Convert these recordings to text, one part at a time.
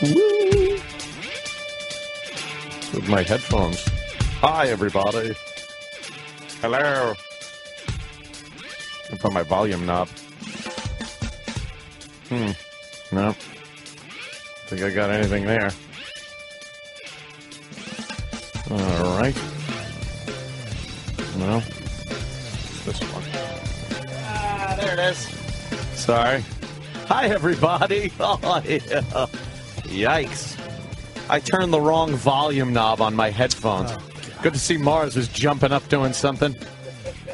With my headphones. Hi, everybody. Hello. Put my volume knob. Hmm. No. Think I got anything there. All right. No. This one. Ah, there it is. Sorry. Hi, everybody. Oh, yeah. Yikes. I turned the wrong volume knob on my headphones. Good to see Mars was jumping up doing something.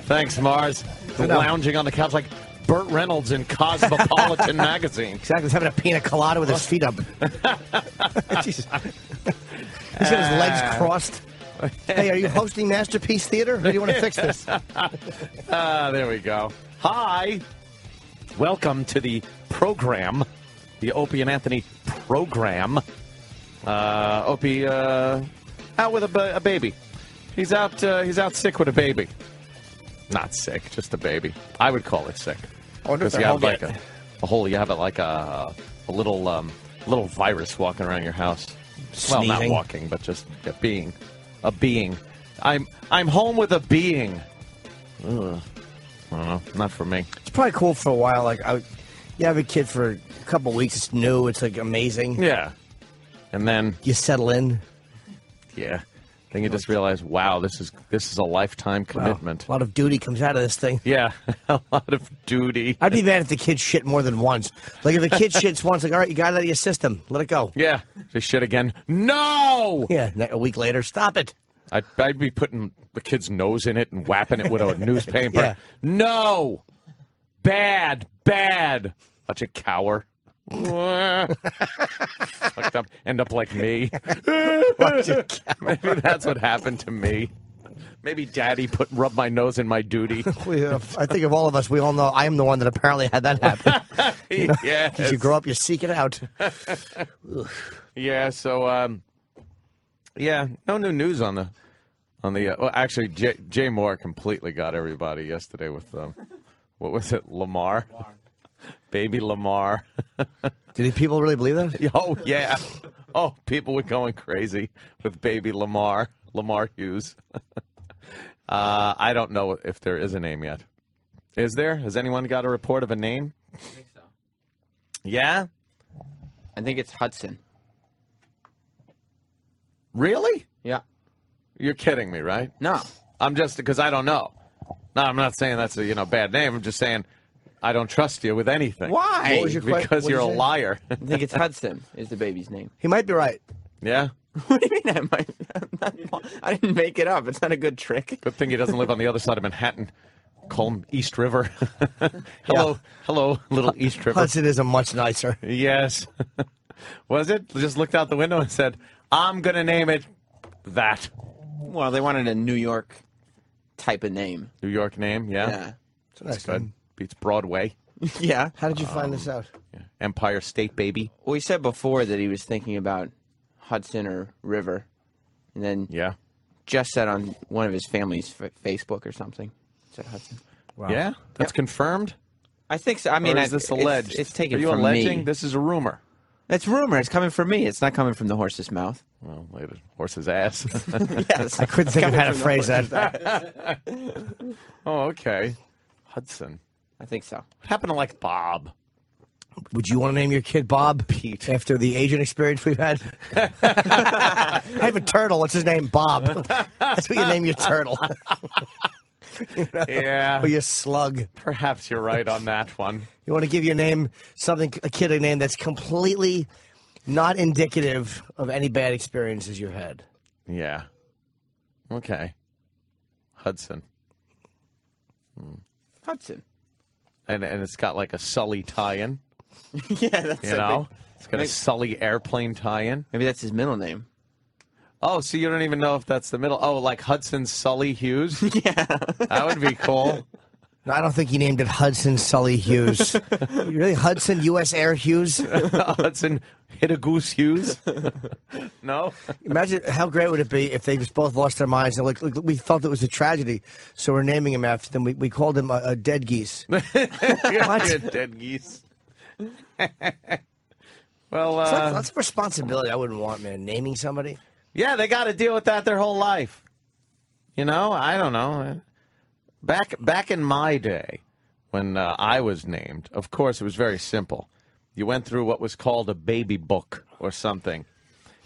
Thanks, Mars. Lounging on the couch like Burt Reynolds in Cosmopolitan magazine. Exactly. He's having a pina colada with his feet up. He's got his legs crossed. Hey, are you hosting Masterpiece Theater? Or do you want to fix this? Ah, there we go. Hi. Welcome to the program, the Opie and Anthony program. Uh, Opie uh, out with a, ba- a baby. He's out. Uh, he's out sick with a baby. Not sick, just a baby. I would call it sick. I wonder if they're you have like a, a whole. You have it like a a little um, little virus walking around your house. Well, not walking, but just a being, a being. I'm I'm home with a being. Ugh. I don't know. Not for me. It's probably cool for a while. Like, I, you have a kid for a couple weeks. It's new. It's like amazing. Yeah. And then You settle in. yeah, then you just realize, wow, this is this is a lifetime Wow. commitment. A lot of duty comes out of this thing. Yeah, a lot of duty. I'd be mad if the kid shit more than once. Like if the kid shits once, like all right, you got it out of your system. Let it go. Yeah, they shit again. No, Yeah. A week later, stop it. I'd, I'd be putting the kid's nose in it and whapping it with a newspaper. Yeah. No, bad, bad. Such a cower. Fucked up. End up like me. Maybe that's what happened to me. Maybe Daddy put rub my nose in my duty. We, uh, I think of all of us, we all know I am the one that apparently had that happen. yeah, As you grow up, you seek it out. yeah. So, um, yeah, no new news on the on the. Uh, well, actually, Jay, Jay Mohr completely got everybody yesterday with um, what was it, Lamar, baby Lamar. Did people really believe that? oh yeah, oh people were going crazy with baby Lamar, Lamar Hughes. uh, I don't know if there is a name yet. Is there? Has anyone got a report of a name? I think so. Yeah, I think it's Hudson. really? Yeah. You're kidding me, right? No. I'm just because I don't know. No, I'm not saying that's a you know bad name. I'm just saying I don't trust you with anything. Why? What was your que- Because what you're a did you say? liar. I think it's Hudson is the baby's name. He might be right. yeah. What do you mean? I, might, I'm not, I didn't make it up. It's not a good trick. Good thing he doesn't live on the other side of Manhattan. Call him East River. hello, hello, little East River. Hudson is a much nicer. Yes. Was it? Just looked out the window and said, "I'm gonna name it that." Well, they wanted a New York type of name. New York name. Yeah. Yeah. It's a nice Good. name. Beats Broadway. Yeah. How did you find this out? Um, Empire State Baby. Well, he said before that he was thinking about Hudson or River, and then Yeah. just said on one of his family's f- Facebook or something. Said Hudson. Wow. Yeah. That's confirmed. I think so. I mean, or is I- this it's- alleged? It's, taken Are you from alleging? me. This is a rumor. It's rumor. It's coming from me. It's not coming from the horse's mouth. Well, later, horse's ass. yes. I couldn't think of how to phrase that. oh, okay. Hudson. I think so. What happened to like Bob? Would you want to name your kid Bob? Pete. After the Asian experience we've had? I have a turtle. What's his name? Bob. That's what you name your turtle. Yeah. or your slug. Perhaps you're right on that one. You want to give your name something, a kid a name that's completely not indicative of any bad experiences you've had. Yeah. Okay. Hudson. Hmm. Hudson. And and it's got like a Sully tie-in, yeah, that's you know? big- It's got a Maybe- Sully airplane tie-in. maybe that's his middle name. Oh, so you don't even know if that's the middle. Oh, like Hudson Sully Hughes? Yeah. That would be cool. No, I don't think he named it Hudson Sully Hughes. really, Hudson U.S. Air Hughes? Hudson hit a goose Hughes? no? Imagine how great would it be if they just both lost their minds and like, like we felt it was a tragedy, so we're naming him after them. We, we called him a, a dead geese. You're dead geese. Well, that's, uh, that's a responsibility I wouldn't want, man. Naming somebody. yeah, they got to deal with that their whole life. You know, I don't know. Back back in my day, when uh, I was named, of course, it was very simple. You went through what was called a baby book or something,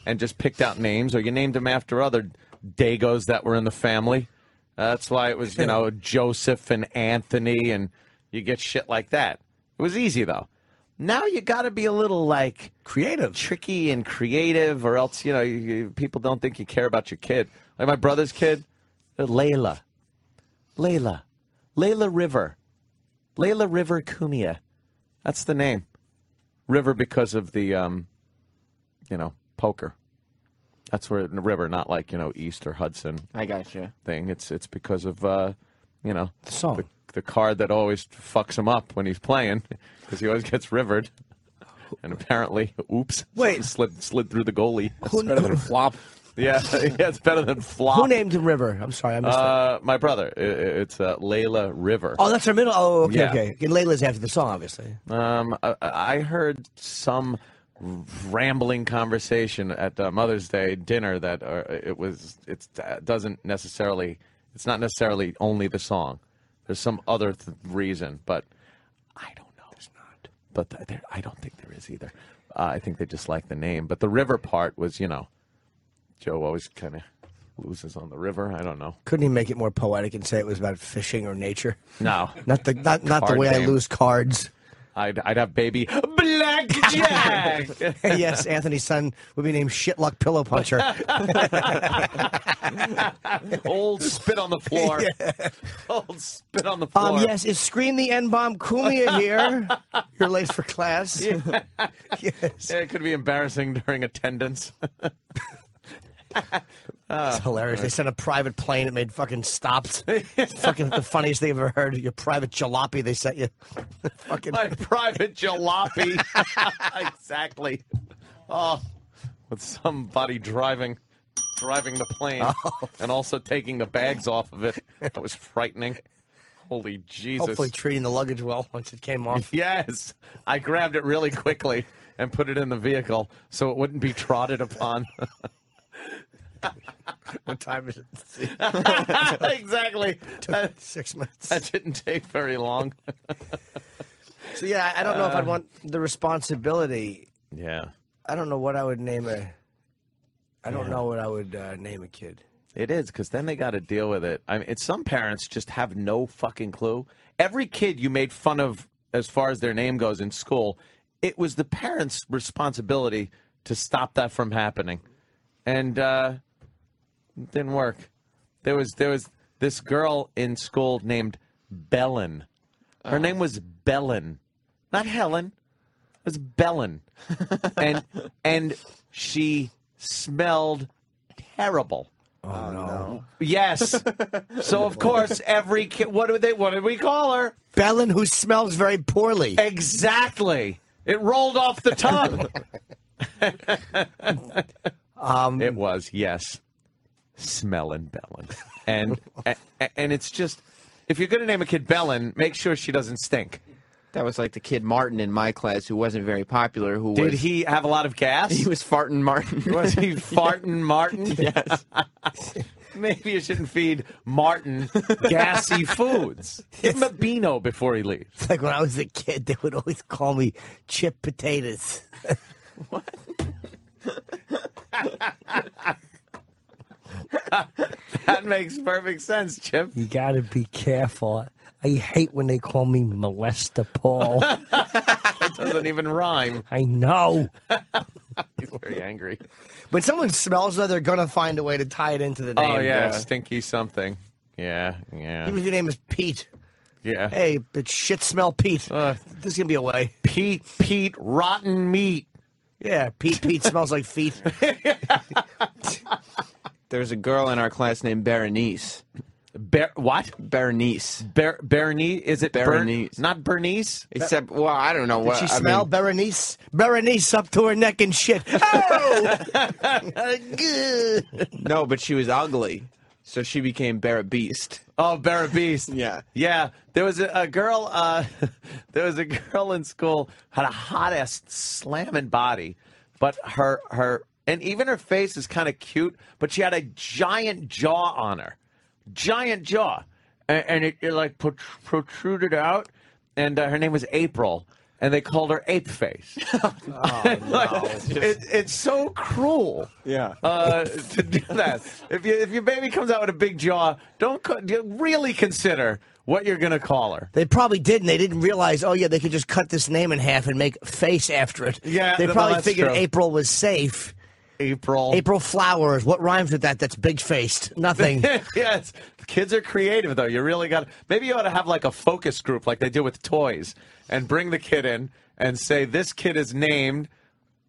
and just picked out names, or you named them after other Dagos that were in the family. That's why it was, you know, Joseph and Anthony, and you get shit like that. It was easy though. Now you got to be a little like Creative. tricky and creative, or else you know you, you- people don't think you care about your kid. Like my brother's kid, uh, Layla, Layla, Layla River, Layla River Cumia. That's the name. River because of the, um, you know, poker. That's where the river, not like you know East or Hudson I gotcha. thing. It's it's because of uh, you know The song. the, the card that always fucks him up when he's playing because he always gets rivered. And apparently, oops, Wait. slid slid through the goalie. Who, Better than flop. Yeah, yeah, it's better than flop. who named him River? I'm sorry, I missed that. Uh, my brother. I- I- It's uh, Layla River. Oh, that's her middle. Oh, okay, yeah. okay. And Layla's after the song, obviously. Um, I, I heard some rambling conversation at uh, Mother's Day dinner that uh, it was it doesn't necessarily it's not necessarily only the song. There's some other th- reason, but I don't know. There's not. But th- there, I don't think there is either. Uh, I think they just like the name. But the river part was, you know, Joe always kind of loses on the river. I don't know. Couldn't he make it more poetic and say it was about fishing or nature? No, Not the not not the Card way I lose cards. I'd I'd have baby Blackjack. yes, Anthony's son would be named Shitluck Pillow Puncher. Old spit on the floor. Old spit on the floor. um, yes, is Screen the N Bomb Cumia here? You're late for class. yes. Yeah, it could be embarrassing during attendance. It's oh. hilarious. They sent a private plane. It made fucking stops. It's fucking the funniest thing I've ever heard. Your private jalopy they sent you. fucking. My private jalopy. exactly. Oh, with somebody driving driving the plane Oh. and also taking the bags off of it. That was frightening. Holy Jesus. Hopefully treating the luggage well once it came off. Yes. I grabbed it really quickly and put it in the vehicle so it wouldn't be trotted upon. What time is it? exactly. That, Six minutes. that didn't take very long. So yeah, I don't know if I'd want the responsibility. Yeah. I don't know what I would name a. I don't know what I would uh, name a kid. It is because then they got to deal with it. I mean, it's some parents just have no fucking clue. Every kid you made fun of, as far as their name goes in school, it was the parents' responsibility to stop that from happening, and uh, it didn't work. There was there was this girl in school named Bellin. Her name was Bellin, not Helen. It was Bellin, and and she smelled terrible. Oh, no. Yes. so of course every kid. What did they? What did we call her? Bellin, who smells very poorly. Exactly. It rolled off the tongue. Um, it was yes, smelling Bellin, and and, and it's just if you're going to name a kid Bellin, make sure she doesn't stink. That was like the kid Martin in my class who wasn't very popular. Who Did was he have a lot of gas? He was farting Martin. was he farting Martin? yes. Maybe you shouldn't feed Martin gassy foods. Give him a Beano before he leaves. like when I was a kid, they would always call me Chip Potatoes. That makes perfect sense, Chip. You gotta be careful. I hate when they call me Molester Paul. It doesn't even rhyme. I know. He's very angry. When someone smells though, they're gonna find a way to tie it into the name. Oh yeah, yeah. stinky something. Yeah, yeah, Even if your name is Pete. yeah. Hey, but shit smell Pete. Uh. There's gonna be a way. Pete, Pete, rotten meat. Yeah, Pete Pete smells like feet. There was a girl in our class named Berenice. Ber- what? Berenice. Ber- Bernice? Is it Ber- Berenice. not Bernice? Except, well, I don't know Did what. she I smell mean, Berenice? Berenice up to her neck and shit. Oh! No, but she was ugly, so she became Bear Beast. Oh, Barabiste. Yeah. Yeah. There was a, a girl. Uh, there was a girl in school had a hot ass slamming body, but her her and even her face is kind of cute, but she had a giant jaw on her, giant jaw, and, and it, it like prot- protruded out. And uh, her name was April, and they called her Ape Face. Like, it, it's so cruel. Yeah. Uh, to do that. If you if your baby comes out with a big jaw, don't co- really consider what you're going to call her. They probably didn't. they didn't realize. Oh yeah, they could just cut this name in half and make face after it. Yeah, they probably that's figured true. April was safe. April. April flowers. What rhymes with that? That's big faced. Nothing. yes. Kids are creative, though. You really got to. Maybe you ought to have like a focus group like they do with toys and bring the kid in and say, this kid is named,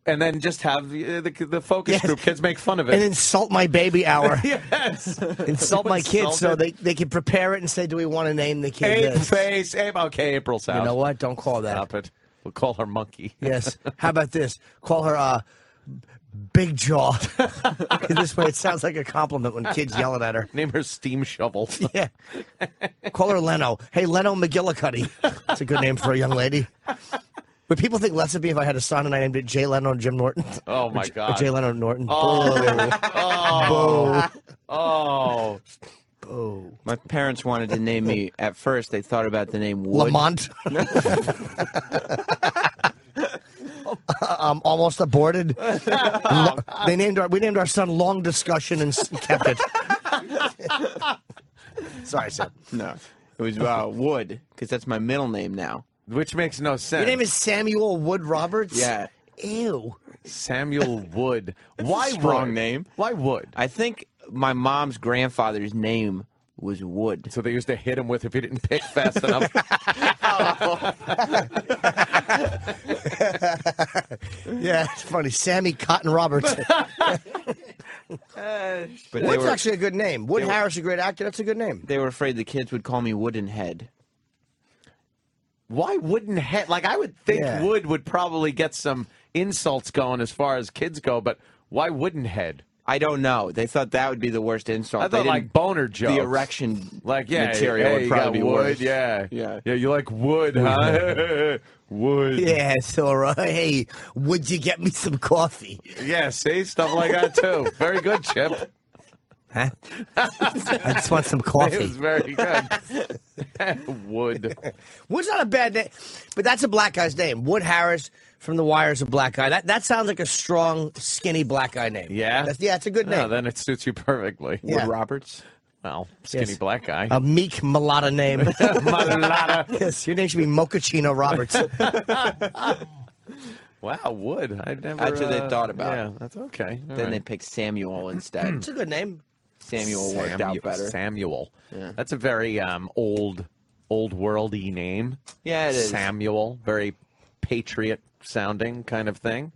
and then just have the, the, the focus Yes. group. Kids make fun of it. and insult my baby hour. yes. insult my kids so they, they can prepare it and say, do we want to name the kid Ape this? face. Ape. Okay, April's out. You know what? Don't call that. Stop it. We'll call her Monkey. Yes. How about this? Call her uh, Big Jaw. this way it sounds like a compliment when kids yell it at her. Name her Steam Shovel. Yeah. Call her Leno. Hey, Leno McGillicuddy. That's a good name for a young lady. Would people think less of me if I had a son and I named it Jay Leno and Jim Norton? Oh, my Or God. Jay Leno Norton. Oh. Oh. oh. Boo. My parents wanted to name me. At first, they thought about the name Wood. Lamont. I'm almost aborted. Lo- they named our we named our son Long Discussion and kept it. Sorry, Sam. No, it was uh, Wood because that's my middle name now. Which makes no sense. Your name is Samuel Wood Roberts. Yeah. Ew. Samuel Wood. Why strong Wood? name. Why Wood? I think my mom's grandfather's name was Wood. So they used to hit him with if he didn't pick fast enough. Oh. Yeah, it's funny. Sammy Cotton Roberts. Uh, but Wood's were actually a good name. Wood Harris, a great actor. That's a good name. they were afraid the kids would call me Wooden Head. Why wouldn't head? Like I would think Yeah. Wood would probably get some insults going as far as kids go, but why wouldn't head? I don't know. They thought that would be the worst insult. I They thought like boner jokes. the erection like yeah, material would probably be wood, worse. Yeah, Yeah. yeah. You like wood, huh? wood. Yeah, so hey, would you get me some coffee? Yeah, see stuff like that too. Very good, Chip. Huh? I just want some It coffee. was very good. wood. Wood's not a bad name, but that's a black guy's name. Wood Harris from The Wire is a black guy. That that sounds like a strong, skinny black guy name. Yeah, That's, yeah, it's a good No, name. then it suits you perfectly. Yeah. Wood Roberts. Well, skinny Yes. black guy. a meek mulatto name. Malata. yes, your name should be Mochaccino Roberts. Wow, wood. I never. That's what they uh, thought about. Yeah, that's okay. All Then they right. picked Samuel instead. it's a good name. Samuel worked Samu- out better. Samuel. Yeah. That's a very um, old, old worldy name. Yeah, it is. Samuel. Very patriot sounding kind of thing.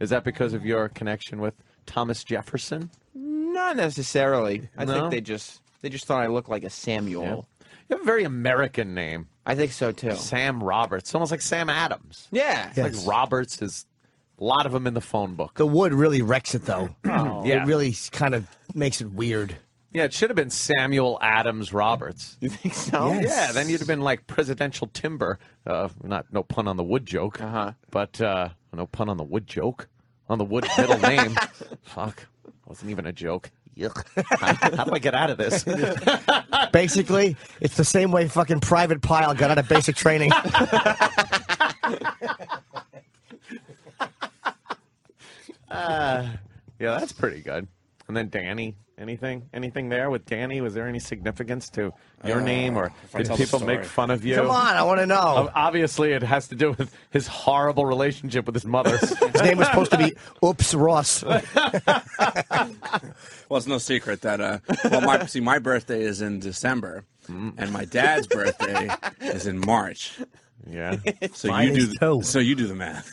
Is that because of your connection with Thomas Jefferson? Not necessarily. I No? think they just they just thought I looked like a Samuel. You have a very American name. I think so too. Sam Roberts. Almost like Sam Adams. Yeah. It's like Roberts is a lot of them in the phone book. The wood really wrecks it, though. Yeah. It really kind of makes it weird. Yeah, it should have been Samuel Adams Roberts. You think so? Yes. Yeah, then you'd have been like presidential timber. Uh, not no pun on the wood joke, Uh-huh. but uh, no pun on the wood joke on the wood middle name. Fuck, wasn't even a joke. Yuck. How do I get out of this? Basically, it's the same way fucking Private Pile got out of basic training. yeah, that's pretty good. And then Danny, anything, anything there with Danny? Was there any significance to your name, or did people make fun of you? Come on, I want to know. Ob- Obviously, it has to do with his horrible relationship with his mother. His name was supposed to be Oops Ross. Well, it's no secret that uh, well, my see, my birthday is in December, and my dad's birthday is in March. yeah. So Mine you do is too. so you do the math.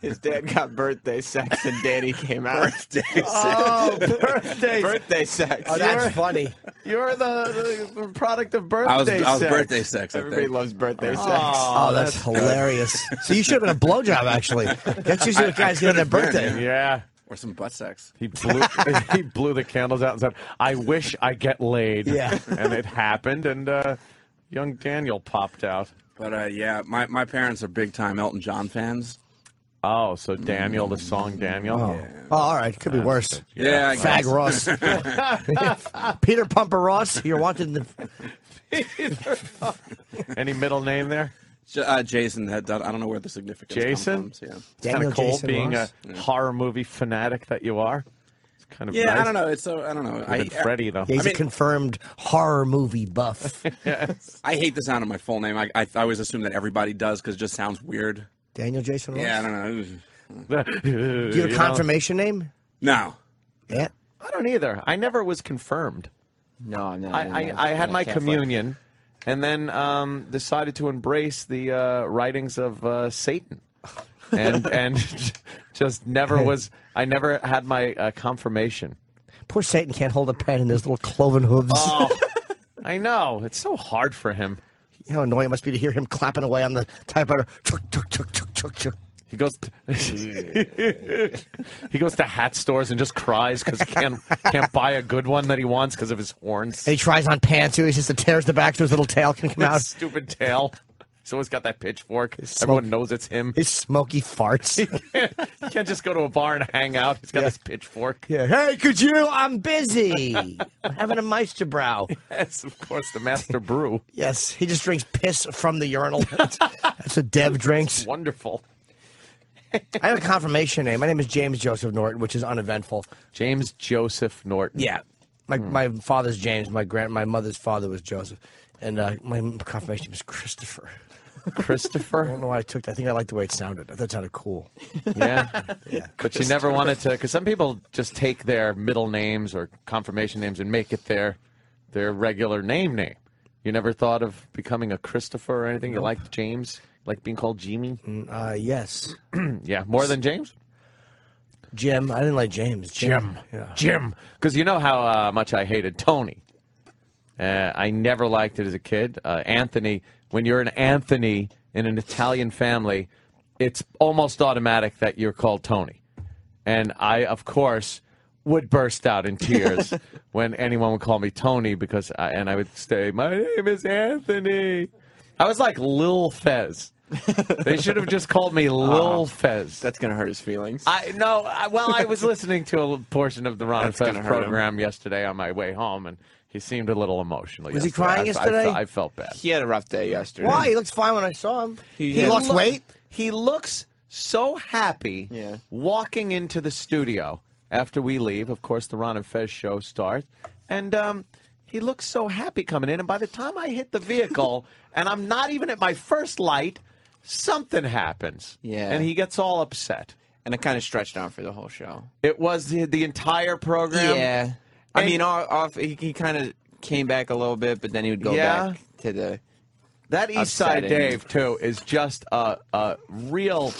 His dad got birthday sex and Danny came out. Birthday sex. Oh, birthday! birthday sex. Oh, that's funny. You're the, the product of birthday I was I was sex. birthday sex. I Everybody think. loves birthday sex. Oh, that's, hilarious. So you should have been a blowjob, actually. That's usually what guys get on their birthday. Yeah. Or some butt sex. He blew he blew the candles out and said, "I wish I get laid." Yeah. and it happened, and uh, young Daniel popped out. But uh, yeah, my, my parents are big time Elton John fans. Oh, so Daniel, the song Daniel. Oh, all right. Could be worse. Yeah, I Fag guess. Ross. Peter Pumper Ross. You're wanted in the. Any middle name there? Uh, Jason, that, that- I don't know where the significance is. Jason? comes from. so, Kind Daniel of cold Jason being Ross. a horror movie fanatic that you are. It's kind of Yeah, yeah nice. I don't know. It's so I don't know. I, Even Freddie though. Yeah, he's I mean- a confirmed horror movie buff. Yes. I hate the sound of my full name. I, I, I always assume that everybody does because it just sounds weird. Daniel Jason Ross. Yeah, I don't know. Do you have a confirmation name? No. Yeah. I don't either. I never was confirmed. No, no. I, no, I, no, I had no, my Catholic. communion, and then um, decided to embrace the uh, writings of uh, Satan, and and just never was. I never had my uh, confirmation. Poor Satan can't hold a pen in his little cloven hooves. Oh, I know it's so hard for him. How annoying it must be to hear him clapping away on the typewriter. Chuk, chuk, chuk, chuk, chuk, chuk. He goes. he goes to hat stores and just cries because he can't can't buy a good one that he wants because of his horns. And he tries on pants too. He just tears the back so his little tail can come out. His stupid tail. He's always got that pitchfork. smoke- Everyone knows it's him. His smoky farts. you can't just go to a bar and hang out. He's got Yeah. this pitchfork. yeah. Hey, could you? I'm busy. I'm having a Meisterbrau. Yes, of course, the master brew. Yes, he just drinks piss from the urinal. That's, that's what Dev drinks. Wonderful. I have a confirmation name. My name is James Joseph Norton, which is uneventful. James Joseph Norton. Yeah. My my father's James. My grand my mother's father was Joseph, and uh, my confirmation name is Christopher. I don't know why I took that. I think I liked the way it sounded. I thought it sounded cool. Yeah. yeah. But you never wanted to, because some people just take their middle names or confirmation names and make it their their regular name name. You never thought of becoming a Christopher or anything? You liked James? Like being called Jimmy? Uh, yes, Yeah, more than James? Jim. I didn't like James. Jim. Yeah. Jim. Because you know how uh, much I hated Tony. Uh, I never liked it as a kid. Uh, Anthony, when you're an Anthony in an Italian family, it's almost automatic that you're called Tony. And I, of course, would burst out in tears when anyone would call me Tony because, I, and I would say, "My name is Anthony." I was like Lil Fez. they should have just called me ah, Lil Fez. That's gonna hurt his feelings. I no. I, well, I was listening to a portion of the Ron That's Fez gonna hurt him. program yesterday on my way home, and he seemed a little emotional. Was he yesterday. crying I- I yesterday? fe- I, felt bad. he had a rough day yesterday. Why? He looks fine when I saw him. He, He lost look- weight. He looks so happy Yeah. walking into the studio after we leave. Of course, the Ron and Fez show starts, and um, he looks so happy coming in. And by the time I hit the vehicle, and I'm not even at my first light, something happens. Yeah. and he gets all upset. and it kind of stretched out for the whole show. It was the, the entire program. Yeah, I And- mean, off, off he, he kind of came back a little bit, but then he would go Yeah. back to the. That East Side upsetting. Dave too is just a, a real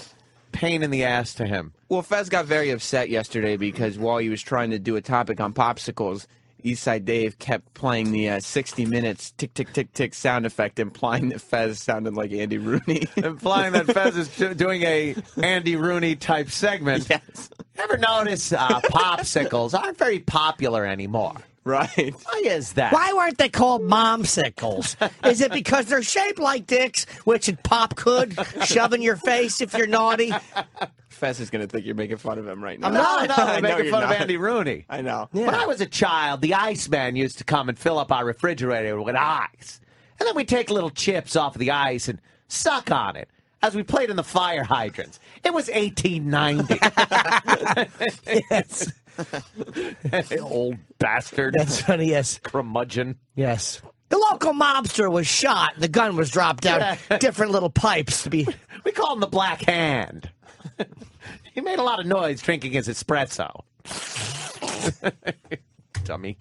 pain in the ass to him. Well, Fez got very upset yesterday because while he was trying to do a topic on popsicles, Eastside Dave kept playing the uh, 60 minutes tick tick tick tick sound effect, implying that Fez sounded like Andy Rooney. Implying that Fez is do- doing a Andy Rooney type segment. yes, Ever notice uh, popsicles aren't very popular anymore? right. Why is that? Why weren't they called momsicles? Is it because they're shaped like dicks, which a pop could shove in your face if you're naughty? Fez is gonna think you're making fun of him right now. No, no, I I'm making fun of. Andy Rooney. I know. Yeah. When I was a child, the Iceman used to come and fill up our refrigerator with ice. And then we'd take little chips off of the ice and suck on it as we played in the fire hydrants. It was 1890. yes. Old bastard. That's funny, yes. Curmudgeon. Yes. The local mobster was shot. The gun was dropped down different little pipes to be. We call him the Black Hand. he made a lot of noise drinking his espresso. Dummy.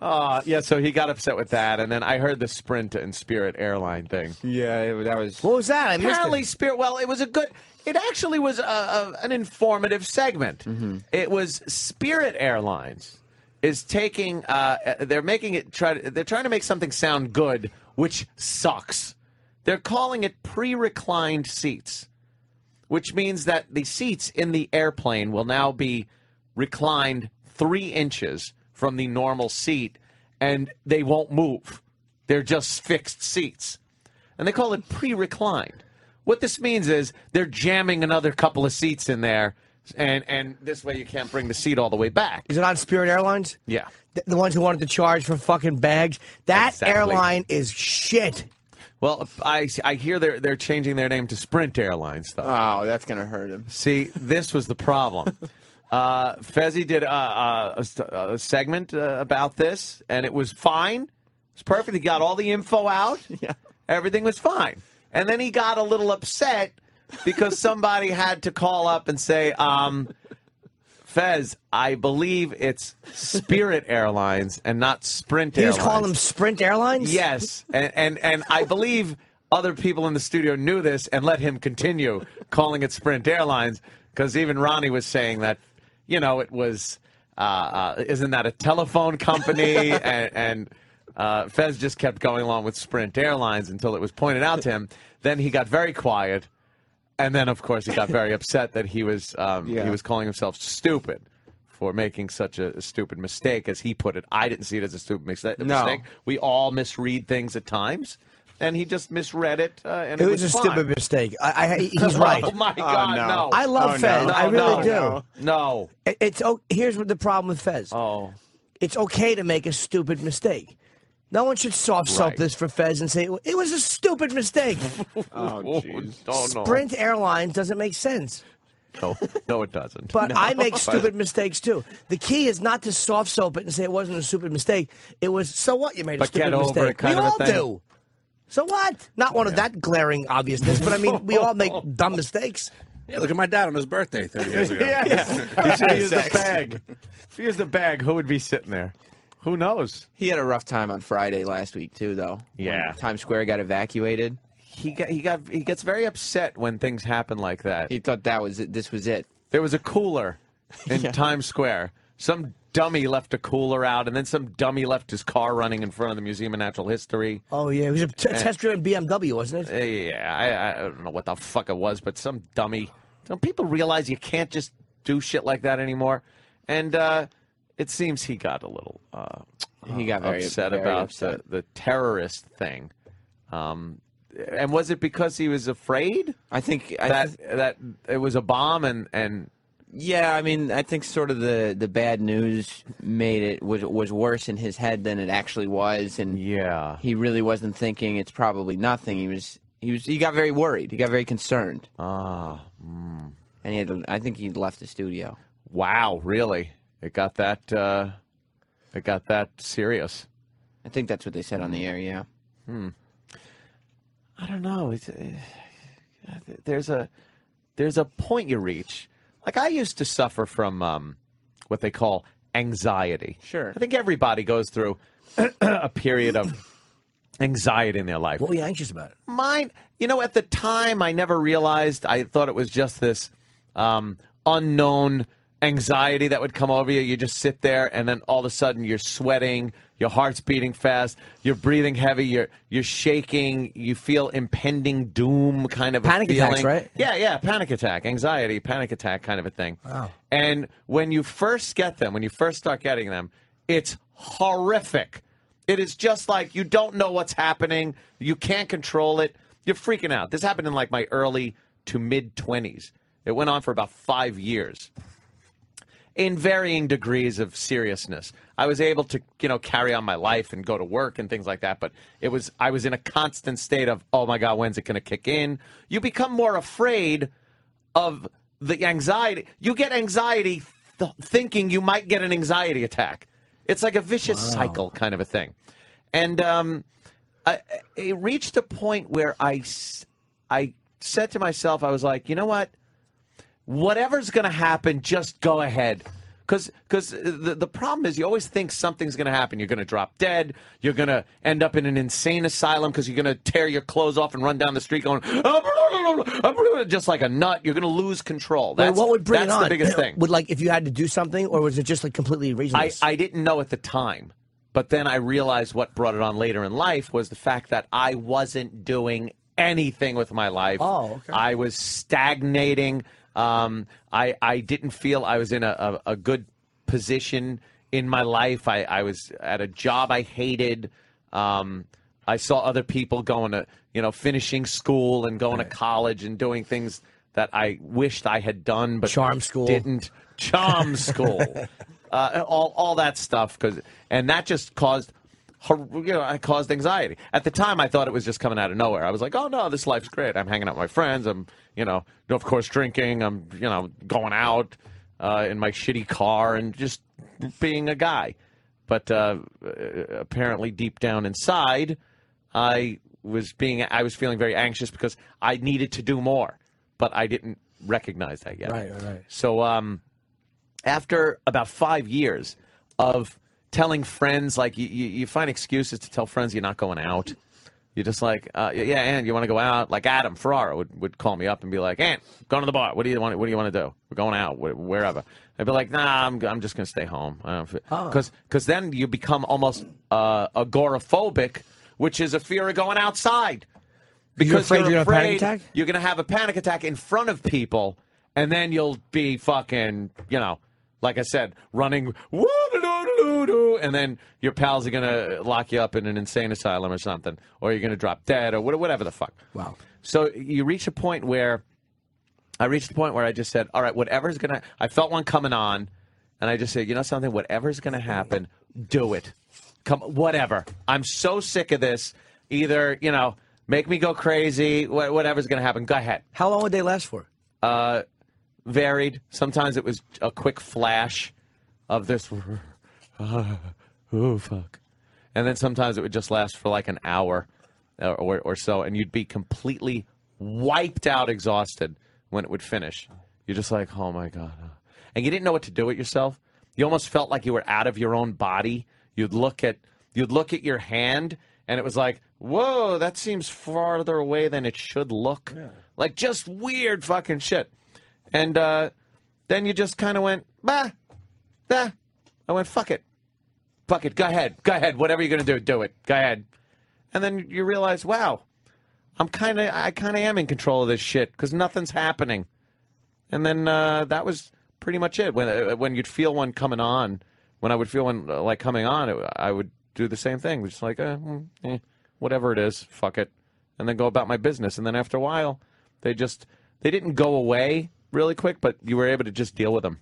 Uh, yeah, so he got upset with that, and then I heard the Sprint and Spirit airline thing. Yeah, it- that was. What was that? I missed Apparently, it. Spirit. Well, it was a good. It actually was a, a, an informative segment. It was Spirit Airlines is taking. Uh, they're making it try. They're trying to make something sound good, which sucks. They're calling it pre-reclined seats. Which means that the seats in the airplane will now be reclined three inches from the normal seat, and they won't move. They're just fixed seats. And they call it pre reclined. What this means is they're jamming another couple of seats in there, and, and this way you can't bring the seat all the way back. Is it on Spirit Airlines? Yeah. The, the ones who wanted to charge for fucking bags. That Exactly. airline is shit. Well, I, I hear they're, they're changing their name to Sprint Airlines, though. Oh, that's gonna hurt him. See, this was the problem. Uh, Fezzi did a, a, a a segment uh, about this, and it was fine. It's perfect. He got all the info out. Yeah. Everything was fine. And then he got a little upset because somebody had to call up and say, um, Fez, I believe it's Spirit Airlines and not Sprint was Airlines. calling them Sprint Airlines? Yes, and, and and I believe other people in the studio knew this and let him continue calling it Sprint Airlines because even Ronnie was saying that, you know, it was, uh, uh, isn't that a telephone company? and and uh, Fez just kept going along with Sprint Airlines until it was pointed out to him. Then he got very quiet, and then of course he got very upset that he was um, Yeah. he was calling himself stupid. For making such a stupid mistake, as he put it, I didn't see it as a stupid mistake. No. We all misread things at times, and he just misread it. Uh, and it, It was a fine. stupid mistake. I, I, he's right. Oh my God, no. no! I love Oh, no. Fez. I No, really no, do. no. No. It- It's oh, here's what the problem with Fez. Oh, It's okay to make a stupid mistake. No one should soft soap Right. this for Fez and say it was a stupid mistake. Oh, oh, jeez. oh no. Sprint Airlines doesn't make sense. No, no, it doesn't. But I make stupid mistakes too. The key is not to soft soap it and say it wasn't a stupid mistake. It was so what you made a But stupid get over mistake. it kind we of a all thing. do. So what? Not one of that glaring obviousness, but I mean we all make dumb mistakes. Yeah, look at my dad on his birthday 30 years ago. Yes. You should use the bag. If you use the bag, who would be sitting there? Who knows? He had a rough time on Friday last week too, though. Yeah. Times Square got evacuated. He got he got he gets very upset when things happen like that. He thought that was it. This was it. There was a cooler in Times Square. Some dummy left a cooler out, and then some dummy left his car running in front of the Museum of Natural History. Oh yeah, it was a t- test-driven BMW, wasn't it? Uh, Yeah, I, I don't know what the fuck it was, but some dummy. Don't people realize you can't just do shit like that anymore? And uh, it seems he got a little uh, He got very upset very about upset. The, the terrorist thing. Um, and was it because he was afraid I think I that that it was a bomb and and Yeah, I mean, I think sort of the, the bad news made it was was worse in his head than it actually was, and yeah he really wasn't thinking it's probably nothing. He was he was he got very worried. He got very concerned, ah and he had I think he left the studio. wow really it got that uh, it got that serious. I think that's what they said on the air. Yeah, Hmm. I don't know. It's, uh, there's a there's a point you reach. Like I used to suffer from um, what they call anxiety. Sure. I think everybody goes through a period of anxiety in their life. What were you anxious about? Mine, you know, at the time, I never realized. I thought it was just this um, unknown anxiety that would come over you. You just sit there, and then all of a sudden, you're sweating, your heart's beating fast, you're breathing heavy, you're you're shaking, you feel impending doom, kind of a Panic attacks, right? Yeah, yeah, panic attack, anxiety, panic attack, kind of a thing. Wow. And when you first get them, when you first start getting them, it's horrific. It is just like you don't know what's happening. You can't control it. You're freaking out. This happened in like my early to mid 20s. It went on for about five years in varying degrees of seriousness. I was able to, you know, carry on my life and go to work and things like that, but it was I was in a constant state of, oh my god, when's it going to kick in? You become more afraid of the anxiety. You get anxiety th- thinking you might get an anxiety attack. It's like a vicious cycle kind of a thing. And um, I, it reached a point where I, I said to myself, I was like, you know what? Whatever's going to happen, just go ahead. Because because the, the problem is you always think something's going to happen. You're going to drop dead. You're going to end up in an insane asylum because you're going to tear your clothes off and run down the street going, just like a nut. You're going to lose control. That's, what would bring that's it on? That's the biggest thing. Would like if you had to do something, or was it just like completely I. I didn't know at the time. But then I realized what brought it on later in life was the fact that I wasn't doing anything with my life. Oh, okay. I was stagnating. Um, I I didn't feel I was in a, a, a good position in my life. I, I was at a job I hated. Um, I saw other people going to, you know, finishing school and going to college and doing things that I wished I had done, but Charm school. didn't. Charm school, uh, all all that stuff, because and that just caused, you know, I caused anxiety. At the time, I thought it was just coming out of nowhere. I was like, oh no, this life's great. I'm hanging out with my friends. I'm, you know, of course drinking. I'm, you know, going out uh, in my shitty car and just being a guy. But uh, apparently, deep down inside, I was being I was feeling very anxious because I needed to do more, but I didn't recognize that yet. Right, right, right. So um, after about five years of telling friends, like you, you, find excuses to tell friends you're not going out. You're just like, uh, yeah, and you want to go out? Like Adam Ferrara would, would call me up and be like, Ant, going to the bar. What do you want? What do you want to do? We're going out, wherever. I'd be like, Nah, I'm, I'm just going to stay home. Because because then you become almost uh, agoraphobic, which is a fear of going outside. Because afraid you're gonna have a panic afraid? You're going to have a panic attack in front of people, and then you'll be fucking, you know, like I said, running, woo-doo-doo-doo-doo, and then your pals are going to lock you up in an insane asylum or something, or you're going to drop dead or whatever the fuck. Wow. So you reach a point where I reached the point where I just said, all right, whatever's going to, I felt one coming on, and I just said, you know something, whatever's going to happen, do it. Come, whatever. I'm so sick of this. Either, you know, make me go crazy, wha- whatever's going to happen, go ahead How long would they last for? Uh, varied. Sometimes it was a quick flash of this, oh fuck, and then sometimes it would just last for like an hour or, or, or so, and you'd be completely wiped out, exhausted when it would finish. You're just like, oh my god, and you didn't know what to do with yourself. You almost felt like you were out of your own body. You'd look at you'd look at your hand, and it was like, whoa, that seems farther away than it should look. Like just weird fucking shit. And uh, then you just kind of went, bah, bah. I went, fuck it. Fuck it. Go ahead. Go ahead. Whatever you're going to do, do it. Go ahead. And then you realize, wow, I'm kind of, I kind of am in control of this shit because nothing's happening. And then uh, that was pretty much it. When uh, when you'd feel one coming on, when I would feel one uh, like coming on, it, I would do the same thing, just like, uh, mm, eh, whatever it is, fuck it, and then go about my business. And then after a while, they just they didn't go away really quick, but you were able to just deal with them.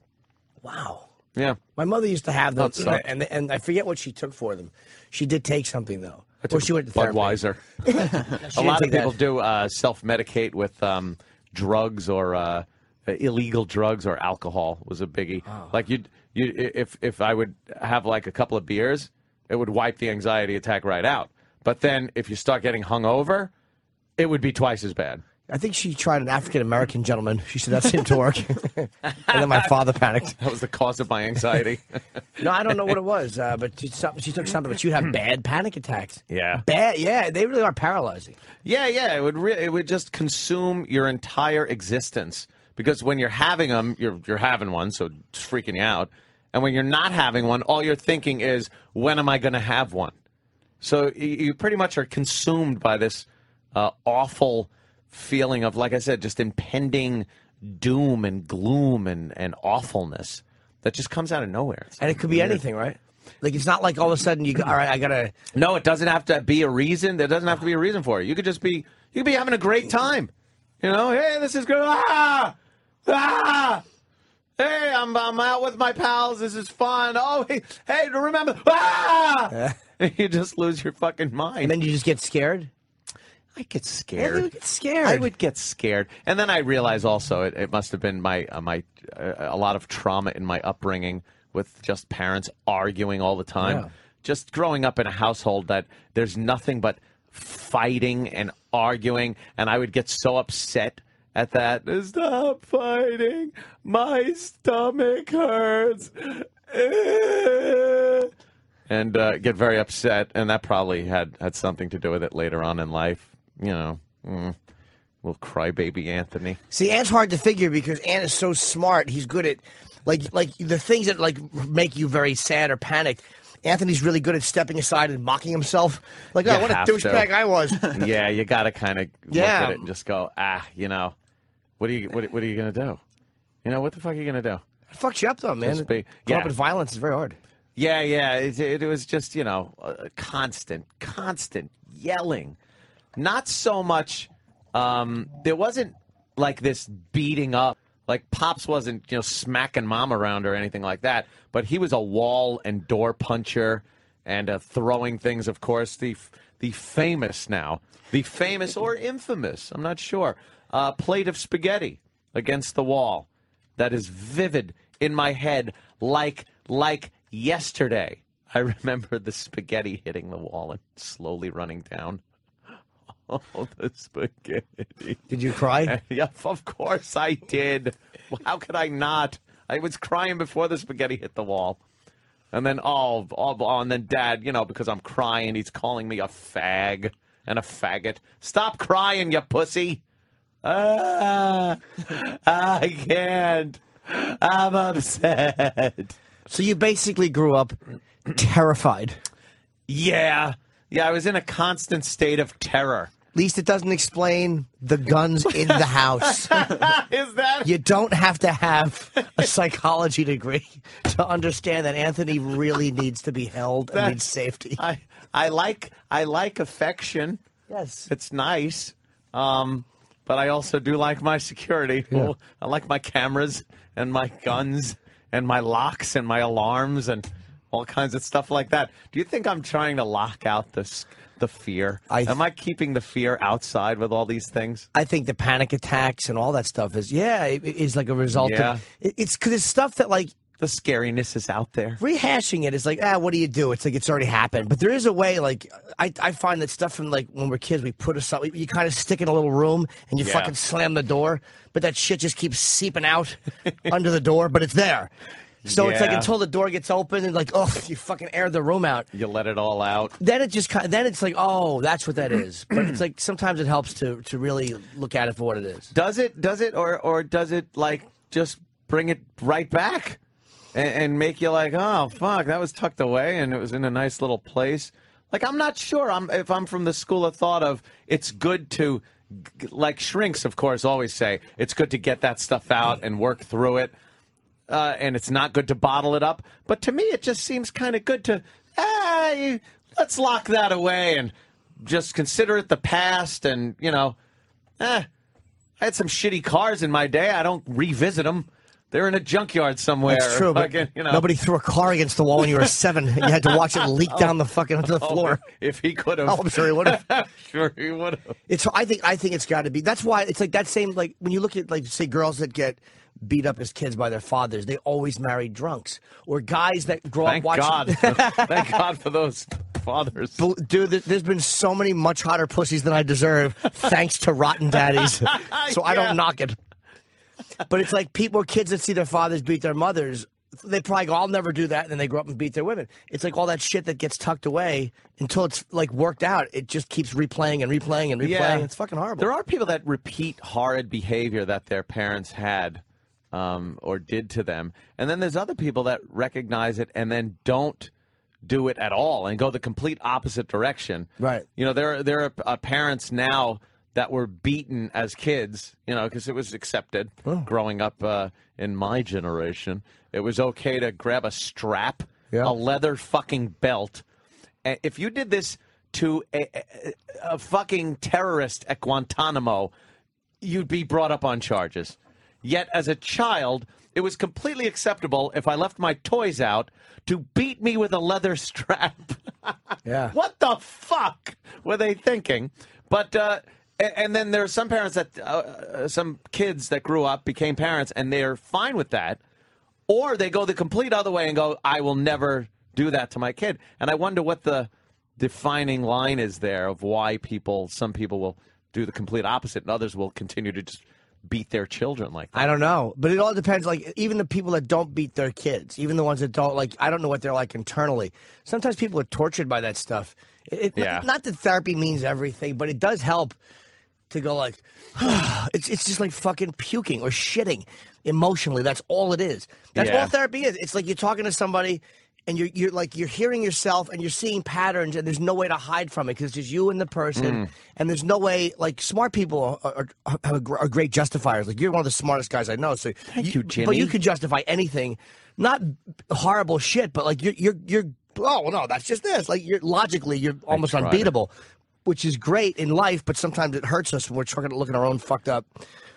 Wow. Yeah. My mother used to have sucked. and and I forget what she took for them. She did take something though, or she went to. Budweiser. A lot of people that. do uh, self-medicate with um, drugs or uh, illegal drugs or alcohol was a biggie. Oh. Like you, you, if if I would have like a couple of beers, it would wipe the anxiety attack right out. But then if you start getting hungover, it would be twice as bad. I think she tried an African American gentleman. She said that seemed to work, and then my father panicked. That was the cause of my anxiety. No, I don't know what it was, uh, but she, she took something. But she'd have bad panic attacks. Yeah. bad. Yeah, they really are paralyzing. Yeah, yeah, it would re- it would just consume your entire existence because when you're having them, you're you're having one, so it's freaking you out. And when you're not having one, all you're thinking is, when am I going to have one? So you, you pretty much are consumed by this uh, awful feeling of, like I said, just impending doom and gloom and, and awfulness that just comes out of nowhere. It's And it could be anything, right? Like it's not like all of a sudden you go, all right, I gotta. No, it doesn't have to be a reason. There doesn't have to be a reason for it. You could just be you could be having a great time. You know, hey, this is good. Ah, ah. Hey, I'm I'm out with my pals. This is fun. Oh, hey, hey, remember? Ah. you just lose your fucking mind. And then you just get scared. I get scared. you get scared. I would get scared, and then I realize also it, it must have been my uh, my uh, a lot of trauma in my upbringing with just parents arguing all the time. Yeah. Just growing up in a household that there's nothing but fighting and arguing, and I would get so upset at that. Stop fighting! My stomach hurts. and uh, get very upset, and that probably had had something to do with it later on in life. You know, mm, little crybaby Anthony. See, Ant's hard to figure because Ant is so smart. He's good at like like the things that like make you very sad or panicked. Anthony's really good at stepping aside and mocking himself. Like, oh, You what a have to. douchebag I was. yeah, you got to kind of Yeah. look at it and just go, ah, you know, what are you what, what are you gonna do? You know, what the fuck are you gonna do? It fucks you up though, man. Just be- yeah. up with violence is very hard. Yeah, yeah. It, it was just, you know, uh, constant, constant yelling. Not so much, um, there wasn't like this beating up. Like Pops wasn't, you know, smacking mom around or anything like that. But he was a wall and door puncher and uh, throwing things, of course. The, the famous now, the famous or infamous, I'm not sure, uh, plate of spaghetti against the wall that is vivid in my head like like yesterday. I remember the spaghetti hitting the wall and slowly running down. Oh, the spaghetti. Did you cry? Yeah, of course I did. How could I not? I was crying before the spaghetti hit the wall. And then, oh, oh, oh, and then dad, you know, because I'm crying, he's calling me a fag and a faggot. Stop crying, you pussy. Ah, I can't. I'm upset. So you basically grew up terrified. Yeah. Yeah, I was in a constant state of terror. At least it doesn't explain the guns in the house. Is that You don't have to have a psychology degree to understand that Anthony really needs to be held and needs safety. I I like I like affection. Yes. It's nice. Um, but I also do like my security. I like my cameras and my guns and my locks and my alarms and all kinds of stuff like that. Do you think I'm trying to lock out this the fear? I- Am I keeping the fear outside with all these things? I think the panic attacks and all that stuff is, yeah, it, it is like a result Yeah. of. It, it's because it's stuff that, like, The scariness is out there. rehashing it is like, ah, what do you do? It's like it's already happened. But there is a way, like, I, I find that stuff from like when we're kids, we put aside, you kind of stick in a little room and you Yeah. fucking slam the door, but that shit just keeps seeping out under the door, but it's there. So it's like until the door gets open and like, oh, you fucking air the room out. You let it all out. Then it just kind then it's like, oh, that's what that is. But it's like sometimes it helps to to really look at it for what it is. Does it? Does it? Or or does it like just bring it right back and, and make you like, oh fuck, that was tucked away and it was in a nice little place. Like I'm not sure. I'm if I'm from the school of thought of it's good to, like shrinks, of course, always say it's good to get that stuff out and work through it. Uh, and it's not good to bottle it up. But to me, it just seems kind of good to, ah, let's lock that away and just consider it the past. And you know, eh, I had some shitty cars in my day. I don't revisit them. They're in a junkyard somewhere. That's true, but Fucking, you know. nobody threw a car against the wall when you were seven. You had to watch it leak down the fucking onto the floor. If he could have, Oh, I'm sure he would have. sure he would have. It's. I think. I think it's got to be. That's why it's like that same. Like when you look at like say girls that get beat up as kids by their fathers, they always marry drunks, or guys that grow Thank up watching. God. Thank God for those fathers. Dude, there- there's been so many much hotter pussies than I deserve, thanks to rotten daddies. So I don't knock it. But it's like people, kids that see their fathers beat their mothers. They probably go, "I'll never do that," and then they grow up and beat their women. It's like all that shit that gets tucked away until it's like worked out. It just keeps replaying and replaying and replaying. Yeah. It's fucking horrible. There are people that repeat horrid behavior that their parents had um, or did to them, and then there's other people that recognize it and then don't do it at all and go the complete opposite direction. Right. You know, there are, there are uh, parents now that were beaten as kids. You know, because it was accepted growing up uh, in my generation. It was okay to grab a strap, Yeah. a leather fucking belt. And if you did this to a, a, a fucking terrorist at Guantanamo, you'd be brought up on charges. Yet, as a child, it was completely acceptable if I left my toys out to beat me with a leather strap. Yeah. What the fuck were they thinking? But uh, and then there are some parents that uh, uh, some kids that grew up became parents and they're fine with that, or they go the complete other way and go, "I will never do that to my kid." And I wonder what the defining line is there of why people, some people will do the complete opposite, and others will continue to just beat their children like that. I don't know, but it all depends. Like even the people that don't beat their kids, even the ones that don't like, I don't know what they're like internally. Sometimes people are tortured by that stuff. It, Yeah. Not that therapy means everything, but it does help to go like, it's it's just like fucking puking or shitting emotionally. That's all it is. That's Yeah. all therapy is. It's like you're talking to somebody. And you're you're like you're hearing yourself and you're seeing patterns and there's no way to hide from it because it's just you and the person Mm. and there's no way like smart people are, are, are, are great justifiers. Like you're one of the smartest guys I know so Thank you, but Jimmy. you could justify anything. Not horrible shit but like you're you're you're oh no that's just this. Like you're logically you're almost unbeatable which is great in life but sometimes it hurts us when we're trying to look at our own fucked up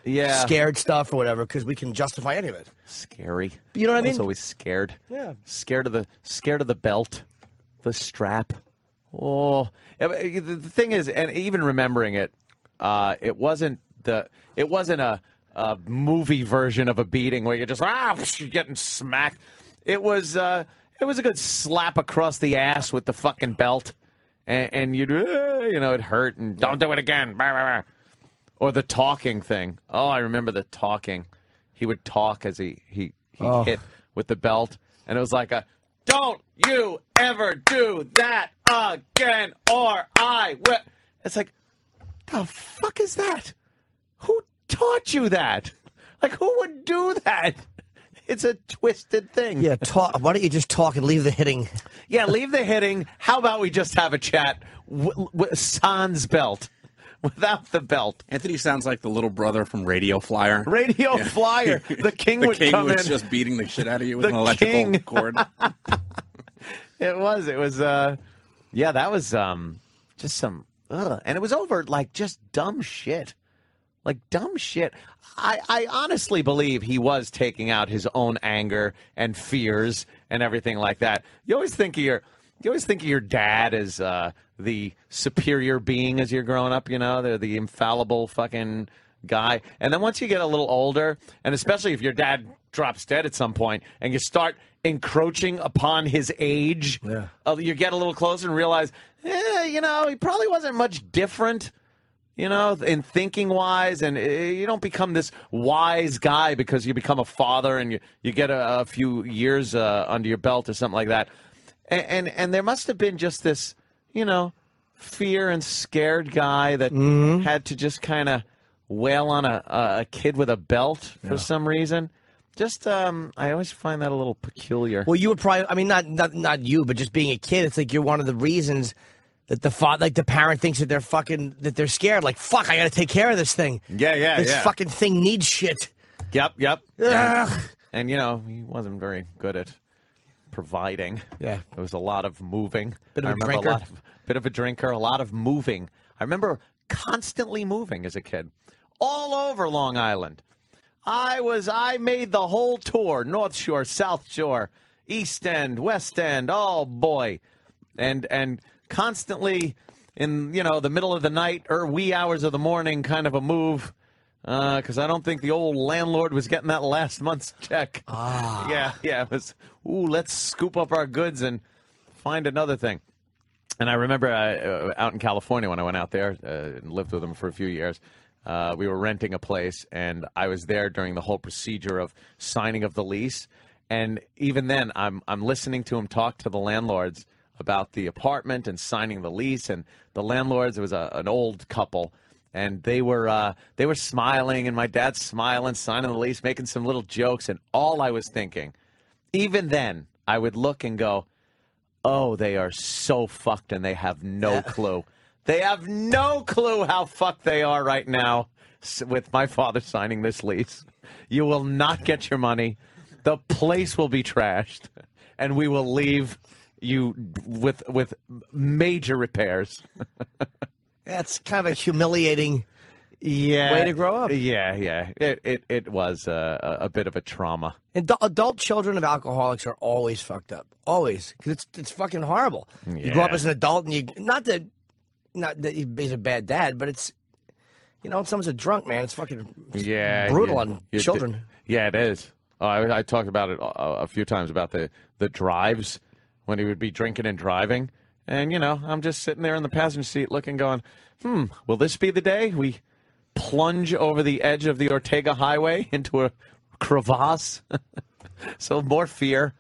Yeah. scared stuff or whatever because we can justify any of it Scary. You know what I I was always scared. Yeah. Scared of the scared of the belt, the strap. Oh, the thing is, and even remembering it, uh, it wasn't the it wasn't a, a movie version of a beating where you're just ah you're getting smacked. It was uh, it was a good slap across the ass with the fucking belt, and, and you'd uh, you know it hurt and don't do it again. Bah, bah, bah. Or the talking thing. Oh, I remember the talking. He would talk as he he, he oh. hit with the belt, and it was like a "Don't you ever do that again, or I will." It's like, the fuck is that? Who taught you that? Like, who would do that? It's a twisted thing. yeah talk why don't you just talk and leave the hitting Yeah, leave the hitting. How about we just have a chat w- w- sans belt, without the belt? Anthony sounds like the little brother from Radio Flyer. Radio Flyer. The king the would king come was in. just beating the shit out of you with The an electrical king. cord. It was. It was. Uh, yeah, that was um, just some. Ugh. And it was over like just dumb shit, like dumb shit. I, I honestly believe he was taking out his own anger and fears and everything like that. You always think of your, you always think of your dad as uh, the superior being as you're growing up. You know, they're the infallible fucking guy. And then once you get a little older, and especially if your dad drops dead at some point, and you start encroaching upon his age, Yeah. uh, you get a little closer and realize, eh, you know, he probably wasn't much different. You know, in thinking wise, and uh, you don't become this wise guy because you become a father and you, you get a, a few years uh, under your belt or something like that. And, and and there must have been just this, you know, fear and scared guy that had to just kind of wail on a, a kid with a belt for some reason. Just, um, I always find that a little peculiar. Well, you would probably. I mean, not not not you, but just being a kid, it's like you're one of the reasons that the father, like the parent, thinks that they're fucking that they're scared. Like, fuck, I got to take care of this thing. Yeah, yeah, This yeah. fucking thing needs shit. Yep, yep. Ugh. And you know, he wasn't very good at providing. Yeah. There was a lot of moving. Bit of I a drinker. A lot of, bit of a drinker, a lot of moving. I remember constantly moving as a kid. All over Long Island. I was I made the whole tour, North Shore, South Shore, East End, West End, oh boy. And and constantly in, you know, the middle of the night or wee hours of the morning kind of a move because I don't think the old landlord was getting that last month's check. Ah. Yeah, yeah. It was, ooh, let's scoop up our goods and find another thing. And I remember uh, uh, out in California when I went out there uh, and lived with them for a few years. Uh, we were renting a place, and I was there during the whole procedure of signing of the lease. And even then, I'm I'm listening to him talk to the landlords about the apartment and signing the lease. And the landlords, it was a, an old couple, and they were uh, they were smiling, and my dad's smiling, signing the lease, making some little jokes. And all I was thinking, even then, I would look and go, oh, they are so fucked and they have no clue. They have no clue how fucked they are right now with my father signing this lease. You will not get your money. The place will be trashed, and we will leave you with with major repairs. That's kind of a humiliating. Yeah, Way to grow up. Yeah, yeah. It it, it was a, a bit of a trauma. Adult, adult children of alcoholics are always fucked up. Always, because it's it's fucking horrible. You grow up as an adult, and you not that not that he's a bad dad, but it's you know, when someone's a drunk man, it's fucking yeah, brutal on children. yeah, it is. Oh, I, I talked about it a, a few times about the the drives when he would be drinking and driving, and you know, I'm just sitting there in the passenger seat, looking, going, "Hmm, will this be the day we plunge over the edge of the Ortega Highway into a crevasse?" so more fear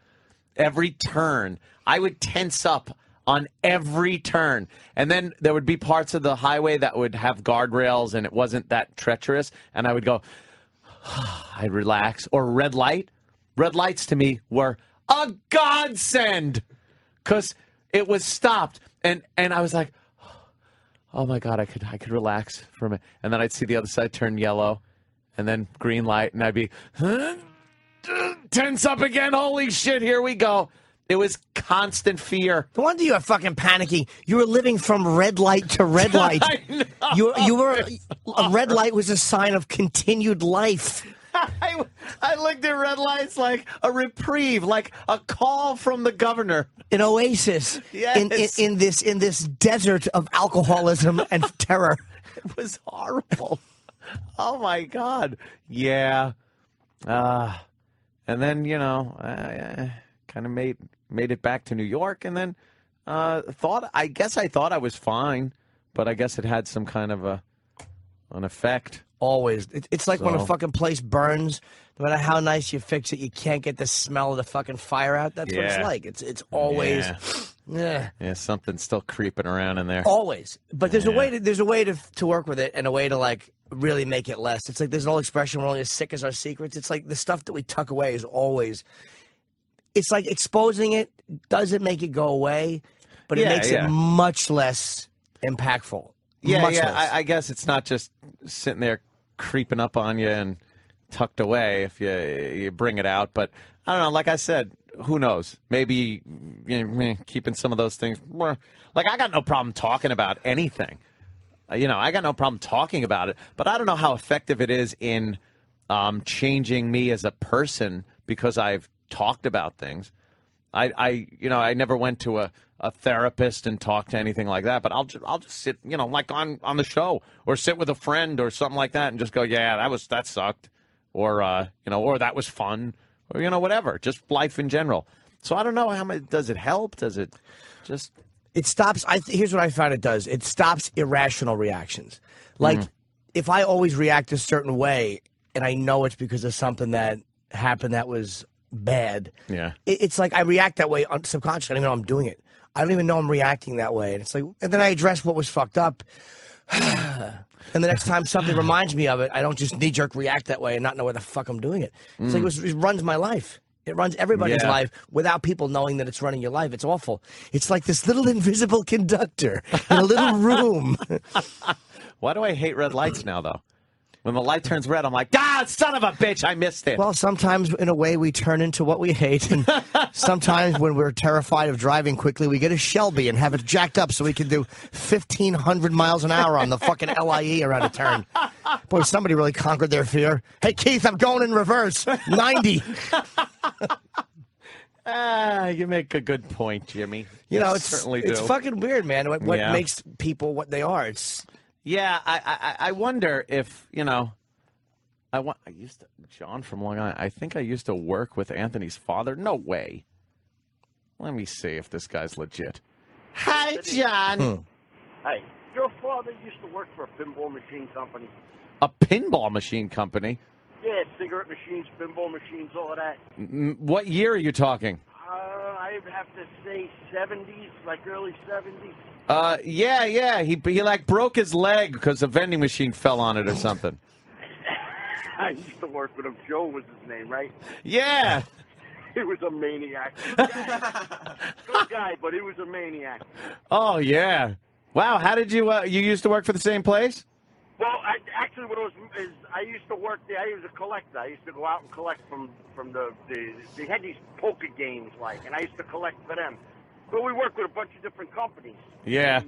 every turn. I would tense up on every turn. And then there would be parts of the highway that would have guardrails and it wasn't that treacherous. And I would go, I'd relax. Or red light. Red lights to me were a godsend because it was stopped, and and I was like, oh my god, I could I could relax for a minute, and then I'd see the other side turn yellow, and then green light, and I'd be huh? tense up again. Holy shit, here we go. It was constant fear. No wonder you were fucking panicking. You were living from red light to red light. You you were a red light was a sign of continued life. I, I looked at red lights like a reprieve, like a call from the governor. An oasis Yes. in, in, in this in this desert of alcoholism and terror. It was horrible. oh my god. Yeah. Uh, and then you know, I, kind of made made it back to New York, and then uh, thought I guess I thought I was fine, but I guess it had some kind of a an effect. Always. It, it's like when a fucking place burns. No matter how nice you fix it, you can't get the smell of the fucking fire out. That's what it's like. It's it's always, Yeah. yeah, Yeah, something's still creeping around in there. always. But there's a way to there's a way to to work with it and a way to like really make it less. It's like there's an old expression: we're only as sick as our secrets. It's like the stuff that we tuck away is always. It's like exposing it doesn't make it go away, but it Yeah, makes yeah. it much less impactful. Yeah, much yeah. I, I guess it's not just sitting there creeping up on you and tucked away if you you bring it out. But I don't know. Like I said, who knows? Maybe you know, keeping some of those things. Like I got no problem talking about anything. Uh, You know, I got no problem talking about it. But I don't know how effective it is in um, changing me as a person because I've talked about things. I, I, you know, I never went to a, a therapist and talked to anything like that. But I'll just, I'll just sit, you know, like on on the show or sit with a friend or something like that and just go, yeah, that was that sucked, or uh, you know, or that was fun, or you know, whatever. Just life in general. So I don't know how much does it help? Does it just it stops I th- here's what I found it does. It stops irrational reactions. Like if I always react a certain way and I know it's because of something that happened that was bad. Yeah. It, it's like I react that way subconsciously. I don't even know I'm doing it. I don't even know I'm reacting that way. And it's like and then I address what was fucked up. and the next time something reminds me of it, I don't just knee jerk react that way and not know where the fuck I'm doing it. It's like mm. it, was, it runs my life. It runs everybody's Yeah. life without people knowing that it's running your life. It's awful. It's like this little invisible conductor in a little room. why do I hate red lights now though? When the light turns red, I'm like, ah, son of a bitch, I missed it. well, sometimes in a way we turn into what we hate, and sometimes when we're terrified of driving quickly, we get a Shelby and have it jacked up so we can do 1,500 miles an hour on the fucking LIE around a turn. Boy, somebody really conquered their fear. Hey, Keith, I'm going in reverse. 90. ah, you make a good point, Jimmy. You know, it's certainly it's fucking weird, man. What, what Yeah. makes people what they are? It's Yeah, I, I, I wonder if you know. I want. I used to John from Long Island. I think I used to work with Anthony's father. No way. Let me see if this guy's legit. Hi, John. Hey, your father used to work for a pinball machine company. A pinball machine company. Yeah, cigarette machines, pinball machines, all of that. M- What year are you talking? Uh, I have to say 70s, like early 70s. Uh, yeah, yeah. He he like broke his leg because a vending machine fell on it or something. I used to work with him. Joe was his name, right? Yeah. He was a maniac. Good guy, but he was a maniac. Oh yeah. Wow. How did you? Uh, you used to work for the same place? Well, I, actually, what it was is I used to work there. I was a collector. I used to go out and collect from from the, the they had these poker games like, and I used to collect for them. But we worked with a bunch of different companies. Yeah.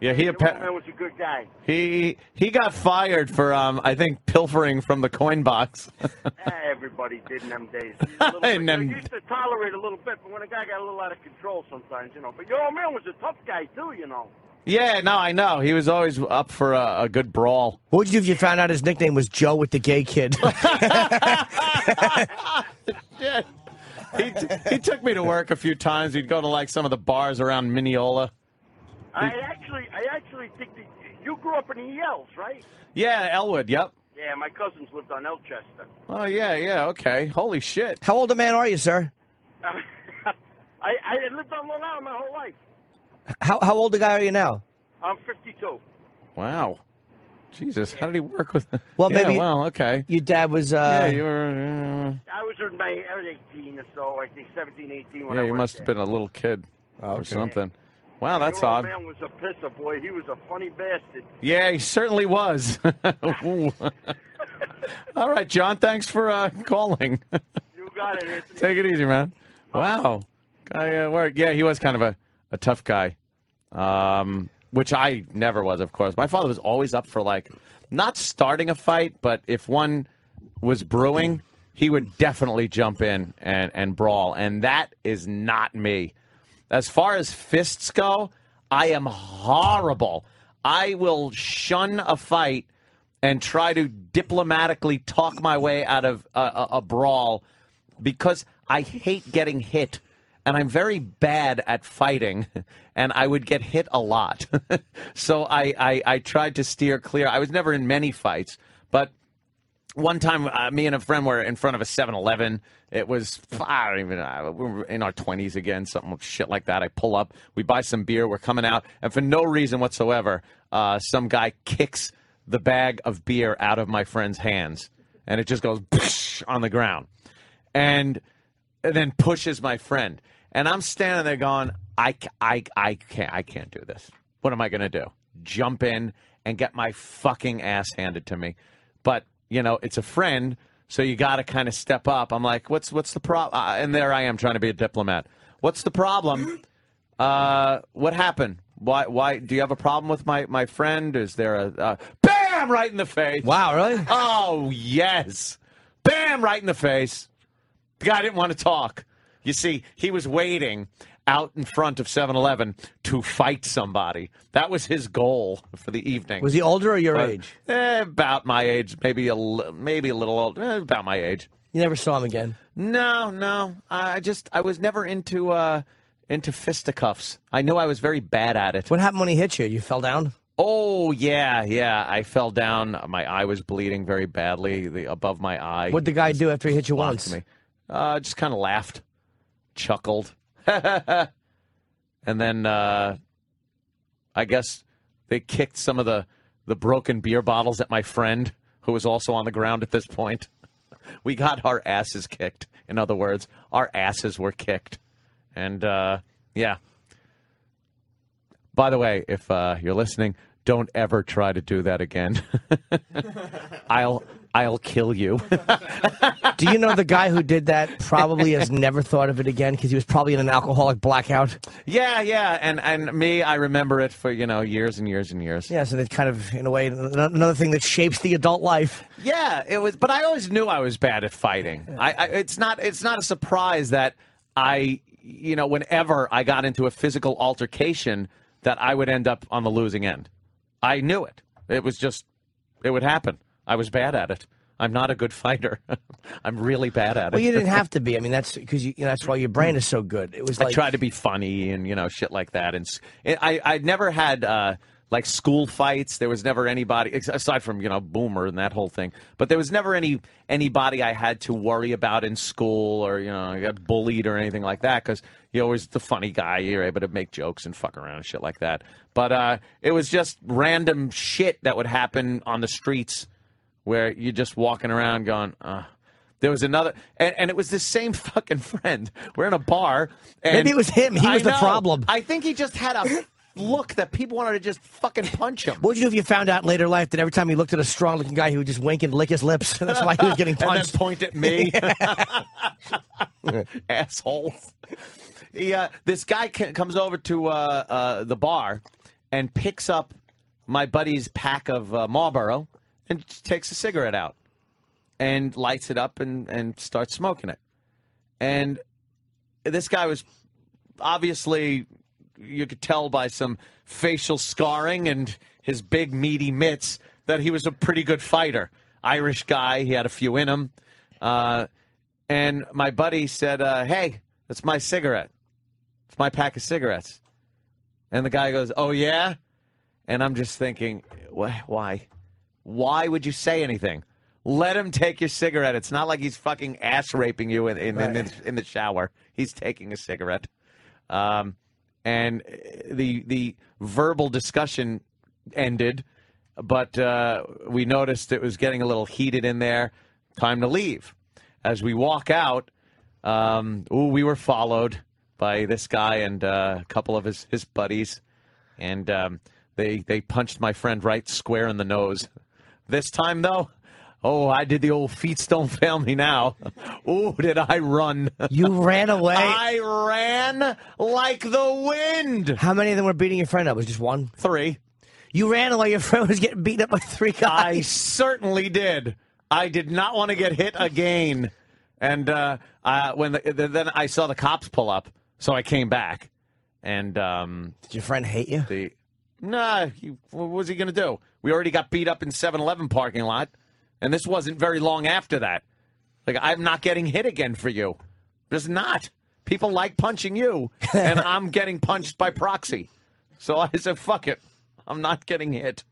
Yeah. He The old appa- was a good guy. he he got fired for um I think pilfering from the coin box. Eh, Everybody did in them days. A little bit- In them- you used to tolerate a little bit, but when a guy got a little out of control, sometimes you know. But your old man was a tough guy too, you know. yeah. No, I know. He was always up for a, a good brawl. what would you do if you found out his nickname was Joe with the gay kid? Yeah. He, he took me to work a few times. We'd go to like some of the bars around Mineola. I actually, I actually think that you grew up in the Ells, right? Yeah, Elwood. Yep. Yeah, my cousins lived on Elchester. Oh yeah, yeah. Okay. Holy shit. How old a man are you, sir? I, I lived on Long Island my whole life. How how old a guy are you now? I'm 52. Wow. Jesus, how did he work with? Well, yeah, maybe- Well, okay. Your dad was. yeah, Uh, you were. I was in my, I was 18 or so, I think 17, 18 Uh, when yeah, I you worked must have been a little kid or something. Wow, that's Your old odd. man was a pisser, boy. He was a funny bastard. Yeah, he certainly was. All right, John. Thanks for uh, calling. You got it, Anthony. Take it easy, man. Wow. Guy, uh. Yeah, he was kind of a, a tough guy, um, which I never was, of course. My father was always up for, like, not starting a fight, but if one was brewing, he would definitely jump in and, and brawl. And that is not me. As far as fists go, I am horrible. I will shun a fight and try to diplomatically talk my way out of a, a, a brawl because I hate getting hit. And I'm very bad at fighting, and I would get hit a lot. so I, I, I tried to steer clear. I was never in many fights, but one time, uh, me and a friend were in front of a 7-Eleven. It was I don't even know. We were in our twenties again, something shit like that. I pull up, we buy some beer, we're coming out, and for no reason whatsoever, uh, some guy kicks the bag of beer out of my friend's hands, and it just goes on the ground, and, and then pushes my friend, and I'm standing there going, I, I, I can't, I can't do this. What am I gonna do? Jump in and get my fucking ass handed to me, but you know, it's a friend, so you got to kind of step up. I'm like, what's what's the problem? Uh, and there I am trying to be a diplomat. What's the problem? Uh, what happened? Why why do you have a problem with my my friend? Is there a uh, bam right in the face? wow, really? Oh yes, bam right in the face. The guy didn't want to talk. You see, he was waiting out in front of 7-Eleven to fight somebody. That was his goal for the evening. Was he older or your But, age? eh, about my age, maybe a maybe a little old, eh, about my age. You never saw him again. No, no, I just I was never into uh into fisticuffs. I knew I was very bad at it. What happened when he hit you? You fell down. Oh yeah, yeah. I fell down. My eye was bleeding very badly, the above my eye. What did the guy do after he hit you once? me. Uh, just kind of laughed, chuckled, and then uh, I guess they kicked some of the the broken beer bottles at my friend, who was also on the ground at this point. We got our asses kicked. In other words, our asses were kicked, and uh, yeah. By the way, if uh, you're listening, don't ever try to do that again. I'll I'll kill you. Do you know the guy who did that probably has never thought of it again because he was probably in an alcoholic blackout? Yeah, yeah, and and me, I remember it for you know years and years and years. Yeah, so that's kind of, in a way, another thing that shapes the adult life. Yeah, it was, but I always knew I was bad at fighting. I, I it's not it's not a surprise that I you know whenever I got into a physical altercation that I would end up on the losing end. I knew it. It was just it would happen. I was bad at it. I'm not a good fighter. I'm really bad at it. Well, you didn't have to be. I mean, that's because you, you know, that's why your brain is so good. It was I like tried to be funny and you know shit like that. And I I never had uh, like school fights. There was never anybody aside from you know Boomer and that whole thing. But there was never any anybody I had to worry about in school or you know get bullied or anything like that because you're always the funny guy. You're able to make jokes and fuck around and shit like that. But uh, it was just random shit that would happen on the streets where you're just walking around going. Uh, there was another, and, and it was the same fucking friend. We're in a bar. And Maybe it was him. He was the problem. I think he just had a look that people wanted to just fucking punch him. What would you do if you found out in later life that every time he looked at a strong looking guy, he would just wink and lick his lips? That's why he was getting punched. point at me. Assholes. He, uh, this guy comes over to uh, uh, the bar and picks up my buddy's pack of uh, Marlboro and takes a cigarette out and lights it up and, and starts smoking it. And this guy was obviously, you could tell by some facial scarring and his big meaty mitts that he was a pretty good fighter. Irish guy, he had a few in him. Uh, and my buddy said, uh, Hey, that's my cigarette. It's my pack of cigarettes. And the guy goes, Oh, yeah? And I'm just thinking, Why? Why would you say anything? Let him take your cigarette. It's not like he's fucking ass raping you in, in, in, the, in the shower. He's taking a cigarette. Um, and the the verbal discussion ended, but uh, we noticed it was getting a little heated in there. Time to leave. As we walk out, um, ooh, we were followed by this guy and uh, a couple of his, his buddies, and um, they they punched my friend right square in the nose. This time though, oh, I did the old feet don't fail me now. Oh, did I run? You ran away. I ran like the wind. How many of them were beating your friend up? Was just one? Three. You ran while your friend was getting beaten up by three guys. I certainly did. I did not want to get hit again. And uh, uh, when the, the, then I saw the cops pull up, so I came back. And um, Did your friend hate you? the nah, he, what was he going to do? We already got beat up in 7-Eleven parking lot, and this wasn't very long after that. Like I'm not getting hit again for you. Just not. People like punching you, and I'm getting punched by proxy. So I said, "Fuck it, I'm not getting hit."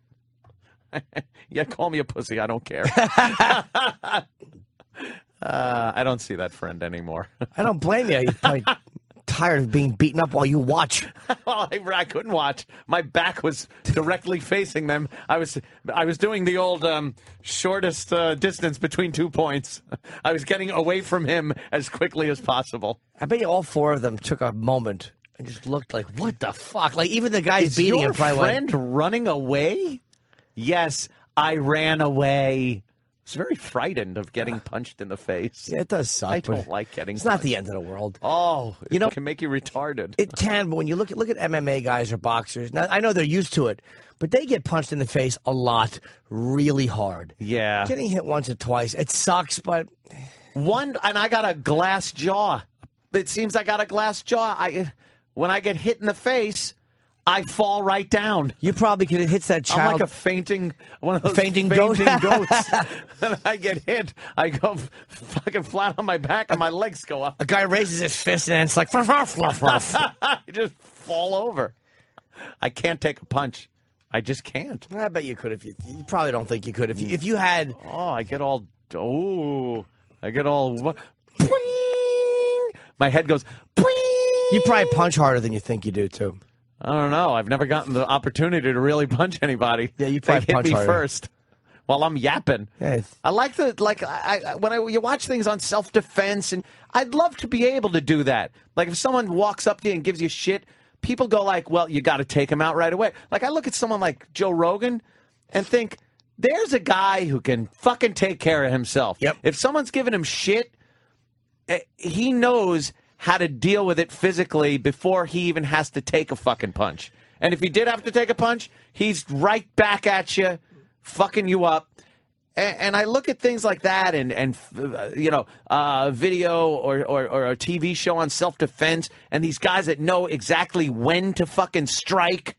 yeah, call me a pussy. I don't care. uh, I don't see that friend anymore. I don't blame you. Probably tired of being beaten up while you watch. well, I, I couldn't watch. My back was directly facing them. I was I was doing the old um, shortest uh, distance between two points. I was getting away from him as quickly as possible. I bet you all four of them took a moment and just looked like, what the fuck? Like, even the guys Is beating your him probably went, friend running away? Yes, I ran away. I was very frightened of getting punched in the face. yeah, it does suck. I don't like getting. It's not the end of the world. Oh, You know- it can make you retarded. It can, but when you look at look at MMA guys or boxers, now I know they're used to it, but they get punched in the face a lot, really hard. yeah. Getting hit once or twice, it sucks, but One, and I got a glass jaw. It seems I got a glass jaw. I, when I get hit in the face, I fall right down. you probably could have hit that child. I'm like a fainting, one of those Fainting fainting, goat. goats. and I get hit. I go f- fucking flat on my back, and my legs go up. a guy raises his fist and it's like fluff, fluff, fluff. I just fall over. I can't take a punch. I just can't. I bet you could if you. You probably don't think you could if you if you had. Oh, I get all. Oh, I get all. My head goes. You probably punch harder than you think you do too. I don't know. I've never gotten the opportunity to really punch anybody. Yeah, you probably hit punch me harder. first while I'm yapping. It's- I like the like I, I when I you watch things on self defense, and I'd love to be able to do that. Like if someone walks up to you and gives you shit, people go like, "Well, you got to take him out right away." Like I look at someone like Joe Rogan and think, "There's a guy who can fucking take care of himself." Yep. If someone's giving him shit, eh, he knows how to deal with it physically before he even has to take a fucking punch. And if he did have to take a punch, he's right back at you, fucking you up. And, and I look at things like that, and and uh, you know, uh, video or, or or a TV show on self defense, and these guys that know exactly when to fucking strike,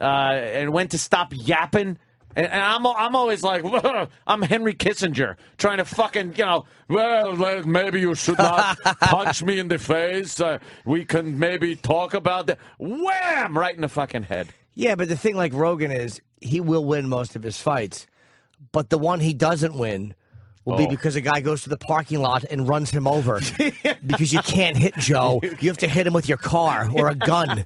uh, and when to stop yapping. And, and I'm I'm always like I'm Henry Kissinger trying to fucking you know well maybe you should not punch me in the face. Uh, we can maybe talk about that. Wham! Right in the fucking head. Yeah, but the thing like Rogan is he will win most of his fights, but the one he doesn't win will be Oh. because a guy goes to the parking lot and runs him over because you can't hit Joe. You have to hit him with your car or a gun.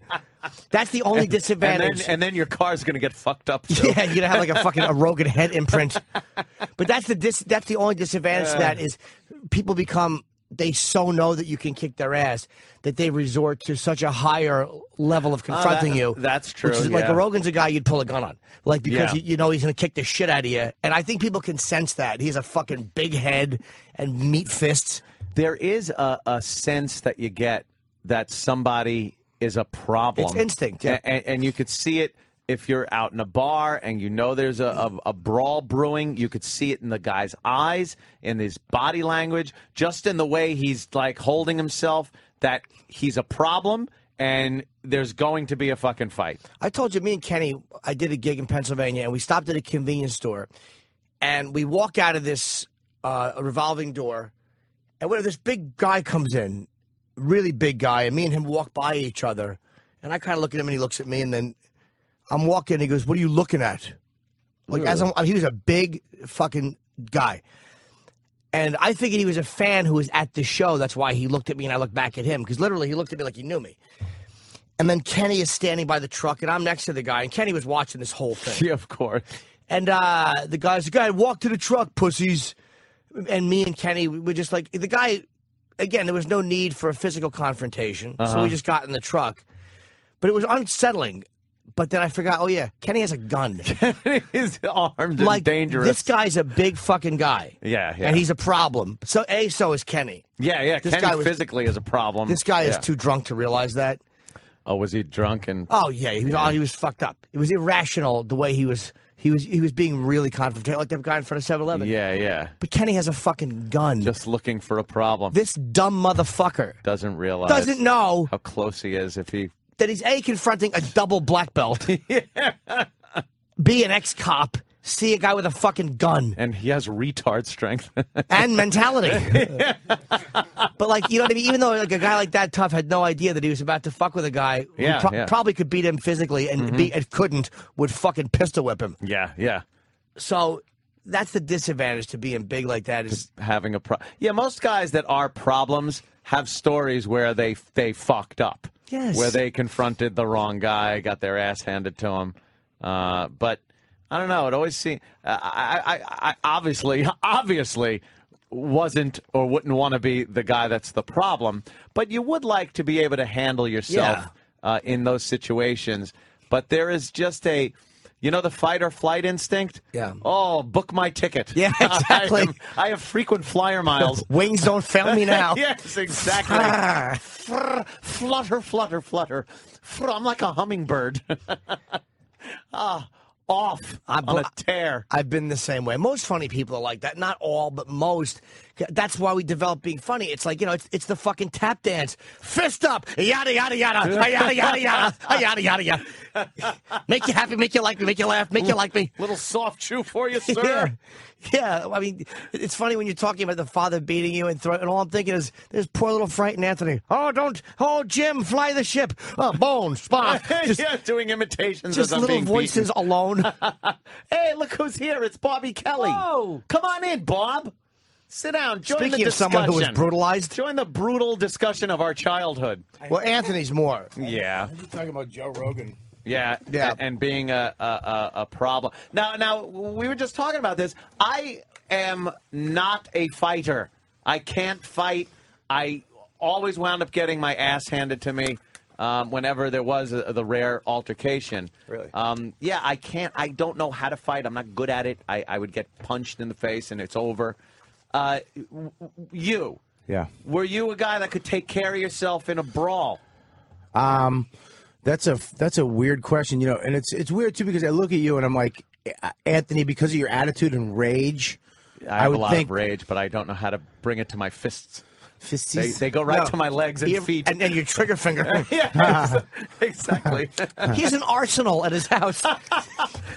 That's the only And disadvantage. then, and then your car's gonna get fucked up. Too. Yeah, you're gonna have like a fucking a Rogan head imprint. But that's the dis- that's the only disadvantage to that is people become they so know that you can kick their ass that they resort to such a higher level of ah, confronting that- you. that's true, is like yeah. a Rogan's a guy you'd pull a gun on, like because Yeah. you, you know he's gonna kick the shit out of you. And I think people can sense that he's a fucking big head and meat fists. there is a, a sense that you get that somebody is a problem. It's instinct, yeah. And, and you could see it if you're out in a bar and you know there's a, a, a brawl brewing. You could see it in the guy's eyes, in his body language, just in the way he's like holding himself. That he's a problem, and there's going to be a fucking fight. I told you, me and Kenny, I did a gig in Pennsylvania, and we stopped at a convenience store, and we walk out of this uh, revolving door, and when this big guy comes in, really big guy, and me and him walk by each other, and I kind of look at him, and he looks at me, and then I'm walking, and he goes, "What are you looking at?" Like as I'm, he was a big fucking guy. And I figured he was a fan who was at the show. That's why he looked at me and I looked back at him because literally he looked at me like he knew me. And then Kenny is standing by the truck and I'm next to the guy and Kenny was watching this whole thing. Yeah, of course. And uh, the guy's the guy walk to the truck, pussies. And me and Kenny we were just like the guy. Again, there was no need for a physical confrontation, so we uh-huh. just got in the truck. But it was unsettling. But then I forgot. Oh yeah, Kenny has a gun. He's armed like and dangerous. this guy's a big fucking guy. Yeah, yeah. And he's a problem. So a so is Kenny. yeah, yeah. this Kenny guy was- physically is a problem. This guy is too drunk to realize that. Oh, was he drunk and? Oh yeah, he was. Oh, he was fucked up. It was irrational the way he was. He was. He was being really confrontational, like that guy in front of 7-Eleven. Yeah, yeah. But Kenny has a fucking gun. Just looking for a problem. this dumb motherfucker doesn't realize doesn't know how close he is if he. that he's a confronting a double black belt. yeah. B an ex cop. See a guy with a fucking gun And he has retard strength. and mentality. but like you know what I mean. Even though like a guy like that tough had no idea that he was about to fuck with a guy who Yeah, pro- yeah. probably could beat him physically and be, and couldn't would fucking pistol whip him. yeah, yeah. So that's the disadvantage to being big like that is Having a pro. Yeah, most guys that are problems have stories where they they fucked up. Yes. Where they confronted the wrong guy, got their ass handed to them. Uh, but I don't know. It always seems. Uh, I, I, I obviously, obviously wasn't or wouldn't want to be the guy that's the problem. But you would like to be able to handle yourself Yeah. uh, in those situations. But there is just a, you know, the fight or flight instinct. Yeah. Oh, book my ticket. Yeah, exactly. I, am- I have frequent flyer miles. wings don't fail me now. yes, exactly. Frr, flutter, flutter, flutter. Frr, I'm like a hummingbird. ah, off I'm on a tear. I've been the same way. Most funny people are like that. Not all, but most. That's why we develop being funny. It's like you know, it's, it's the fucking tap dance, fist up, yada yada yada, yada yada yada, yada yada yada. Make you happy, make you like me, make you laugh, make you like me. Little soft shoe for you, sir. yeah. I mean, it's funny when you're talking about the father beating you and throw, and all I'm thinking is, there's poor little frightened Anthony. Oh, don't, oh, Jim, fly the ship. Oh, bone, spot. Just, yeah, doing imitations just little voices beaten. alone. Hey, look who's here! It's Bobby Kelly. Whoa. Come on in, Bob. Sit down. Join Speaking the of someone who was brutalized. Join the brutal discussion of our childhood. Well, Anthony's more. Yeah. You talking about Joe Rogan? Yeah, Yeah. a- and being a, a, a, a problem. Now, now we were just talking about this. I am not a fighter. I can't fight. I always wound up getting my ass handed to me um, whenever there was a, the rare altercation. Really? Um, yeah, I can't. I don't know how to fight. I'm not good at it. I, I would get punched in the face and it's over. Uh, w- w- you. Yeah. Were you a guy that could take care of yourself in a brawl? Um, that's a that's a weird question, you know, and it's it's weird too because I look at you and I'm like, Anthony, because of your attitude and rage, I, have would a lot think of rage, but I don't know how to bring it to my fists. They, fisties- they go right No. to my legs and He- feet. And, and your trigger finger. yeah, exactly. he has an arsenal at his house.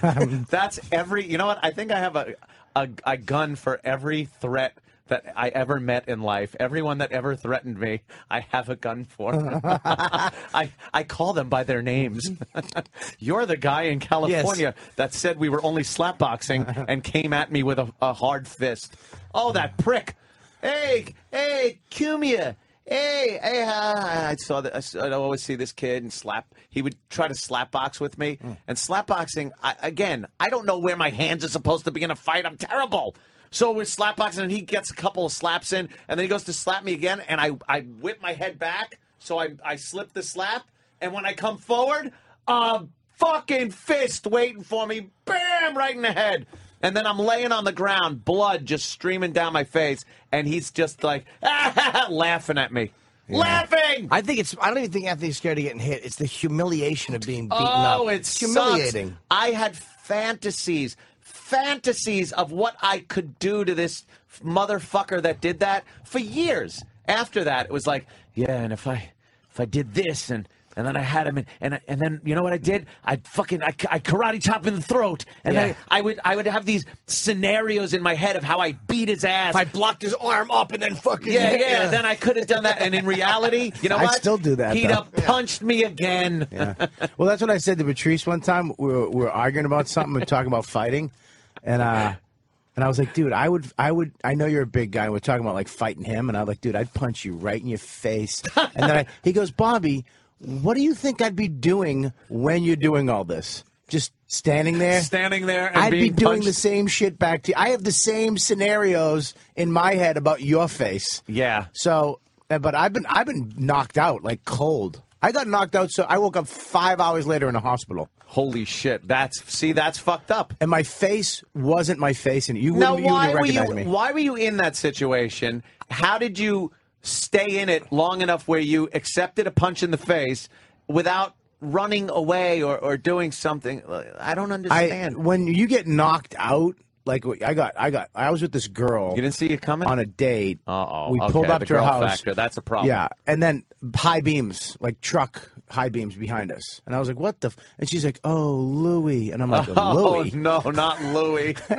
That's every. You know what? I think I have a, a a gun for every threat that I ever met in life. Everyone that ever threatened me, I have a gun for. I I call them by their names. You're the guy in California that said we were only slapboxing and came at me with a, a hard fist. Oh, that prick! Hey, hey, Cumia. Hey, hey, I saw that. I'd always see this kid and slap. He would try to slap box with me. Hmm. And slap boxing, I, again, I don't know where my hands are supposed to be in a fight. I'm terrible. So we're slap boxing, and he gets a couple of slaps in, and then he goes to slap me again, and I, I whip my head back, so I, I slip the slap, and when I come forward, a fucking fist waiting for me, bam, right in the head. And then I'm laying on the ground, blood just streaming down my face, and he's just like laughing at me. Laughing! I think it's. I don't even think Anthony's scared of getting hit. It's the humiliation of being beaten oh, up. it's humiliating. I had fantasies, fantasies of what I could do to this motherfucker that did that for years. After that, it was like, yeah, and if I, if I did this and. And then I had him, in, and and then you know what I did? I fucking I, I karate chop in the throat, and Yeah. I, I would I would have these scenarios in my head of how I beat his ass. If I blocked his arm up and then fucking Yeah, yeah. Then I could have done that, and in reality, you know I what? still do that, He'd though. have punched me again. Yeah. well, that's what I said to Patrice one time. We were, we were arguing about something We're talking about fighting, and uh, and I was like, dude, I would, I would, I know you're a big guy. and We're talking about like fighting him, and I was like, dude, I'd punch you right in your face. And then I, he goes, Bobby, what do you think I'd be doing when you're doing all this? just standing there. Standing there and I'd be being doing the same shit back to you. I have the same scenarios in my head about your face. Yeah. So, uh, but I've been I've been knocked out like cold. I got knocked out, so I woke up five hours later in a hospital, Holy shit. That's see, that's fucked up. and my face wasn't my face, and you Now, wouldn't, you why wouldn't were you me. why were you in that situation? How did you stay in it long enough where you accepted a punch in the face without running away or, or doing something? I don't I understand. when you get knocked out, like I got, I got, I was with this girl you didn't see it coming on a date. Uh-oh. We Okay, pulled up to her house. factor, that's a problem. Yeah, and then high beams, like truck high beams behind us, and I was like, "What the?" F-? And she's like, "Oh, Louis," and I'm like, Oh "Louis." no, not Louis.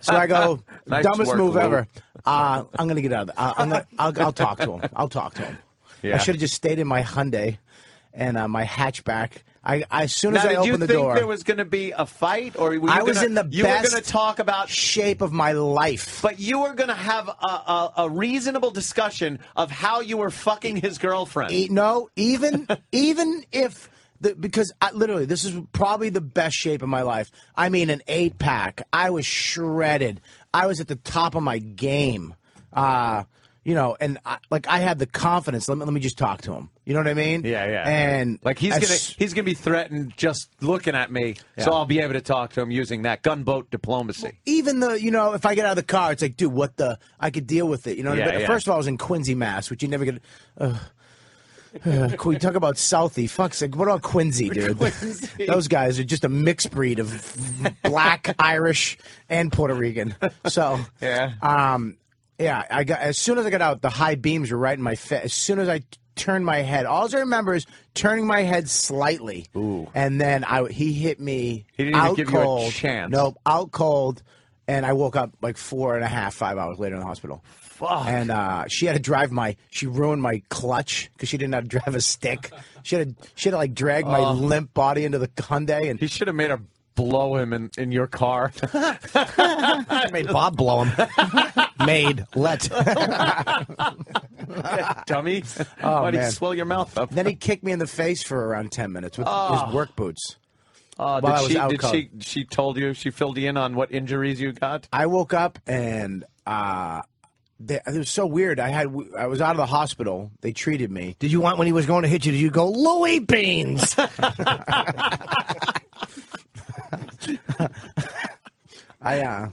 So I go, Nice dumbest work, move Lou. ever. Uh, I'm gonna get out of it. Uh, I'm gonna, I'll, I'll talk to him. I'll talk to him. Yeah. I should have just stayed in my Hyundai and uh, my hatchback. I, I as soon as now, I did you think there was going to be a fight, or were you I was gonna- in the you best were going to talk about shape of my life. But you were going to have a, a, a reasonable discussion of how you were fucking his girlfriend. E- no, even even if the because I, literally this is probably the best shape of my life. I mean, an eight pack. I was shredded. I was at the top of my game. Uh, you know, and I, like I had the confidence. Let me let me just talk to him. You know what I mean? Yeah, yeah. And like he's gonna he's gonna be threatened just looking at me, so I'll be able to talk to him using that gunboat diplomacy. even the you know if I get out of the car, it's like, dude, what the? I could deal with it. You know. Yeah, but yeah. First of all, I was in Quincy, Mass, which you never get. Uh, uh, we talk about Southie. Fuck's sake. What about Quincy, dude? Those guys are just a mixed breed of black, Irish, and Puerto Rican. So Yeah. um, yeah. I got as soon as I got out, the high beams were right in my face. As soon as I turned my head, all I remember is turning my head slightly, Ooh. and then I he hit me. He didn't even out give you a cold. chance. Nope, out cold, and I woke up like four and a half, five hours later in the hospital. Fuck. And uh, she had to drive my. She ruined my clutch because she didn't know how to drive a stick. She had to. She had to like drag my limp body into the Hyundai and He should have made her blow him in, in your car. I Made Bob blow him. Made. Let. Dummy. Oh, Why'd he man. swell your mouth up? then he kicked me in the face for around ten minutes with Oh. his work boots. Uh, while I did was she, out did cold. she she told you she filled you in on what injuries you got? I woke up and uh, they, it was so weird. I had I was out of the hospital. They treated me. Did you want when he was going to hit you? Did you go Louis Beans? I uh,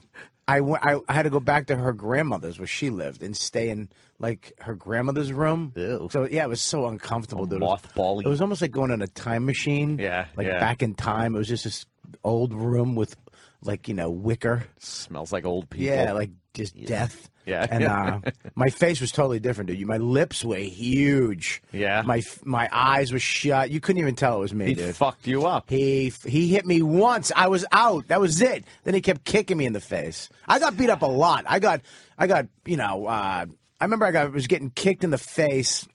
I went. I, I had to go back to her grandmother's where she lived and stay in like her grandmother's room. Ew. So yeah, it was so uncomfortable, dude. It was- It was almost like going in a time machine. Yeah, like yeah. back in time. It was just this old room with like you know wicker. Smells like old people. Yeah, like just death. Yeah. and uh, my face was totally different, dude. My lips were huge. Yeah. my my eyes were shut. You couldn't even tell it was me, he dude. fucked you up. He he hit me once. I was out. That was it. Then he kept kicking me in the face. I got beat up a lot. I got I got you know. Uh, I remember I got was getting kicked in the face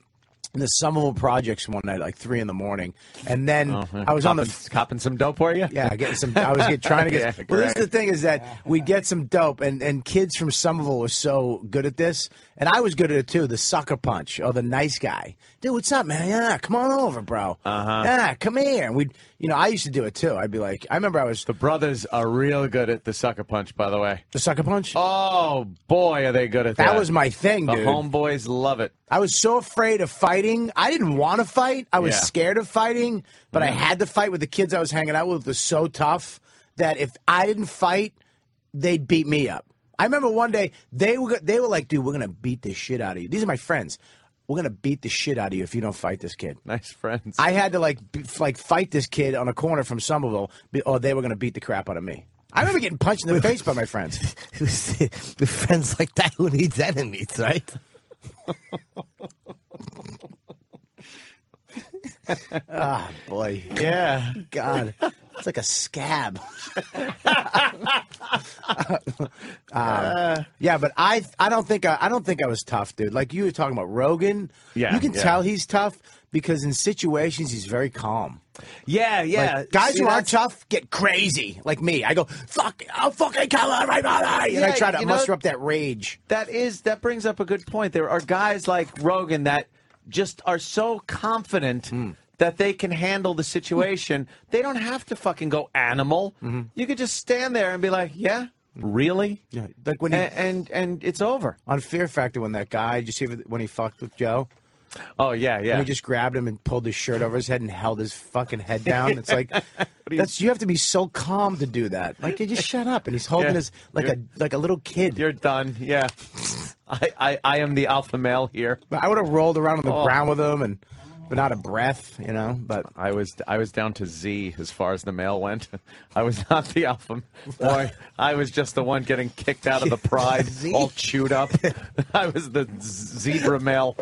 the Somerville projects one night, like three in the morning, and then oh, I was on the copping some dope for you. yeah, getting some. I was get, trying to get. Yeah, well, this is the thing is that we get some dope, and and kids from Somerville were so good at this, and I was good at it too. The sucker punch or the nice guy, dude. What's up, man? Yeah, come on over, bro. Uh huh. Yeah, come here. And we, you know, I used to do it too. I'd be like, I remember I was The brothers are real good at the sucker punch, by the way. the sucker punch. Oh boy, are they good at that? that was my thing, the dude. homeboys love it. I was so afraid of fighting. I didn't want to fight. I was Yeah. scared of fighting, but I had to fight with the kids I was hanging out with. It was so tough that if I didn't fight, they'd beat me up. I remember one day they were they were like, "Dude, we're gonna beat the shit out of you." These are my friends. We're gonna beat the shit out of you if you don't fight this kid. Nice friends. I had to like be, like fight this kid on a corner from Somerville, be- or they were gonna beat the crap out of me. I remember getting punched in the face by my friends. With friends like that, who needs enemies, right? Ah, boy, yeah. God, it's like a scab. Um, yeah, but I I don't think I, I don't think I was tough, dude. Like you were talking about Rogan. Yeah, you can yeah. tell he's tough because in situations he's very calm. Yeah, yeah. Like, guys See, who aren't tough get crazy, like me. I go fuck, I'll fucking kill everybody, and I try to you know- muster up that rage. That is that brings up a good point. There are guys like Rogan that just are so confident Hmm. That they can handle the situation. They don't have to fucking go animal. Mm-hmm. You could just stand there and be like, "Yeah, really?" Yeah, like when he, and, and and it's over. on Fear Factor when that guy, did you see when he fucked with Joe? Oh yeah, yeah. And he just grabbed him and pulled his shirt over his head and held his fucking head down. It's like that's you have to be so calm to do that. Like you just shut up. And he's holding Yeah. his like a like a little kid. You're done. Yeah. I, I, I am the alpha male here. I would have rolled around on the Oh. ground with him and but not a breath, you know. But I was I was down to Z as far as the male went. I was not the alpha boy. I was just the one getting kicked out of the pride, Z? all chewed up. I was the z- zebra male.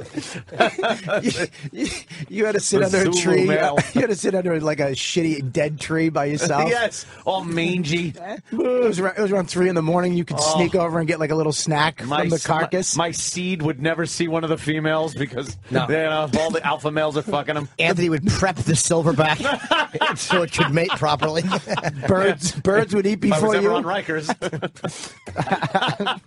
you, you had to sit The under a tree. male. You had to sit under like a shitty dead tree by yourself. yes, all mangy. It was, around, it was around three in the morning. You could oh. sneak over and get like a little snack from the carcass. My, my seed would never see one of the females because No. you know, all the alpha males are fucking them. Anthony would prep the silverback so it could mate properly. birds, birds would eat If I was before ever you. on Rikers.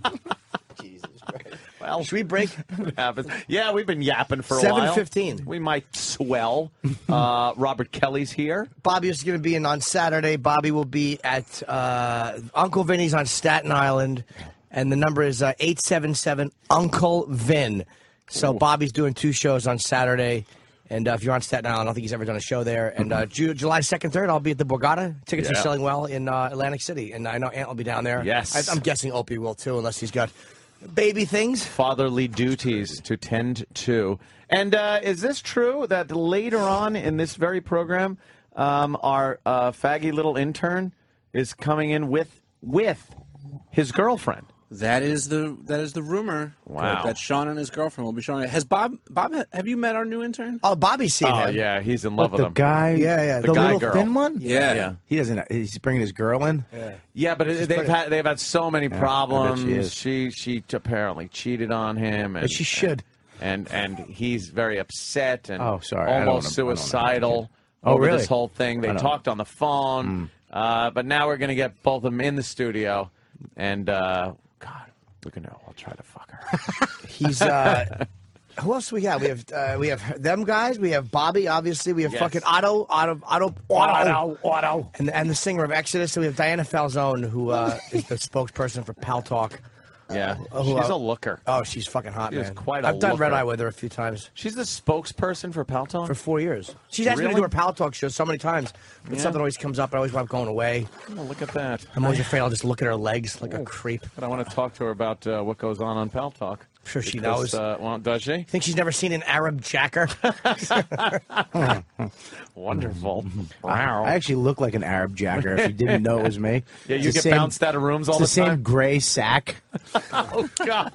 well, Should we break? happens. Yeah, we've been yapping for a while. 7:15. We might swell. Uh, Robert Kelly's here. Bobby is going to be in on Saturday. Bobby will be at uh, Uncle Vinny's on Staten Island, and the number is uh, eight seven seven Uncle Vin. So Bobby's doing two shows on Saturday, and uh, if you're on Staten Island, I don't think he's ever done a show there. And uh, Ju- July second, third, I'll be at the Borgata. Tickets Yeah. are selling well in uh, Atlantic City, and I know Ant will be down there. Yes. I, I'm guessing Opie will too, unless he's got baby things. Fatherly duties to tend to. And uh, is this true that later on in this very program, um, our uh, faggy little intern is coming in with with his girlfriend? That is the that is the rumor. Wow. That Sean and his girlfriend will be showing it. Has Bob Bob have you met our new intern? Oh, Bobby's seen Oh him. yeah, he's in love What, with the him. guy? Yeah, yeah. The, The guy little girl. thin one? Yeah. Yeah. He doesn't. He's bringing his girl in. Yeah, but it- they've had they've had so many I bet problems. she is. she she apparently cheated on him, and But she should. and and he's very upset and Oh, sorry. Almost wanna- I don't wanna suicidal Oh, over really? this whole thing. They talked on the phone, uh, but now we're gonna get both of them in the studio, and uh, God, we're gonna all try to fuck her. He's uh who else we got? We have uh, we have them guys. We have Bobby, obviously. We have Yes. fucking Otto, Otto, Otto, Otto, Otto, and and the singer of Exodus. And we have Diana Falzone, who uh, is the spokesperson for Pal Talk. Yeah, Oh, she's uh, a looker. Oh, she's fucking hot, She is man. quite a I've done Red. Eye with her a few times She's the spokesperson for Paltalk. for four years. She's asked me Really? to do her Pal Talk show so many times, but Yeah. something always comes up. I always wind up going away. Oh, look at that. I'm always afraid I'll just look at her legs like a creep. But I want to talk to her about uh, what goes on on Paltalk. Sure she Because, knows. Uh, well, does she? Think she's never seen an Arab jacker? Wonderful. Wow. I actually look like an Arab jacker if you didn't know it was me. Yeah, you the get same- bounced out of rooms all It's the, the same gray sack. Oh God!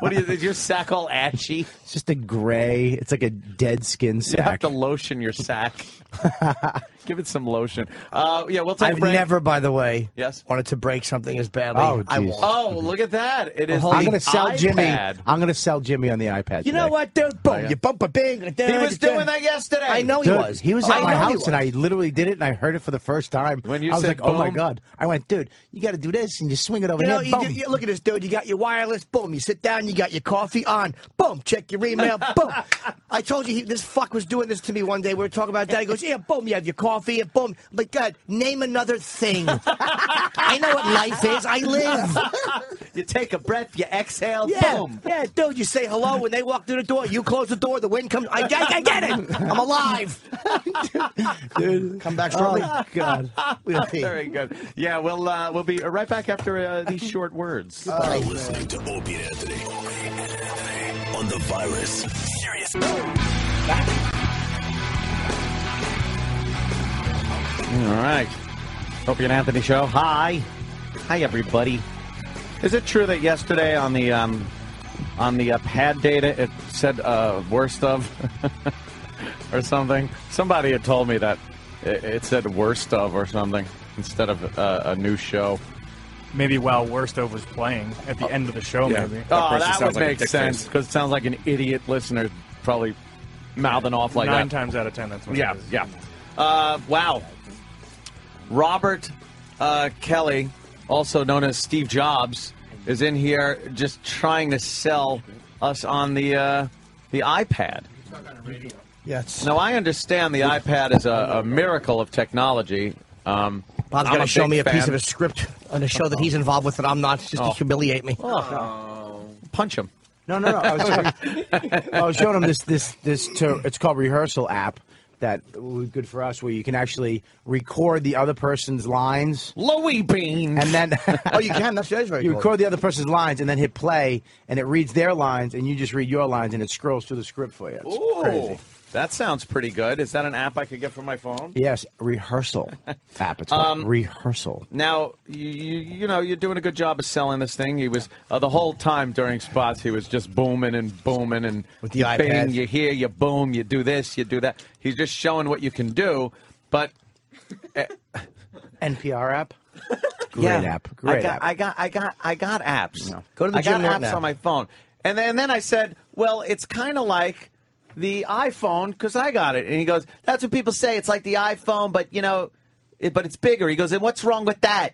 what do you? Is your sack all ashy? It's just a gray. It's like a dead skin sack. You have sack. to lotion your sack. Give it some lotion. Uh, yeah, we'll take a I've break. never, by the way, Yes? wanted to break something as badly. Oh, I won't. Oh, look at that! It is. I'm I'm gonna sell iPad. Jimmy. I'm gonna sell Jimmy on the iPad. You know what, dude? Boom, yeah. you bump a bing. He was doing that yesterday. I know he Dude, was. He was I at my house and I literally did it and I heard it for the first time. When you I was said like, "Oh my god!" I went, "Dude, you got to do this and you swing it over You know, here." you, do- you- look at this, dude. You got your wireless. Boom. You sit down. You got your coffee on. Boom. Check your email. boom. I told you he, this fuck was doing this to me one day. We were talking about that. He goes, "Yeah, boom. You have your coffee. And boom." I'm like, God, name another thing. I know what life is. I live. You take a breath. You exhale. Yeah, Boom. yeah, dude. You say hello when they walk through the door. You close the door. The wind comes. I, I, I get it. I'm alive. Dude. Come back shortly. Oh god. We don't pee. Very good. Yeah, we'll uh, we'll be right back after uh, these short words. Listening to Opie and Anthony on the virus. Sirius. All right. Opie and Anthony show. Hi. Hi, everybody. Is it true that yesterday on the um, on the uh, pad data it said uh, worst of or something? Somebody had told me that it, it said worst of or something instead of uh, a new show. maybe while Worst of was playing at the end of the show, Yeah. maybe. oh, person that would like make sense because it sounds like an idiot listener probably mouthing off like Nine that. times out of ten, that's what Yeah, it is. yeah. Uh, wow. Robert uh, Kelly, also known as Steve Jobs, is in here just trying to sell us on the uh, the iPad. Yes. Now I understand the iPad is a, a miracle of technology. Um, Bob's going to show me a piece of his script on a show that he's involved with that I'm not, just Oh. to humiliate me. Punch him. No, no, no. I was, showing, I was showing him this this this. To, it's called rehearsal app that was good for us, where you can actually record the other person's lines, Louis Bean. and then Oh, you can. That's, that's very you cool. record the other person's lines, and then hit play, and it reads their lines, and you just read your lines, and it scrolls through the script for you. It's Ooh, crazy. That sounds pretty good. Is that an app I could get for my phone? Yes, rehearsal app. It's called Um, rehearsal. Now, you, you you know you're doing a good job of selling this thing. He was uh, the whole time during spots. He was just booming and booming and With the bing, iPad. You hear, you boom, you do this, you do that. He's just showing what you can do. But NPR app. Great yeah, app. Great I got, app. I got, I got, I got apps. Go to the I got apps on my phone, and then, and then I said, well, it's kind of like the iPhone because I got it. And he goes, that's what people say. It's like the iPhone, but you know, it, but it's bigger. He goes, and what's wrong with that?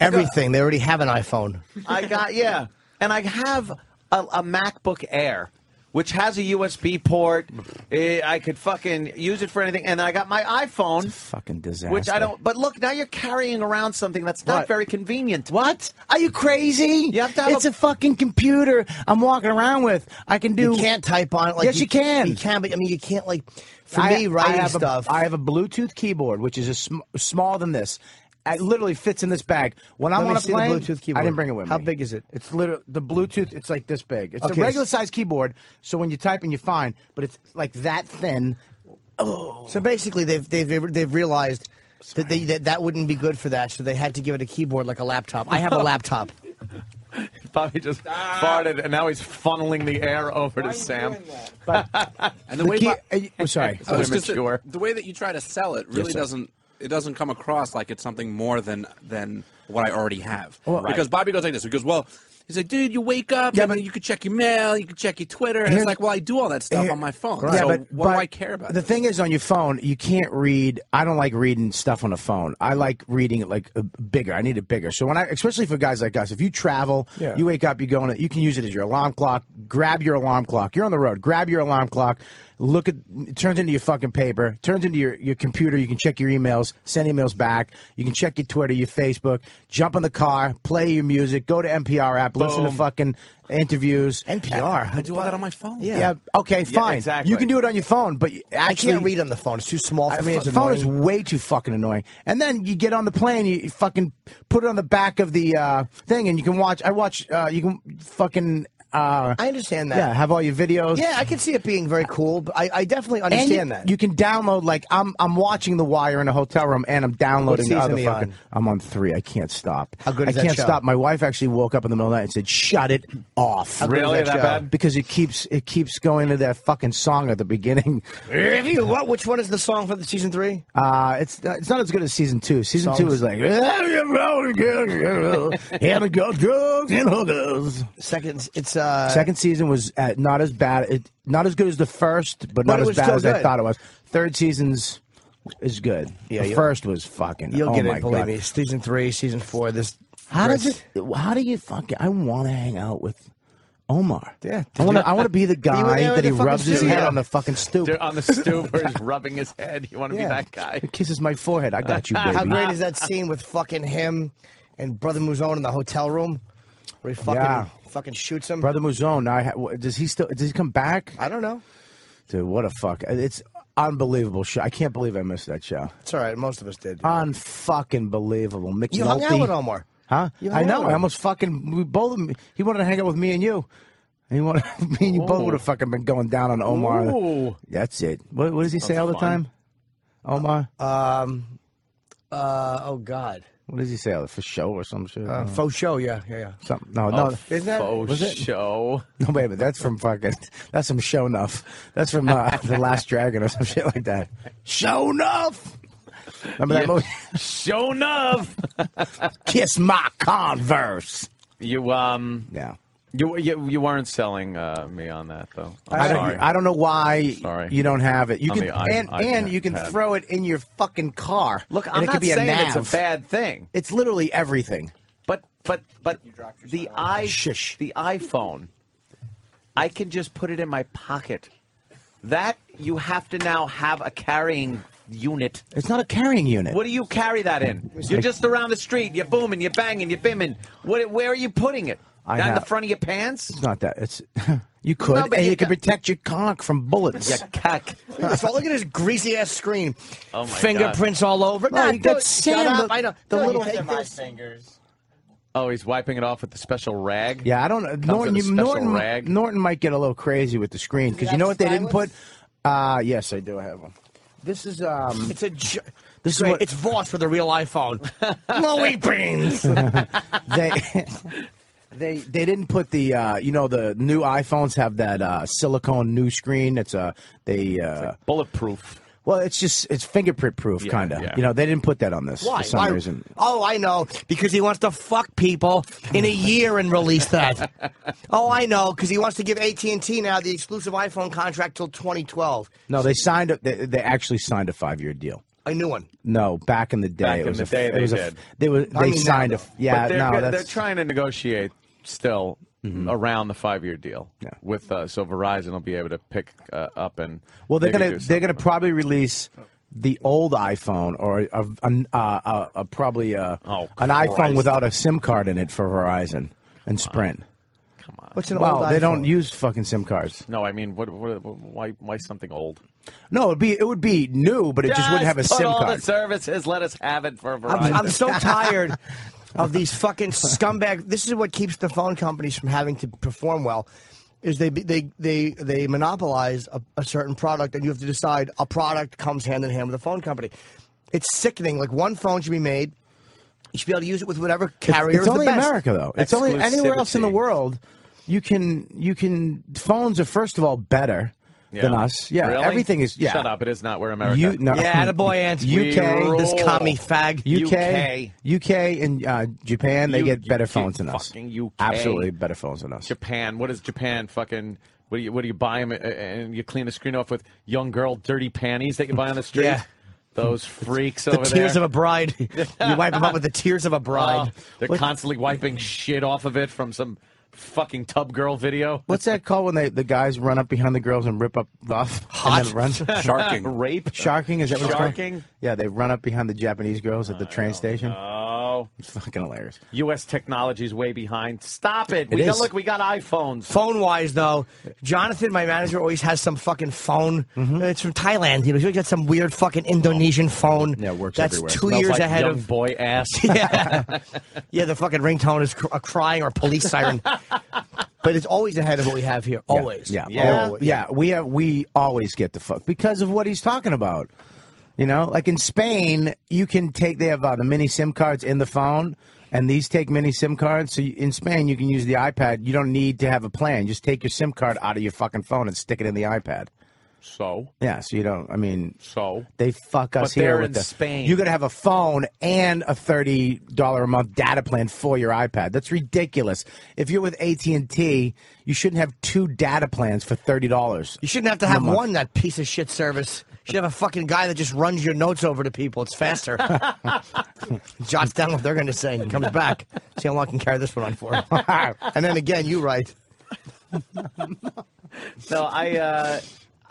Everything. They already have an iPhone. I got yeah, and I have a, a MacBook Air, which has a USB port. Eh, I could fucking use it for anything, and then I got my iPhone, Fucking disaster. which I don't. But look, now you're carrying around something that's not What? very convenient. What? Are you crazy? You have to have it's a- a, fucking computer I'm walking around with. I can do. You can't type on it. Like Yes, you can. You can, but I mean, you can't like. For I, me, writing I have stuff. A, I have a Bluetooth keyboard, which is a sm- smaller than this. It literally fits in this bag. When Let I'm me on a the plane, Bluetooth keyboard. I didn't bring it with me. How big is it? It's literally the Bluetooth. It's like this big. It's Okay. a regular size keyboard, so when you type and you're fine. But it's like that thin. Oh. So basically, they've they've they've realized that they that, that wouldn't be good for that, so they had to give it a keyboard like a laptop. I have a laptop. Bobby just farted, and now he's funneling the air over to Sam. And the, way key- Bob- uh, you- oh, sorry. I was just- Immature. the way that you try to sell it really sir. doesn't it doesn't come across like it's something more than than what I already have. Well, because Bobby goes like this. He goes, "Well, he's like, dude, you wake up Yeah, and but- you can check your mail, you can check your Twitter." And it's like, well, I do all that stuff Here- on my phone. Yeah, so but, what but do I care about? The this? thing is, on your phone, you can't read. I don't like reading stuff on the phone. I like reading it like uh, bigger. I need it bigger. So when I, especially for guys like us, if you travel, Yeah. you wake up, you go in it. You can use it as your alarm clock. Grab your alarm clock. You're on the road. Grab your alarm clock. Look at it turns into your fucking paper. Turns into your, your computer. You can check your emails, send emails back. You can check your Twitter, your Facebook. Jump in the car, play your music, go to NPR app, listen to fucking interviews. NPR. I do all that on my phone. Yeah. Yeah. Okay. Fine. exactly. You can do it on your phone, but you I can't read on the phone. It's too small for I me. mean, the phone is way too fucking annoying. And then you get on the plane, you fucking put it on the back of the uh, thing, and you can watch. I watch. Uh, you can fucking. Uh, I understand that. yeah, have all your videos. Yeah, I can see it being very cool, but I, I definitely And you, understand that. you can download like I'm I'm watching The Wire in a hotel room and I'm downloading What the season other are you fucking. on? I'm on three. I can't stop. How good is I that can't show? stop. My wife actually woke up in the middle of the night and said, "Shut it off." How Really, that that bad? Because it keeps it keeps going to that fucking song at the beginning. If you- what? Which one is the song for the season three? Uh, it's it's not as good as season two. Season two Songs. is like and got drugs and hookers. Second, it's uh. Second season was uh, not as bad. It not as good as the first, but not as bad still as I thought it was. Third season's is good. Yeah, the first was fucking. You'll oh get my it, believe God. me. Season three, season four. This. How does it? How do you fucking? I want to hang out with. Omar. Yeah. I want to. I want to be the guy him that with he the fucking rubs his head Yeah. on the fucking stoop. Dude, on the stoop where he's rubbing his head. You want to Yeah. be that guy? He kisses my forehead. I got you, baby. How great is that scene with fucking him and Brother Mouzone in the hotel room, where he fucking Yeah. Fucking shoots him? Brother Mouzone. Now, I ha- does he still? Does he come back? I don't know. Dude, what a fuck! It's unbelievable show. I can't believe I missed that show. It's all right. Most of us did. Unfucking believable. McNulty. you hung out with Omar. Huh? I know. I almost fucking. We both. He wanted to hang out with me and you. He wanted me and you both would have fucking been going down on Omar. Ooh. That's it. What, what does he say all the fun. time? Omar. Um. Uh. Oh God. What does he say? For show or some shit? Uh, faux show. Yeah. Yeah. Yeah. Something. No, no. Oh, Isn't that- faux was it? show? No, wait, but that's from fucking. That's from Sho'nuff. That's from uh, The Last Dragon or some shit like that. Sho'nuff. Remember that Yeah. movie? Show enough. Kiss my Converse. You um. Yeah. You you, you weren't selling uh, me on that though. I'm I sorry. don't, I don't know why Sorry. you don't have it. You On can the i- and, and you can iPad. throw it in your fucking car. Look, and I'm it not could be saying a it's a bad thing, It's literally everything. but but but the i Shush. the iPhone, I can just put it in my pocket that you have to now have a carrying unit. It's not a carrying unit. What do you carry that in? You're just around the street. You're booming, you're banging, you're bimming. What, where are you putting it? I Down the front of your pants? It's not that. It's you could, No, but and you you, can ca- protect your cock from bullets. You cack. So look at his greasy ass screen. Oh, my Fingerprints all over. No, Nah, you got sand, shut up. the- I know. the Dude, little- you take my fingers. Oh, he's wiping it off with the special rag? Yeah, I don't. Norton, in a you, Norton, rag. Norton might get a little crazy with the screen because you know what they didn't put. Uh yes, I do have one. This is um. It's a. Ju- This is what It's Voss for the real iPhone. Chloe Beans. they they they didn't put the uh, you know the new iPhones have that uh, silicone new screen. It's a they uh, Bulletproof. well it's just it's fingerprint proof Yeah, kind of. yeah. You know they didn't put that on this Why? for some Why- reason. Oh, I know. Because he wants to fuck people in a year and release that. oh, I know. Because he wants to give AT and T now the exclusive iPhone contract till 2012. No, they signed a, they, they actually signed a five year deal. A new one. No, back in the day, Back it in was the a, day they was a- they was I they mean, signed a yeah but they're, no they're trying to negotiate still around the five-year deal. Yeah. With uh, so Verizon will be able to pick uh, up and Well, they're gonna they're gonna probably release the old iPhone or a, a, a, a, a probably a, Oh, an iPhone without a SIM card in it for Verizon and Sprint. Come on. What's an Well, old they iPhone? don't use fucking SIM cards. No, I mean, what, what, why, why something old? No, it'd be it would be new, but it just, wouldn't have a put SIM all card. the services. Let us have it for Verizon. I'm, I'm so tired of these fucking scumbag. This is what keeps the phone companies from having to perform well. Is they they they they monopolize a, a certain product, and you have to decide a product comes hand in hand with a phone company. It's sickening. Like one phone should be made. You should be able to use it with whatever carrier it's is only the best. America though. It's only anywhere else in the world. You can you can phones are first of all better than us. Yeah, Really? everything is yeah. Shut up! It is not. We're America. You no. Yeah, the boy ant. We UK, this rule. commie fag. UK, UK, and uh, Japan, they You- get better you phones than us. fucking UK. Absolutely better phones than us. Japan. What is Japan? Fucking. What do you what do you buy them and you clean the screen off with young girl dirty panties that you buy on the street? Yeah. Those freaks The over tears there. of a bride. you wipe them up with the tears of a bride. Oh, they're constantly wiping shit off of it from some fucking tub girl video. What's that called when they the guys run up behind the girls and rip up off and then run? Sharking. Rape. Sharking is that what it's called? Sharking? Yeah, they run up behind the Japanese girls at the train station. Oh, It's fucking hilarious. U.S. technology's way behind. Stop it. It we got, is. look, we got iPhones. Phone wise, though, Jonathan, my manager, always has some fucking phone. Mm-hmm. Uh, It's from Thailand. You know, he's got some weird fucking Indonesian phone. Yeah, it works That's everywhere. two Smells years like ahead young of. boy ass. Yeah, yeah. The fucking ringtone is cr- a crying or police siren, but it's always ahead of what we have here. Always. Yeah, Yeah. yeah, yeah. We have, we always get the fuck because of what he's talking about. You know, like in Spain, you can take they have uh, the mini SIM cards in the phone, and these take mini SIM cards. So you, in Spain, you can use the iPad. You don't need to have a plan. Just take your SIM card out of your fucking phone and stick it in the iPad. So, Yeah, so you don't. I mean, so. they fuck us But here with in the Spain. You got to have a phone and a thirty dollar a month data plan for your iPad. That's ridiculous. If you're with AT and T, you shouldn't have two data plans for thirty dollars. You shouldn't have to have one that piece of shit service. You should have a fucking guy that just runs your notes over to people. It's faster. Jots down what they're going to say and comes back. See how long I can carry this one on for. and then again, you write. so I, uh,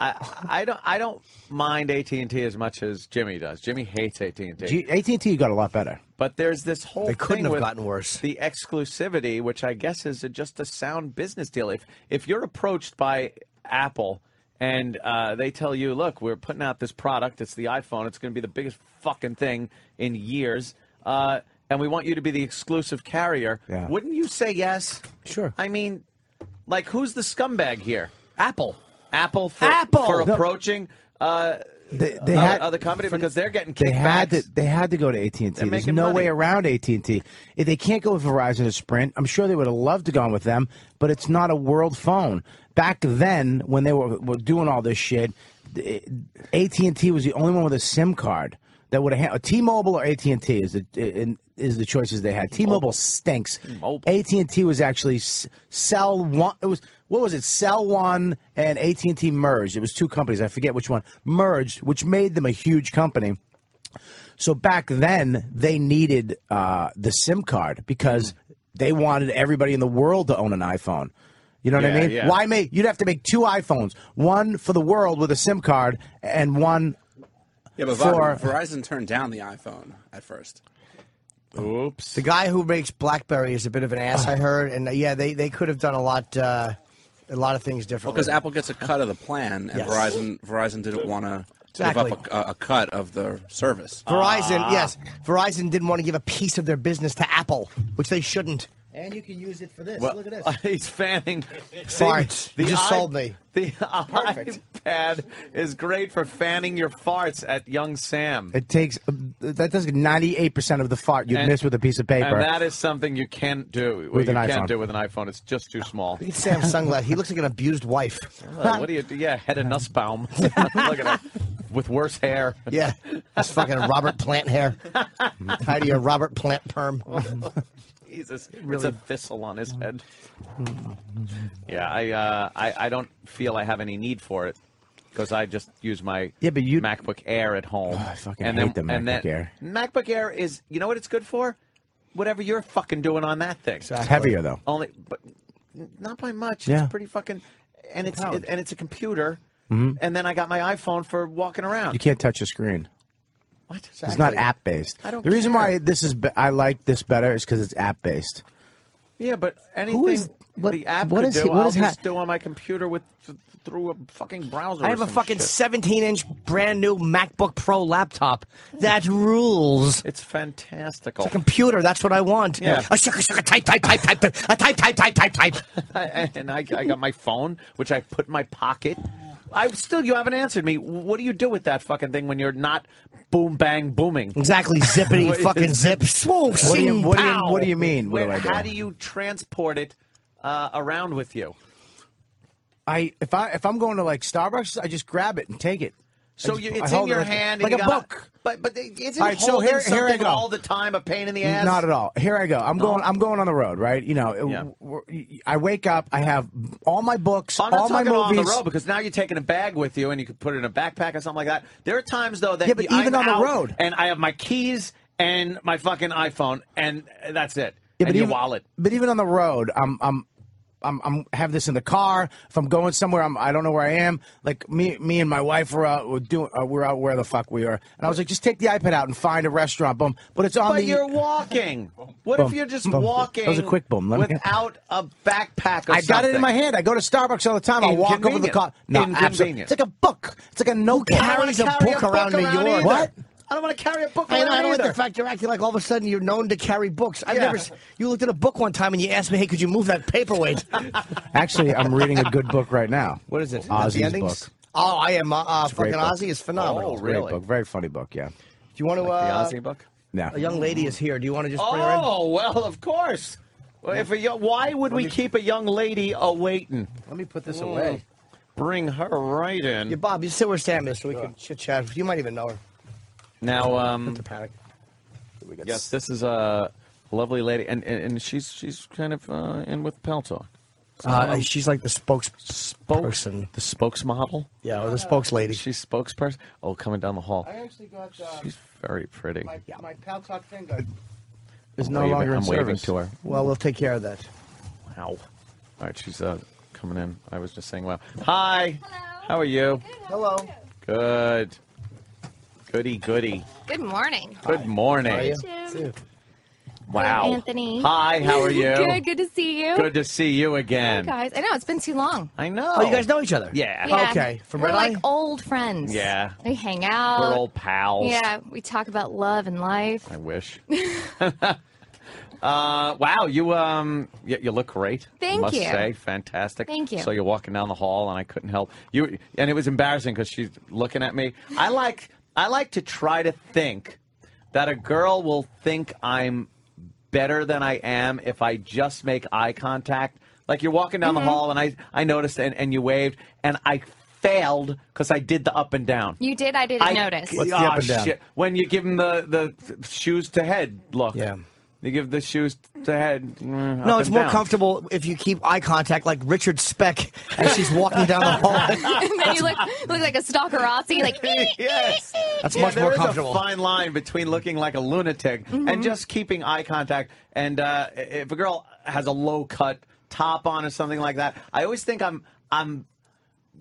I, I don't, I don't mind AT and T as much as Jimmy does. Jimmy hates AT and T. AT and T got a lot better. But there's this whole They couldn't thing have with gotten worse. The exclusivity, which I guess is a, just a sound business deal. If if you're approached by Apple and uh, they tell you, "Look, we're putting out this product. It's the iPhone. It's going to be the biggest fucking thing in years." Uh, and we want you to be the exclusive carrier. Yeah. Wouldn't you say yes? Sure. I mean, like, who's the scumbag here? Apple. Apple for, Apple! for No. approaching uh, They, they other, had other company because they're getting kicked. they had kickbacks. to they had to go to AT and T. There's no money. way around AT and T. If they can't go with Verizon or Sprint, I'm sure they would have loved to go on with them, but it's not a world phone. Back then, when they were, were doing all this shit, AT and T was the only one with a SIM card that would have. T-Mobile or AT and T is the is the choices they had. T-Mobile stinks. AT and T was actually s- Cell One. It was what was it? Cell One and AT and T merged. It was two companies. I forget which one merged, which made them a huge company. So back then, they needed uh, the SIM card because they wanted everybody in the world to own an iPhone. You know what Yeah, I mean? yeah. Why make? You'd have to make two iPhones, one for the world with a SIM card, and one. Yeah, but For- Verizon turned down the iPhone at first. Oops. The guy who makes BlackBerry is a bit of an ass, I heard, and uh, yeah, they, they could have done a lot uh, a lot of things differently. Because Apple gets a cut of the plan, and Yes. Verizon Verizon didn't want to Exactly. give up a, a cut of the service. Verizon, yes, Verizon didn't want to give a piece of their business to Apple, which they shouldn't. And you can use it for this. Well, Look at this. he's fanning Farts. You just sold me. The Perfect. iPad is great for fanning your farts at young Sam. It takes uh, that does ninety eight percent of the fart you'd And- miss with a piece of paper. And that is something you can't do. With you an can't iPhone. do with an iPhone. It's just too small. Look at Sam's. He looks like an abused wife. Uh, what do you do? Yeah, Hedda Nussbaum. Look at him. With worse hair. Yeah, that's fucking Robert Plant hair. To your Robert Plant perm. Jesus, it's a thistle on his head. Yeah, I, uh, I I don't feel I have any need for it because I just use my Yeah, but you- MacBook Air at home. Oh, I fucking and hate then, the and MacBook then, Air. MacBook Air is you know what it's good for? Whatever you're fucking doing on that thing. it's heavier though. Only, but not by much. Yeah. It's pretty fucking, and it's it, and it's a computer. Mhm. And then I got my iPhone for walking around. You can't touch the screen. What? It's not app based. I don't The reason why this is be- I like this better is because it's app based. Yeah, but anything is- what- the app what could is do, he- what I'll is just ha- do on my computer with through a fucking browser. I or have a fucking shit. 17 inch brand new MacBook Pro laptop. That rules. It's fantastical. It's a computer. That's what I want. Yeah. A sugar, sugar, type, type, type, type, type, a type, type, type, type, type. and I, I got my phone, which I put in my pocket. I still, you haven't answered me. What do you do with that fucking thing when you're not boom bang booming? Exactly, zippity What fucking is- zip. Swoo, What do you what do you pow. what do you mean? What do I how do? do you transport it uh, around with you? I if I if I'm going to like Starbucks, I just grab it and take it. So you, it's in it your like- hand, like a book. But but All right, so here- here I go. all the time a pain in the ass? Not at all. Here I go. I'm going. I'm going on the road. Right. You know. Yeah. I wake up. I have all my books, I'm not all my talking on movies. the road because now you're taking a bag with you and you could put it in a backpack or something like that. There are times though that Yeah, but even I'm on the road. and I have my keys and my fucking iPhone and that's it. Yeah, and but your even, wallet. But even on the road, I'm I'm I'm I'm have this in the car. If I'm going somewhere, I'm I don't know where I am. Like me me and my wife were out we're doing uh, we're out where the fuck we are. And I was like, just take the iPad out and find a restaurant. Boom. But it's on But the. you're walking. What Boom. if you're just Boom. walking? That was a quick boom. Let me- without a backpack. Or I got it in my hand. I go to Starbucks all the time. I'll walk over the car. No, absolutely. It's like a book. It's like a no I Carries a carry book around New York. either. What? I don't want to carry a book I, around I don't like the fact you're acting like all of a sudden you're known to carry books. I've Yeah. never. You looked at a book one time and you asked me, "Hey, could you move that paperweight?" Actually, I'm reading a good book right now. What is it? Ozzy's book. Oh, I am. Uh, uh, It's a great fucking. Ozzy is phenomenal. Oh, Great really? book. Very funny book. Yeah. Do you want to? Like uh, the Ozzy book. Yeah. A young lady is here. Do you want to just bring her in? Oh well, of course. Well, if a, yo- why would we keep a young lady a waiting? Let me put this away. Bring her right in. Yeah, Bob, you sit where Sam is so we can chit chat. You might even know her. Now, um, To panic. yes, this is a lovely lady, and and, and she's she's kind of uh, in with Pal Talk. Uh, she's like the spokes. Spokesperson, the spokesmodel. Yeah, or the spokeslady. She's spokesperson. Oh, coming down the hall. I actually got uh, She's very pretty. my, my Pal Talk thing. got- Is I'm no waving- longer in I'm waving service. to her. Well, we'll take care of that. Wow. All right, she's uh, coming in. I was just saying, wow. Hi. Hello. How are you? Hello. Good. Goody, goody. Good morning. Good morning. How are you? Jim. Wow. Hello, Anthony. Hi, how are you? Good, good to see you. Good to see you Hey, again. guys. I know it's been too long. I know. Oh, you guys know each other? Yeah. Yeah. Okay. From We're Red like Eye? old friends. Yeah. We hang out. We're old pals. Yeah, we talk about love and life. I wish. uh, wow, you um, you, you look great. I Thank must you. say, fantastic. Thank you. So you're walking down the hall, and I couldn't help you. And it was embarrassing because she's looking at me. I like I like to try to think that a girl will think I'm better than I am if I just make eye contact. Like you're walking down Mm-hmm. the hall, and I I noticed, and, and you waved, and I failed because I did the up and down. You did, I didn't I, notice. What's the oh, up and down? shit. When you give them the, the shoes to head look. Yeah. You give the shoes to head. mm, No, it's more down. comfortable if you keep eye contact like Richard Speck as she's walking down the hall. and then you look, look like a stalkerazzi, like, yes. That's Yeah, much there more is comfortable. a fine line between looking like a lunatic Mm-hmm. and just keeping eye contact. And uh, if a girl has a low cut top on or something like that, I always think I'm I'm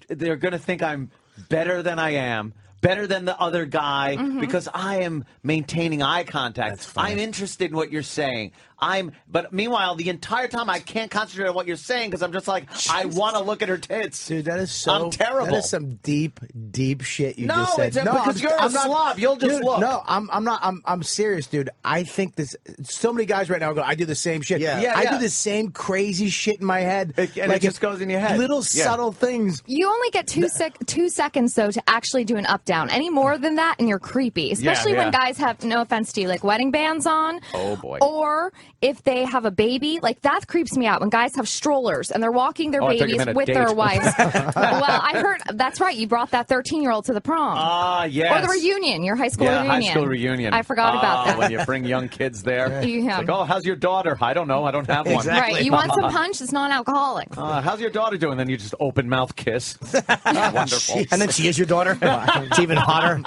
they're going to think I'm better than I am. Better than the other guy Mm-hmm. because I am maintaining eye contact. I'm interested in what you're saying. I'm, but meanwhile, the entire time I can't concentrate on what you're saying because I'm just like, I want to look at her tits. Dude, that is so. I'm terrible. That is some deep, deep shit you No, just said. it's a- because you're a slob. You'll just dude, look. No, I'm. I'm not. I'm. I'm serious, dude. I think this. So many guys right now go. I do the same shit. Yeah. Yeah, I yeah. do the same crazy shit in my head. It- and it just goes in your head. Little Yeah. subtle things. You only get two sec- two seconds though to actually do an up down. Any more than that, and you're creepy. Especially yeah. when guys have no offense to you, like wedding bands on. Oh, boy. Or if they have a baby, like that creeps me out. When guys have strollers and they're walking their Oh, I thought you babies meant a with their wives. well, I heard that's right. You brought that 13 year old to the prom. Ah, yes. Or the reunion, your high school yeah, reunion. high school reunion. I forgot about Ah, that. When you bring young kids there. Yeah. It's like, oh, how's your daughter? I don't know. I don't have one. Exactly. Right. You want some punch? It's non-alcoholic. Uh, how's your daughter doing? Then you just open mouth kiss. Wonderful. And then she is your daughter. it's even hotter.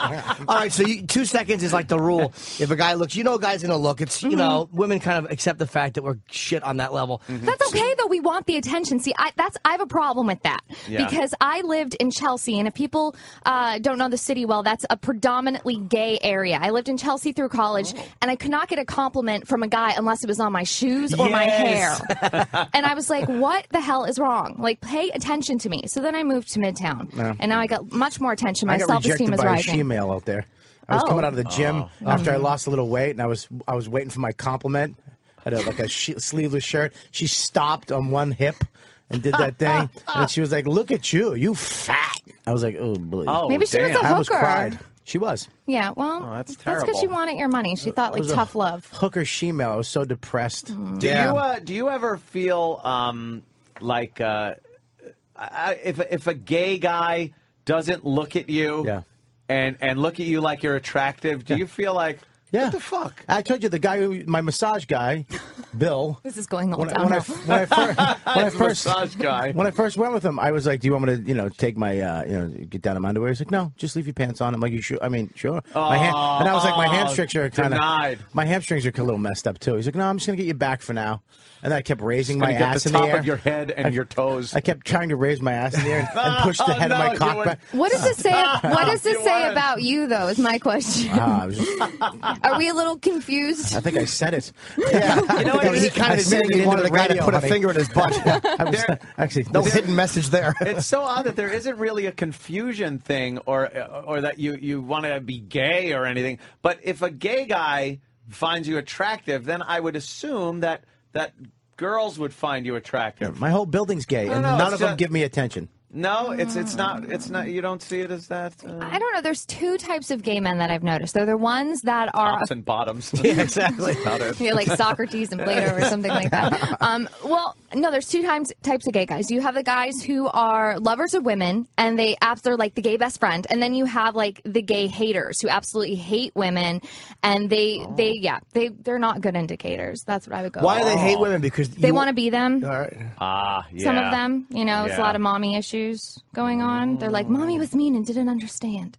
All right, so you, two seconds is like the rule. If a guy looks, you know, a guy's gonna look. It's you know, women kind of accept the fact that we're shit on that level. That's okay though. We want the attention. See, I that's I have a problem with that Yeah. because I lived in Chelsea, and if people uh, don't know the city well, that's a predominantly gay area. I lived in Chelsea through college, and I could not get a compliment from a guy unless it was on my shoes or my hair. And I was like, "What the hell is wrong? Like, pay attention to me." So then I moved to Midtown, and now I got much more attention. My self-esteem is by a rising. she-male out there. I was Oh. coming out of the gym after I lost a little weight, and I was I was waiting for my compliment. I had a, like a she- sleeveless shirt. She stopped on one hip and did that thing, and she was like, "Look at you, you fat." I was like, "Oh boy." Oh, Maybe she was damn. a I almost hooker. cried. She was Yeah, well, Oh, that's because she wanted your money. She thought It like was a tough love. hooker she-male. I was so depressed. Mm. Do Yeah. you uh, do you ever feel um, like uh, I, if if a gay guy doesn't look at you Yeah. and and look at you like you're attractive, do you feel like Yeah. what the fuck? I told you the guy, who, my massage guy, Bill. This is going all when, I, when, I, when I first, when I first, Massage guy. when I first went with him, I was like, "Do you want me to, you know, take my, uh, you know, get down in my underwear?" He's like, "No, just leave your pants on." I'm like, "You sure?" I mean, sure. my hand, and I was like, "My Oh, hamstrings are kind of, denied. my hamstrings are a little messed up too." He's like, "No, I'm just gonna get you back for now." And then I kept raising my ass the in the top air. of your head and I- your toes. I kept trying to raise my ass in the air and, and push the Oh, head of my you cock back. What does this say? What does this say about you, though? Is my question. Ah, I, was just, Are we a little confused? I think I said it. Yeah, you know what? He kind of said admitted it he into wanted the a guy to radio, put a finger in his butt. I was There- actually No this- hidden message there. it's so odd that there isn't really a confusion thing or or that you you want to be gay or anything. But if a gay guy finds you attractive, then I would assume that that girls would find you attractive. My whole building's gay, and no, none of them give me attention. No, it's it's not it's not you don't see it as that uh, I don't know. There's two types of gay men that I've noticed. They're the ones that are tops and bottoms. yeah, exactly. Yeah, like Socrates and Plato or something like that. Um, well, no, there's two times types of gay guys. You have the guys who are lovers of women and they abs they're like the gay best friend, and then you have like the gay haters who absolutely hate women, and they they yeah they they're not good indicators. That's what I would go. Why do they hate women? Because They want to be them. All right. Ah, yeah. Some of them, you know, it's a lot of mommy issues going on. They're like, mommy was mean and didn't understand.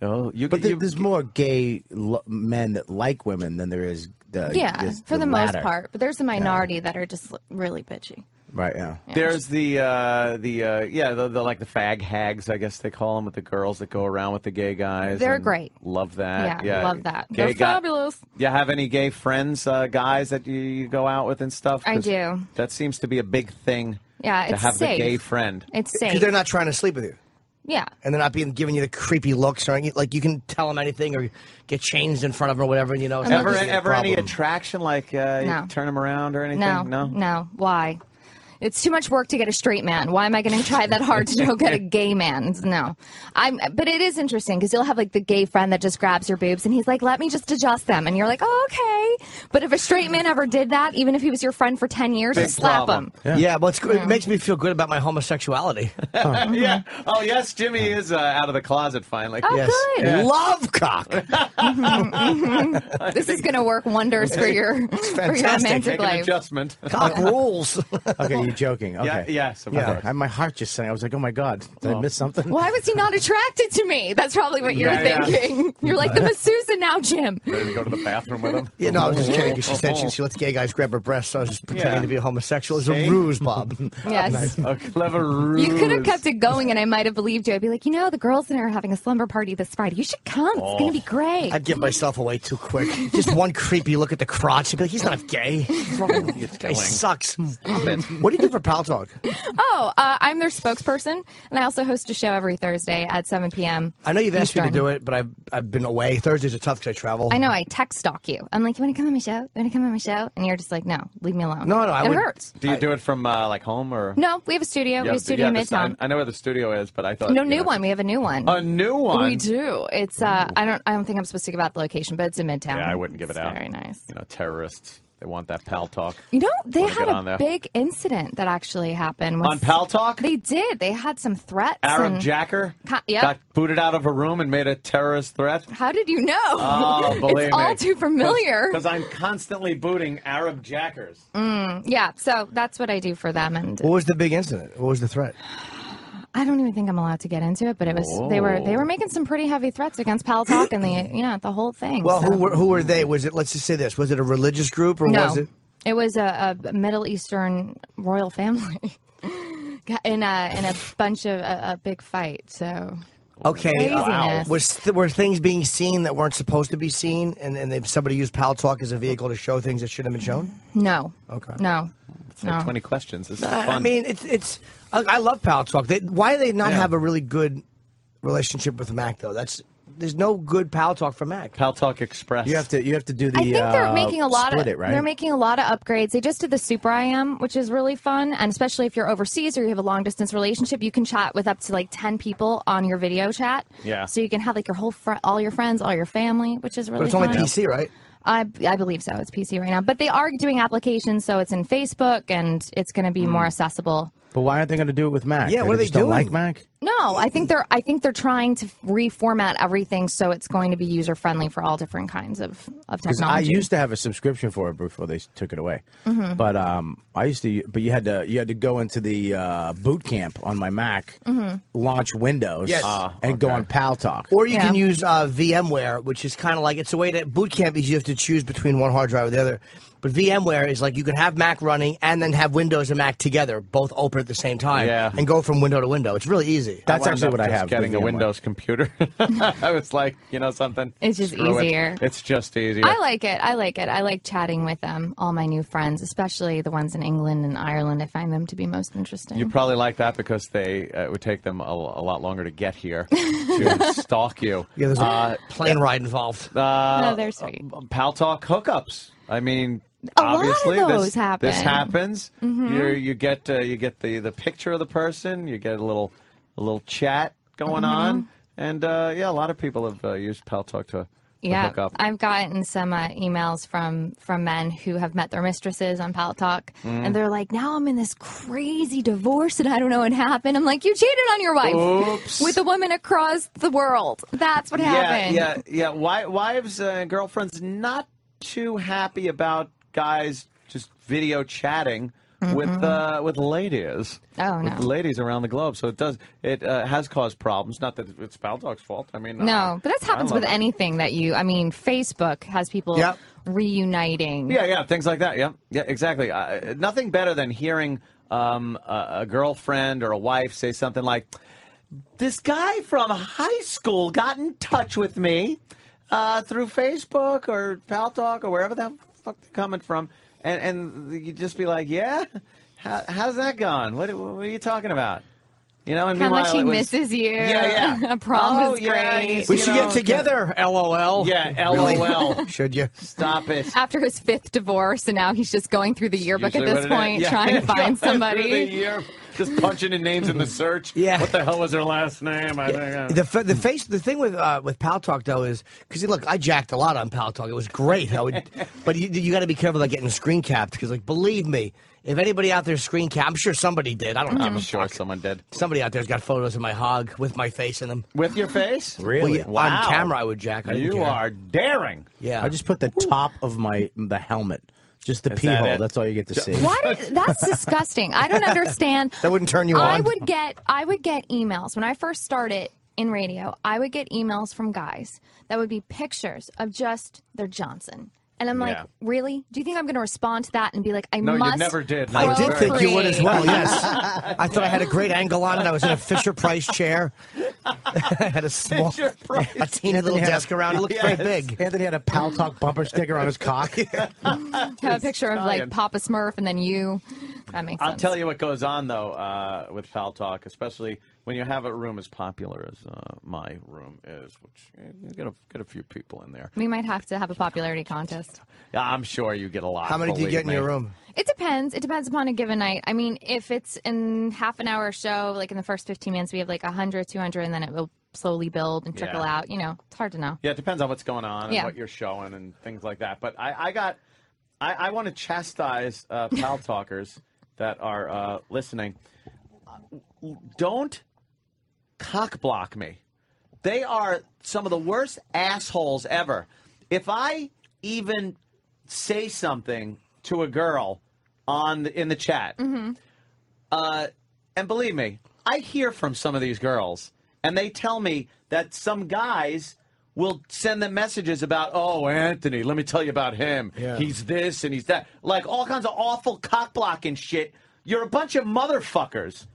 Oh, you But you, there- there's more gay lo- men that like women than there is. The, Yeah, this- for the, most part. But there's a minority that are just really bitchy. Right. Yeah. There's the uh, the uh, yeah the, the like the fag hags I guess they call them with the girls that go around with the gay guys. They're great. Love that. Yeah, Yeah, love that. Gay They're guy- fabulous. You have any gay friends, uh, guys that you, you go out with and stuff? I do. That seems to be a big thing. Yeah, to it's have safe. the gay friend. It's Because safe. they're not trying to sleep with you. yeah. And they're not being giving you the creepy looks or any- like you can tell them anything or get changed in front of them or whatever. And you know, Ever gonna be a ever any attraction like uh, you No. turn them around or anything? No, no. no. Why? It's too much work to get a straight man. Why am I going to try that hard to go get a gay man? No, I'm. But it is interesting because you'll have like the gay friend that just grabs your boobs and he's like, "Let me just adjust them," and you're like, "Oh, okay." But if a straight man ever did that, even if he was your friend for ten years, Big slap problem. him. Yeah, well, it's, good. it makes me feel good about my homosexuality. yeah. Oh yes, Jimmy is uh, out of the closet finally. Oh, yes. good. Love cock. This is going to work wonders for your for your fantastic. romantic Take life. adjustment. Cock rules. Okay, you're joking. Okay. Yeah, yes, of Yeah, course. I- my heart just sank. I was like, oh my god, did I miss something? Why was he not attracted to me? That's probably what you're Yeah, yeah. thinking. You're like the masseuse now Jim. Ready to go to the bathroom with him? Yeah, no, I was just kidding. 'cause She said she, oh. she lets gay guys grab her breasts, so I was just pretending Yeah. to be a homosexual. It's See? a ruse, Bob. Yes. A clever ruse. You could have kept it going and I might have believed you. I'd be like, you know, the girls in there are having a slumber party this Friday. You should come. It's going to oh. be great. I'd give myself away too quick. Just one creepy look at the crotch. You'd be like, he's not gay. What's wrong with him? This guy sucks. what do you do for Pal Talk? Oh, uh, I'm their spokesperson, and I also host a show every Thursday at 7 p.m. I know you've asked me to do it, but I've, I've been away. Thursdays are tough because I travel. I know I text stalk you. I'm like, you want to come on my show? You want to come on my show? And you're just like, no, leave me alone. No, no, I it would- hurts. Do you do it from uh, like home or? No, we have a studio. we have a studio in the- Midtown. I know where the studio is, but I thought No you new know- one. We have a new one. A new one. We do. It's uh, I don't I don't think I'm supposed to give out the location, but it's in Midtown. Yeah, I wouldn't give it It's out. Very nice. You know, terrorists. They want that pal talk. You know, they had a there. big incident that actually happened with- On Pal Talk? They did. They had some threats. Arab and- Jacker Ca- yep. got booted out of a room and made a terrorist threat. How did you know? Oh, believe it's all too familiar. Because I'm constantly booting Arab Jackers. Mm, yeah, so that's what I do for them, and What was the big incident? What was the threat? I don't even think I'm allowed to get into it. But it was they were they were making some pretty heavy threats against Pal Talk and the you know the whole thing. Well, so. who were, who were they? Was it, let's just say this, was it a religious group or no, was it? it was a, a Middle Eastern royal family. In a in a bunch of a, a big fight. So Okay. uh, Craziness. was th- were things being seen that weren't supposed to be seen, and and they, somebody used Pal Talk as a vehicle to show things that shouldn't have been shown? no, Okay. no, It's like no. 20 questions. This is I fun. I mean, it's it's. I, I love Pal Talk. They, why do they not Yeah. have a really good relationship with Mac though? That's there's no good Pal Talk for Mac. Pal Talk Express. You have to you have to do the. I think they're uh, making a lot of it, right? they're making a lot of upgrades. They just did the Super IM, which is really fun, and especially if you're overseas or you have a long distance relationship, you can chat with up to like ten people on your video chat. Yeah. So you can have like your whole fr- all your friends, all your family, which is really. But it's only fun. PC, right? I I believe so. It's PC right now, but they are doing applications, so it's in Facebook and it's going to be Hmm. more accessible. But why aren't they going to do it with Mac? Yeah, what are they just don't doing? Like Mac? No, I think they're I think they're trying to reformat everything so it's going to be user friendly for all different kinds of of Because I used to have a subscription for it before they took it away. Mm-hmm. But um, I used to. But you had to you had to go into the uh, boot camp on my Mac, Mm-hmm. launch Windows, Yes. Ah, and go on Pal Talk. Or you Yeah. can use uh, VMware, which is kind of like it's a way to boot camp is you have to choose between one hard drive or the other. But VMware is like you can have Mac running and then have Windows and Mac together, both open at the same time, Yeah. and go from window to window. It's really easy. That's wound actually what I have. the Getting a Windows computer. I was like, you know something? It's just Screw it. easier. It's just easier. I like it. I like it. I like chatting with them, all my new friends, especially the ones in England and Ireland. I find them to be most interesting. You probably like that because they uh, it would take them a, a lot longer to get here to stalk you. Yeah, there's a Uh, plane ride involved. uh, No, they're sweet. Pal Talk hookups. I mean, A lot of obviously those this, happen. this happens. Mm-hmm. You you get uh, you get the, the picture of the person. You get a little a little chat going Mm-hmm. on, and uh, yeah, a lot of people have uh, used Pal Talk to, yeah, hook up. I've gotten some uh, emails from from men who have met their mistresses on Pal Talk, Mm. and they're like, "Now I'm in this crazy divorce, and I don't know what happened." I'm like, "You cheated on your wife Oops. with a woman across the world. That's what yeah, happened." yeah, yeah. Wi- wives uh, and girlfriends not too happy about guys just video chatting with uh, with ladies. Oh, with no. ladies around the globe. So it does. It uh, has caused problems. Not that it's Pal Talk's fault. I mean, No, uh, but that happens with it. anything that you. I mean, Facebook has people Yep. reuniting. Yeah, yeah, things like that. Yeah, yeah, exactly. Uh, nothing better than hearing um, a, a girlfriend or a wife say something like, "This guy from high school got in touch with me uh, through Facebook or Pal Talk or wherever the fuck they're coming from," and and you just be like, "Yeah, How, how's that gone? What, what are you talking about?" You know, and Kind of like meanwhile, she it was- misses you. Yeah, yeah. a prom Oh, is yeah, great. he's- We you should know, get together. LOL. Yeah, LOL. Should you? Stop it. After his fifth divorce, and now he's just going through the yearbook Usually at this point, Yeah. trying to find Going through somebody. The year- Just punching in names in the search. Yeah. What the hell was her last name? I think. uh, The the face the thing with uh, with Pal Talk though is because look I jacked a lot on Pal Talk it was great I would, but you, you got to be careful about getting screen capped because like believe me if anybody out there screen cap I'm sure somebody did I don't know I'm sure someone did. somebody out there's got photos of my hog with my face in them With your face? Well, yeah, on camera I would jack I didn't You are daring. yeah I just put the top of my the helmet, just the Is pee that hole. it? That's all you get to see. Why that's disgusting. I don't understand. that wouldn't turn you I on would get I would get emails when I first started in radio. I would get emails from guys that would be pictures of just their Johnson. And I'm like, Yeah. really? Do you think I'm going to respond to that and be like, I No, you never did. I No, did think you would as well. Yes, I thought I had a great angle on it. I was in a Fisher Price chair. I had a small, Fisher Price. a teeny little Anthony had desk around. It looked very Yes. big. Anthony had a Pal Talk bumper sticker on his cock. Have a picture of like Papa Smurf and then you. That makes Sense. I'll tell you what goes on though uh, with Pal Talk, especially when you have a room as popular as uh, my room is, which eh, you get a get a few people in there. We might have to have a popularity contest. Yeah, I'm sure you get a lot. How many do you get in me. your room? It depends. It depends upon a given night. I mean, if it's in half an hour show, like in the first 15 minutes, we have like 100, 200, and then it will slowly build and trickle Yeah. out. You know, it's hard to know. Yeah, it depends on what's going on and Yeah. what you're showing and things like that. But I, I got, I, I want to chastise uh, pal talkers that are uh, listening. Don't cock block me. They are some of the worst assholes ever. If I even say something to a girl on the, in the chat, uh, and believe me, I hear from some of these girls, and they tell me that some guys will send them messages about, oh, Anthony, let me tell you about him. Yeah. He's this and he's that. Like all kinds of awful cock blocking shit. You're a bunch of motherfuckers.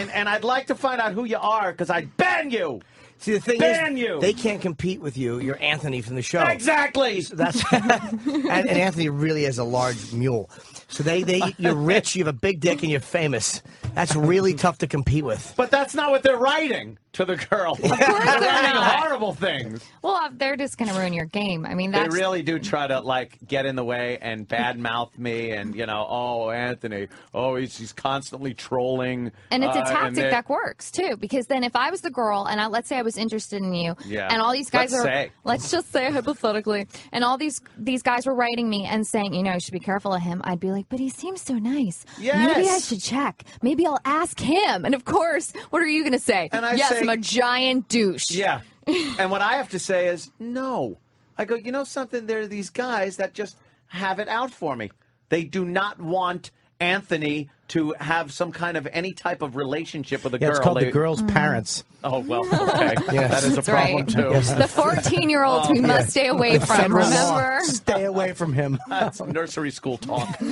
And, and I'd like to find out who you are because I'd ban you. See, the thing Ban is, you. they can't compete with you. You're Anthony from the show. Exactly. That's and, and Anthony really is a large mule. So they, they you're rich, you have a big dick, and you're famous. That's really tough to compete with. But that's not what they're writing to the girl. they're they're writing not. horrible things. Well, uh, they're just going to ruin your game. I mean, They really do try to like get in the way and badmouth me, and you know, oh Anthony, oh he's he's constantly trolling. And it's a uh, tactic they- that works too, because then if I was the girl and I, let's say I was interested in you, Yeah. and all these guys Let's are, say. let's just say hypothetically, and all these these guys were writing me and saying, you know, you should be careful of him. I'd be like, but he seems so nice. Yes. Maybe I should check. Maybe I'll ask him. And of course, what are you going to say? And I yes, say- I'm a giant douche. Yeah, and what I have to say is no. I go, you know something? There are these guys that just have it out for me. They do not want Anthony to have some kind of any type of relationship with a Yeah, girl. it's called They- the girl's parents. Oh well, okay, Yes. that is a That's problem right. too. The 14 year olds we must stay away from. Federal law. Remember? Stay away from him. That's nursery school talk.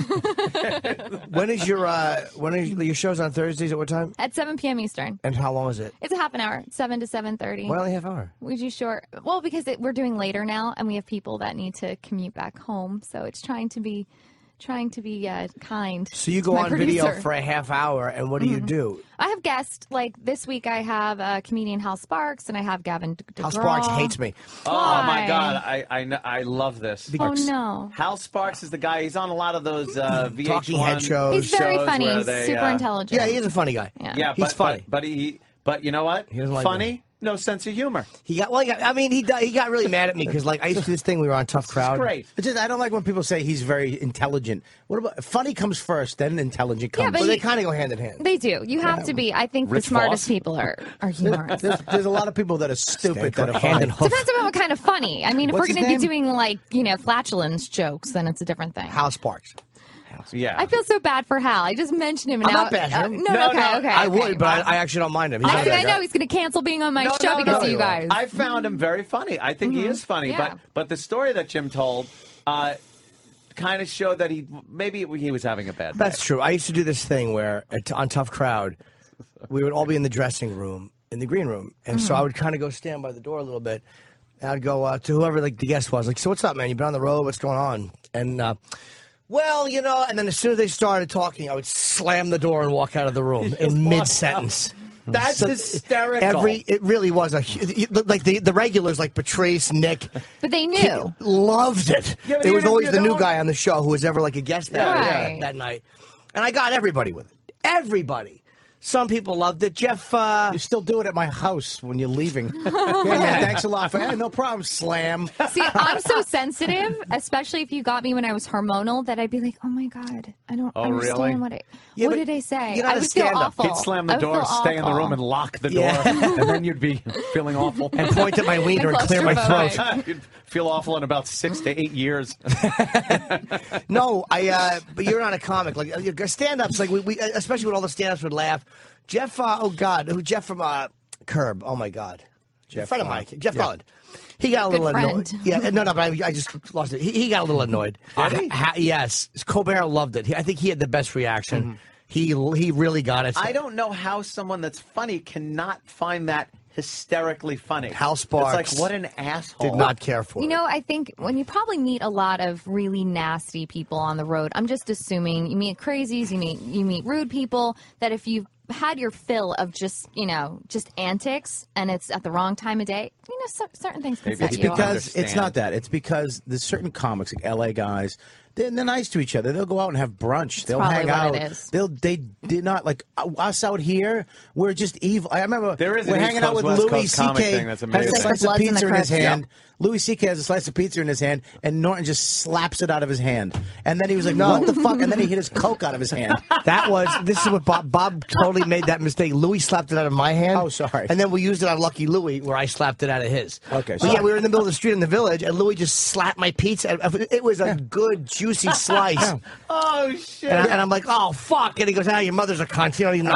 When is your uh, when is your shows on Thursdays at what time? At 7 p.m. Eastern. And how long is it? It's a half an hour, 7 to 7.30. Why only half hour? Would you sure? Well, because it, we're doing later now, and we have people that need to commute back home, so it's trying to be, trying to be uh, kind. So you go my on video for a half hour, and what do you do? I have guests like this week. I have uh, comedian Hal Sparks, and I have Gavin. D- Hal Sparks hates me. Oh my God, I I, I love this. Oh no. Hal Sparks is the guy. He's on a lot of those uh, VH1 Talking head shows. He's very shows funny. they, super uh, intelligent. Yeah, he's a funny guy. Yeah. Yeah, He's but, funny. But, but he, but you know what? He doesn't like funny. No sense of humor. He got well. He got, I mean, he got- he got really mad at me because like I used to this thing. We were on Tough Crowd. Great. It's just, I don't like when people say he's very intelligent. What about funny comes first, then intelligent Yeah, comes. but Well, they kind of go hand in hand. They do. You have to be. I think Rich the smartest Voss? people are are humorous. there's, there's a lot of people that are stupid that are hand funny. in hoof. Depends on what kind of funny. I mean, if What's we're going to be doing like you know flatulence jokes, then it's a different thing. Yeah. I feel so bad for Hal. I just mentioned him. And I'm now, not bashing uh, him. no, No, okay, no, okay. I okay. would, but I, I actually don't mind him. He's I, think I know he's going to cancel being on my No, show no, because no. of you guys. I found him very funny. I think he is funny. Mm-hmm. Yeah. But but the story that Jim told uh, kind of showed that he maybe he was having a bad day. That's true. I used to do this thing where at, on Tough Crowd, we would all be in the dressing room, in the green room, and so I would kind of go stand by the door a little bit. And I'd go uh, to whoever like the guest was, like, "So what's up, man? You've been on the road? What's going on?" And uh, well, you know, and then as soon as they started talking, I would slam the door and walk out of the room in mid sentence. That's So hysterical. Every it really was a like the the regulars like Patrice, Nick, but they knew. loved it. Yeah, there was always the new guy on the show who was ever like a guest that, Right. that night, and I got everybody with it. Everybody. Some people loved it. Jeff, uh, You still do it at my house when you're leaving. yeah, man, thanks a lot for hey, no problem. Slam. See, I'm so sensitive, especially if you got me when I was hormonal, that I'd be like, "Oh my god, I don't Oh, understand really? what I, Yeah, what did I say?" you're not I a would feel stand-up. awful. He'd slam the door, feel stay in the room, and lock the door, Yeah. and then you'd be feeling awful. and point at my wiener and clear my throat. Claustrophobic. You'd feel awful in about six to eight years. No, I. Uh, but you're not a comic. Like uh, stand-ups, like we, we especially when all the stand-ups would laugh. Jeff, uh, oh God, who Jeff from uh, Curb? Oh my God, Jeff, friend of mine, Jeff Holland. He got a Good little annoyed. friend. Yeah, no, no, but I, I just lost it. He, he got a little annoyed. Uh, ha- yes, Colbert loved it. He, I think he had the best reaction. He he really got it. I don't know how someone that's funny cannot find that hysterically funny. Hal Sparks It's like, what an asshole. did not care for You know, I think when you probably meet a lot of really nasty people on the road, I'm just assuming you meet crazies, you meet you meet rude people. That if you've had your fill of just you know just antics and it's at the wrong time of day, you know, cer- certain things can Maybe set it's you off. because it's not that. It's because there's certain comics, like LA guys, they're, they're nice to each other. They'll go out and have brunch. They'll hang what out. it is. They'll they did not like uh, us out here. We're just evil. I remember There is we're East hanging out with West Louis C.K. thing that's has a It's like the slice of pizza the in his Crips. hand. Louis C.K. has a slice of pizza in his hand, and Norton just slaps it out of his hand. And then he was like, No. "What the fuck?" And then he hit his coke out of his hand. That was this is what Bob Bob totally made that mistake. Louis slapped it out of my hand. Oh, sorry. And then we used it on Lucky Louie, where I slapped it out of his. Okay, But sorry. yeah, we were in the middle of the street in the village, and Louis just slapped my pizza. It was a good juicy slice. Oh shit! And, I, am like, oh fuck! And he goes, ah, your mother's a cunt. You know, you know,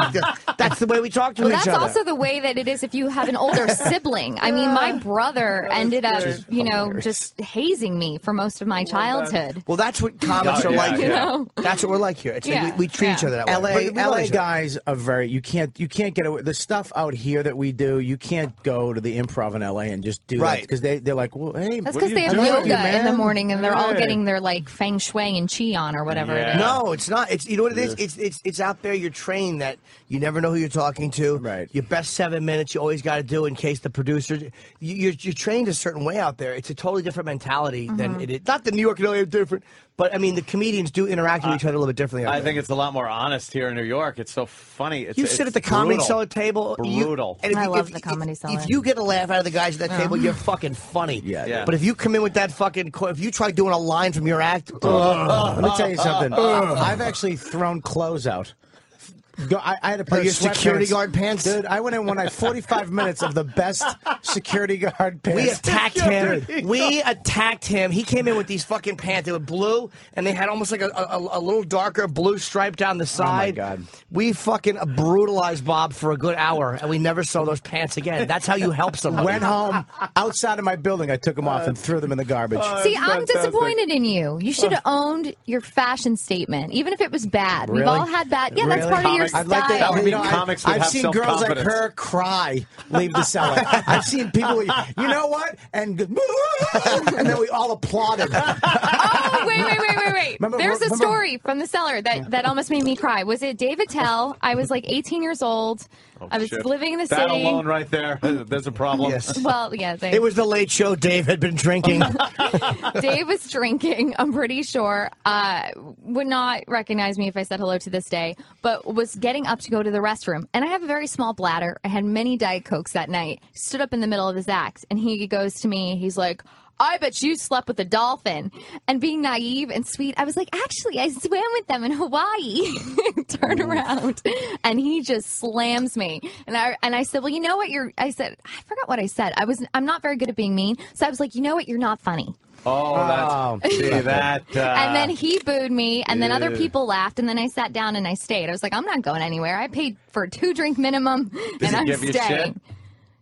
that's the way we talk to Well, each that's other. That's also the way that it is if you have an older sibling. I mean, my brother ended up, you know, just hazing me for most of my childhood. well, that's what comics Yeah, are yeah, like. here. yeah. That's what we're like here. It's like we, we treat each other that way. LA, LA guys are very. You can't. You can't get away. The stuff out here that we do, you can't go to the improv in LA and just do Right. because they they're like, well, hey, That's because they have doing, yoga in the man? morning and they're all getting their like feng shui and qi on or whatever it Yeah. is. No, it's not. It's you know what it is. It's it's it's out there. You're trained that you never know who you're talking to. Right. Your best seven minutes you always got to do in case the producer. You, you're you're trained a certain way out there. It's a totally different mentality Mm-hmm. than it is. Not that New York and LA are different, but I mean the comedians do interact with each other a little bit differently. I there. think it's a lot more honest here in New York. It's so funny. It's, You it's sit at the comedy brutal. cellar table. you- Brutal. and if I you, love if, the Comedy if, Cellar. If you get a laugh out of the guys at that table, you're fucking funny. Yeah, Yeah. But if you come in with that fucking, co- if you try doing a line from your act, Let me tell you something. I've actually thrown clothes out. Go, I, I had a pair Like your of security guard pants? Dude, I went in one night, 45 minutes of the best security guard pants. We attacked him. We attacked him. He came in with these fucking pants. They were blue, and they had almost like a, a, a little darker blue stripe down the side. Oh, my God. We fucking brutalized Bob for a good hour, and we never saw those pants again. That's how you help somebody. Went home outside of my building. I took them off and threw them in the garbage. Oh, See, I'm fantastic. disappointed in you. You should have owned your fashion statement, even if it was bad. We've all had bad. Yeah, that's part of your I'd style. like to, That would you mean know, comics I, would I've have seen girls like her cry, leave the cellar. I've seen people, you know what? And, and then we all applauded. oh, wait, wait, wait, wait, wait. Remember- There's a story from the cellar that, that almost made me cry. Was it Dave Attell? I was like 18 years old. I was Shit. living in the That city. alone right there, there's a problem. Yes. Well, yeah, they, It was the late show. Dave had been drinking. Dave was drinking, I'm pretty sure. Uh, would not recognize me if I said hello to this day, but was getting up to go to the restroom. And I have a very small bladder. I had many Diet Cokes that night. Stood up in the middle of his act, and he goes to me, he's like, I bet you slept with a dolphin. And being naive and sweet, I was like, actually, I swam with them in Hawaii. Turn around. And he just slams me. And I and I said, Well, you know what? You're I said, I forgot what I said. I was I'm not very good at being mean. So I was like, you know what, you're not funny. Oh, Oh. that's see that. Uh, And then he booed me, and then other people laughed, and then I sat down and I stayed. I was like, I'm not going anywhere. I paid for a two drink minimum, and he I'm give you staying.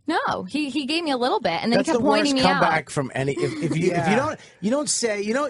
Shit? No, he he gave me a little bit, and then That's he kept the worst pointing me comeback out. from any. If, if you if you don't you don't say you know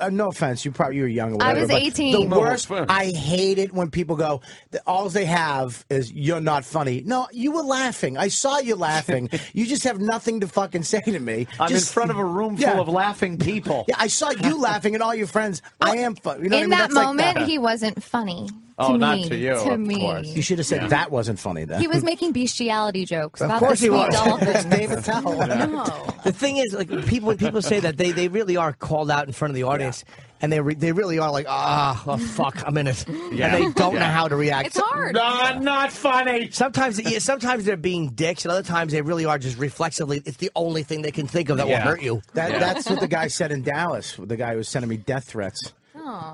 uh, no offense you probably you were young or I was 18. The worst No offense. I hate it when people go the, all they have is you're not funny. No, you were laughing. I saw you laughing. you just have nothing to fucking say to me. I'm just, in front of a room full Yeah. of laughing people. Yeah, I saw you laughing and all your friends. I am fun. You know In what I that mean? That's like moment, that. he wasn't funny. To Oh, me, not to you, To of me, course. You should have said that wasn't funny then. he was making bestiality jokes Of about course the he was. dolphin. Dave Attell. No. The thing is, like people when people say that they, they really are called out in front of the audience. and they re- they really are like, ah, oh, fuck, I'm in it, Yeah. and they don't know how to react. It's hard. Not, not funny. Sometimes, yeah, sometimes they're being dicks, and other times they really are just reflexively. It's the only thing they can think of that Yeah. will hurt you. That, Yeah. That's what the guy said in Dallas. The guy who was sending me death threats.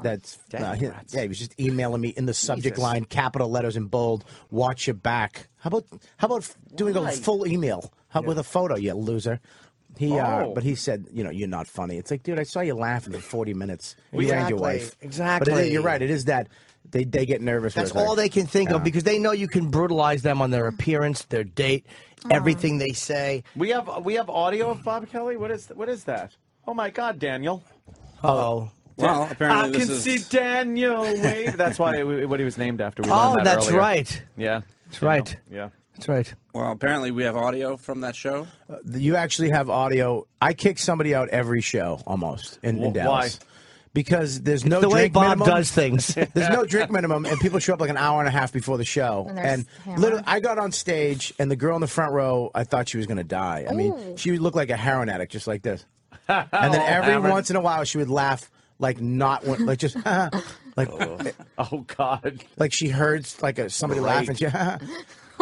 That's uh, he- yeah. He was just emailing me in the subject Jesus. line, capital letters in bold. Watch your back. How about how about f- doing a full email how, with a photo? You loser. He, uh, Oh. but he said, you know, you're not funny. It's like, dude, I saw you laughing for 40 minutes. You and your wife. exactly. But it, you're right. It is that they they get nervous. That's it's like- all they can think Yeah. of because they know you can brutalize them on their appearance, their date, everything they say. We have we have audio of Bob Kelly. What is what is that? Oh my God, Daniel! Oh, Well, apparently I this can is see Daniel wave. That's why what he was named after. We oh, that that's earlier. right. Yeah, That's right. yeah. That's right. well. Apparently, we have audio from that show. Uh, you actually have audio. I kick somebody out every show almost in, in Dallas. why? Because there's no the way drink Bob minimum. does things. There's no drink minimum, and people show up like an hour and a half before the show. And And literally, I got on stage, and the girl in the front row, I thought she was going to die. I mean, she looked like a heroin addict, just like this. And then oh, every hammered. once in a while, she would laugh like not one- like just like oh. oh God. like she heard like a, somebody Great. laughing. She,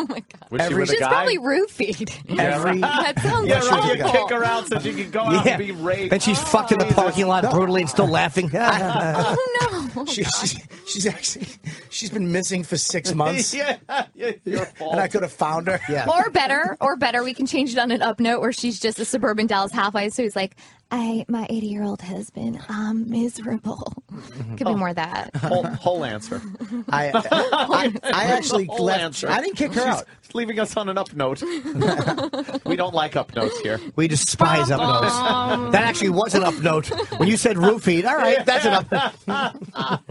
Oh my god. Was Every- with She's probably roofied. every that sounds yeah, right. You awful. kick her out so she can go out Yeah. and be raped. Then she's fucked in the parking lot brutally and still laughing. Oh no. she, oh, she, she's actually she's been missing for six months, yeah, yeah, your fault. and I could have found her. Yeah. Or better, or better, we can change it on an up note where she's just a suburban Dallas housewife. So he's like, I, my 80 year old husband, I'm miserable. Could be oh. more of that. whole, whole answer. I, I, I actually Whole left. answer. I didn't kick her She's out. leaving us on an up note. we don't like up notes here. We despise up notes. That actually was an up note. When you said roofied, all right, that's an up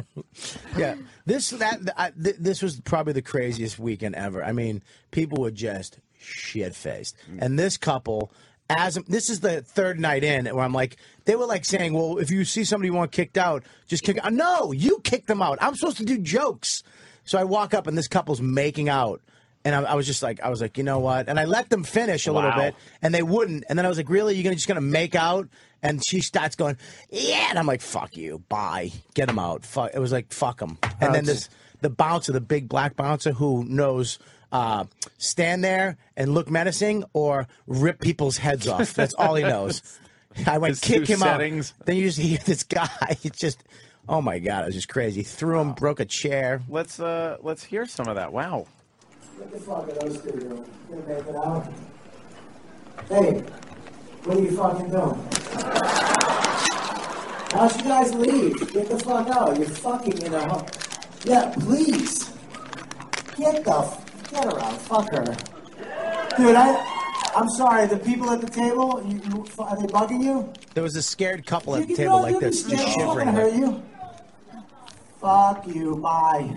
Yeah, this that I, th- this was probably the craziest weekend ever. I mean, people were just shit faced, and this couple. As this is the third night in, where I'm like, they were like saying, "Well, if you see somebody you want kicked out, just kick." out. No, you kick them out. I'm supposed to do jokes. So I walk up, and this couple's making out, and I, I was just like, I was like, you know what? And I let them finish a little bit, and they wouldn't. And then I was like, really? You're gonna just gonna make out? And she starts going, yeah. And I'm like, fuck you, bye, get him out. Fuck. It was like, fuck him. And then this, the bouncer, the big black bouncer who knows. Uh, stand there and look menacing, or rip people's heads off. That's all he knows. I went His kick him settings. out. Then you just hear this guy. It's just, oh my god, it was just crazy. Threw him, broke a chair. Let's uh let's hear some of that. Wow. What the fuck are those two doing? You gonna make it out? Hey, what are you fucking doing? How'd you guys leave? Get the fuck out. You're fucking in a. hu- Yeah, please. Get the. F- Get her out. Fuck her. Dude, I. I'm sorry. The people at the table, you, you, are they bugging you? There was a scared couple at You the can table like this, just It's shivering. gonna hurt you. Fuck you. Bye.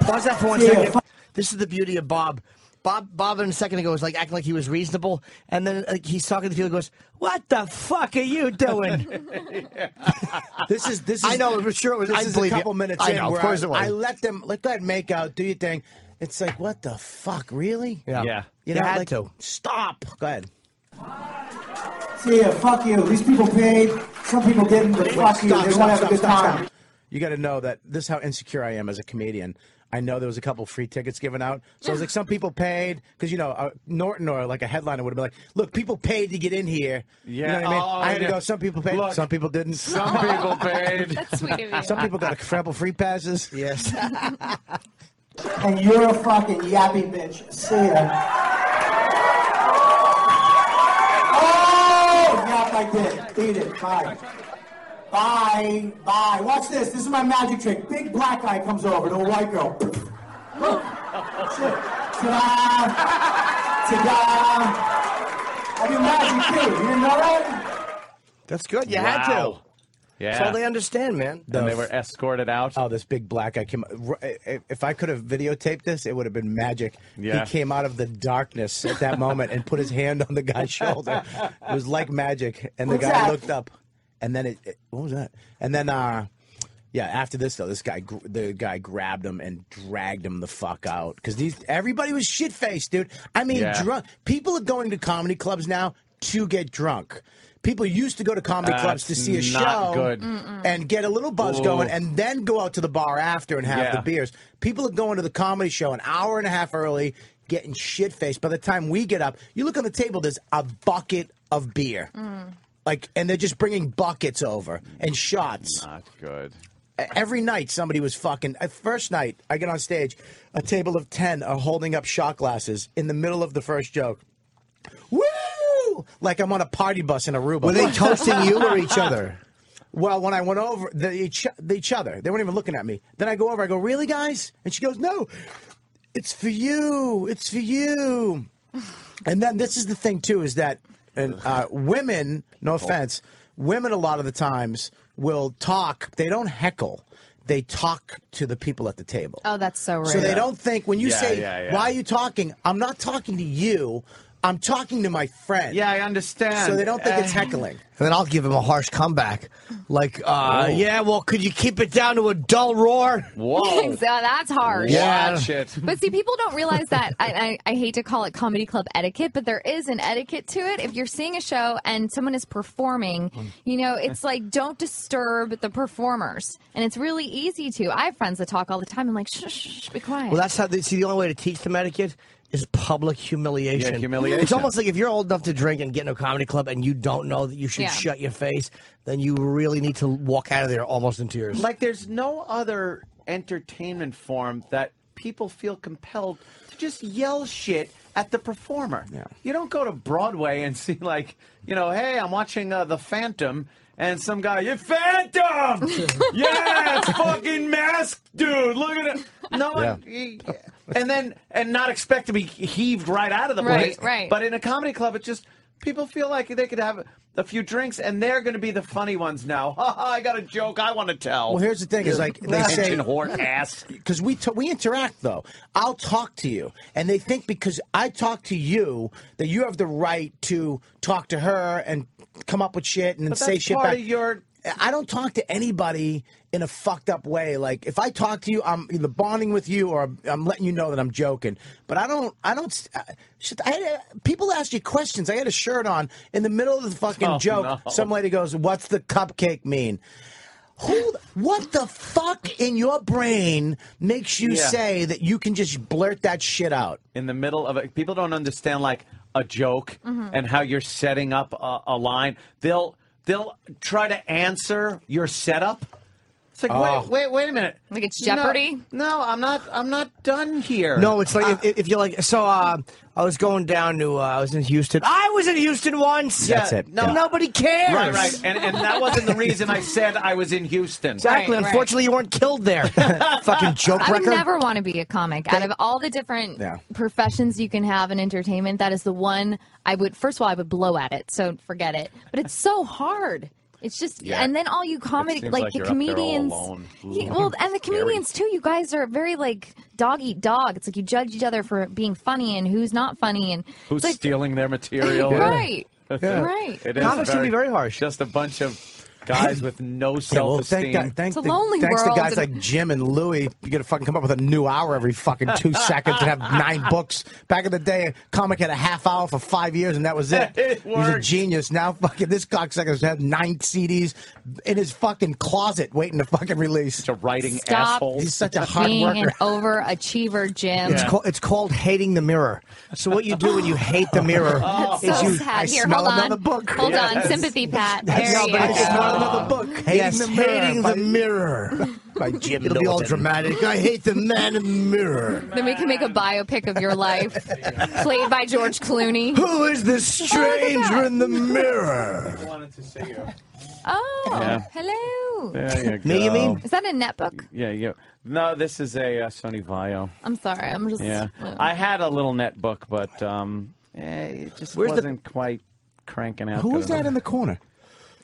Pause that for one Yeah, second. fu- This is the beauty of Bob. Bob, Bob, in a second ago was like acting like he was reasonable, and then like, he's talking to people. and Goes, "What the fuck are you doing?" This is this is. I know, but sure it was- This I is a believe you. couple minutes I in know, of course I, it was. I let them let that make out, do your thing. It's like what the fuck, really? Yeah. Yeah. You You know, had like, to. stop. Go ahead. See ya. Fuck you. These people paid. Some people didn't, but fuck you. Stop, They want to have a good stop, time. stop. You got to know that this is how insecure I am as a comedian. I know there was a couple free tickets given out, so I was like, some people paid because you know uh, Norton or like a headliner would have been like, "Look, people paid to get in here." you know Yeah. what I mean. Oh, I had to go. Some people paid, Look, some people didn't. Some people paid. That's sweet of you. Some people got a couple free passes. Yes. And you're a fucking yappy bitch. See ya. Oh! Yap I did. Beat it. Bye. Bye. Bye. Watch this. This is my magic trick. Big black guy comes over to a white girl. Shit. Ta-da! Ta-da! I do magic too. You didn't know that? That's good. You had to. Wow. That's all Yeah. they understand, man. And they were escorted out. Oh, this big black guy came. If I could have videotaped this, it would have been magic. Yeah. He came out of the darkness at that moment and put his hand on the guy's shoulder. It was like magic, and the What's guy that? looked up, and then it, it- What was that? And then, uh, yeah. After this, though, this guy, gr- the guy grabbed him and dragged him the fuck out because these everybody was shit faced, dude. I mean, Yeah. drunk people are going to comedy clubs now. to get drunk. People used to go to comedy clubs to see a show good. and get a little buzz Ooh. going, and then go out to the bar after and have Yeah. the beers. People are going to the comedy show an hour and a half early, getting shit faced. By the time we get up, you look on the table. There's a bucket of beer, mm. like, and they're just bringing buckets over and shots. Not good. Every night, somebody was fucking. First night, I get on stage, a table of 10 are holding up shot glasses in the middle of the first joke. Woo! Like I'm on a party bus in Aruba. Were they toasting you or each other? Well, when I went over, the, each, the, each other, they weren't even looking at me. Then I go over, I go, really, guys? And she goes, no, it's for you. It's for you. And then this is the thing, too, is that and, uh, women, no offense, women a lot of the times will talk, they don't heckle. They talk to the people at the table. Oh, that's so rude. So they don't think when you Yeah, say, yeah, yeah. "Why are you talking?" I'm not talking to you. I'm talking to my friend. Yeah, I understand. So they don't think it's Uh, heckling. And then I'll give him a harsh comeback. Like, uh, Oh. yeah, well, could you keep it down to a dull roar? Whoa. so that's harsh. Yeah. Watch it. But see, people don't realize that. I, I, I hate to call it comedy club etiquette, but there is an etiquette to it. If you're seeing a show and someone is performing, you know, it's like don't disturb the performers, and it's really easy to. I have friends that talk all the time. I'm like, shh, shh, shh be quiet. Well, that's how. They, see, the only way to teach them etiquette is public humiliation. Yeah, humiliation. It's almost like if you're old enough to drink and get in a comedy club and you don't know that you should Yeah. shut your face, then you really need to walk out of there almost in tears. Like, there's no other entertainment form that people feel compelled to just yell shit at the performer. Yeah. You don't go to Broadway and see, like, you know, hey, I'm watching uh, The Phantom. And some guy, you phantom! yeah, it's fucking masked, dude. Look at it. No one, he- and then and not expect to be heaved right out of the Right, place. right. But in a comedy club, it just people feel like they could have a few drinks, and they're going to be the funny ones now. Ha ha! I got a joke I want to tell. Well, here's the thing: is like they say, whore ass. because we t- we interact though. I'll talk to you, and they think because I talk to you that you have the right to talk to her and come up with shit and But say shit part back. of your I don't talk to anybody in a fucked up way. Like if I talk to you, I'm either bonding with you or I'm letting you know that I'm joking. But I don't. I don't. uh, Shit, I had, uh, people ask you questions. I had a shirt on in the middle of the fucking Oh, joke. no. Some lady goes, "What's the cupcake mean?" Who? What the fuck in your brain makes you Yeah. say that you can just blurt that shit out? in the middle of it. People don't understand like a joke and how you're setting up a, a line. They'll they'll try to answer your setup. It's like Oh. wait wait wait a minute. Like it's No, Jeopardy? No, I'm not. I'm not done here. No, it's like if, if you're like so. Uh, I was going down to. Uh, I was in Houston. I was in Houston once. Yeah, That's it. No, Yeah. Nobody cares. Right, right, and and that wasn't the reason I said I was in Houston. Exactly. Right, right. Unfortunately, you weren't killed there. Fucking joke I would wrecker. never want to be a comic. Out of all the different Yeah. professions you can have in entertainment, that is the one I would. First of all, I would blow at it, so forget it. But it's so hard. It's just, Yeah. and then all you comedy, like, like the you're up there all comedians. alone. Yeah, Ooh, well, and the comedians too. You guys are very like dog eat dog. It's like you judge each other for being funny and who's not funny, and Who's like, stealing their material? right, right. It is Comics can be very harsh. Just a bunch of guys with no Yeah, well, self-esteem. thank God, thanks, It's a to, lonely thanks to guys like Jim and Louie. You got to fucking come up with a new hour every fucking two seconds and have nine books. Back in the day, a comic had a half hour for five years and that was it. It He was a genius. Now fucking this cocksucker's had nine CDs in his fucking closet waiting to fucking release. Such a writing Stop asshole. He's such a hard being worker. an overachiever, Jim. It's, called, it's called hating the mirror. So what you do when you hate the mirror oh. That's is so you sad. I Here, smell hold on. another book. Hold on. Sympathy, Pat. There no, you but I go. just smell another book. Hating yes, the mirror. hating by, the mirror. by Jim It'll be all dramatic. I hate the man in the mirror. Then we can make a biopic of your life, played by George Clooney. Who is this stranger in the mirror? I wanted to see you. Oh, Yeah. hello. There you go. Me, you mean? Is that a netbook? Yeah, you. No, this is a uh, Sony Vaio. I'm sorry. I'm just. Yeah, uh, I had a little netbook, but um, eh, it just Where's wasn't quite cranking out. Who good is that enough. in the corner?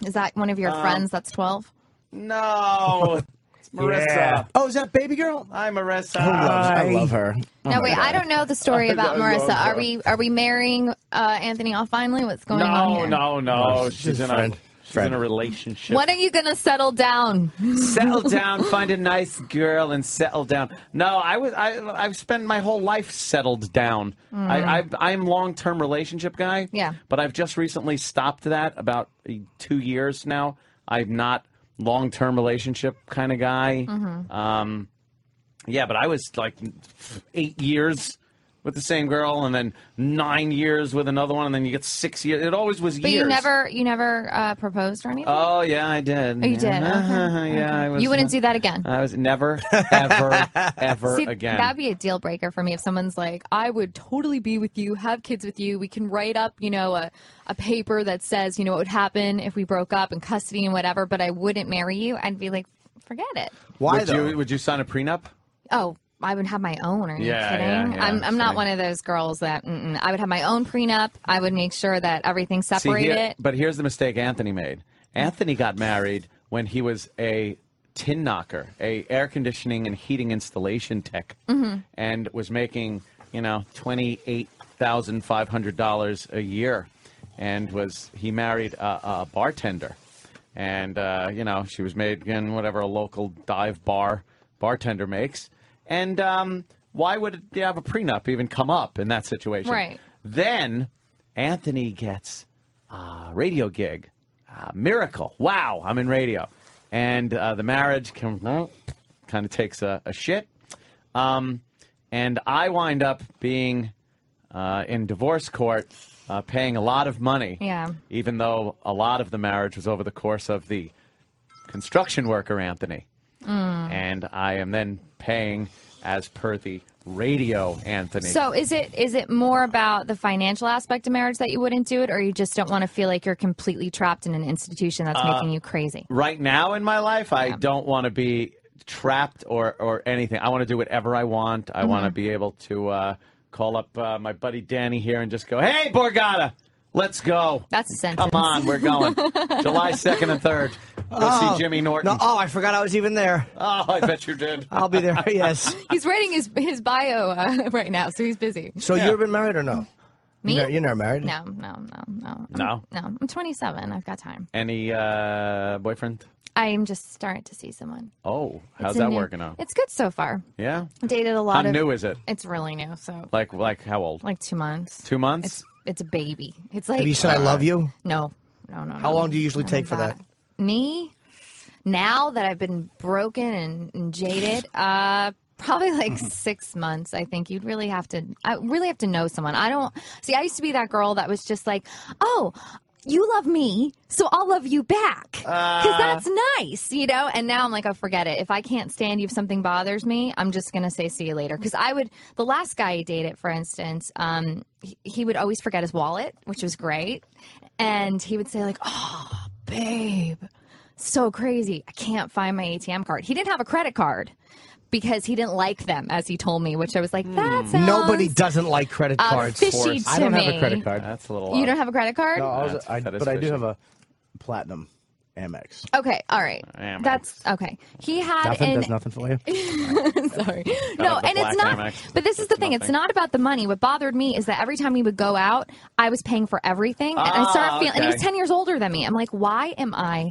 Is that one of your Um, friends that's 12? No, it's Marissa. Yeah. Oh, is that baby girl? Hi, Marissa. I love her. Oh no, wait. God. I don't know the story about Marissa. Are we are we marrying uh, Anthony off finally? What's going on No, here? no, no. No, she's She's a in a friend. She's in a relationship. When are you gonna settle down? settle down, find a nice girl, and settle down. No, I was I I've spent my whole life settled down. Mm. I, I I'm long term relationship guy. Yeah. but I've just recently stopped that about two years now. I'm not long term relationship kind of guy. Mhm. Um, yeah, but I was like eight years with the same girl, and then nine years with another one, and then you get six years. It always was But years. you never, you never uh, proposed or anything. Oh yeah, I did. Oh, you did? Yeah, Okay. yeah, I was. you wouldn't do that again. I was never, ever, ever See, again. That'd be a deal breaker for me if someone's like, I would totally be with you, have kids with you. We can write up, you know, a, a paper that says, you know, what would happen if we broke up and custody and whatever, but I wouldn't marry you. I'd be like, forget it. would You, would you sign a prenup? Oh, I would have my own. Are you Yeah, kidding? yeah, yeah, I'm, I'm not one of those girls that. I would have my own prenup. I would make sure that everything's See, separated. here- but here's the mistake Anthony made. Anthony got married when he was a tin knocker, a air conditioning and heating installation tech, Mhm. and was making you know twenty eight thousand five hundred dollars a year, and was he married a, a bartender, and uh, you know she was made in whatever a local dive bar bartender makes, and um, why would you have a prenup even come up in that situation? Right. Then Anthony gets a radio gig. Uh, miracle. Wow, I'm in radio. And uh, the marriage kind of takes a, a shit. Um, and I wind up being uh, in divorce court uh, paying a lot of money. Yeah. Even though a lot of the marriage was over the course of the construction worker, Anthony. Mm. And I am then paying as per the radio, Anthony. So is it is it more about the financial aspect of marriage that you wouldn't do it, or you just don't want to feel like you're completely trapped in an institution that's Uh, making you crazy? right now in my life, I don't want to be trapped or, or anything. I want to do whatever I want. I want to Mhm. be able to uh, call up uh, my buddy Danny here and just go, hey, Borgata, let's go. That's a sentence. Come on, we're going. July 2nd and 3rd. Go Oh, see Jimmy Norton. No, oh, I forgot I was even there. Oh, I bet you did. I'll be there. Yes. He's writing his his bio uh, right now, so he's busy. So you ever been married or no? Me? You're, you're never married. No, no, no, no. No? No, I'm 27. I've got time. Any uh, boyfriend? I'm just starting to see someone. Oh, how's that new- working out? It's good so far. Yeah? Dated a lot How of. new is it? It's really new. So Like, like how old? like two months. Two months? It's it's a baby. It's like. Have you said I love you? No, no, no. How no. long do you usually None take of for that? Me, now that I've been broken and, and jaded, uh, probably like six months. I think you'd really have to. I really have to know someone. I don't see. I used to be that girl that was just like, oh. You love me, so I'll love you back. Because Uh. that's nice, you know? And now I'm like, oh, forget it. If I can't stand you, if something bothers me, I'm just going to say, see you later. Because I would, the last guy I dated, for instance, um, he, he would always forget his wallet, which was great. And he would say, like, oh, babe, so crazy. I can't find my ATM card. He didn't have a credit card because he didn't like them, as he told me, which I was like, that sounds Nobody doesn't like credit uh, cards. fishy to I don't me. have a credit card. That's a little. You don't have a credit card? No, I was, That's- I, that is but I do fishy. have a platinum Amex. Okay, all right. Amex. That's okay. He had Nothing an does nothing for you. Sorry. Got No, and it's not. Amex. But this is the thing. It's not about the money. What bothered me is that every time we would go out, I was paying for everything, and I Ah, started feeling. And he was ten years older than me. I'm like, why am I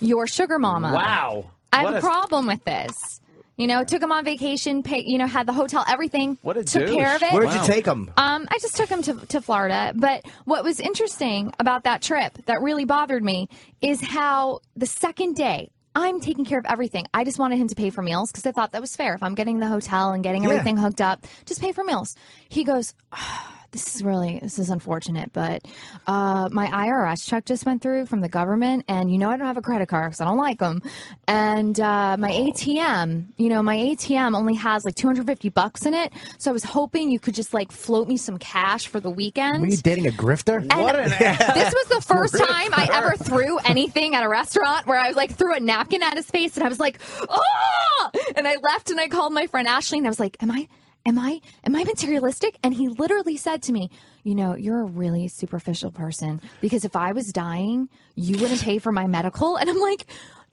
your sugar mama? Wow. I have What a problem with this. You know, took him on vacation, pay, you know, had the hotel, everything. What a took douche. care of it. Where'd Wow. you take them? Um, I just took him to, to Florida. But what was interesting about that trip that really bothered me is how the second day I'm taking care of everything. I just wanted him to pay for meals because I thought that was fair. If I'm getting the hotel and getting Yeah. everything hooked up, just pay for meals. He goes, "Ah, this is really this is unfortunate, but uh, my IRS check just went through from the government, and you know I don't have a credit card because I don't like them, and uh, my ATM, you know my ATM only has like 250 bucks in it, so I was hoping you could just like float me some cash for the weekend. Were you dating a grifter? And this was the first time I ever threw anything at a restaurant where I was like threw a napkin at his face and I was like, oh! And I left and I called my friend Ashley and I was like, am I, am I, am I materialistic? And he literally said to me, you know, you're a really superficial person because if I was dying, you wouldn't pay for my medical. And I'm like,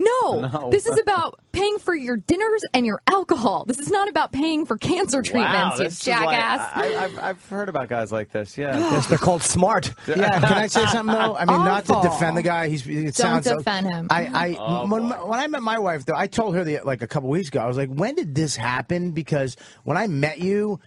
no, No. this is about paying for your dinners and your alcohol. This is not about paying for cancer treatments, Wow, you this is like- jackass. I, I've, I've heard about guys like this. Yeah. Yes, they're called smart. Yeah, can I say something though? I mean, not to defend the guy. He's it Don't sounds so- defend him. I, I Oh, when, when I met my wife though, I told her the like a couple weeks ago. I was like, when did this happen? Because when I met you.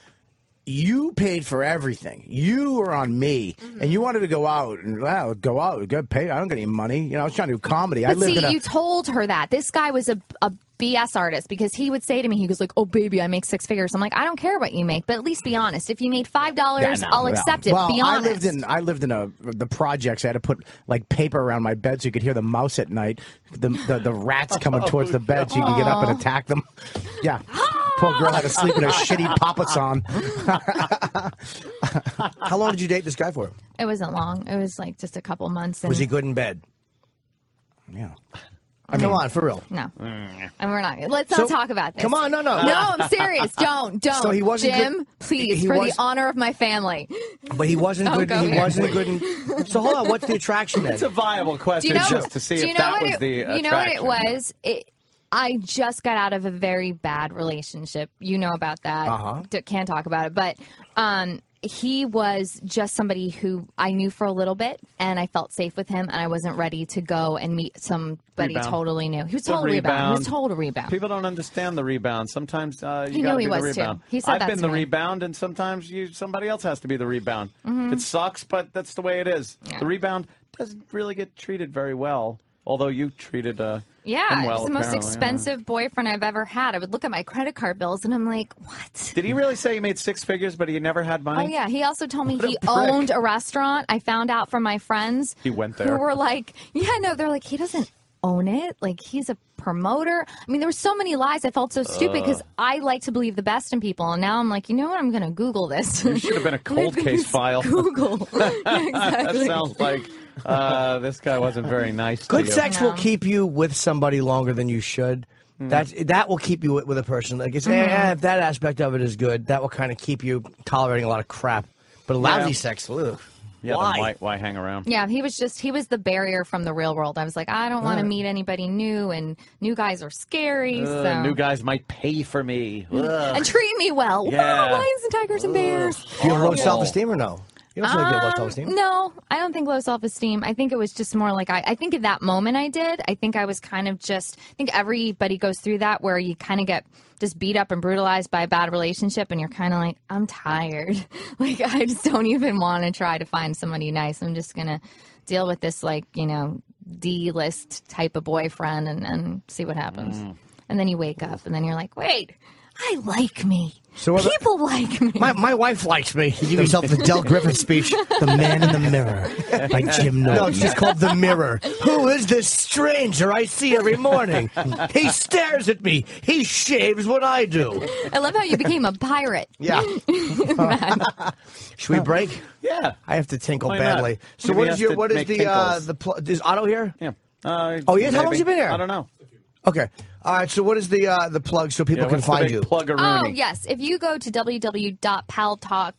You paid for everything. You were on me, Mm-hmm. and you wanted to go out and well, go out, go pay. I don't get any money. You know, I was trying to do comedy. I But lived see, a, you told her that this guy was a, a BS artist because he would say to me, he goes like, "Oh, baby, I make six figures." I'm like, I don't care what you make, but at least be honest. If you made five dollars, Yeah, no, I'll no. accept it. Well, be I lived in I lived in a the projects. I had to put like paper around my bed so you could hear the mouse at night. The the, the rats coming towards the bed so you could get up and attack them. Yeah. Poor girl had to sleep in a shitty papasan. How long did you date this guy for? it wasn't long. It was like just a couple months. And Was he good in bed? Yeah. Come on, for real. No, mm. and we're not. Let's So- not talk about this. Come on, no, no. no. I'm serious. Don't, don't. So he wasn't Jim, good- please, he for was- the honor of my family. But he wasn't Don't good. go He here. wasn't good. In, so hold on. What's the attraction then? It's a viable Do question you know? just to see do you if know that what was it, the You know what it attraction. was? It. I just got out of a very bad relationship. You know about that. Uh-huh. D- Can't talk about it, but um, he was just somebody who I knew for a little bit, and I felt safe with him, and I wasn't ready to go and meet somebody Rebound. totally new. He was It's a total rebound. He was rebound. total rebound. People don't understand the rebound. Sometimes uh, you He gotta knew he be the was, too. rebound. He said I've that been to the me. rebound, and sometimes you somebody else has to be the rebound. Mhm. It sucks, but that's the way it is. Yeah. The rebound doesn't really get treated very well, although you treated uh, Yeah, him well. he's the most apparently, yeah. expensive boyfriend I've ever had. I would look at my credit card bills and I'm like, what? Did he really say he made six figures, but he never had money? Oh yeah, he also told me What he prick. owned a restaurant. I found out from my friends He went there. who were like, yeah, no, they're like, he doesn't own it. Like he's a promoter. I mean, there were so many lies. I felt so stupid because Ugh. I like to believe the best in people, and now I'm like, you know what? I'm going to Google this. You should have been a cold case file. Google. that exactly. sounds like uh, this guy wasn't very nice. Good to you. sex will keep you with somebody longer than you should. Hmm. That's that will keep you with, with a person. Like it's, Mm-hmm. eh, if that aspect of it is good, that will kind of keep you tolerating a lot of crap. But lousy Yeah. sex, ugh. Yeah, why? why? Why hang around? Yeah, he was just he was the barrier from the real world. I was like, I don't want to meet anybody new, and new guys are scary. Ugh, so New guys might pay for me. Ugh. and treat me well. Yeah. Wow, lions and tigers and bears. Do you have low Horrible. self esteem or no? You don't feel good low Um, self esteem. No, I don't think low self esteem. I think it was just more like I, I think at that moment I did. I think I was kind of just. I think everybody goes through that where you kind of get just beat up and brutalized by a bad relationship, and you're kind of like, I'm tired. like I just don't even want to try to find somebody nice. I'm just gonna deal with this like you know D list type of boyfriend and, and see what happens. Mm. And then you wake up, and then you're like, wait, I like me. So what- People like me. My, my wife likes me. You give yourself the Del Griffith speech, The Man in the Mirror by Jim Norton. No, it's just called The Mirror. Who is this stranger I see every morning? He stares at me. He shaves what I do. I love how you became a pirate. Yeah. Should we break? Yeah. I have to tinkle Why not? badly. So Maybe what he is has your what is make the uh, the pl- is Otto here? Yeah. Uh, Oh, yes? How long maybe. has he been here? I don't know. Okay. All right. So what is the uh, the plug so people Yeah, can find you? Plug Oh, yes. If you go to www.paltalk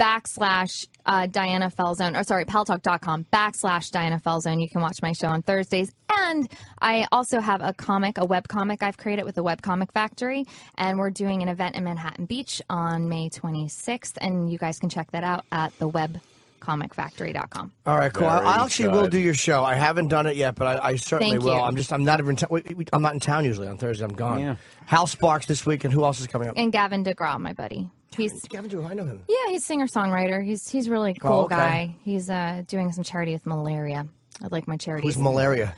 backslash uh, Diana Falzone, or sorry, paltalk.com backslash Diana Falzone, you can watch my show on Thursdays. And I also have a comic, a web comic I've created with the Web Comic Factory. And we're doing an event in Manhattan Beach on May 26th. And you guys can check that out at the webcomicfactory.com. All right, cool. I, Very I actually will do your show. I haven't done it yet, but I, I certainly Thank will. you. I'm just I'm not even t- wait, wait, I'm not in town usually on Thursday. I'm gone. Yeah. Hal Sparks this week, and who else is coming up? And Gavin DeGraw, my buddy. He's Gavin Drew, I know him. Yeah, he's singer songwriter. He's he's really cool Oh, okay. guy. He's uh, doing some charity with malaria. I'd like my charities. Who's malaria?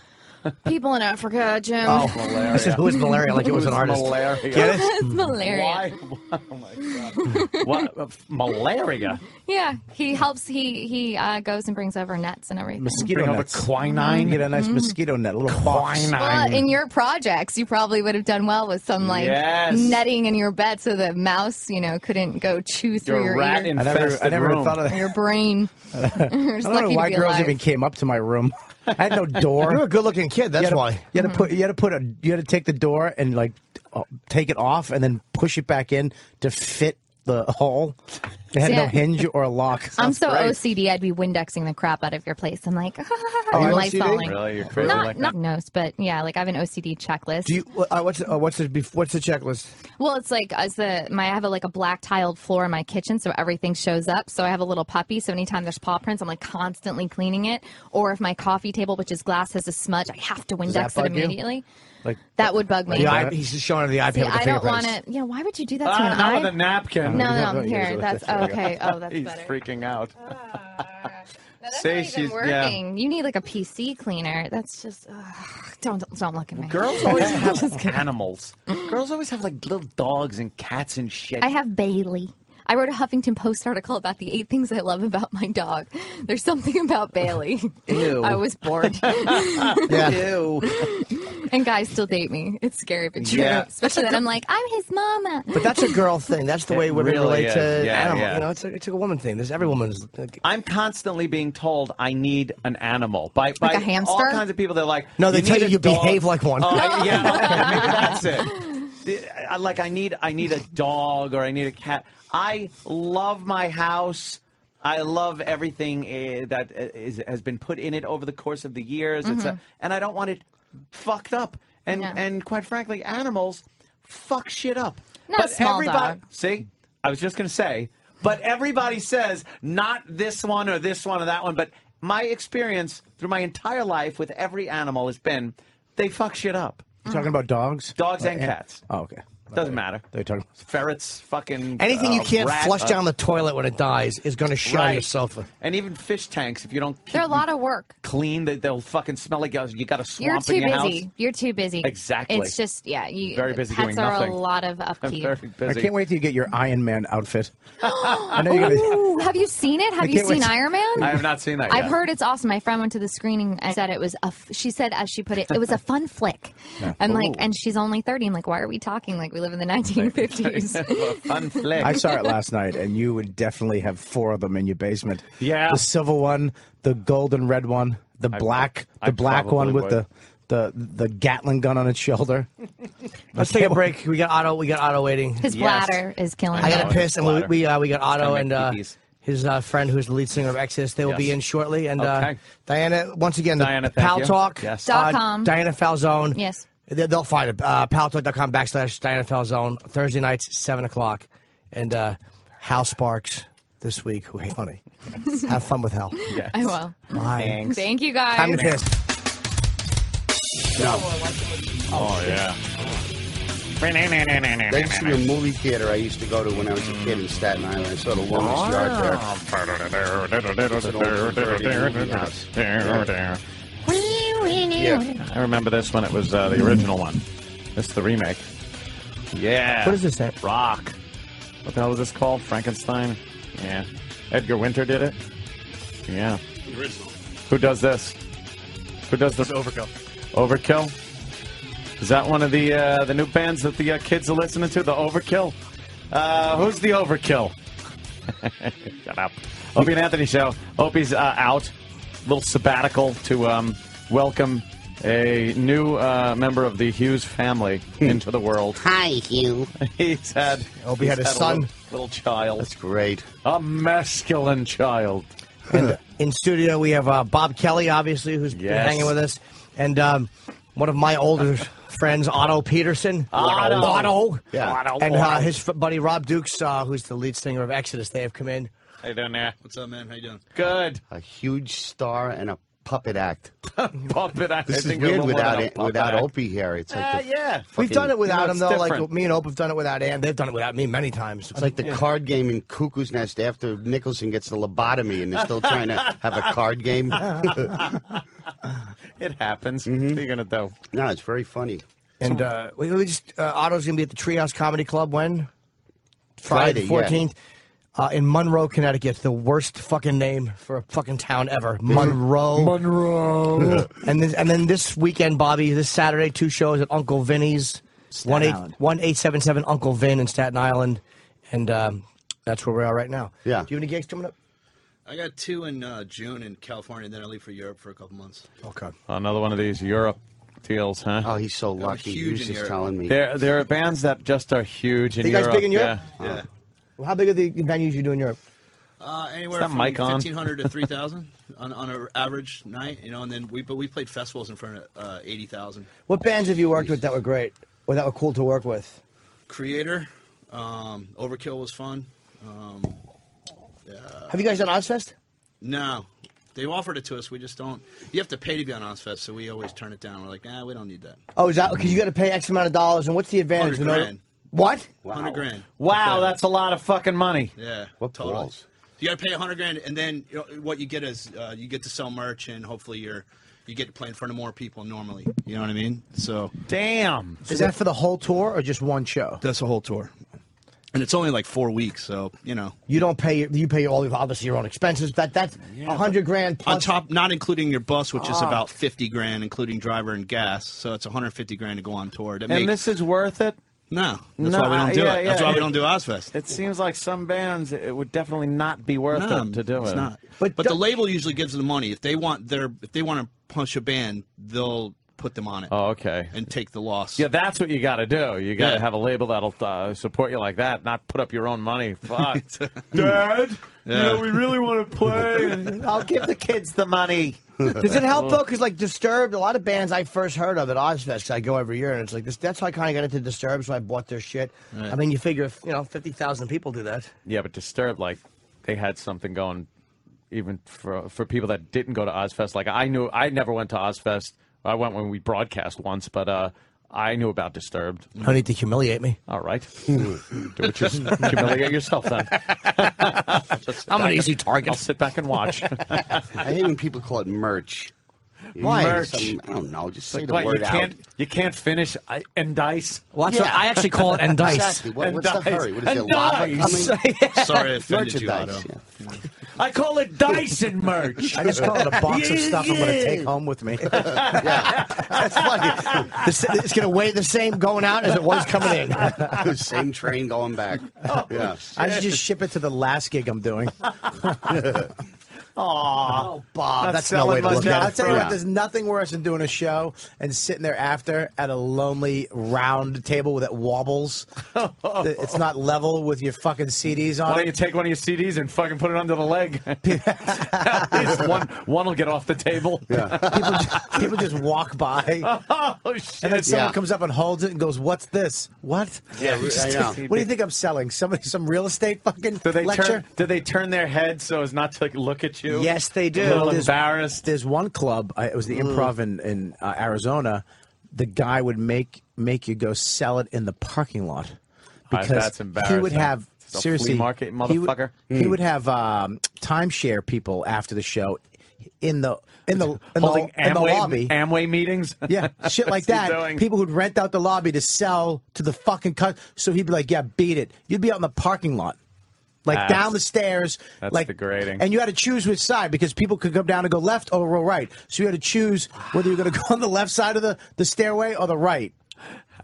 People in Africa, Jim. Oh, Malaria. I said who is malaria? Like it was an artist. malaria? Get it? it's malaria. Why? Oh my god. what? Uh, Malaria. Yeah, he helps. He he uh, goes and brings over nets and everything. Mosquito Bring over nets. quinine. Get a nice mosquito net, a little box. Quinine. Well, in your projects, you probably would have done well with some like Yes. netting in your bed so the mouse, you know, couldn't go chew through Your your, rat ear, I never, infested I never room. thought of that. your brain. I don't know why girls alive. even came up to my room. I had no door. You're a good-looking kid. That's you to, why. You had to put. You had to put a. You had to take the door and like uh, take it off and then push it back in to fit the hole. It had no hinge or a lock. I'm so great. OCD. I'd be Windexing the crap out of your place. I'm like, Oh, and you're falling. Really? You're crazy not like not that? nose, but yeah, like I have an OCD checklist. Do you? Uh, what's uh, what's the what's the checklist? Well, it's like as the my I have a, like a black tiled floor in my kitchen, so everything shows up. So I have a little puppy. So anytime there's paw prints, I'm like constantly cleaning it. Or if my coffee table, which is glass, has a smudge, I have to Windex it immediately. you? Immediately. Like That would bug me. The eye, he's just showing her the iPad See, with the I don't want it. Yeah, why would you do that to Ah, an not eye? with a napkin. No, Yeah, no, here. That's yeah. okay. Oh, that's He's better. freaking out. That's Say not even she's- yeah. You need like a PC cleaner. That's just ugh. don't don't look at me. Girls always have animals. Girls always have like little dogs and cats and shit. I have Bailey. I wrote a Huffington Post article about the eight things I love about my dog. There's something about Bailey. Ew. I was bored. Yeah. Ew. and guys still date me. It's scary but true. Yeah. Especially that I'm like, I'm his mama. But that's a girl thing. That's the It way women really relate is. to Yeah, animals. yeah. You know, it's a, it's a woman thing. There's every woman's. Like, I'm constantly being told I need an animal by, by Like a hamster? all kinds of people. They're like, No, they tell you you dog." behave like one. Oh, I- yeah, okay, maybe that's it. Like I need I need a dog or I need a cat. I love my house. I love everything uh, that uh, has been put in it over the course of the years. It's a, and I don't want it fucked up. And Yeah. and quite frankly, animals fuck shit up. Not a but small everybody, dog. see, I was just gonna say, but everybody says not this one or this one or that one. But my experience through my entire life with every animal has been they fuck shit up. You talking about dogs? Dogs Or and an- cats. Oh, okay. Doesn't matter. They're talking. about Ferrets, fucking Anything you uh, can't rat- flush uh, down the toilet when it dies is going to shit on Right. your sofa. and even fish tanks. If you don't keep They're a lot of work. clean, they, they'll fucking smell like you you got a You're swamp too in your busy. house. You're too busy. Exactly. It's just yeah. You Very busy pets doing are nothing. a lot of I'm upkeep. very I can't wait till you get your Iron Man outfit. I know you're gonna. Ooh, have you seen it? Have you can't wait seen to- Iron Man? I have not seen that yet. I've heard it's awesome. My friend went to the screening and said it was a. F- she said, as she put it, it was a fun flick. I'm like, and she's only 30. I'm like, why are we talking like we live in the 1950s? Fun flick. I saw it last night, and you would definitely have four of them in your basement. Yeah. the silver one, the golden red one, the black, I the black one with would. the the the Gatling gun on its shoulder. Let's take a break. We got Otto. We got Otto waiting. His Yes. bladder is killing I him. got to Oh, piss, and we, we uh, we got Otto and make uh, peepees. his uh, friend who's the lead singer of Exodus. They will be in shortly. And uh, Okay. Diana, once again, the Diana, thank Pal you. Talk. Yes. Dot uh, com. Diana Falzone. Yes. They- They'll find it. Uh, paltalk.com backslash Diana Falzone. Thursday nights, 7 o'clock. And uh, Hal Sparks this week. Who hey, funny. Have fun with Hal. Yes. I will. Bye. Thanks. Thank you guys. Time to piss. Oh yeah. That used to be a movie theater I used to go to when I was a kid in Staten Island. I saw the Woman's Yard there. It's an old converted movie house. Yeah. I remember this when it was uh, the original one. This is the remake. Yeah. What is this at? Rock. What the hell is this called? Frankenstein? Yeah. Edgar Winter did it? Yeah. original. Who does this? Who does this? Overkill. Overkill? Is that one of the uh, the new bands that the uh, kids are listening to? The Overkill? Uh, who's the Overkill? Shut up. Opie and Anthony show. Opie's uh, out. Little sabbatical to um, welcome a new uh, member of the Hughes family into the world. Hi, Hugh. He's had. Oh, he had he's a son. Little, little child. That's great. A masculine child. And in studio, we have uh, Bob Kelly, obviously, who's been Yes. hanging with us. And um, one of my older friends, Otto Peterson. Otto. Otto. Yeah. Otto. And uh, his buddy Rob Dukes, uh, who's the lead singer of Exodus, they have come in. How you doing there? What's up, man? How you doing? Good. A huge star and a puppet act. Puppet act. I This is think weird without it, without act. Opie here. It's like Uh, the, yeah. We've done it without you know, him, it's though. Like me and Opie have done it without Ann. They've done it without me many times. it's like the card game in Cuckoo's Nest after Nicholson gets the lobotomy and they're still trying to have a card game. It happens. Mm-hmm. What are you gonna do? No, it's very funny. And uh, we, we just uh, Otto's gonna be at the Treehouse Comedy Club when Friday, the fourteenth. Uh, in Monroe, Connecticut, the worst fucking name for a fucking town ever. Monroe. Monroe. and then and then this weekend, Bobby, this Saturday, two shows at Uncle Vinny's. One eight Island. one eight seven seven Uncle Vin in Staten Island, and um, that's where we are right now. Yeah. Do you have any gigs coming up? I got two in uh, June in California, and then I leave for Europe for a couple months. Okay. Another one of these Europe deals, huh? Oh, he's so lucky. He huge was in just Europe. telling me. There, there are bands that just are huge in You guys Europe. big in Europe? Yeah. Yeah. How big are the venues you do in Europe? Uh, anywhere from mic fifteen hundred to three thousand on on an average night, you know. And then we but we played festivals in front of uh, eighty thousand. What bands have you worked with that were great, or that were cool to work with? Kreator, um, Overkill was fun. Um, Have you guys done Ozzfest? no, They've offered it to us. We just don't. You have to pay to be on Ozzfest, so we always turn it down. We're like, nah, we don't need that. Oh, is that because you got to pay X amount of dollars? And what's the advantage? 100 grand. What? Hundred grand. Wow, that's a lot of fucking money. Yeah. What totally. balls? You got to pay a hundred grand, and then you know, what you get is uh, you get to sell merch, and hopefully you're you get to play in front of more people normally. You know what I mean? So Damn. Is that for the whole tour or just one show? that's a whole tour, and it's only like four weeks. So you know, You don't pay. You pay all of obviously your own expenses. That that's a hundred grand on top, not including your bus, which is Ah. about fifty grand, including driver and gas. So it's one hundred fifty grand to go on tour. That And makes- this is worth it? No, that's No, why we don't do yeah, it. That's yeah, why we don't do Ozzfest. It seems like some bands it would definitely not be worth No, it to do it's it. not. But But, the label usually gives them the money if they want their if they want to punch a band, they'll put them on it Oh, okay. and take the loss. Yeah, that's what you got to do. You got to Yeah. have a label that'll uh, support you like that, not put up your own money. Fuck, Dad. You Yeah. know, we really want to play. I'll give the kids the money. Does it help though? Because like Disturbed, a lot of bands I first heard of at Ozzfest, I go every year, and it's like this. That's how I kind of got into Disturbed, so I bought their shit. I mean, you figure if you know fifty thousand people do that. Yeah, but Disturbed, like, they had something going, even for for people that didn't go to Ozzfest. Like, I knew I never went to Ozzfest. I went when we broadcast once, but uh, I knew about Disturbed. No need to humiliate me. All right, do it yourself. humiliate yourself then. I'm an easy target. I'll target. sit back and watch. I hate when people call it merch. Why? Merch. I don't know. Just say the What, word you can't you can't finish uh, and dice. Well, that's what- I actually call it and dice. Exactly. What, what's the dice. hurry? What is it? Lava coming? Sorry, I offended you, Otto. Yeah. I call it Dyson merch. I just call it a box of Yeah, stuff I'm going to take home with me. That's funny. It's going to weigh the same going out as it was coming in. Same train going back. Oh, yeah. I should just ship it to the last gig I'm doing. Oh, Bob, Not that's no way to look at I'll tell you what, there's nothing worse than doing a show and sitting there after at a lonely round table that wobbles. It's not level with your fucking CDs on. Why on don't you take one of your CDs and fucking put it under the leg? At least one one will get off the table. Yeah. People just, people just walk by, oh shit! and then someone Yeah. comes up and holds it and goes, "What's this? What? Yeah, I. What do you think I'm selling? Somebody, some real estate fucking do they lecture?" turn? Do they turn their heads so as not to like, look at you? Yes, they do. A little There's- embarrassed. There's one club. Uh, it was the Improv in, in uh, Arizona. The guy would make make you go sell it in the parking lot Uh, because that's he would have a seriously market, he would- motherfucker. He would, have um, timeshare people after the show in the in the in the, Holding in the lobby. Amway meetings. Yeah, shit like that. People who'd rent out the lobby to sell to the fucking cut. So he'd be like, "Yeah, beat it." You'd be out in the parking lot, like That's- down the stairs, that's like degrading. And you had to choose which side because people could come down and go left or go right. So you had to choose whether you're going to go on the left side of the, the stairway or the right.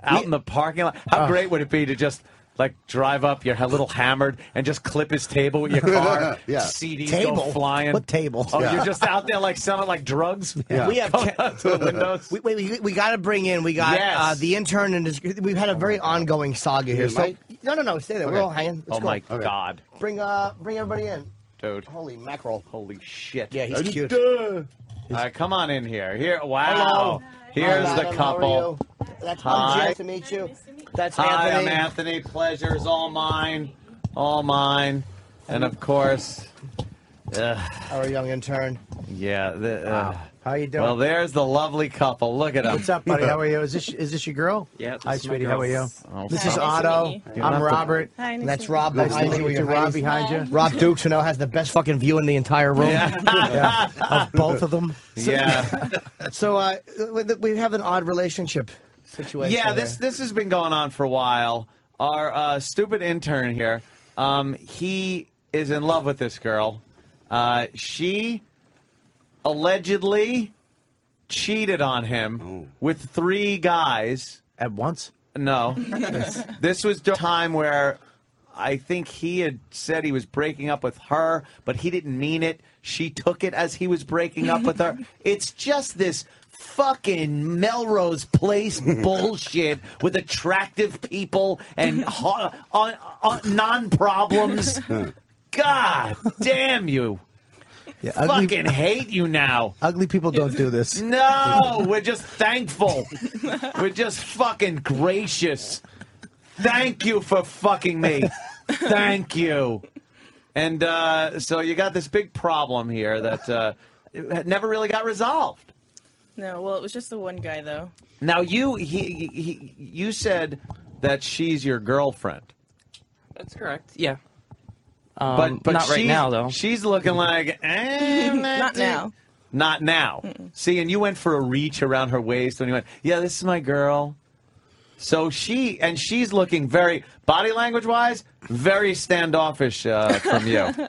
out in the parking lot. How great would it be to just like drive up, you're a little hammered, and just clip his table with your car? Yeah. CDs Table? go flying. What table? Oh, Yeah. you're just out there like selling like drugs. Yeah. We have Going ca- out to windows. We, wait, we, we got to bring in. We got Yes. uh, the intern, and his, we've had a very ongoing saga here. You So might? No, no, no, stay there. We're Okay. all hanging. Let's oh go. my god, Bring uh, bring everybody in. dude! Holy mackerel! Holy shit! Yeah, he's cute. All right, come on in here. Here, wow. Hello. Here's Hi, the madam. How are couple. you? That's Hi. nice to meet you. That's Hi, Anthony. I'm Anthony. Pleasure's all mine, all mine, and of course, uh, Our young intern. yeah. The, uh, How you doing? well, there's the lovely couple. Look at them. What's up, buddy? How are you? Is this is this your girl? Yeah, Hi, sweetie. girl. How are you? Oh, This fuck. is Nice to Otto. meet you. I'm Robert. Hi, nice That's to Rob Nice behind to you. meet you, your Rob face. behind you. Rob Dukes, who now has the best fucking view in the entire room. Yeah, of both of them. Yeah. So uh, we have an odd relationship situation. Yeah, this here. this has been going on for a while. Our uh, stupid intern here, um, he is in love with this girl. Uh, she allegedly cheated on him oh. with three guys At once? No, this was the time where I think he had said he was breaking up with her, but he didn't mean it. She took it as he was breaking up with her. It's just this fucking Melrose Place bullshit with attractive people and ho- on, on, non-problems. God damn you. Yeah, ugly- Fucking hate you now. Ugly people don't do this. No, we're just thankful. we're just fucking gracious. Thank you for fucking me. Thank you. And uh, so you got this big problem here that uh, never really got resolved. No, well, it was just the one guy though. Now you he, he you said that she's your girlfriend. That's correct. Yeah. But Um, but not right she's- now, though. She's looking like eh, Not now. Not now. See, and you went for a reach around her waist when you went, yeah, this is my girl. So she and she's looking very body language wise, very standoffish uh, from you.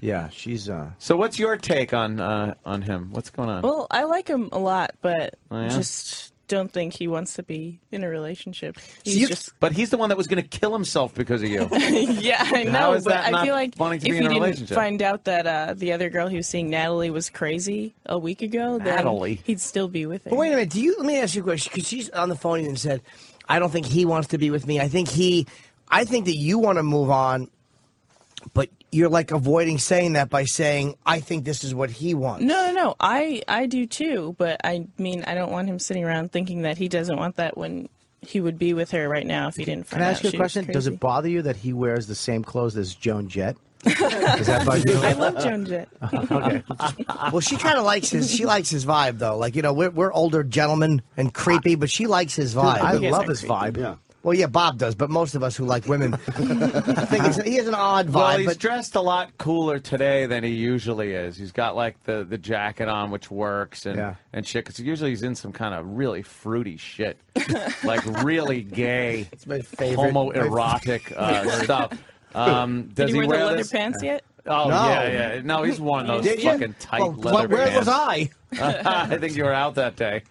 Yeah, she's. uh So what's your take on uh, on him? What's going on? Well, I like him a lot, but Oh, yeah? just don't think he wants to be in a relationship. He's You- just but he's the one that was going to kill himself because of you. yeah, I know. is but that I not feel like wanting to if be in a didn't relationship? find out that uh, the other girl he was seeing, Natalie, was crazy a week ago, then Natalie? he'd still be with her. But wait a minute. Do you? Let me ask you a question. Because she's on the phone and said, "I don't think he wants to be with me. I think he, I think that you want to move on, but you're like avoiding saying that by saying, I think this is what he wants.' No, no, no. I I do too, but I mean, I don't want him sitting around thinking that he doesn't want that when he would be with her right now if he didn't Can find I out ask you a question? Does it bother you that he wears the same clothes as Joan Jett? Does that bother you? I love Joan Jett. okay. well, she kind of likes his. She likes his vibe, though. Like you know, we're we're older gentlemen and creepy, but she likes his Dude, vibe. I love his vibe. Yeah. Well, yeah, Bob does, but most of us who like women, I think he's, he has an odd vibe. Well, he's but dressed a lot cooler today than he usually is. He's got like the, the jacket on, which works, and Yeah. and shit. Because usually he's in some kind of really fruity shit, like really gay, It's my favorite. homoerotic uh, stuff. Um, Did does he wear the leather this? pants yet? Oh No. yeah, yeah. No, he's one of those Did you? fucking tight Well, leather where pants. was I? I think you were out that day.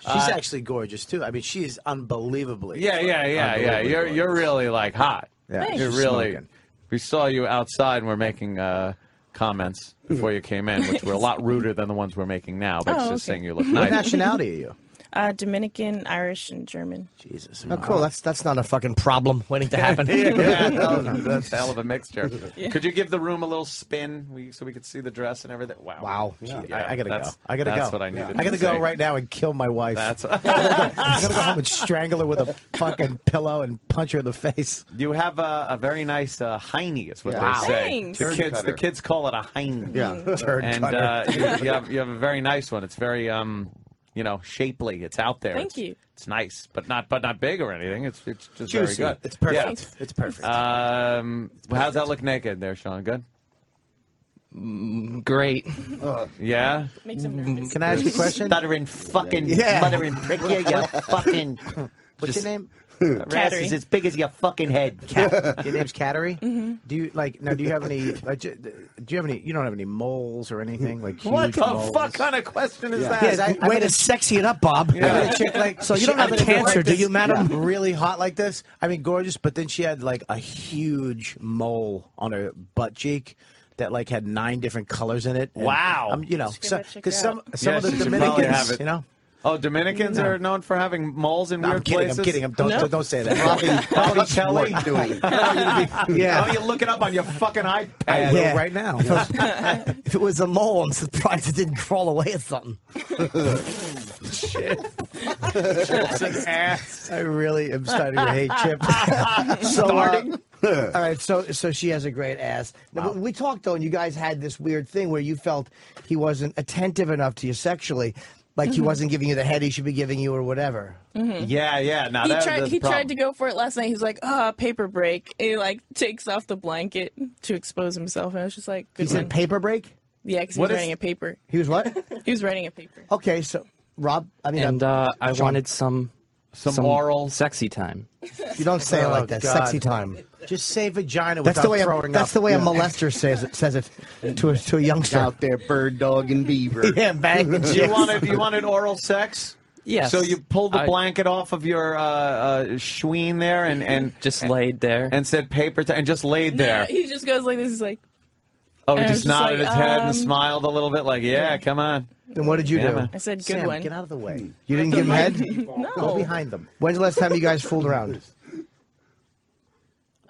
She's Uh, actually gorgeous too. I mean, she's unbelievably. Yeah, yeah, yeah, yeah. You're gorgeous. you're really like hot. Yeah, Thanks. You're really. smoking. We saw you outside and we're making uh, comments before you came in, which were a lot ruder than the ones we're making now. But it's Oh, just okay. saying you look What nice. nationality are you? Uh, Dominican, Irish, and German. Jesus. Oh, cool. That's that's not a fucking problem waiting to happen. yeah, no, that's a hell of a mixture. Could you give the room a little spin we, so we could see the dress and everything? Wow. Wow. I, I gotta go. I gotta that's go. what I needed I gotta to go say. right now and kill my wife. That's. I'm gonna go home and strangle her with a fucking pillow and punch her in the face. You have a, a very nice uh, hiney, is what Yeah. they say. Thanks. The Turd kids, the kids call it a hiney. Yeah, turd and uh, you, you have you have a very nice one. It's very um, you know, shapely. It's out there. Thank It's- you. It's nice, but not but not big or anything. It's it's just Juicy. very good. It's perfect. It's perfect. Yeah. Um, how's that look naked there, Sean? Good. Great. Yeah. Makes him nervous. Can I ask you a question? Stuttering fucking Yeah. muttering prick you, you fucking. What's your name? Ass is as big as your fucking head. Cat. Your name's Cattery. Do you like now? Do you have any? Like, do you have any? You don't have any moles or anything like What the moles? fuck kind of question is that? Yes, I- I Way to sexy it up, Bob. I met chick like So you she- don't have a cancer, like do you, madam? yeah, Really hot like this. I mean, gorgeous. But then she had like a huge mole on her butt cheek that like had nine different colors in it. And, Wow. um, you know, Just give it a check because some some Yeah, of the she should probably Dominicans, have it. you know. Oh, Dominicans are known for having moles in No, weird I'm kidding. places. I'm kidding. I'm, don't, No. don't don't say that. Bobby, Bobby Kelly. Yeah. Oh, you look it up on your fucking iPad. I Yeah. right now. If it was a mole, I'm surprised it didn't crawl away or something. It's an ass. I really am starting to hate Chip. So, uh, all right, so so she has a great ass. Now, we- We talked though, and you guys had this weird thing where you felt he wasn't attentive enough to you sexually, like he wasn't giving you the head he should be giving you or whatever. Yeah, yeah. Now He that, tried. that's He the problem. tried to go for it last night. He was like, "Ah, paper break." And he like takes off the blanket to expose himself, and I was just like, He "Good said paper break. yeah, because he was is- writing a paper. He was what? He was writing a paper. okay, so Rob, I mean, And uh, I wanted wanted some Some oral. sexy time. you don't say it Oh, like that. God. Sexy time. Just say vagina That's without the way. A, that's up. the way a molester says it. Says it to a to a youngster. Out there, bird dog and beaver. Yeah, bang. You wanted you wanted oral sex? Yes. So you pulled the I- blanket off of your uh, uh, schween there and, and Just laid there. and said paper t- and just laid there. he just goes like this. He's like, Oh, he And I was just just nodded like, his head um, and smiled a little bit, like, "Yeah, come on." Then what did you Yeah, do? I said, good Sam, one. get out of the way. You didn't give him head. no. Go no. behind them. When's the last time you guys fooled around?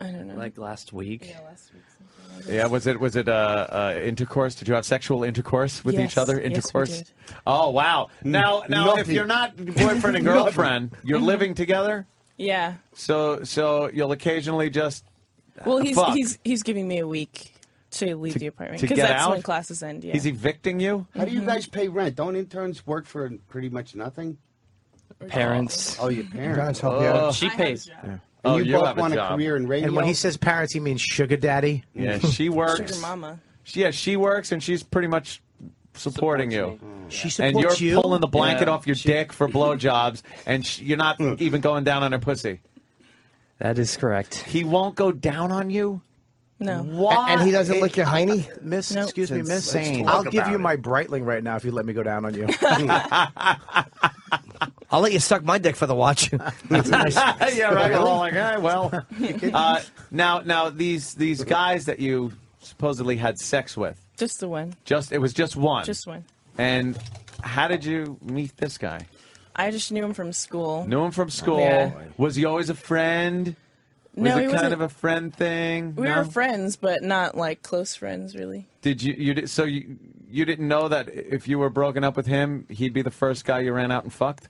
I don't know. like last week. yeah, last week. Yeah, was it was it uh, uh, intercourse? Did you have sexual intercourse with each Yes. other? Yes, we Intercourse. did. Oh wow! Now now, if you're not boyfriend and girlfriend, you're living together. Yeah. So so you'll occasionally just Well, he's fuck. he's he's giving me a week to leave the apartment because that's out? when classes end. Yeah. he's evicting you. How do you mm-hmm. guys pay rent? Don't interns work for pretty much nothing? Parents. Oh, your Parents parents. help you out. Oh. She pays. Oh, and Oh, you, you both have a want a, job. career in radio. And when he says parents, he means sugar daddy. Yeah, she works. Sugar mama. She, Yeah, she works and she's pretty much supporting you. Oh. She And you're you. pulling the blanket Yeah, off your dick for blowjobs, and sh- you're not even going down on her pussy. That is correct. He won't go down on you. No. Why? and he doesn't lick your hiney. Miss, Nope. excuse me, miss. insane. I'll give you it. my Breitling right now if you let me go down on you. I'll let you suck my dick for the watch. yeah, right. We're all like, eh, well. Uh, now, now these these guys that you supposedly had sex with, Just the one. just it was just one. Just one. And how did you meet this guy? I just knew him from school. Knew him from school. Yeah. Was he always a friend? Was No, it kind wasn't- of a friend thing? We No? were friends, but not like close friends, really. Did you you did, so you you didn't know that if you were broken up with him, he'd be the first guy you ran out and fucked?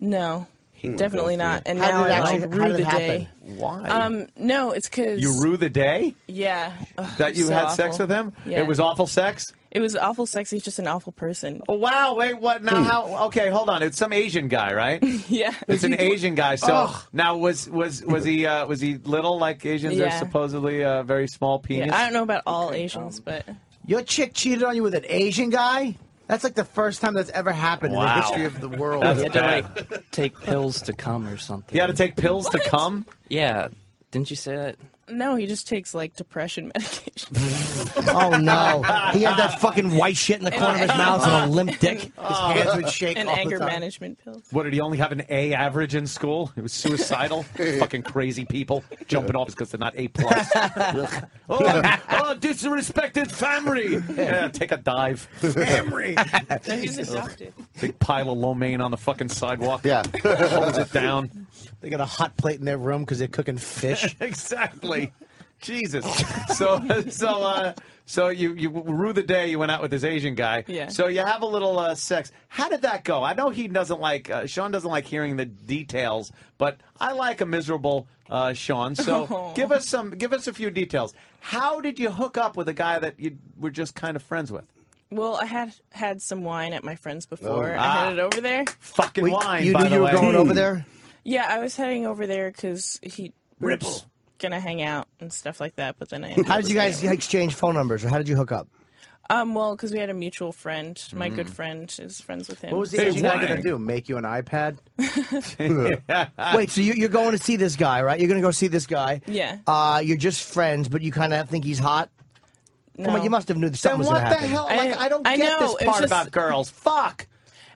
No, definitely not. And How now did it I actually- like how rue the happen? day. Why? Um, no, it's because you rue the day Yeah. Ugh, that you so had sex with him? Yeah. It was awful sex. It was awful sex. He's just an awful person. Oh, wow! Wait, what? Now how? Okay, hold on. It's some Asian guy, right? Yeah. It's an Asian guy. So Ugh. now was was was he uh, was he little like Asians are Yeah. supposedly uh, very small penis? Yeah, I don't know about all Asians, but Your chick cheated on you with an Asian guy? That's like the first time that's ever happened in the history of the world. That's You had to like take pills to come or something. You had to take pills to come. Yeah. Didn't you say that? No, he just takes like depression medication. oh no, he had that fucking white shit in the corner of his mouth and a limp dick. His hands would shake and all the anger time. management pills. What did he only have an A average in school? It was suicidal. Fucking crazy people jumping off because they're not A plus. oh, oh, disrespected family. Yeah, take a dive. Family. No, he's adopted. Big pile of lo mein on the fucking sidewalk. Yeah. Holds it down. They got a hot plate in their room because they're cooking fish. exactly. Jesus. So so uh so you you rue the day you went out with this Asian guy. Yeah. So you have a little uh, sex. How did that go? I know he doesn't like uh, Sean doesn't like hearing the details, but I like a miserable uh, Sean. So Oh. give us some give us a few details. How did you hook up with a guy that you were just kind of friends with? Well, I had had some wine at my friend's before. Oh. I Ah. headed over there. Fucking Wait, wine. you by knew the you were way. going over there. Yeah, I was heading over there because he we were Ripple. Just gonna hang out and stuff like that. But then I How did you guys exchange phone numbers, or how did you hook up? Um, well, because we had a mutual friend. My good friend is friends with him. What was the Hey, guy going to do? Make you an iPad? Wait, so you, you're going to see this guy, right? You're going to go see this guy. Yeah. Uh, you're just friends, but you kind of think he's hot. Come on, you must have knew that Then was what going the to happen. hell? I Like didn't- I don't I get know, this part just- about girls. Fuck.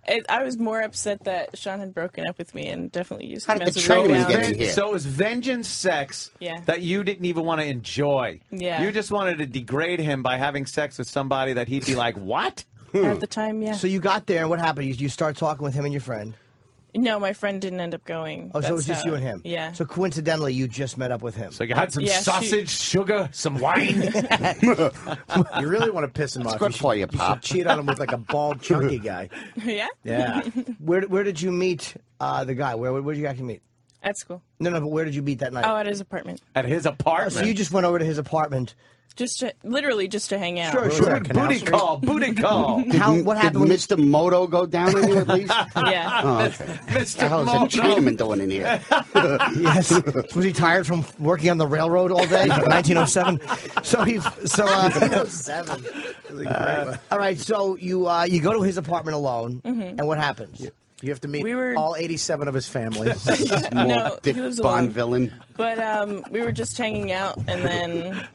It, I was more upset that Sean had broken up with me and definitely used How him did as the a train rebound. get in here? So it was vengeance sex Yeah. that you didn't even want to enjoy. Yeah. You just wanted to degrade him by having sex with somebody that he'd be like, what? At the time, yeah. So you got there, and what happened? You, you start talking with him and your friend. No, my friend didn't end up going. Oh, so it was just how- you and him. Yeah. So coincidentally, you just met up with him. So you had some Yeah, she- sausage, sugar, some wine. You really want to piss him off. good you for should, you, should Pop. cheat on him with like a bald, chunky guy. yeah. Yeah. where where did you meet uh, the guy? Where where did you actually meet? At school. No, no, but where did you meet that night? Oh, at his apartment. At his apartment. so you just went over to his apartment. Just to, literally just to hang out. Sure, was sure. that, Canal booty Street? call, booty call. How, what Did happened? when Mr. Moto go down on you at least? Yeah. Oh, okay. the Mr. hell is a Moto. Chinaman doing in here? yes. Was he tired from working on the railroad all day? 1907. So he. So. Uh, Seven. all right. So you uh, you go to his apartment alone, and what happens? You have to meet We were- all 87 of his family. More No, Dick he lives Bond alone. villain. But um, we were just hanging out, and then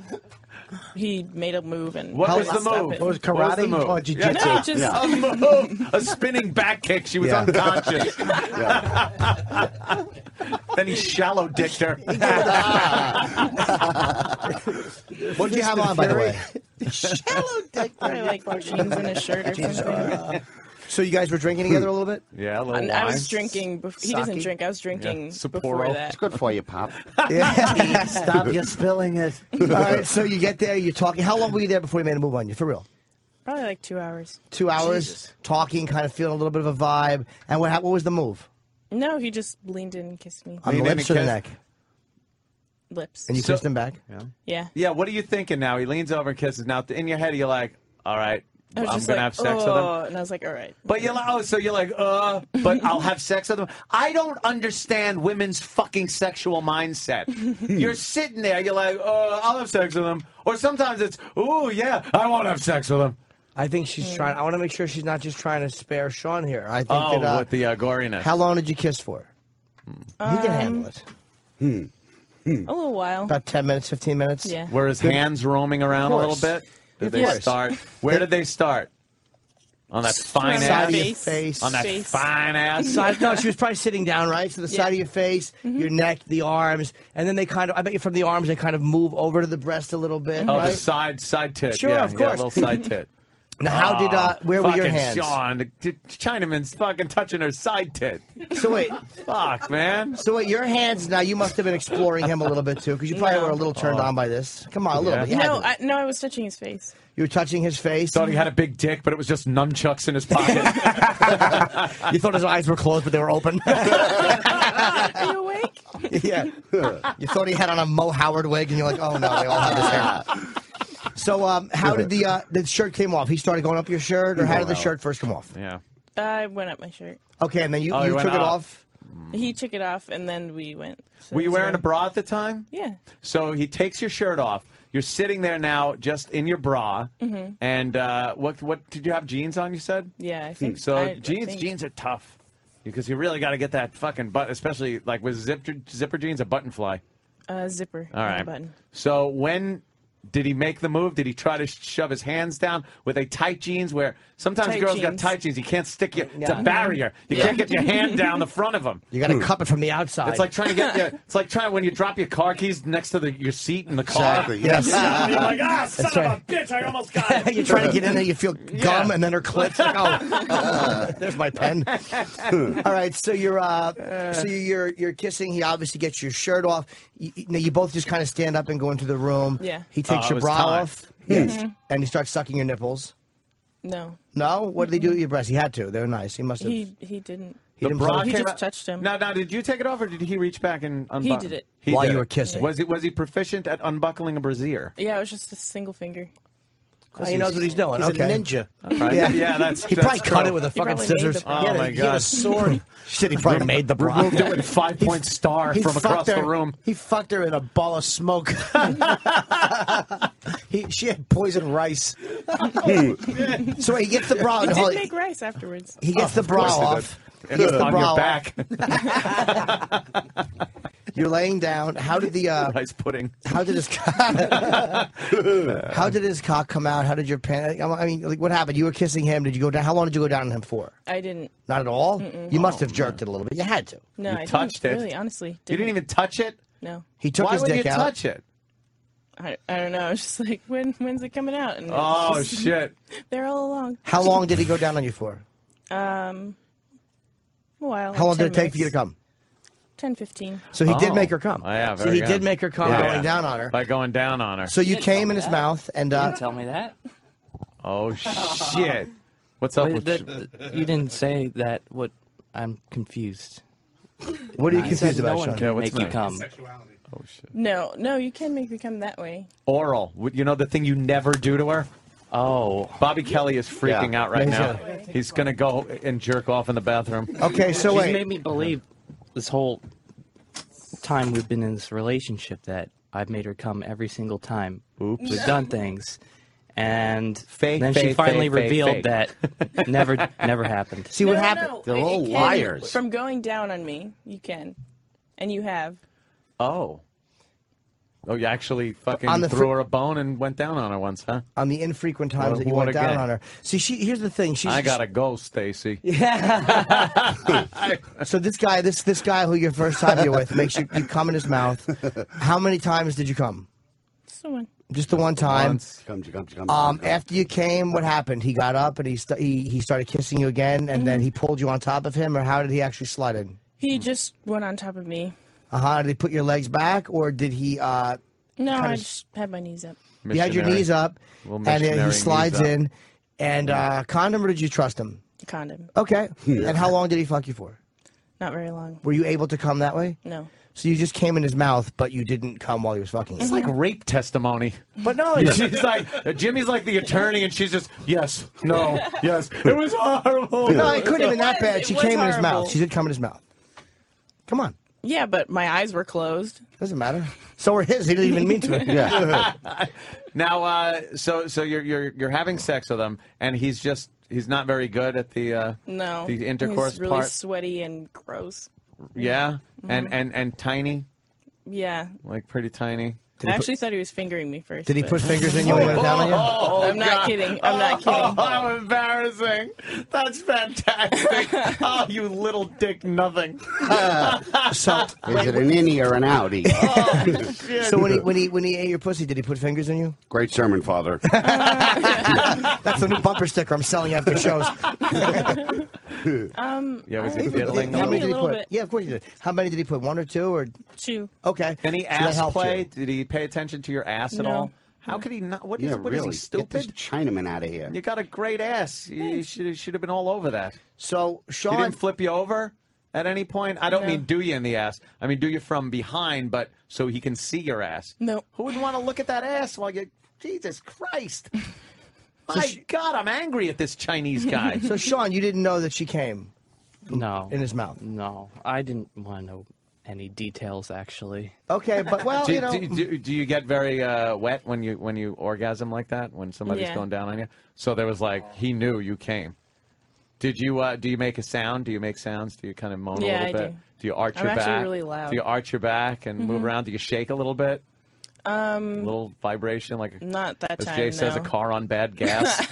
he made a move and What was the move? it. What was What was the karate move? or jiu-jitsu? No, just- Yeah. a move, a spinning back kick. She was Yeah. unconscious. then he shallow dicked her. Uh, what did you have on, by the way? Probably like jeans and a shirt or something. Uh, So you guys were drinking together a little bit? Yeah, a little And I was drinking. Before, he doesn't drink. I was drinking Yeah, before that. It's good for you, Pop. Yeah. Stop you spilling it. All right, so you get there, you're talking. How long were you there before you made a move on you? For real? Probably like two hours. Two hours, talking, kind of feeling a little bit of a vibe. And what, what was the move? No, he just leaned in and kissed me. On the Leaned in lips and or the neck? Lips. And you So- kissed him back? Yeah. Yeah. Yeah. What are you thinking now? He leans over and kisses. Now in your head, you're like, "All right, I was I'm gonna like, have sex with him." oh, and I was like, all right. But you're like, oh, so you're like, uh, but I'll have sex with them. I don't understand women's fucking sexual mindset. you're sitting there, you're like, oh, I'll have sex with them. Or sometimes it's, oh, yeah, I won't have sex with them. I think she's trying. I want to make sure she's not just trying to spare Sean here. I think Oh, that. Uh, with the uh, goriness. how long did you kiss for? he can Um, handle it. Hmm. A little while. About 10 minutes, 15 minutes? Yeah. Were his hands roaming around a little bit? Did they course. start? Where did they start? On that fine Side ass? of your Face. face. On that Face. fine ass? Side, no, she was probably sitting down, right? So the Yeah. side of your face, mm-hmm. your neck, the arms, and then they kind of, I bet you from the arms, they kind of move over to the breast a little bit, Oh, right? the side side tit. Sure, yeah, of yeah, course. little side tit. Now, how did, uh, where were your fucking hands? Sean, the, the Chinaman's fucking touching her side tit. So wait, Fuck, man. so wait, your hands, now you must have been exploring him a little bit too, because you probably No. were a little turned on by this. Come on, a little Yeah. bit. You, had No. I, no, I was touching his face. you were touching his face. Thought he had a big dick, but it was just nunchucks in his pocket. you thought his eyes were closed, but they were open. Are you awake? yeah. You thought he had on a Mo Howard wig, and you're like, oh no, they all have this hair. So, um, how did the uh, the shirt came off? He started going up your shirt, or how did the shirt first come off? yeah. I went up my shirt. Okay, and then you, Oh, you you went took it up. off. He took it off, and then we went. So Were you it's wearing a bra at the time? Yeah. So he takes your shirt off. You're sitting there now, just in your bra. Mm-hmm. And uh, what what did you have jeans on? You said. Yeah, I think So I- I jeans think- jeans are tough because you really got to get that fucking butt, especially like with zipper zipper jeans, a button fly. Uh, zipper. All right. on. Button. So when did he make the move? Did he try to shove his hands down with a tight jeans? Where sometimes Tight girls got jeans. tight jeans, you can't stick your. It's Yeah. a barrier. You can't get your hand down the front of them. You got to cup it from the outside. It's like trying to get. Your, it's like trying when you drop your car keys next to the, your seat in the car. Exactly. Yes. And you're like, ah, son That's of right. a bitch! I almost got it. You're trying to get in there, you feel gum, and then her clips. Like, oh, there's my pen. All right, so you're uh, so you're you're kissing. He obviously gets your shirt off. You, you, know, you both just kind of stand up and go into the room. Yeah. He takes Oh, your bra time. off. Yes. And he starts sucking your nipples. No, No, what did he do with your breasts? He had to. They're nice. He must have. he he didn't. he The didn't bra He just out- touched him. Now, now, did you take it off, or did he reach back and unbuckle? He did it. He While did you it. were kissing. Was he was he proficient at unbuckling a brassiere? Yeah, it was just a single finger. Oh, he knows what he's doing. He's okay. a ninja. Right? Yeah. Yeah, that's He that's probably cut true. it with a fucking scissors. Oh He had a- my he had a god! sword. Shit, he probably made the bra. Removed it with five point star He from across her- the room. He fucked her in a ball of smoke. he, she had poison rice. So he gets the bra. He hold did it. make rice afterwards. He gets oh, the bra course off. He gets the on bra your back, You're laying down. How did the uh, rice pudding. how did his how did his cock come out? How did your pan? I mean, like, what happened? You were kissing him. Did you go down? How long did you go down on him for? I didn't. Not at all. You must have jerked it a little bit. You had to. No, You I touched didn't, it. Really, honestly, You didn't even touch it. No, He took Why his would dick you out. touch it? I, I don't know. I was just like, when when's it coming out? And it's Oh just- shit! They're all along. How long did he go down on you for? Um, a while. How long did it take for you to come? 10, 15. So he did Oh. make her come. Oh, yeah, so he good. did make her come Yeah. going down on her. By going down on her. So you didn't came in his that. mouth and You uh, didn't tell me that. Oh shit! What's up Wait, with that- you didn't say that. What? I'm confused. what are you You confused said about, no Sean? Yeah, can what's make you that? come. Oh shit! No, no, you can make me come that way. Oral. You know the thing you never do to her. Oh, Bobby Kelly is freaking Yeah. out right Yeah, now. he's He's gonna go and jerk off in the bathroom. Okay, so she's wait. made me believe this whole time we've been in this relationship that I've made her come every single time. Oops. We've done things, and Fake, then she finally fake, fake, revealed fake. that never, never happened. See what No, no, happened? no, They're it- it all can- liars. From going down on me, you can, and you have. Oh. Oh, you actually fucking On the threw fr- her a bone and went down on her once, huh? On the infrequent times Well, that you what went down again? on her. See, she here's the thing. She's I gotta go, Stacy. Yeah. so this guy, this this guy who your first time you're with makes you you come in his mouth. How many times did you come? Someone. Just the one time. Once. Comes, comes, comes, Um, comes. after you came, what happened? He got up and he st- he, he started kissing you again, and then he pulled you on top of him, or how did he actually slide in? He just went on top of me. Uh huh. Did he put your legs back, or did he? Uh, No, kinda I s- just had my knees up. you had your knees up, and then he slides in, and uh, condom, or did you trust him? Condom. Okay. and how long did he fuck you for? Not very long. Were you able to come that way? No. So you just came in his mouth, but you didn't come while he was fucking. It's you. like rape testimony. But no, she's like Jimmy's like the attorney, and she's just yes, no, yes. It was horrible. No, it couldn't have been that bad. She was came in his horrible. mouth. She did come in his mouth. Come on. Yeah, but my eyes were closed. Doesn't matter. So were his. He didn't even mean to. Yeah. now, uh, so so you're you're you're having sex with him, and he's just he's not very good at the uh, No. the intercourse He's really part. sweaty and gross. Yeah, and Mhm. and and tiny, Yeah. like pretty tiny. I actually thought he was fingering me first. Did he but- put fingers in you when he went down on you? I'm not kidding. I'm not kidding. Oh, how embarrassing! That's fantastic. oh, you little dick, nothing. So Is it an innie or an outie? oh, So when he when he when he ate your pussy, did he put fingers in you? Great sermon, Father. That's the new bumper sticker I'm selling after shows. Um, Yeah, was he diddling? How many did a he little put? bit. Yeah, of course he did. How many did he put? One or two or Two. okay? Any So ass play? you. Did he pay attention to your ass at No. all? How could he not? What is? yeah, what is really. he stupid? Get this Chinaman out of here. You got a great ass. You should should have been all over that. So He Sean, didn't flip you over at any point. I don't No. mean do you in the ass. I mean do you from behind, but so he can see your ass. No. Who would want to look at that ass while you? Jesus Christ! My God, I'm angry at this Chinese guy. so Sean, you didn't know that she came No. in his mouth. No, I didn't want to know any details actually. Okay, but well, do, you know, do, do, do you get very uh, wet when you when you orgasm like that when somebody's Yeah. going down on you? So there was like he knew you came. Did you uh, do you make a sound? Do you make sounds? Do you kind of moan Yeah, a little I bit? do. you arch I'm your actually back? really loud. Do you arch your back and move Mhm. around? Do you shake a little bit? Um, A little vibration, like not that as time. Jay says, a car on bad gas.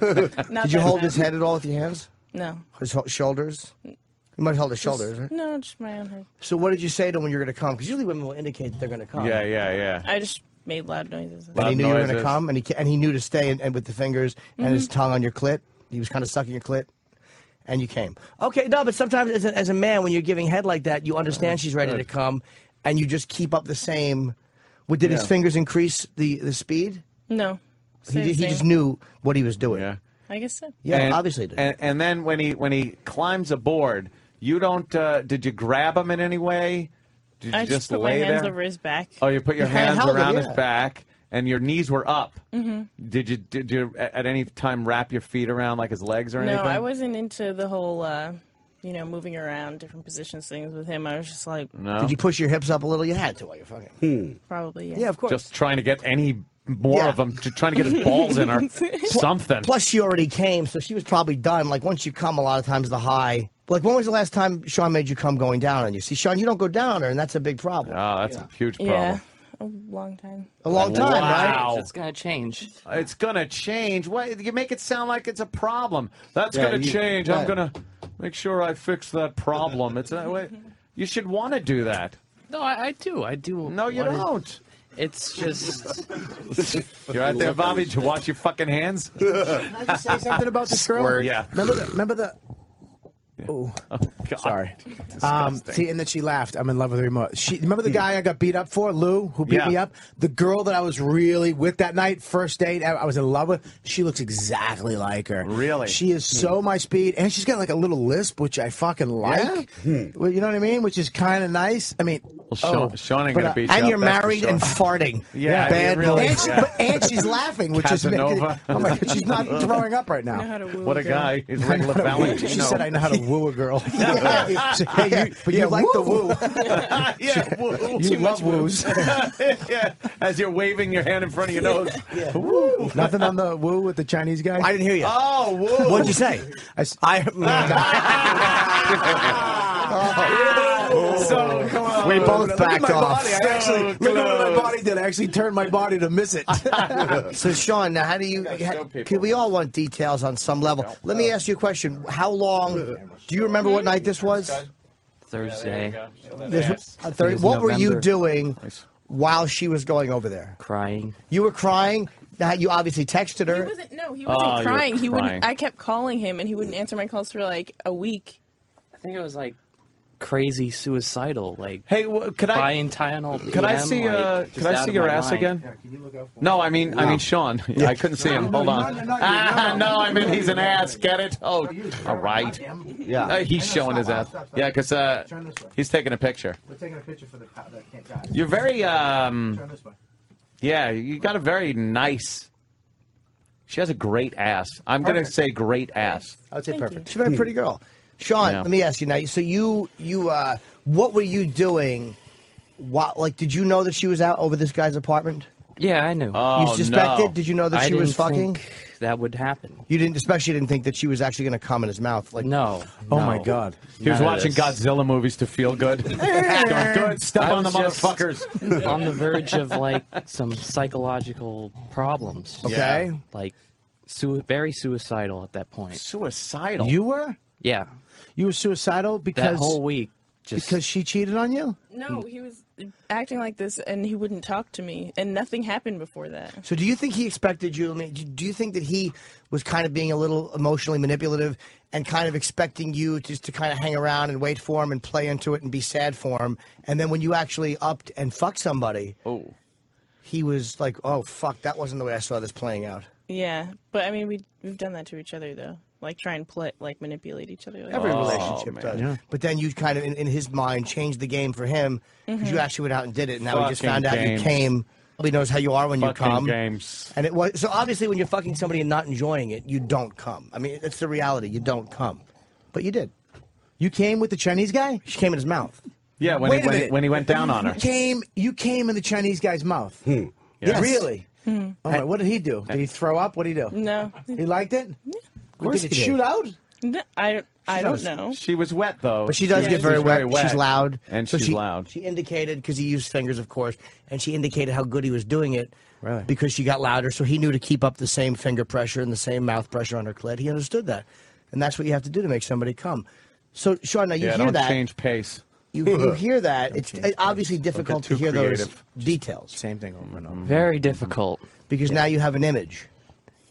Did you hold time. his head at all with your hands? No. His ho- shoulders? You might hold his shoulders. Right? No, just my own head. So what did you say to him when you're going to come? Because usually women will indicate that they're going to come. yeah, yeah, yeah. I just made loud noises. And he Loud knew you were going to noises. come, and he ca- and he knew to stay and, and with the fingers and his Mhm. tongue on your clit. He was kind of sucking your clit, and you came. Okay, no, but sometimes as a, as a man, when you're giving head like that, you understand she's ready to come, and you just keep up the same. What did his Yeah. fingers increase the the speed? No. He, Same, ju- he same. just knew what he was doing. Yeah. I guess so. Yeah, and, obviously he did. And, and then when he when he climbs aboard, you don't. Uh, did you grab him in any way? Did you I just, put my lay hands there? over his back. Oh, you put your hands held him, around yeah. his back, and your knees were up. hmm Did you did you at any time wrap your feet around like his legs or anything? No. I wasn't into the whole, uh, you know, moving around, different positions things with him. I was just like, No. Did you push your hips up a little? You had to while you're fucking. Hmm. probably, yeah. Yeah, of course. Just trying to get any more Yeah. of them, to trying to get his balls in her. something. Plus, she already came, so she was probably done. Like once you come, a lot of times the high. Like when was the last time Sean made you come going down on you? See, Sean, you don't go down on her, and that's a big problem. Oh, that's a huge problem. Yeah. A long time. A long time, Wow. right? It's gonna change. It's gonna change. What you make it sound like it's a problem. That's Yeah, gonna you- change. yeah. I'm gonna make sure I fix that problem. It's a, wait, you should want to do that. No, I, I do. I do. No, you don't. It's just. You're out there, Bobby. Did you wash your fucking hands? Can I just say something about this girl? Squirt. Yeah. Remember the remember the. Oh, God. sorry. Um, see, and then she laughed. I'm in love with her more. She remember the guy I got beat up for, Lou, who beat Yeah. me up. The girl that I was really with that night, first date, I I was in love with. She looks exactly like her. Really? She is so my speed, and she's got like a little lisp, which I fucking like. Well, you know what I mean? Which is kind of nice. I mean, Well, Sean, oh, Sean ain't gonna uh, beat you And up, you're married sure. and farting. Yeah, bad really- boy. and, she, Yeah. and she's laughing, which Casanova. is oh my god, she's not throwing up right now. how to woo What a guy. He's I know Ringlet how to woo- Valentino. She said I know how to woo a girl. So, hey, you, but you like the woo. yeah, woo. You love woos. yeah, as you're waving your hand in front of your nose. Woo. Nothing on the woo with the Chinese guy. I didn't hear you. Oh, woo. What'd you say? I s- I. So come on. We both Look at backed my off. Body. I actually, So look at what my body did. I actually turned my body to miss it. So, Sean, now how do you? Ha, can we all want details on some level? Let me ask you a question. How long? Do you remember what night this was? Thursday. This, uh, It 30 was what were you doing while she was going over there? Crying. You were crying. Now you obviously texted her. He wasn't. No, he Oh, wasn't you were crying. He crying. wouldn't. I kept calling him, and he wouldn't answer my calls for like a week. I think it was like crazy suicidal. Like, hey, could I- buying Tylenol? Could I see? like, Uh, just could I out see of your my ass mind. again? No, I mean, I mean Sean. I couldn't see him. Hold on. Ah, no. no, I mean he's an ass. Get it? Oh, all right. Yeah. Uh, he's showing his ass. Yeah, because uh, he's taking a picture. We're taking a picture for the, the guy. You're very um. Turn this way. Yeah, you got a very nice. She has a great ass. I'm gonna Perfect. say great ass. I would say perfect. She's a very pretty girl. Sean, Yeah. let me ask you now. So you, you, uh, what were you doing? What, like, did you know that she was out over this guy's apartment? Yeah, I knew. Oh, you suspected? Did you know that I she was didn't fucking? think that would happen. You didn't, especially didn't think that she was actually going to come in his mouth. Like, no. Oh no. my God. He was None watching this. Godzilla movies to feel good. Going, good. Step on the motherfuckers. on the verge of like some psychological problems. Okay. Like, sui- very suicidal at that point. Suicidal. You were? Yeah. You were suicidal because that whole week. Just because she cheated on you. No, he was acting like this, and he wouldn't talk to me, and nothing happened before that. So, do you think he expected you? I mean, do- do you think that he was kind of being a little emotionally manipulative and kind of expecting you just to kind of hang around and wait for him and play into it and be sad for him? And then when you actually upped and fucked somebody, oh, he was like, "Oh fuck, that wasn't the way I saw this playing out." Yeah, but I mean, we we've done that to each other though, like try and play, like manipulate each other. Like Every that. relationship does. But then you kind of, in, in his mind, changed the game for him because you Mhm. actually went out and did it. And now he just Fucking found out games. you came. He knows how you are when you come. games. And it was so obviously when you're fucking somebody and not enjoying it, you don't come. I mean, it's the reality. You don't come, but you did. You came with the Chinese guy. She came in his mouth. Yeah, when Wait he when, minute. when he went down on her. came. You came in the Chinese guy's mouth. Yes. Really? Hmm. Oh my, what did he do? Did he throw up? What did he do? No, He liked it. Course did it he did. shoot out? No, I I don't know. She was wet though. But she does Yeah. get very, She's wet. She's loud, and So she's she, loud. She indicated because he used fingers, of course, and she indicated how good he was doing it. Really? Because she got louder, so he knew to keep up the same finger pressure and the same mouth pressure on her clit. He understood that, and that's what you have to do to make somebody come. So, Sean, now you yeah, hear don't that. change pace. You, you hear that. It's uh, obviously difficult to too hear those creative. details Same thing over and over. Very difficult. because now you have an image.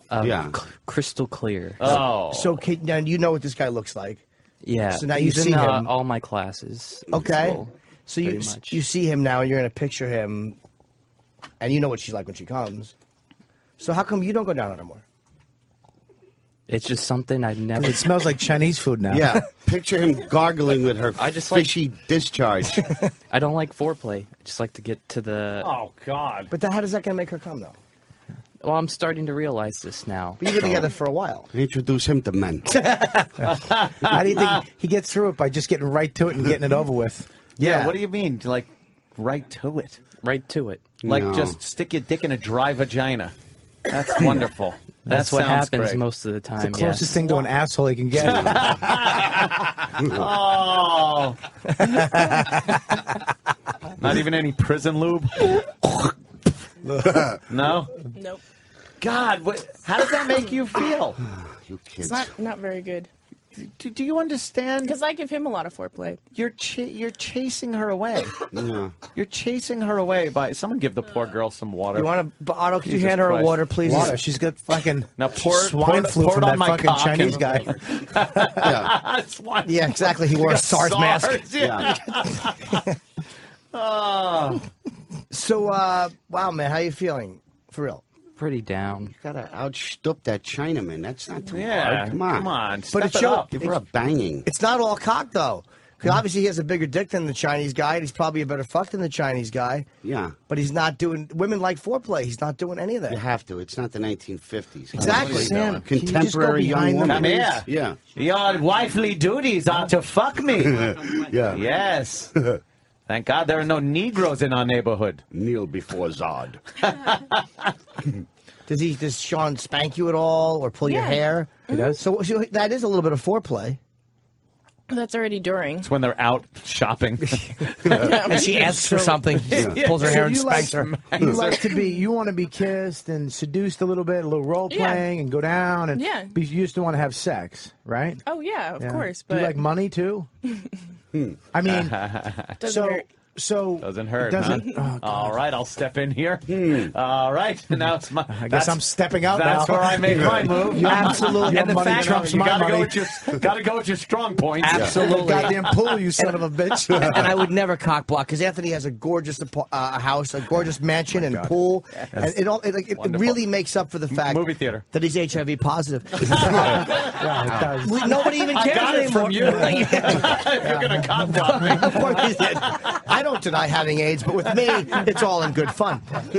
Um, Yeah. c- crystal clear. Oh. So can, now you know what this guy looks like. yeah. So now you he's see in, uh, him. all my classes. Okay. school, So you pretty much. you see him now, and you're gonna picture him, and you know what she's like when she comes. So how come you don't go down on her more? It's just something I've never. It smells like Chinese food now. Yeah. Picture him gargling with her I just like- fishy discharge. I don't like foreplay. I just like to get to the. Oh God. But then how does that gonna make her come though? Well, I'm starting to realize this now. But you've been together for a while. Introduce him to men. How do you think he gets through it by just getting right to it and getting it over with? Yeah. Yeah. What do you mean? Like, right to it. Right to it. Like, No. just stick your dick in a dry vagina. That's wonderful. That's that what sounds happens great. most of the time. It's the closest yes. thing to an asshole he can get. Oh. Not even any prison lube. no. Nope, God, what? How does that make you feel? you it's kids. not not very good. Do, do you understand? Because I give him a lot of foreplay. You're ch- you're chasing her away. Yeah. You're chasing her away by someone. Give the poor girl some water. You want to, Otto? Could you Jesus hand her a Christ. water, please? Water. She's got fucking Now pour swine pour flu pour it from on that my fucking cock Chinese and- guy. Yeah. Swine- Yeah, exactly. He wore a SARS mask. Yeah. oh. So, uh, wow, man, how you feeling? For real? Pretty down. You gotta outstup that Chinaman. That's not too Yeah. hard. Come on. Come on. But Step it it showed- up. Give her a banging. It's not all cock though. Because obviously he has a bigger dick than the Chinese guy, and he's probably a better fuck than the Chinese guy. Yeah. But he's not doing. Women like foreplay. He's not doing any of that. You have to. It's not the 1950s. Exactly. Sam, can you just go Contemporary young behind them, woman. Come here. Yeah. Your wifely duties are to fuck me. Yeah. yes. Thank God there are no Negroes in our neighborhood. Kneel before Zod. Does he? Does Sean spank you at all or pull your hair? He does. So, so that is a little bit of foreplay. That's already during. It's when they're out shopping. and she asks for something, pulls her So hair and you like, spanks her. you like to be, you want to be kissed and seduced a little bit, a little role Yeah. playing, and go down, and Yeah. be, you used to want to have sex, right? Oh yeah, of Yeah. course. Do But you like money too? I mean, so hurt. So Doesn't hurt. Doesn't- huh? oh, All right, I'll step in here. All right, now it's my. I guess that's- I'm stepping out That's now. where I make my move. You absolutely- And the money fact trumps you my gotta money. go with your gotta go with your strong points. Absolutely. Goddamn pool, you son of a bitch. and I would never cock block because Anthony has a gorgeous apo- uh, house, a gorgeous mansion, and pool, and it all it, like, it really makes up for the fact Movie theater. that he's HIV positive. Yeah, it does. Nobody even I cares got it anymore. from you. you're gonna cock block me. of course you did. I don't deny having AIDS, but with me, it's all in good fun.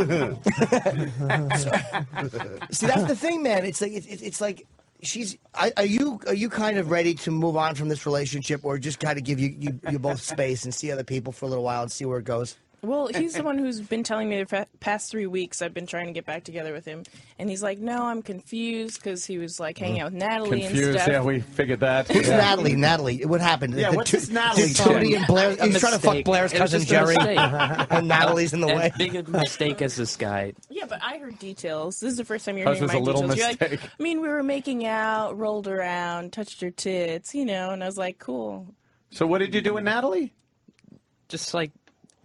See, that's the thing, man. It's like it's, it's like she's. Are you are you kind of ready to move on from this relationship, or just kind of give you, you you both space and see other people for a little while and see where it goes? Well, he's the one who's been telling me the past three weeks I've been trying to get back together with him, and he's like, "No, I'm confused because he was like hanging out with Natalie and Confused. stuff." Yeah, we figured that. Who's Natalie? Natalie. What happened? Yeah, The what's two- this Natalie did Tony and Blair. A He's trying to fuck. Blair's cousin Jerry, and Natalie's in the way. As big a mistake as this guy. Yeah, but I heard details. This is the first time you're Hers hearing was my a little details. You're mistake. like, I mean, we were making out, rolled around, touched her tits, you know, and I was like, cool. So what did you do with Natalie? Just like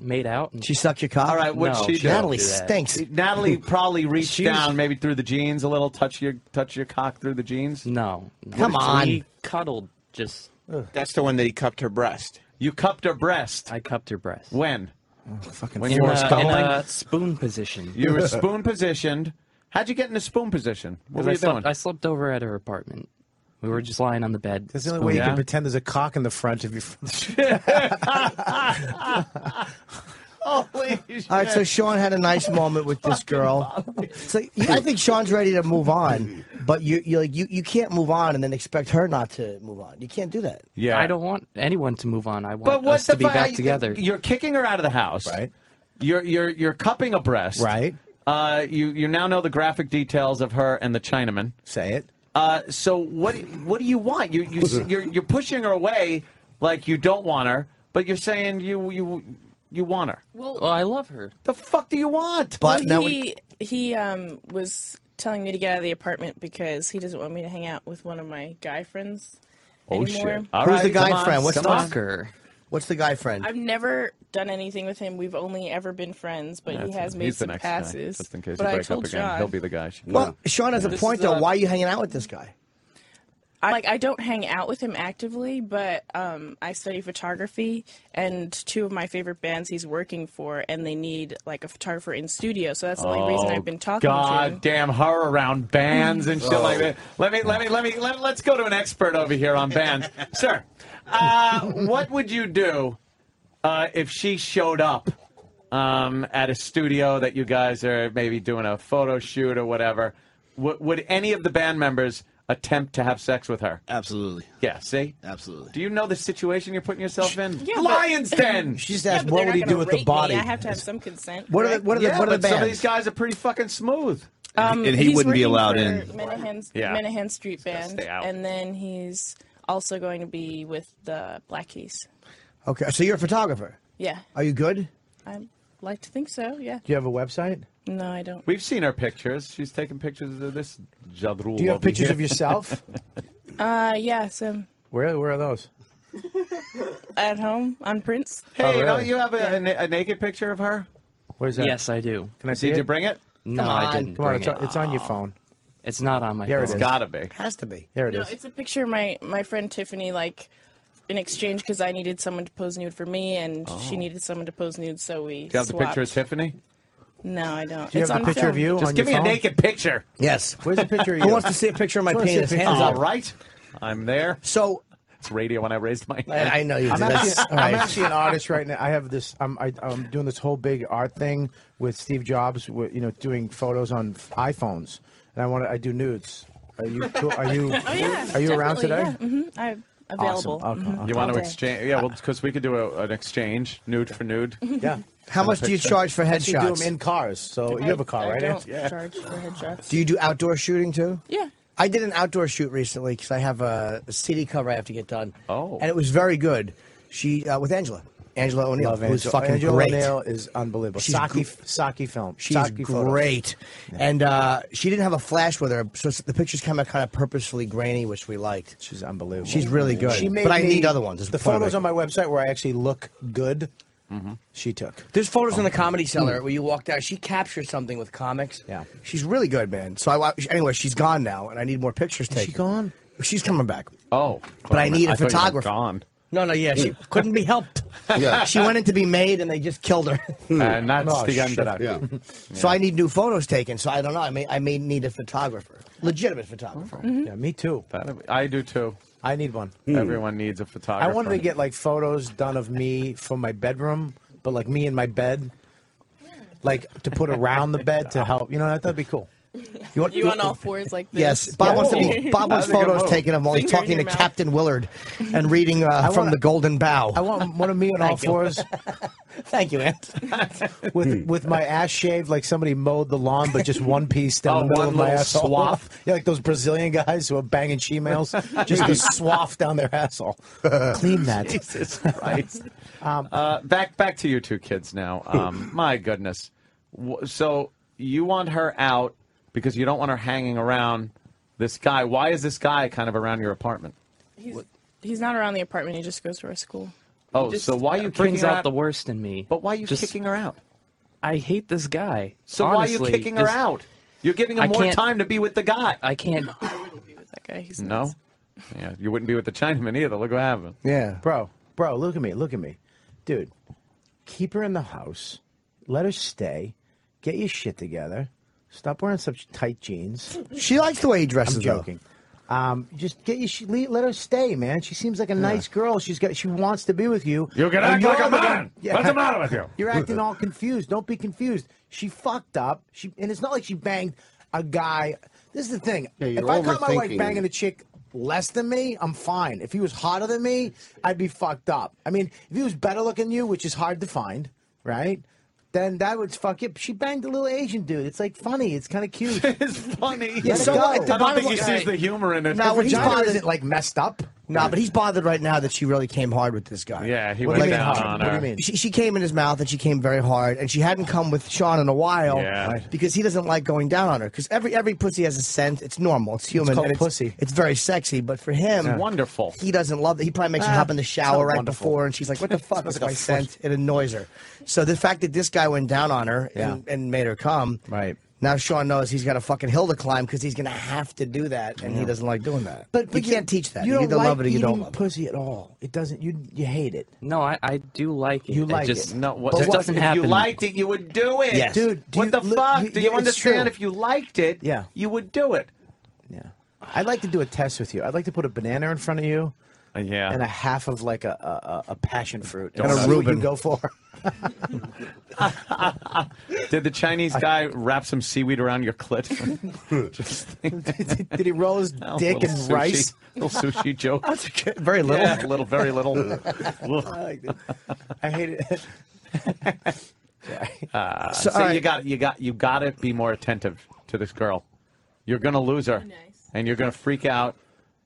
made out. And She sucked your cock. All right, what'd No, she she do? Natalie stinks. Natalie probably reached She was- down maybe through the jeans a little, touch your touch your cock through the jeans. No. Come on. We cuddled. Just That's the one that he cupped her breast. You cupped her breast. I cupped her breast. When? Oh, fucking When In, you were a, in a spoon position. You were spoon positioned. How'd you get in a spoon position? What Because were I you slept, doing? I slept over at her apartment. We were just lying on the bed. That's the only way you Yeah. can pretend there's a cock in the front of your. Holy All right, so Sean had a nice moment with this girl. It's like, I think Sean's ready to move on, but you you like you, you can't move on and then expect her not to move on. You can't do that. yeah. I don't want anyone to move on. I want But what us to be fu- back together. You're kicking her out of the house. Right. You're you're you're cupping a breast. Right. Uh, you you now know the graphic details of her and the Chinaman. Say it. Uh, so what what do you want? You you you're you're pushing her away like you don't want her, but you're saying you you you want her. well, I love her. The fuck do you want? But now well, he he um was telling me to get out of the apartment because he doesn't want me to hang out with one of my guy friends Oh anymore. shit! All Who's the guy come on, friend? What's come the- on. Stalker. What's the guy friend? I've never done anything with him. We've only ever been friends, but That's he has made He's the some next passes. guy, just in case but you I break told up again. Sean, He'll be the guy. well, Sean has a This point is, though. uh, Why are you hanging out with this guy? I, like I don't hang out with him actively, but um, I study photography, and two of my favorite bands he's working for, and they need like a photographer in studio. So that's the only reason I've been talking to him. God damn her around bands and shit like that. Let me, let me, let me, let, let's go to an expert over here on bands. Sir, uh, what would you do uh, if she showed up um, at a studio that you guys are maybe doing a photo shoot or whatever? W- would any of the band members attempt to have sex with her? Absolutely. Yeah, see? Absolutely. Do you know the situation you're putting yourself in? Yeah, but- Lion's Den! She just Yeah, asked, but what they're would not he do gonna with the rape body? Me. I have to have some consent. What are the what are the yeah, what are but the some of bands? these guys are pretty fucking smooth. Um, And he he's wouldn't be working allowed for in. Menahan, Yeah. Menahan Street Band, stay out. and then he's also going to be with the Black Keys. Okay, so you're a photographer. Yeah, Are you good? I like to think so. Yeah. Do you have a website? No, I don't. We've seen her pictures. She's taking pictures of this Jadrul. Do you have pictures here. of yourself? Uh, yeah. So where Where are those? at home on Prince. Hey, Oh, you know, really? you have a, a, a naked picture of her? Where's that? Yes, I do. Can I see Did you it? bring it? No, Come I didn't. Come on, bring it's it. on, it's on your phone. It's not on my Here it phone. is. Gotta be. Has to be. There it No, is. it's a picture of my my friend Tiffany like in exchange because I needed someone to pose nude for me and she oh. needed someone to pose nude, so we. Oh. Do you have the picture of Tiffany? No, I don't. Do you it's have on the picture film. of you Just on give me your a naked picture. Yes. Where's the picture of you? Who wants to see a picture of my Just wanna penis? Hands All up. right. I'm there. So It's radio when I raised my hand. I, I know you. I'm actually, That's, I'm right. actually an artist right now. I have this. I'm, I, I'm doing this whole big art thing with Steve Jobs. With, you know, doing photos on iPhones, and I want to. I do nudes. Are you? Cool? Are you? Oh yeah. Are you around today? Yeah. hmm I'm available. Awesome. Okay. Mhm. You want to exchange? Yeah, well, because we could do a, an exchange, nude for nude. Yeah. How much do you charge for Actually, do them headshots? in cars. So you have a car, I right? don't Yeah. charge for headshots. Do you do outdoor shooting too? yeah. I did an outdoor shoot recently because I have a, a CD cover I have to get done. Oh. and it was very good. She uh, with Angela, Angela O'Neill, Love who's Angela. fucking Angela great. O'Neill is unbelievable. She's Saki, gr- Saki film. She's Saki photos. great, and uh, she didn't have a flash with her, so the pictures came out kind of purposefully grainy, which we liked. She's unbelievable. She's really good. She made but I me- need other ones. The photos on my website where I actually look good, she took. There's photos in the Oh. comedy cellar Mm. where you walk down. She captured something with comics. Yeah. she's really good, man. So I anyway, she's gone now, and I need more pictures taken. she gone? She's coming back. Oh, but I need a I thought you were photographer. Gone. No, no, yeah, she couldn't be helped. Yeah. she went in to be made, and they just killed her. Hmm. And that's Oh, the end shit. of that. Yeah. So I need new photos taken. So I don't know. I may I may need a photographer, legitimate photographer. Yeah, me too. That, I do too. I need one. Hmm. Everyone needs a I photographer. I wanted to get like photos done of me from my bedroom, but like me in my bed, like to put around the bed to help. You know, that'd be cool. You, want, You on all fours like this? Yes, Bob wants to be. Bob wants That's a good photos taken of him while he's talking to mouth. Captain Willard and reading uh, from wanna- the Golden Bough. I want one of me on all you. fours Thank you, Ant. with with my ass shaved like somebody mowed the lawn, but just one piece down Oh, the middle one of my little asshole. swath. Yeah, like those Brazilian guys who are banging she-males. Just a swath down their asshole. Clean that. Jesus Christ. uh, back back to you two kids now. Um, my goodness. So you want her out because you don't want her hanging around this guy. Why is this guy kind of around your apartment? He's, he's not around the apartment. He just goes to our school. Oh, Just so why are you brings kicking her out out? the worst in me. But why are you Just- kicking her out? I hate this guy. So why are you Honestly, kicking her this- out? You're giving him I more can't- time to be with the guy. I can't. Be with That guy. He's No. nuts. Yeah, you wouldn't be with the Chinaman either. Look what happened. Yeah. Bro, bro, look at me, look at me. Dude, keep her in the house. Let her stay. Get your shit together. Stop wearing such tight jeans. She likes the way he dresses. I'm though. joking. Um, just get you. She, let her stay, man. She seems like a nice girl. She's got. She wants to be with you. You can And act you're like a the- man. What's the matter with you? You're acting all confused. Don't be confused. She fucked up. She and it's not like she banged a guy. This is the thing. Yeah, if I caught my wife banging a chick less than me, I'm fine. If he was hotter than me, I'd be fucked up. I mean, if he was better looking than you, which is hard to find, right? Then that would fuck it. She banged a little Asian dude. It's like funny. It's kind of cute. it's funny. Yeah, so go. what? I don't think he sees the humor in it. Now, Her vagina isn't like messed up. No, but he's bothered right now that she really came hard with this guy. Yeah, he What went you mean down hard? on What do you mean? She, she came in his mouth and she came very hard, and she hadn't come with Sean in a while Yeah. Because he doesn't like going down on her. Because every every pussy has a scent. It's normal. It's human. It's called pussy. It's very sexy, but for him, Wonderful. he doesn't love that. He probably makes her Ah, hop in the shower right wonderful. before, and she's like, "What the fuck is like my scent?" It annoys her. So the fact that this guy went down on her and, and made her come, Right. Now Sean knows he's got a fucking hill to climb because he's going to have to do that, and he doesn't like doing that. But, you can't teach that. You You, don't either like love it or you don't love it. pussy at all. It doesn't. You you hate it. No, I, I do like it. You like it. Just, it. No, what, Just what- doesn't if happen. you liked it, you would do it. Yes. Dude, do what you- the look, fuck? you- do you understand? true. If you liked it, Yeah. you would do it. Yeah. I'd like to do a test with you. I'd like to put a banana in front of you yeah. and a half of like a a, a- a passion fruit. And And a a Reuben. Reuben. You go for. Did the Chinese guy wrap some seaweed around your clit? Just Did he roll his a dick little in sushi- rice? Little sushi joke. Very little. Yeah, little, very little. I I hate it. Uh, So, so all right. you got you got you got to be more attentive to this girl. You're gonna lose her, and you're gonna freak out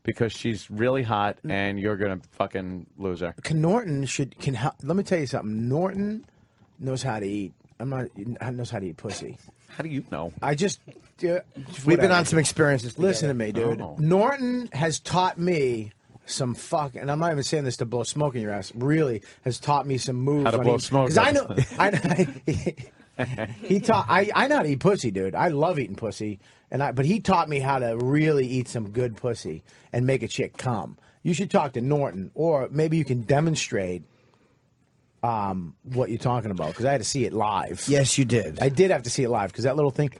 because she's really hot, mm. and you're gonna fucking lose her. Can Norton should can help. Let me tell you something. Norton knows how to eat. I'm not. Knows how to eat pussy. How do you know? I just. Yeah, We've been on some experiences. Listen to me, dude. Oh. Norton has taught me some fuck, and I'm not even saying this to blow smoke in your ass. Really, has taught me some moves. How to blow smoke 'cause I know. I, he taught. I I to eat pussy, dude. I love eating pussy, and I. But he taught me how to really eat some good pussy and make a chick come. You should talk to Norton, or maybe you can demonstrate. Um, what you're talking about? Because I had to see it live. Yes, you did. I did have to see it live because that little thing.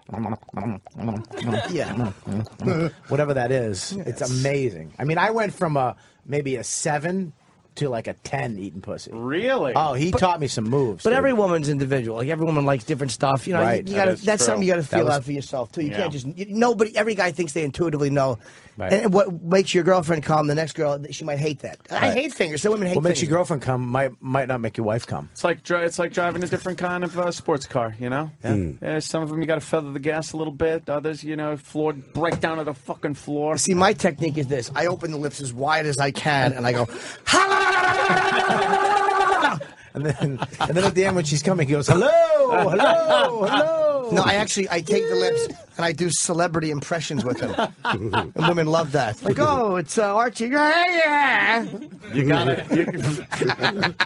Yeah. Whatever that is, it's amazing. I mean, I went from a maybe a seven to like a ten eating pussy. Really? Oh, he taught me some moves. But dude. every woman's individual. Like every woman likes different stuff. You know, Right, you, that gotta, that's true. something you got to That feel was- out for yourself too. You Yeah. can't just you, nobody. Every guy thinks they intuitively know. Right. And what makes your girlfriend come, the next girl she might hate that. I hate fingers. Some women hate what makes your girlfriend come might might not make your wife come. It's like dri- it's like driving a different kind of uh, sports car, you know. Yeah. Yeah, some of them you got to feather the gas a little bit. Others, you know, floor break down to the fucking floor. See, my technique is this: I open the lips as wide as I can, and I go. And then and then at the end when she's coming, he goes, "Hello, hello, hello." No, I actually I take the lips and I do celebrity impressions with them, and women love that. Like, oh, it's uh, Archie. Yeah, yeah. You gotta you,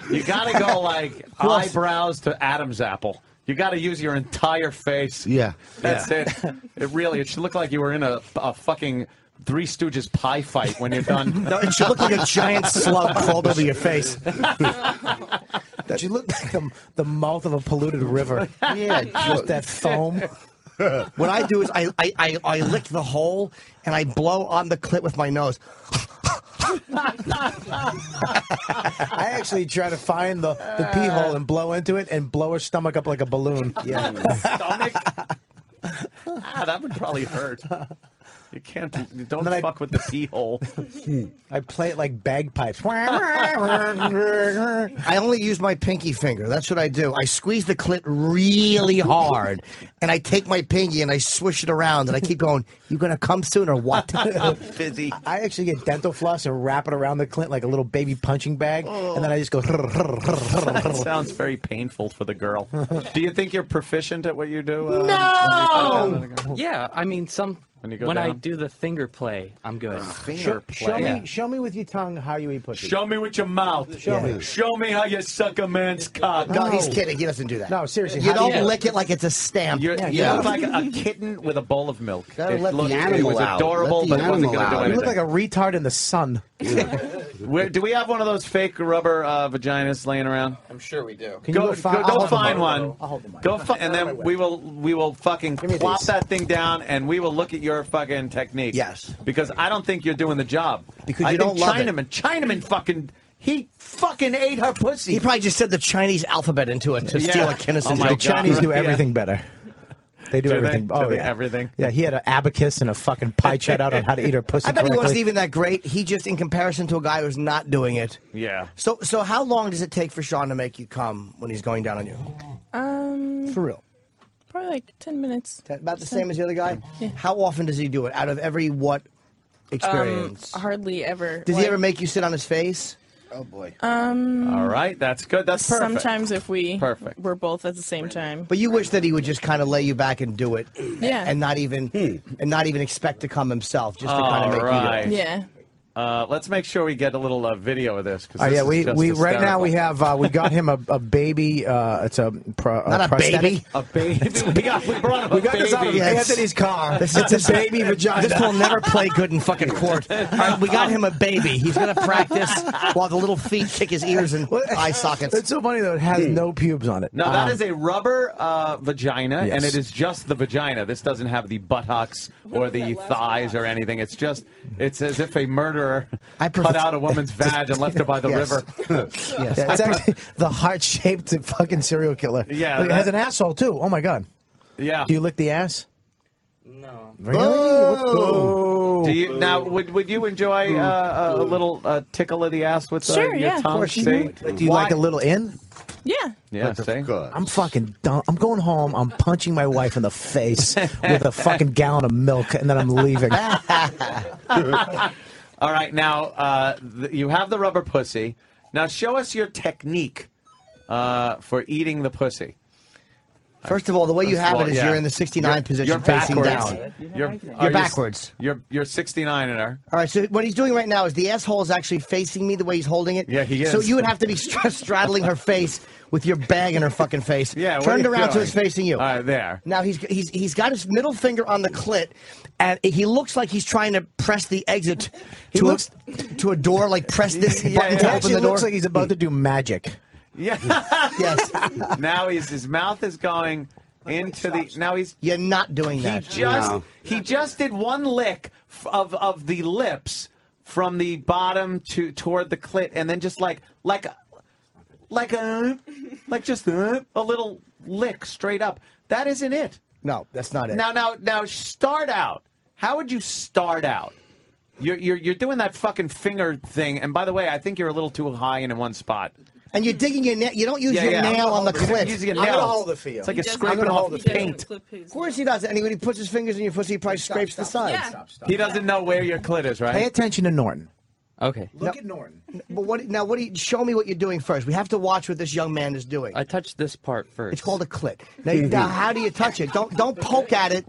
you gotta go like Who else? eyebrows to Adam's apple. You got to use your entire face. Yeah. That's it. It really it should look like you were in a, a fucking Three Stooges pie fight when you're done. No, it should look like a giant slug crawled over your face. That you look like the, the mouth of a polluted river. Yeah, just that foam. What I do is I, I, I, I lick the hole and I blow on the clit with my nose. I actually try to find the, the pee hole and blow into it and blow her stomach up like a balloon. Yeah. Stomach. ah, that would probably hurt. You can't. You don't then I- fuck with the pee hole. I play it like bagpipes. I only use my pinky finger. That's what I do. I squeeze the clit really hard, and I take my pinky and I swish it around, and I keep going. You gonna come soon or what? Fizzy. I actually get dental floss and wrap it around the clit like a little baby punching bag, and then I just go. That sounds very painful for the girl. Do you think you're proficient at what you do? uh, No! you? Yeah, I mean, some When you go when I do the finger play, I'm good. Show, show Yeah. me, show me with your tongue how you eat pussy. Show me with your mouth. Show me. Show me how you suck a man's cock. no, he's kidding. He doesn't do that. No, seriously. You don't do you- lick it like it's a stamp. You're, Yeah, you yeah. look like a kitten with a bowl of milk. It let the looked- it was adorable, Let the but it wasn't going to do out. You look like a retard in the sun. Where, do we have one of those fake rubber uh, vaginas laying around? I'm sure we do. Can you Go, go find- go, I'll go hold find one. I'll hold the mic. Go fi- and then we will we will fucking me plop that thing down, and we will look at your fucking technique. Yes. because I don't think you're doing the job. Because I you don't love it. Chinaman, Chinaman, fucking he fucking ate her pussy. He probably just said the Chinese alphabet into it to Yeah. steal a Kinison. Oh The God. Chinese do Yeah. everything better. They do, Do everything. Do Oh they? yeah, Everything? Yeah, he had an abacus and a fucking pie chart out on how to eat her pussy I bet he wasn't even that great. He just, in comparison to a guy who's not doing it. yeah. So, so how long does it take for Sean to make you come when he's going down on you? Um, For real? Probably like ten minutes. About the same as the other guy. How often does he do it? Out of every what Um, experience? hardly ever. does Like, he ever make you sit on his face? Oh boy. Um, All right, that's good. That's perfect. sometimes if we Perfect. we're both at the same time. But you wish that he would just kind of lay you back and do it, Yeah. and not even and not even expect to come himself, just to kind of make right. you do it. Yeah. Uh, let's make sure we get a little uh, video of this. 'cause Oh this yeah, is we just we right now we have uh, we got him a, a baby. Uh, it's a, pro, Not a prosthetic. baby. a baby. we got we brought him We a got this out of. Yes. Anthony's car. This it's a baby vagina. This will never play good in fucking court. All right, we got him a baby. He's gonna practice while the little feet kick his ears and eye sockets. It's so funny though. It has no pubes on it. No, that Um, is a rubber uh, vagina, Yes. and it is just the vagina. This doesn't have the buttocks or the thighs or anything. It's just, it's as if a murderer I prefer- cut out a woman's vag and left her by the Yes. river. Yes. Yeah, it's actually the heart-shaped fucking serial killer. Yeah, Look, it that- has an asshole too. Oh my god. Yeah. Do you lick the ass? No. Really? Oh. Do you now? Would would you enjoy uh, a little uh, tickle of the ass with uh, Sure, your yeah. Of tongue? course you See? would. Do you Why- like a little in? Yeah. Yeah. See? Good. I'm fucking done. I'm going home. I'm punching my wife in the face with a fucking gallon of milk, and then I'm leaving. All right. Now uh, th- you have the rubber pussy. Now show us your technique uh, for eating the pussy. First of all, the way you have Well, it is yeah. you're in the 69 You're- position, you're facing backwards. down. You're, are You're you- backwards. You're you're 69 in her. All right, so what he's doing right now is the asshole is actually facing me the way he's holding it. Yeah, he So is. you would have to be stra- straddling her face with your bag in her fucking face. Yeah, Turned are you around so doing? it's facing you. All right, there. Now he's he's he's got his middle finger on the clit, and he looks like he's trying to press the exit to looks- a, to a door, like press this Yeah, button yeah. To open the door. looks like he's about to do magic. Yeah. yes, now he's his mouth is going into the. Now he's you're not doing that. he just No. he just did one lick of of the lips from the bottom to toward the clit, and then just like like like a like just a, a little lick straight up. That isn't it. No, that's not it. Now, now, now, start out. How would you start out? You're, you're, you're doing that fucking finger thing, and by the way, I think you're a little too high in one spot. And you're digging your nail. You don't use Yeah, your yeah. nail on the You're clit. using your I'm gonna nail. hold it for you. It's like you're does- scraping I'm gonna off hold the it for you. paint. Of course he does. And when he puts his fingers in your pussy, he probably scrapes the sides. He doesn't know where your clit is, right? Pay attention to Norton. Okay. Look at Norton. But what? Now, what? Do you, show me what you're doing first. We have to watch what this young man is doing. I touched this part first. It's called a clit. Now, now, how do you touch it? Don't don't poke at it.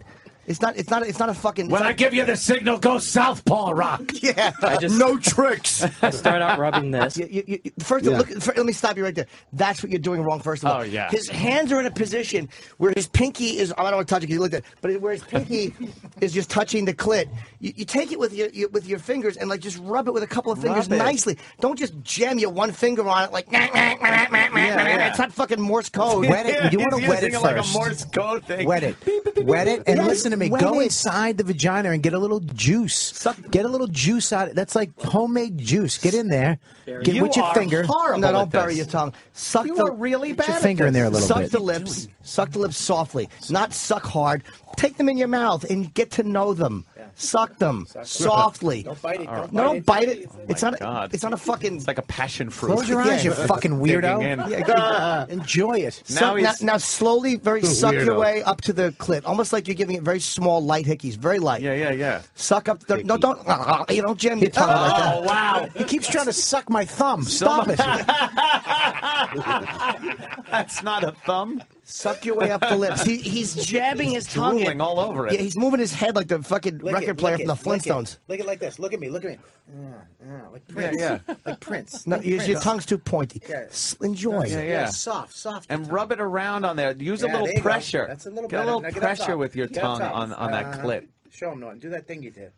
It's not. It's not. It's not a fucking. When I give you the signal, go southpaw, Rock. Yeah. I just- no tricks. I start out rubbing this. You, you, you, first, Yeah. look, fir- let me stop you right there. That's what you're doing wrong. First of all, Oh, yeah. his hands are in a position where his pinky is. Oh, I don't want to touch it because you looked at, it, but where his pinky is just touching the clit. You, you take it with your, your with your fingers and like just rub it with a couple of fingers Rub it. nicely. Don't just jam your one finger on it like. yeah. It's not fucking Morse code. Wet it. You want to wet it using it like a first. Morse code thing. Wet it. Wet it. And Yes, listen to me. wet Go it. inside the vagina and get a little juice. Get a little juice out. That's like homemade juice. Get in there. Get You with your are finger. horrible No, don't bury your tongue. Suck You the, are really bad. Put your finger in there a this. little suck bit. the lips. Suck the lips softly, not suck hard. Take them in your mouth and get to know them. Suck them softly. Don't bite it. Don't No, don't bite it. Oh it's not. God. It's not a fucking. It's like a passion fruit. Close your eyes, you Yeah. fucking weirdo. Yeah, Enjoy it. Now Suck, now, now slowly, very suck your way up to the clit, almost like you're giving it very small, light hickeys, very light. Yeah, yeah, yeah. Suck up. The, no, don't. Uh, uh, you don't jam your tongue like that. Oh wow! He keeps trying to suck my thumb. Stop it. That's not a thumb. Suck your way up the lips. He, he's jabbing his tongue in. all over it. Yeah, he's moving his head like the fucking Lick record it, player from the. Flintstones. Look at like this. Look at me. Look at me. Uh, uh, like Prince. yeah. Like Prince. No, Like your, Prince. your tongue's too pointy. Yeah. Enjoy. Yeah, it. yeah. Soft, soft. And rub it around on there. Use a little there you go. pressure. That's a little Get a little Now pressure with your Get tongue top. on, on that Uh, clit. Show him, Norton. Do that thing you did.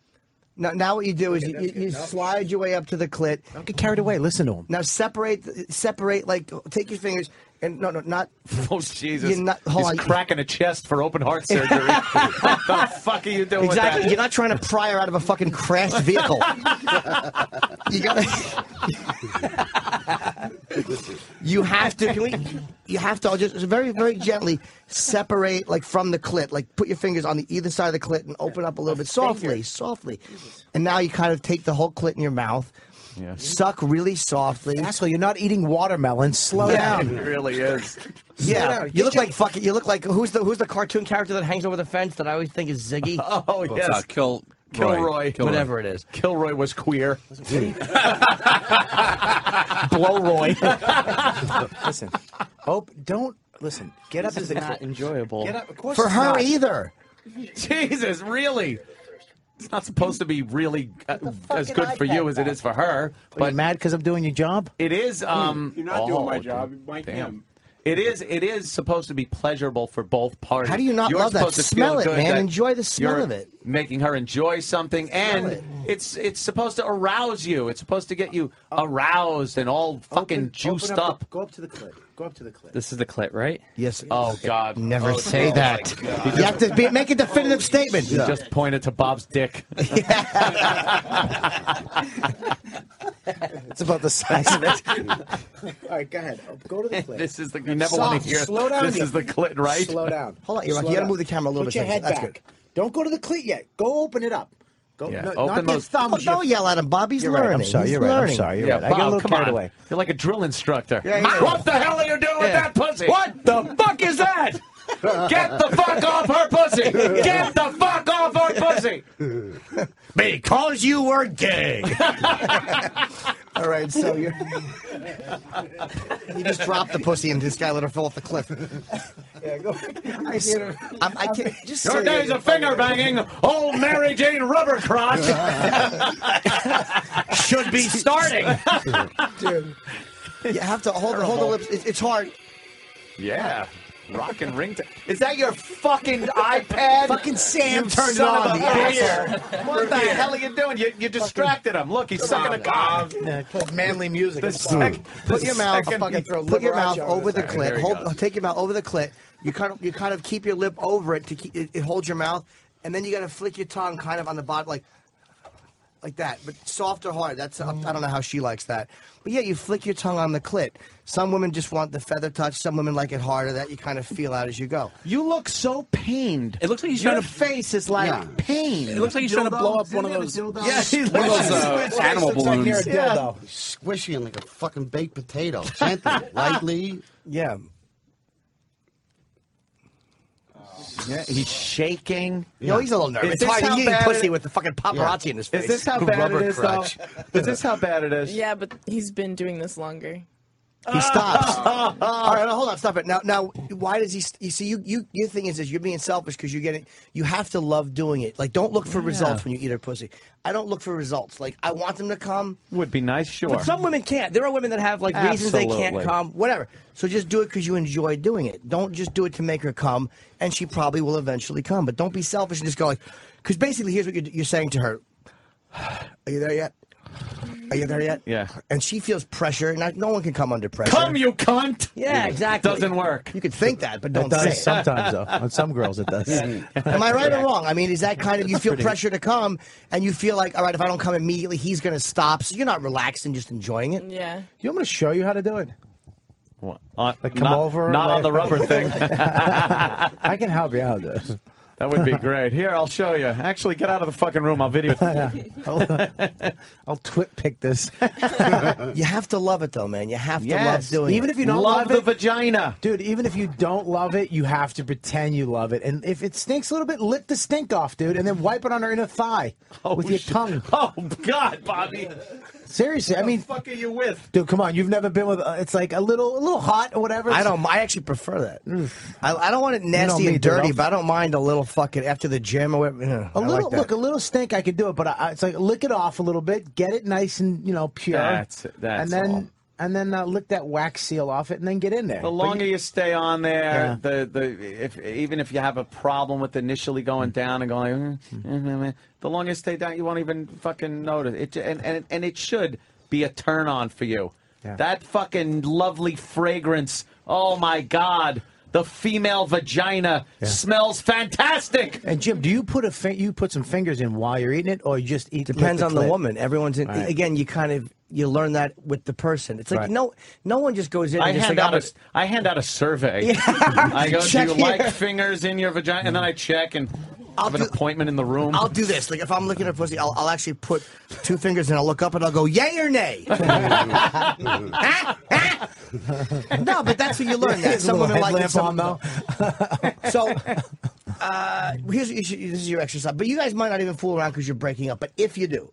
Now, now what you do is Okay, you, you, you good. Slide your way up to the clit. Don't get carried away. Listen to him. Now separate, separate. Like take your fingers and no, no, not. Oh Jesus! You're not- hold He's on. cracking a chest for open heart surgery. what the fuck are you doing Exactly. You're not trying to pry her out of a fucking crashed vehicle. you gotta. you have to. Can we? You have to just very, very gently separate, like from the clit. Like put your fingers on the either side of the clit and open up a little bit softly, softly. And now you kind of take the whole clit in your mouth. Yeah. Suck really softly. Asshole, you're not eating watermelon. Slow Yeah. It really is. Yeah, down. you look your- like fucking. You look like who's the who's the cartoon character that hangs over the fence that I always think is Ziggy. Oh Well, yes. it's, uh, Kill Kilroy. Kilroy. Whatever it is. Kilroy was queer. Blowroy. Listen. Hope. Don't listen. Get up This is the not enjoyable. Get up. Of course For it's her not. either. Jesus, really? It's not supposed to be really uh, as good for you as it is for her, Are you but mad because I'm doing your job? it is. Um, You're not doing my oh, job. Mike damn. him. It is. It is supposed to be pleasurable for both parties. How do you not You're love that? supposed to Smell it, good man. that Enjoy the smell you're of it. Making her enjoy something, and it. it's it's supposed to arouse you. It's supposed to get you oh. aroused and all fucking Open- juiced open up. the- go up to the clit. Go up to the clit. This is the clit, right? Yes. Oh God! Never Oh, say oh, that. God. You have to be, make a definitive statement. You just pointed to Bob's dick. It's about the size of it. All right, go ahead. Oh, Go to the clit. this is the you never want Soft. to hear. Slow down. This you- is the clit, right? Slow down. Hold on, you're. Slow You gotta down. move the camera a little Put bit. your head That's back. good. Don't go to the cleat yet. Go open it up. Go. Yeah, no, open not those- thumbs. Oh, don't yell at him, Bob. He's You're learning. right. I'm sorry. He's You're right. I'm learning. sorry. You're Yeah, right. I got a little come carried on. away. You're like a drill instructor. Yeah, yeah, yeah. What the hell are you doing with that pussy? What the fuck is that? Get the fuck off her pussy! Get the fuck off her pussy! Because you were gay. All right, so you're. you just dropped the pussy and this guy let her fall off the cliff. Yeah, go. I, I'm, I can't just. Your days of finger banging, old Mary Jane Rubber Crotch, should be starting. Dude. You have to hold, hold the lips. It, it's hard. Yeah. Rock and ringtone. Is that your fucking iPad? Fucking Sam You turned it son of on, a the bitch. What the hell are you doing? You, you distracted him. Look, he's sucking a cock. Yeah, play manly music. The sec- Put the your mouth. second- fucking throw Put your mouth over the on clit. Hold, take your mouth over the clit. You kind of, you kind of keep your lip over it to keep it, it holds your mouth, and then you got to flick your tongue kind of on the bottom, like like that, but soft or hard. That's I don't know how she likes that. But yeah, you flick your tongue on the clit. Some women just want the feather touch. Some women like it harder. That you kind of feel out as you go. You look so pained. It looks like he's Your trying to. face is like Yeah. pain. It looks like he's trying to blow up one of those. Yeah, he One of those uh, animal Looks like you're a balloons. dildo. Squishy and like a fucking baked potato. Gently, lightly. Yeah. Yeah, he's shaking. You know, he's a little nervous. Is It's this hard. how He's getting bad pussy it- with the fucking paparazzi in his face. Is this how bad Rubber it is, crotch. though? Is this how bad it is? Yeah, but he's been doing this longer. He ah. stops. All right, hold on, stop it. Now, now, why does he? st- You see, you, you, your thing is, is you're being selfish because you're getting. You have to love doing it. Like, don't look for results when you eat her pussy. I don't look for results. Like, I want them to come. Would be nice, sure. But some women can't. There are women that have like reasons they can't come. Whatever. So just do it because you enjoy doing it. Don't just do it to make her come, and she probably will eventually come. But don't be selfish and just go like, because basically, here's what you're, you're saying to her: Are you there yet? Are you there yet? Yeah. And she feels pressure, and I, no one can come under pressure. Come, you cunt! Yeah, exactly. Doesn't work. You could think that, but don't say does it. sometimes though. On some girls, it does. Am I right or wrong? I mean, is that kind of you feel pressure to come, and you feel like, all right, if I don't come immediately, he's going to stop. So you're not relaxed and just enjoying it. Yeah. Do you want me to show you how to do it? What? On, Like come not, over. Not on like- the rubber thing. I can help you out with this. That would be great. Here, I'll show you. Actually, get out of the fucking room. I'll video. I'll, I'll TwitPic this. You have to love it, though, man. You have to Yes. love doing Even it. if you don't Love love the it, vagina. dude. Even if you don't love it, you have to pretend you love it. And if it stinks a little bit, lick the stink off, dude, and then wipe it on her inner thigh oh, with your shit. tongue. Oh God, Bobby. Seriously, I mean, the fuck are you with? dude, come on. You've never been with. Uh, it's like a little, a little hot or whatever. I don't. I actually prefer that. I, I don't want it nasty me, and dirty, I'll- but I don't mind a little fucking after the gym or whatever. Yeah, A I little like look, a little stink. I could do it, but I, I- it's like lick it off a little bit, get it nice and you know pure. That's- that's and then all. And then uh, lick that wax seal off it, and then get in there. The longer you stay on there, Yeah. the the if even if you have a problem with initially going down and going, "Mm, mm, mm, mm," the longer you stay down, you won't even fucking notice it. And and and it should be a turn on for you. Yeah. That fucking lovely fragrance. Oh my God, the female vagina smells fantastic. And Jim, do you put a fin- you put some fingers in while you're eating it, or you just eat? Depends lick on the woman. Everyone's in. Right. Again, you kind of you learn that with the person. It's like Right. no, no one just goes in. I just hand like, out I'm a I hand out a survey. Yeah. I go, do Check you like fingers in your vagina? And then I check and I'll have an do- appointment in the room. I'll do this. Like if I'm looking at pussy, I'll, I'll actually put two fingers and I'll look up and I'll go, yay or nay. no, but that's what you learn. That some women like it. headlamp Some though. So, uh, here's you should, this is your exercise. But you guys might not even fool around because you're breaking up. But if you do,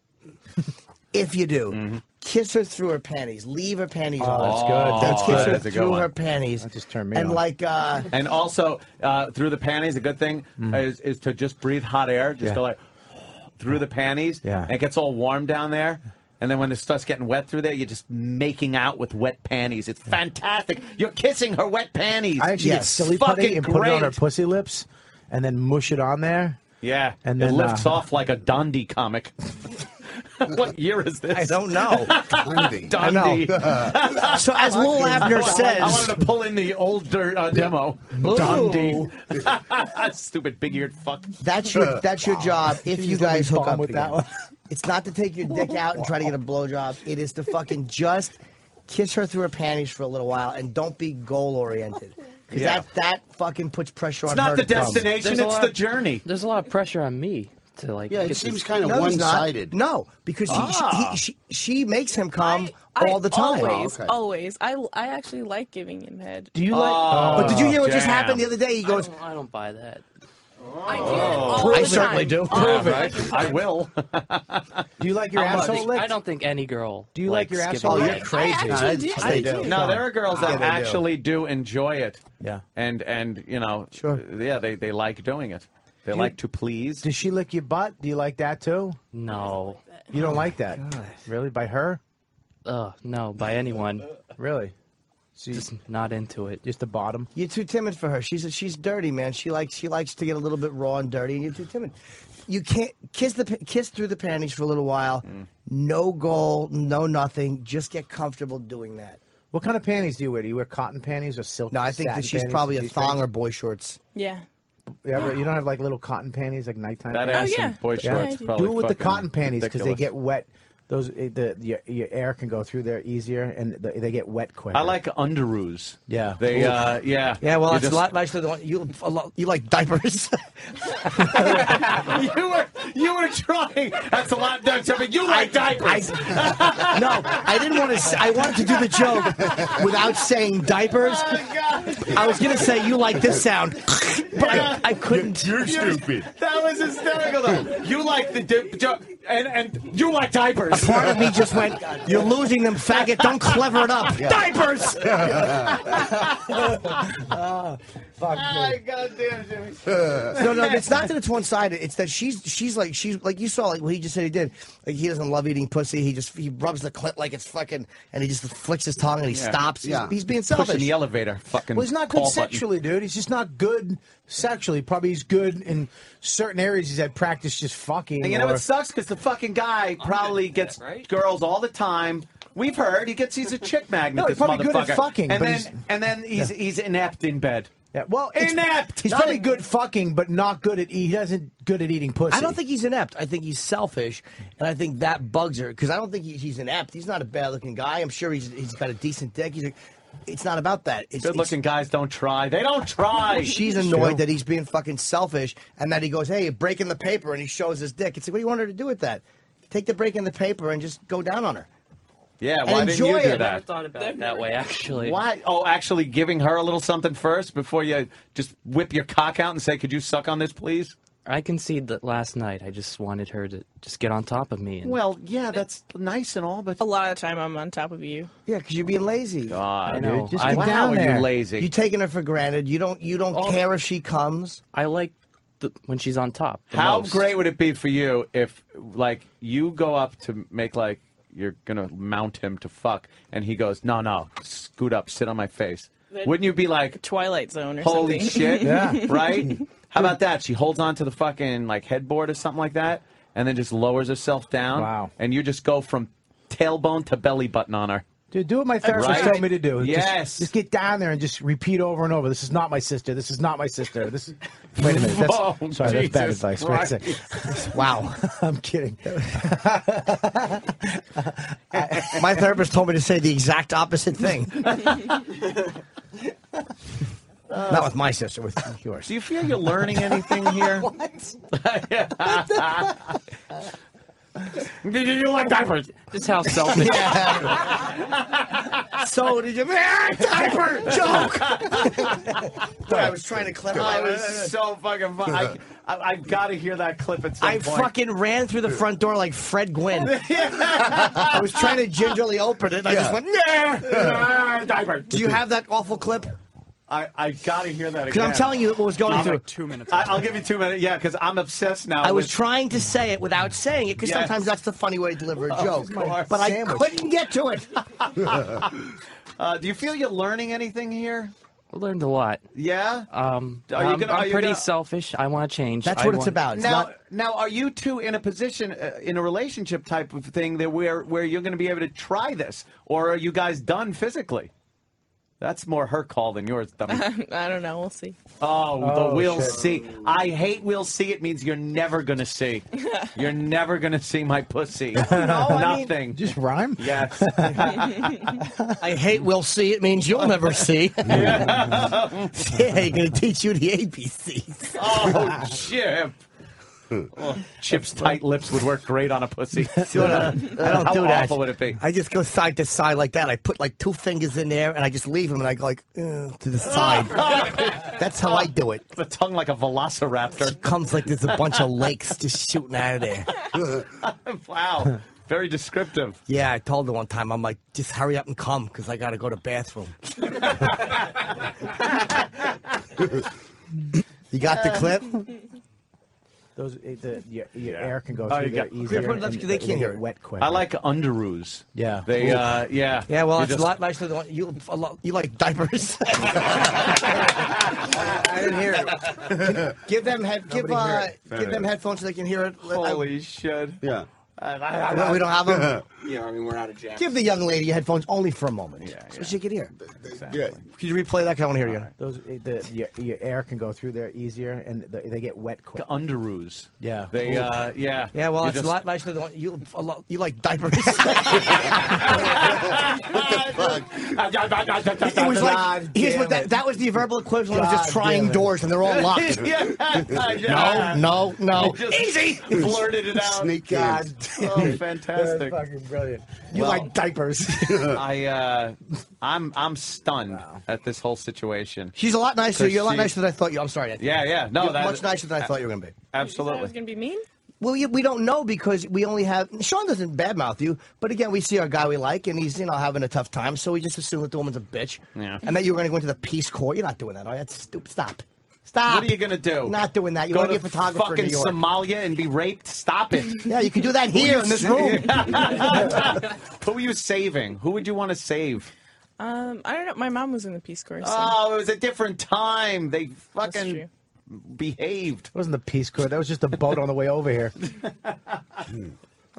if you do, kiss her through her panties. Leave her panties on. that's good. That's kiss good. her That's through her panties. That just turned me And on. like, uh, And also, uh, through the panties, a good thing is, is to just breathe hot air. Just Mm. Yeah. go like through the panties. Yeah. And it gets all warm down there. And then when it starts getting wet through there, you're just making out with wet panties. It's fantastic. You're kissing her wet panties. I actually get silly putty and put it on her pussy lips, and then mush it on there. Yeah. And then, it lifts uh, off like a Dundee comic. what year is this? I don't know. Dundee. I know. So as Lil Abner says, I wanted to pull in the old dirt, uh, demo. Dundee. Stupid big-eared fuck. That's your that's your job if you Just let me guys hook up with again. that one. It's not to take your dick out and try to get a blowjob. It is to fucking just kiss her through her panties for a little while and don't be goal oriented. Because Yeah. that that fucking puts pressure It's on not her the to come. destination, it's the journey. There's a lot of pressure on me to like. Yeah, it seems kind of No, one-sided. No, because he, Ah. he, she, she makes him come I all the time. Always, okay. always. I, I actually like giving him head. Do you like? Oh, But did you hear what just happened the other day? He I goes, don't, I don't buy that. I do I certainly do. All Prove the it. time. I will. do you like your I don't asshole licked? I don't think any girl. Do you like your giving asshole "Oh, you're crazy." I do. I they do. do. No, there are girls that Yeah, they do. actually do enjoy it. Yeah. And and you know, Sure. yeah, they, they like doing it. They like to please. Does she lick your butt? Do you like that too? No. You don't like that? Really? By her? Ugh, no, by anyone. Really? So you- Just not into it. just the bottom? You're too timid for her. She's she's dirty, man. She likes she likes to get a little bit raw and dirty, and you're too timid. You can't kiss the pa- kiss through the panties for a little while. Mm. No goal, no nothing. Just get comfortable doing that. What kind of panties do you wear? Do you wear cotton panties or silk? No, I think satin that she's panties? probably a These thong things? or boy shorts. Yeah. You, ever, you don't have like little cotton panties, like nighttime. That panties? ass in boy shorts probably Do it with the fucking cotton panties because they ridiculous. get wet. Those eh, the your, your air can go through there easier, and the, they get wet quicker. I like underoos. Yeah. They, uh, yeah. Yeah, well, You that's just- a lot nicer than you. A lot, you like diapers. you were you were trying. That's a lot done. Something you like diapers. no, I didn't want to. I wanted to do the joke without saying diapers. I was gonna say you like this sound, but I, I couldn't. You're stupid. That was hysterical. Though. You like the di- jo- and and you like diapers. A part of me just went, "You're losing them, faggot. Don't clever it up. Diapers." Ah. Fuck God damn, Jimmy. no, no, it's not that it's one sided. It's that she's she's like she's like you saw like what he just said he did. Like he doesn't love eating pussy. He just he rubs the clit like it's fucking, and he just flicks his tongue and he Yeah. stops. He's, Yeah. he's being Pushing selfish. the elevator. Fucking. Well, he's not good call button. sexually, dude. He's just not good sexually. Probably he's good in certain areas. He's had practice just fucking. And you know or- it sucks because the fucking guy probably gets girls all the time. We've heard he gets he's a chick magnet. No, he's this probably good at fucking, and but then he's- and then he's Yeah. he's inept in bed. Yeah, well, inept. He's probably good fucking, but not good at. He doesn't good at eating pussy. I don't think he's inept. I think he's selfish, and I think that bugs her because I don't think he, he's inept. He's not a bad looking guy. I'm sure he's he's got a decent dick. He's a, it's not about that. It's, Good looking guys don't try. They don't try. She's annoyed that he's being fucking selfish and that he goes, "Hey, breaking the paper," and he shows his dick. It's like, what do you want her to do with that? Take the break in the paper and just go down on her. Yeah, why didn't you enjoy do it. that? Never thought about it that way, actually. Why? Oh, actually giving her a little something first before you just whip your cock out and say, "Could you suck on this, please?" I concede that last night I just wanted her to just get on top of me. And Well, yeah, that's nice and all, but a lot of time I'm on top of you. Yeah, because you're being lazy. God, I know. dude, just I- get Wow, down are you there. lazy? You're taking her for granted. You don't. You don't Oh. care if she comes. I like the, when she's on top. the How most. great would it be for you if, like, you go up to make like you're gonna mount him to fuck, and he goes, "No, no, scoot up, sit on my face." Then- Wouldn't you be like, Twilight Zone or "Holy something? shit!" Yeah. right? How about that? She holds on to the fucking like headboard or something like that, and then just lowers herself down. Wow. And you just go from tailbone to belly button on her. Dude, do what my therapist Right? told me to do. Yes. Just, get down there and just repeat over and over. This is not my sister. This is not my sister. This is. Wait a minute. That's, Whoa, oh, sorry, that's bad advice. Wait a second. Wow. I'm kidding. My therapist told me to say the exact opposite thing. Not with my sister, with yours. Do you feel you're learning anything here? Did you like diapers? Just how selfish. So did you? Ah, diaper joke. But I was trying to clever. I was so fucking fun. I, I, I've got to hear that clip at some I point. fucking ran through the front door like Fred Gwynne. I was trying to gingerly open it. And I just went, nah. diaper. Do you have that awful clip? I, I got to hear that again. Because I'm telling you what was going I'll through. like two minutes. I, I'll give you two minutes. Yeah, because I'm obsessed now. I was trying to say it without saying it because Yes. sometimes that's the funny way to deliver a joke. course. But I couldn't get to it. Uh, do you feel you're learning anything here? I learned a lot. Yeah. Um, Are you I'm, gonna- are I'm you pretty gonna- selfish. I want to change. That's I what it's want- about. It's now, not. now, are you two in a position uh, in a relationship type of thing that where where you're going to be able to try this, or are you guys done physically? That's more her call than yours, dummy. I don't know. We'll see. Oh, Oh, we'll shit. see. I hate we'll see. It means you're never gonna see. You're never gonna see my pussy. I mean- Nothing. Just rhyme. yes. I hate we'll see. It means you'll never see. yeah, you're going to teach you the ABCs. oh, Chip. Oh, Chip's tight lips would work great on a pussy. I don't How do that. awful would it be? I just go side to side like that. I put like two fingers in there and I just leave them and I go like uh, to the side. That's how I do it. The tongue like a velociraptor. It comes like there's a bunch of lakes just shooting out of there. wow. Very descriptive. Yeah, I told her one time, I'm like, just hurry up and come because I got to go to bathroom. you got the clip? Those eh, the your, your air can go Oh, through you there got- easier. Put and they they can't hear wet quick. I like underoos. Yeah. They, uh, yeah. Yeah, well, You it's just- a lot nicer than what you. A lot, you like diapers. I didn't hear it. give them head. Give Nobody hear uh, give them headphones so they can hear it. I- Holy shit. Yeah. We don't have them. Yeah, I mean we're out of jam. Give the young lady headphones only for a moment, so she can hear. Yeah. Could you replay that? 'Cause I want to hear it again. Those the your, your air can go through there easier, and the, they get wet quick. Underoos. Yeah. They, Ooh. uh, yeah. Yeah, well, You it's just- a lot nicer than you. A lot, you like diapers. it was like here's what that, that was the verbal equivalent of just God trying damn it. doors and they're all locked. Yeah. No, no, no. Just Easy. Blurted it out. Sneak God in. Oh, fantastic. That's fucking brilliant. You Well- like diapers? I, uh, I'm, I'm stunned at this whole situation. She's a lot nicer. You're a lot She- nicer than I thought you. I'm sorry. Anthony. Yeah, yeah. No, You're that- much nicer than I thought you were going to be. I Absolutely. was gonna be mean. Well, you, we don't know because we only have Sean doesn't badmouth you, but again, we see our guy we like, and he's you know having a tough time, so we just assume that the woman's a bitch, Yeah. and that you were going to go into the Peace Corps. You're not doing that, are you? That's stupid. Stop. Stop. What are you gonna do? Not doing that. You Go want to to be a photographer fucking in New York. Somalia and be raped? Stop it. Yeah, you can do that here in this room. Who are you saving? Who would you want to save? Um, I don't know. My mom was in the Peace Corps. So. Oh, it was a different time. They fucking behaved. It wasn't the Peace Corps. That was just a boat on the way over here.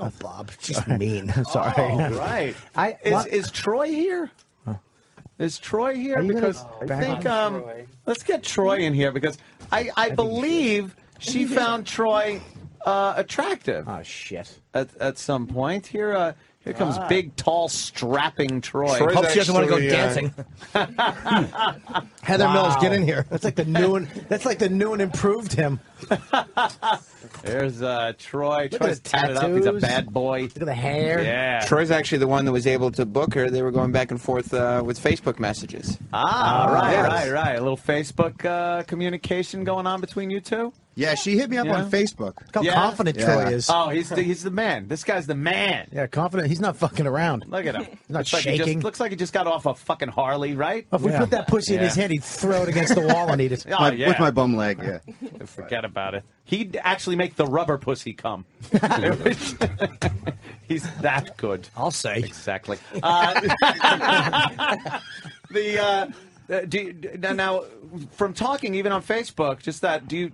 Oh, Bob, she's mean. Sorry. Oh, right. I- is, what- is Troy here? Is Troy here? Are you gonna- Because I think um, let's get Troy in here because I, I believe she found Troy uh, attractive Oh shit. at, at some point. Here, uh, here comes big, tall, strapping Troy. Troy's Hope she doesn't want to go actually, uh, dancing. Heather Mills, get in here. That's like the new and that's like the new and improved him. There's uh, Troy. at Troy's the tatted up. He's a tattoos. bad boy. Look at the hair. Yeah. Troy's actually the one that was able to book her. They were going back and forth uh, with Facebook messages. Ah, right, yes. right, right. A little Facebook uh, communication going on between you two. Yeah, she hit me up Yeah. on Facebook. Look how Yeah? confident Yeah. Troy is. Oh, he's the, he's the man. This guy's the man. Yeah, confident. He's not fucking around. Look at him. not looks Like he shaking. just, looks like he just got off a fucking Harley, right? If we Yeah. put that pussy in his Yeah. head, he'd throw it against the wall and eat it. Oh, My- yeah. With my bum leg, yeah. Forget about it. He'd actually make the rubber pussy come. he's that good. I'll say. Exactly. Uh, the uh, uh, do you, now, now, from talking even on Facebook, just that do you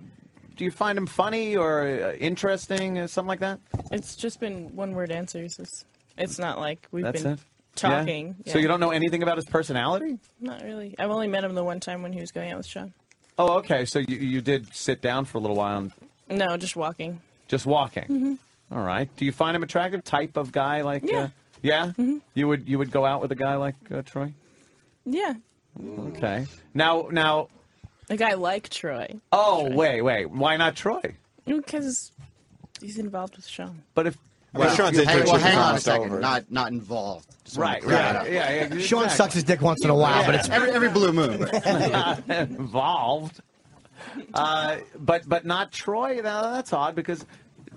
do you find him funny or uh, interesting, or something like that? It's just been one word answers. It's, it's not like we've That's been it. talking. Yeah? So you don't know anything about his personality? Not really. I've only met him the one time when he was going out with Sean. Oh, okay. So you you did sit down for a little while and No, just walking. just walking. All right. Do you find him attractive? Type of guy like? Yeah. Uh, yeah. You would you would go out with a guy like uh, Troy? Yeah. Okay. Now now. A guy like Troy. Oh wait wait. Why not Troy? Because he's involved with Sean. But if Well, Sean's Hey, well, hang on a second. over. Not not involved. Just right right that up. yeah yeah. Sean sucks his dick once in a while, but it's Every every blue moon. involved. Uh, but but not Troy. Now that's odd because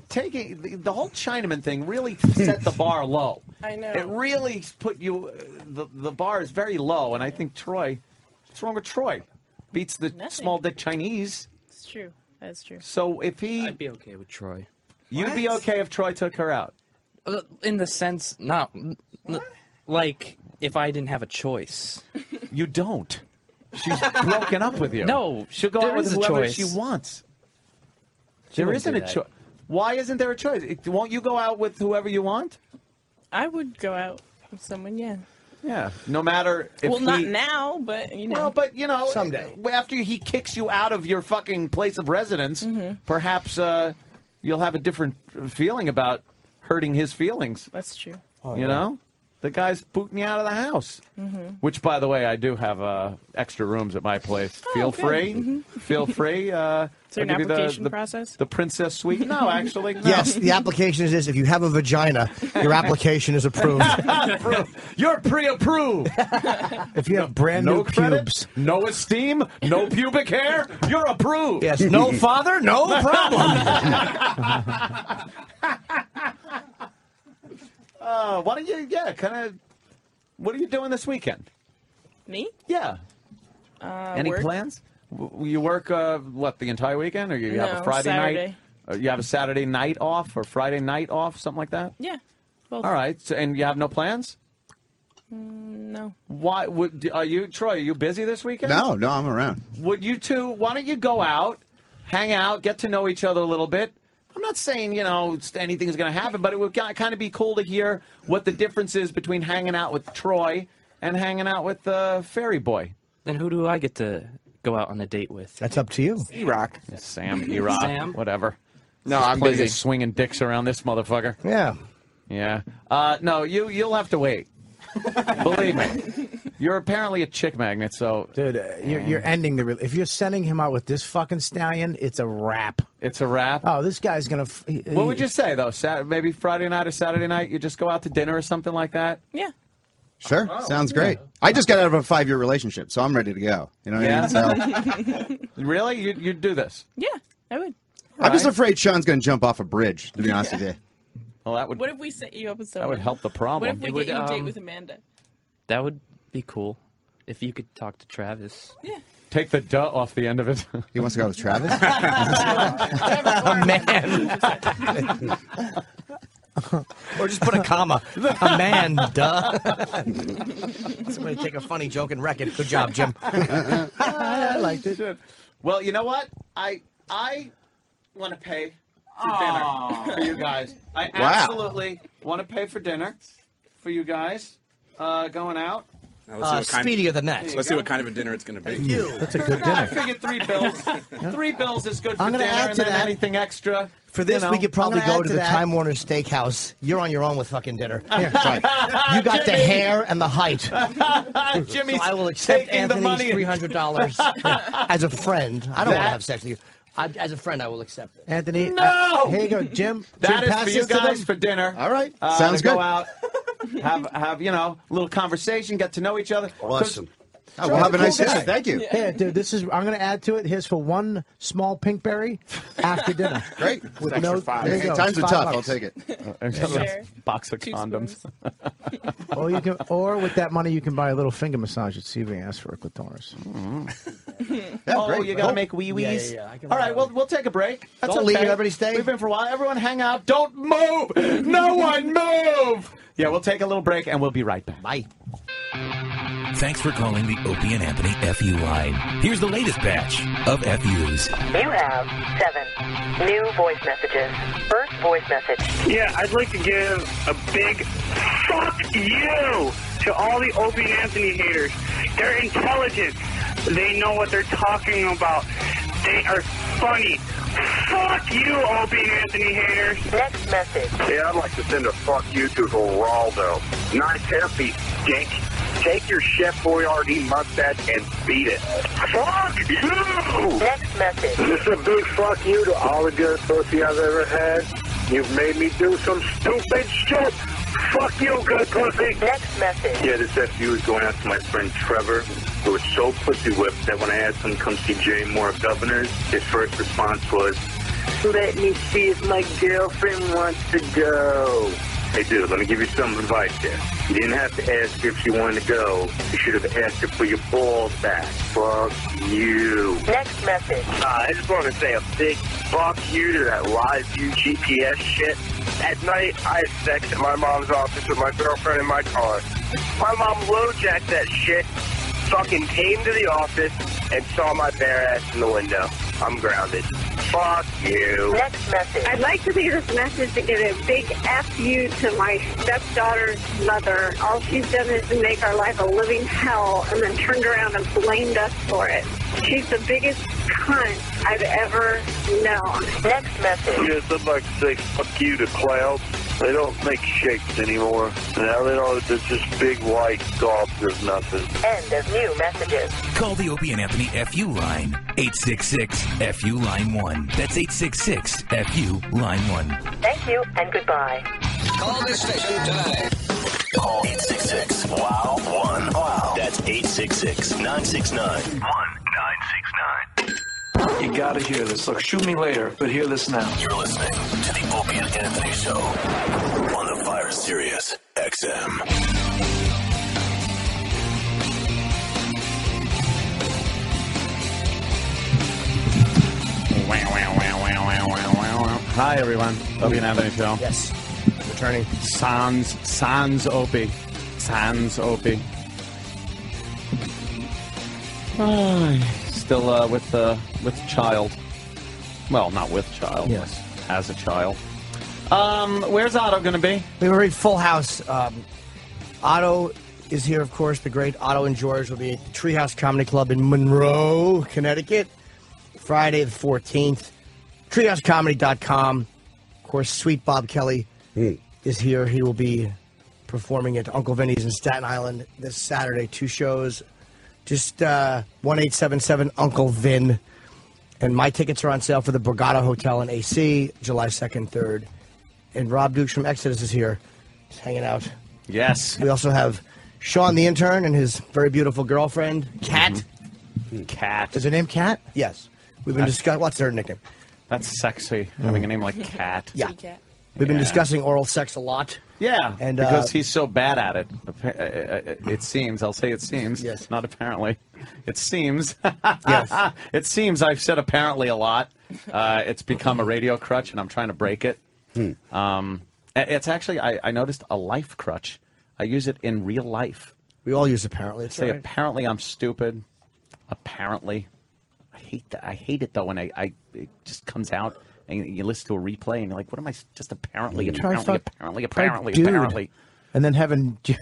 taking the, the whole Chinaman thing really set the bar low. I know. It really put you. uh, The the bar is very low, and I think Troy. What's wrong with Troy? Beats the Nothing. small dick Chinese. It's true. That's true. So if he, I'd be okay with Troy. You'd be okay if Troy took her out. Uh, In the sense, not n- like if I didn't have a choice. You don't. She's broken up with you. No, she'll go there out with is a whoever choice. she wants. She there wouldn't isn't do a that. choice. Why isn't there a choice? It- Won't you go out with whoever you want? I would go out with someone, yeah. Yeah. No matter if well, not he- now, but you know. Well, but you know, Someday. after he kicks you out of your fucking place of residence, Mm-hmm. perhaps uh, you'll have a different feeling about hurting his feelings. That's true. Oh, you know, the guy's booting me out of the house. Mm-hmm. Which, by the way, I do have uh, extra rooms at my place. Feel Oh, good. free. Mhm. Feel free. Uh, Is there an give you the- the, process? The princess suite. No, actually, no. yes. The application is this: if you have a vagina, your application is approved. You're pre-approved. If you have brand no new credit, pubes, no esteem, no pubic hair. You're approved. yes. No father, no problem. Uh, why don't you? Yeah, kind of. What are you doing this weekend? Me? Yeah. Uh, Any work? plans? W- You work uh, what the entire weekend, or you have a No, Friday night? Saturday. Or you have a Saturday night off, or Friday night off, something like that. Yeah. Both. All right, so, and you have no plans? Mm, no. Why would are you Troy? Are you busy this weekend? no, no, I'm around. Would you two? Why don't you go out, hang out, get to know each other a little bit, I'm not saying you know anything's going to happen, but it would kind of be cool to hear what the difference is between hanging out with Troy and hanging out with uh, Fairy Boy. Then who do I get to go out on a date with? That's up to you. E-Rock. Sam, E-Rock, Sam? whatever. No, There's I'm busy. swinging dicks around this motherfucker. Yeah. Yeah. Uh, no, you you'll have to wait. Believe me, you're apparently a chick magnet. So, Dude, uh, you're, you're ending the. Re- if you're sending him out with this fucking stallion, it's a wrap. It's a wrap. Oh, this guy's gonna. F- he- what would you say though? Sat- maybe Friday night or Saturday night, you just go out to dinner or something like that. Yeah. Sure, Oh, sounds yeah. great. I just got out of a five-year relationship, so I'm ready to go. You know what Yeah. I mean? So really, you you'd do this? Yeah, I would. I'm just afraid Sean's going to jump off a bridge. To be honest with you. Well, that would What if we set you up with someone? that would help the problem. What if we It would, get you a date um, with Amanda? That would be cool if you could talk to Travis. Yeah. Take the duh off the end of it. He wants to go with Travis. a man. or just put a comma. A man, duh. Somebody take a funny joke and wreck it. Good job, Jim. I liked it. Well, you know what? I I want to pay for dinner for you guys. I Wow. absolutely want to pay for dinner for you guys uh, going out. Now, let's see Uh, what kind- Speedy of the next. Let's see what kind of a dinner it's going to be. That's a good dinner. I figured three bills. three bills is good for I'm dinner, gonna add to that. anything extra. For this, you know, we could probably I'm gonna go to the. Time Warner Steakhouse. You're on your own with fucking dinner. Yeah. You got the hair and the height. Jimmy's So I will accept taking the Anthony's money. three hundred dollars as a friend. I don't want to have sex with you. I, as a friend, I will accept it. Anthony. No! uh, here you go, Jim. That Jim, is for you guys for dinner. All right, Uh, sounds to good. Go out, have have you know a little conversation, get to know each other. Awesome. Oh, we'll have a nice Cool dinner. Thank you. Yeah, dude. This is. I'm going to add to it. Here's for one small pinkberry after dinner. Great. With extra no, five. there Hey, go. times are tough. bucks. I'll take it. Uh, Share. box of Two condoms. Or you can, or with that money, you can buy a little finger massage at CVS for a clitoris. Mm-hmm. Oh, yeah, oh, great. you gotta oh. make wee wees. Yeah, yeah, yeah. All right, buy well, we'll take a break. That's Don't okay. leave, everybody stay. We've been for a while. Everyone, hang out. Don't move. No one move. Yeah, we'll take a little break and we'll be right back. Bye. Thanks for calling the Opie and Anthony FU line. Here's the latest batch of FUs. You have seven new voice messages. First voice message. Yeah, I'd like to give a big fuck you to all the Opie and Anthony haters. They're intelligent. They know what they're talking about. They are funny. Fuck you, Opie and Anthony haters. Next message. Yeah, I'd like to send a fuck you to Geraldo. Nice hairpiece, dink. Take your Chef Boyardee mustache and beat it. Fuck you! Next message. This is a big fuck you to all the good pussy I've ever had. You've made me do some stupid shit. Fuck you, good pussy. Next message. Yeah, this FU is going out to my friend Trevor, who was so pussy whipped that when I asked him to come see Jay Mohr Governors, his first response was, Let me see if my girlfriend wants to go. Hey, dude, let me give you some advice here. You didn't have to ask her if she wanted to go. You should have asked her for your balls back. Fuck you. Next message. Uh, I just want to say a big fuck you to that live view GPS shit. At night, I had sex at my mom's office with my girlfriend in my car. My mom low jacked that shit, fucking came to the office, and saw my bare ass in the window. I'm grounded. Fuck you. Next message. I'd like to leave this message to give a big F you to my stepdaughter's mother. All she's done is to make our life a living hell and then turned around and blamed us for it. She's the biggest cunt I've ever known. Next message. Yes, I'd like to say fuck you to clouds. They don't make shapes anymore. Now they don't, they're just big white gobs of nothing. End of new messages. Call the Opie and Anthony FU line. 866 FU line 1. That's 866 FU line 1. Thank you and goodbye. Call this station today. Call 866 WOW 1 WOW. That's 866 969 1969. You gotta hear this. Look, shoot me later, but hear this now. You're listening to the Opie and Anthony Show on the Virus Sirius XM. Hi, everyone. Opie and Anthony Show. Yes. Returning. Sans, sans Opie. Sans Opie. Ah, Still uh, with uh, with child. Well, not with child. Yes. as a child. Um, where's Otto going to be? We have a very full house. Um, Otto is here, of course. The great Otto and George will be at the Treehouse Comedy Club in Monroe, Connecticut, Friday the 14th. TreehouseComedy.com. Of course, Sweet Bob Kelly is here. He will be performing at Uncle Vinny's in Staten Island this Saturday. Two shows. Just uh, 1877 Uncle Vin. And my tickets are on sale for the Borgata Hotel in AC, July 2nd, 3rd. And Rob Dukes from Exodus is here, just hanging out. Yes. We also have Sean the intern and his very beautiful girlfriend, Kat. Cat. Is her name Cat? Yes. We've been That's- discussing. What's her nickname? That's sexy, having a name like Cat. Yeah. We've been Yeah. discussing oral sex a lot. Yeah, And, because uh, he's so bad at it. Appa- uh, uh, It seems. I'll say it seems. Yes. Not apparently. It seems. Yes. it seems. I've said apparently a lot. Uh, it's become a radio crutch, and I'm trying to break it. Hmm. Um, it's actually. I, I noticed a life crutch. I use it in real life. We all use apparently. It's Say all right. apparently I'm stupid. Apparently, I hate that. I hate it though when I, I it just comes out and you listen to a replay and you're like, what am I? Just apparently, You apparently, fuck- apparently, apparently, dude. apparently. And then having Dude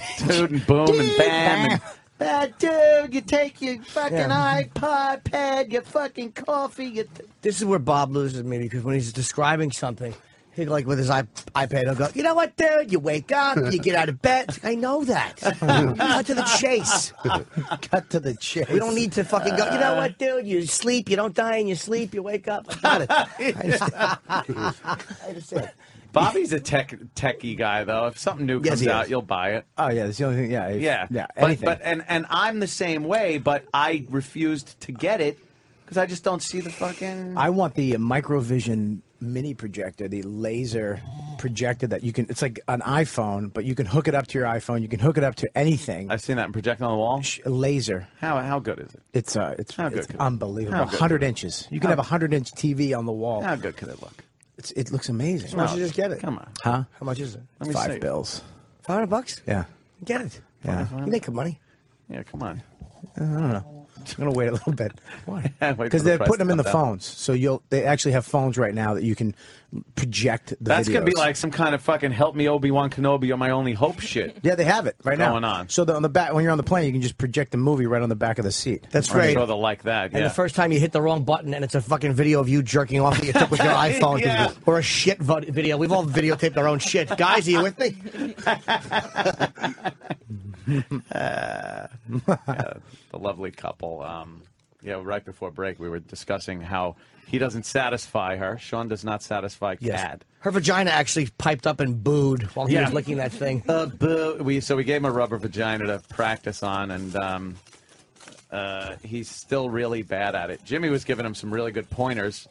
and boom and bam. And, Bad dude, you take your fucking Yeah. iPod pad, your fucking coffee. You this is where Bob loses me because when he's describing something, he like with his iP- iPad, he'll go, "You know what, dude? You wake up, you get out of bed. I know that. Cut to the chase. Cut to the chase. We don't need to fucking go. You know what, dude? You sleep. You don't die in your sleep. You wake up. I got it. I understand. I understand. Bobby's a tech techie guy though. If something new comes he out, is. you'll buy it. Oh yeah, that's the only thing. Yeah, if- Yeah, yeah. But, Anything. but and and I'm the same way, but I refused to get it because I just don't see the fucking. I want the Microvision mini projector, the laser projector that you can. It's like an iPhone, but you can hook it up to your iPhone. You can hook it up to anything. I've seen that project on the wall. Laser. How how good is it? It's uh, it's, How good it's could it- unbelievable. how good hundred could it- inches. You can how- have a hundred inch TV on the wall. How good could it look? It's, it looks amazing. Why don't you just get it? Come on. Huh? How much is it? Let me Five see. bills. Five hundred bucks. Yeah. Get it. Yeah. You make good money. Yeah, come on. I don't know. I'm gonna wait a little bit. Why? Because the they're putting them in the down. phones, so you'll. They actually have phones right now that you can project the That's gonna be like some kind of fucking help me Obi Wan Kenobi, you're my only hope shit. Yeah, they have it right now. Going on. So the, on the back, when you're on the plane, you can just project the movie right on the back of the seat. That's I'm great. sure they'll like that. And Yeah. the first time you hit the wrong button and it's a fucking video of you jerking off that you took with your iPhone Yeah. or a shit vo- video. We've all videotaped our own shit. Guys, are you with me? Uh, yeah, the lovely couple. Um, yeah, right before break, we were discussing how he doesn't satisfy her. Sean does not satisfy Kat. Her vagina actually piped up and booed while he Yeah. was licking that thing. Uh, boo. We so we gave him a rubber vagina to practice on, and um, uh, he's still really bad at it. Jimmy was giving him some really good pointers.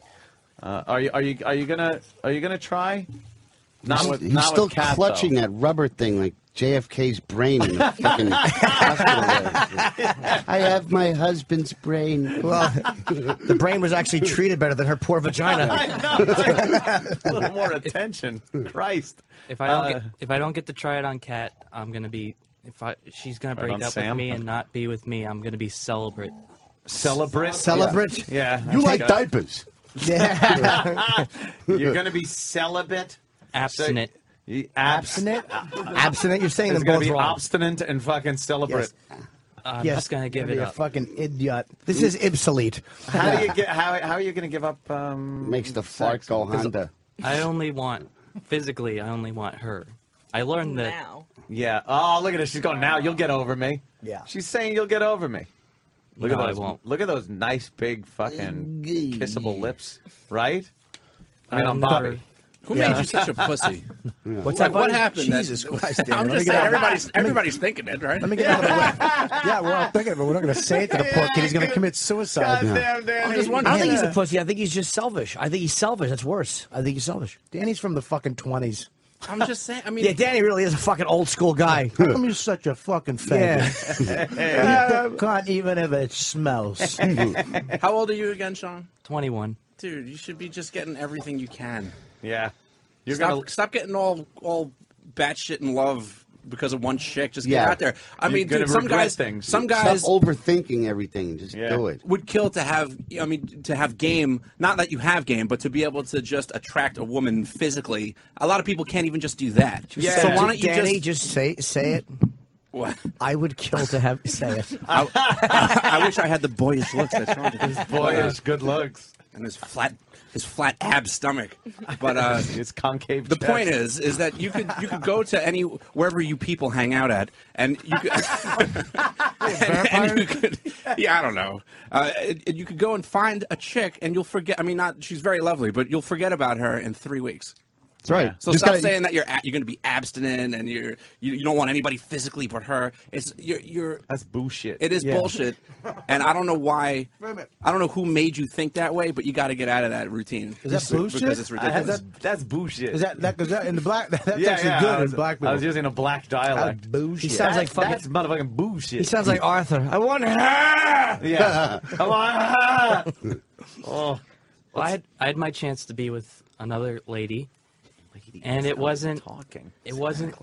Uh, are you are you are you gonna are you gonna try? Not he's with he's not still with Kat, clutching though. that rubber thing like JFK's brain in the fucking hospital. I have my husband's brain. Well, the brain was actually treated better than her poor vagina. I know. a little more attention. Christ. If I don't Uh, get, if I don't get to try it on Kat, I'm gonna be if I she's gonna break on up Sam? with me and not be with me, I'm gonna be celebrate. Celebrate. Celebrate? Yeah. You like diapers. Yeah. You're gonna be celibate. Abstinent. So, you- abstinent. Abstinent. You're saying It's them gonna both be wrong. obstinent and fucking celebrate. I'm Yes. just gonna give Be it a up. fucking idiot. This is obsolete. How do you get? How, how are you gonna give up? Um, Makes the fart sex? go 'Cause- Honda. I only want physically. I only want her. I learned that. Now. Yeah. Oh, look at this. She's going now. You'll get over me. Yeah. She's saying you'll get over me. Look No, at I those. won't. Look at those nice big fucking kissable lips. Right. I mean, I'll on never- Bobby. Who Yeah. made you such a pussy? What's Like, that? what buddy? happened? that- Jesus Christ, Dan. I'm just saying, out- everybody's everybody's thinking it, right? Let me get out of the way. Yeah, we're all thinking it, but We're not going to say it to the poor kid. He's going to commit suicide. Damn, Danny. I'm just I don't think he's a pussy. I think he's just selfish. I think he's selfish. That's worse. I think he's selfish. Danny's from the fucking 20s. I'm just saying. I mean, Yeah, Danny really is a fucking old school guy. How come you're such a fucking faggot? Yeah. You can't even if it smells. how old are you again, Sean? Twenty-one. Dude, you should be just getting everything you can. Yeah. You're stop, gonna. stop getting all all batshit in love because of one chick. Just Yeah. get out there. I You're mean, dude, some guys, things. some guys Stop overthinking everything. Just Yeah. do it. would kill to have. I mean, to have game. Not that you have game, but to be able to just attract a woman physically. A lot of people can't even just do that. Yeah. So why don't you Danny, just? just say say it. What? I would kill to have say it. I, I wish I had the boyish looks that Sean did. Boyish, good looks. and his flat his flat ab stomach. But uh, It's concave. the chest. point is, is that you could you could go to any wherever you people hang out at, and you could, and, and you could yeah, I don't know. Uh, and- and you could go and find a chick, and you'll forget. I mean, not she's very lovely, but you'll forget about her in three weeks. That's right. So Just stop gotta- saying that you're a- you're going to be abstinent and you're you, you don't want anybody physically but her. It's you're you're That's bullshit. it is Yeah. bullshit, and I don't know why. I don't know who made you think that way, but you got to get out of that routine. Is that bullshit? Because it's I- ridiculous. that's, that's bullshit. Is that that goes that in the black? That's yeah, actually yeah, good I was, in black I was using a black dialect. That's bullshit. He sounds like fucking. That's motherfucking bullshit. He sounds like Arthur. I want her. yeah. Come on. oh, Well, I had I had my chance to be with another lady, and it wasn't talking. it wasn't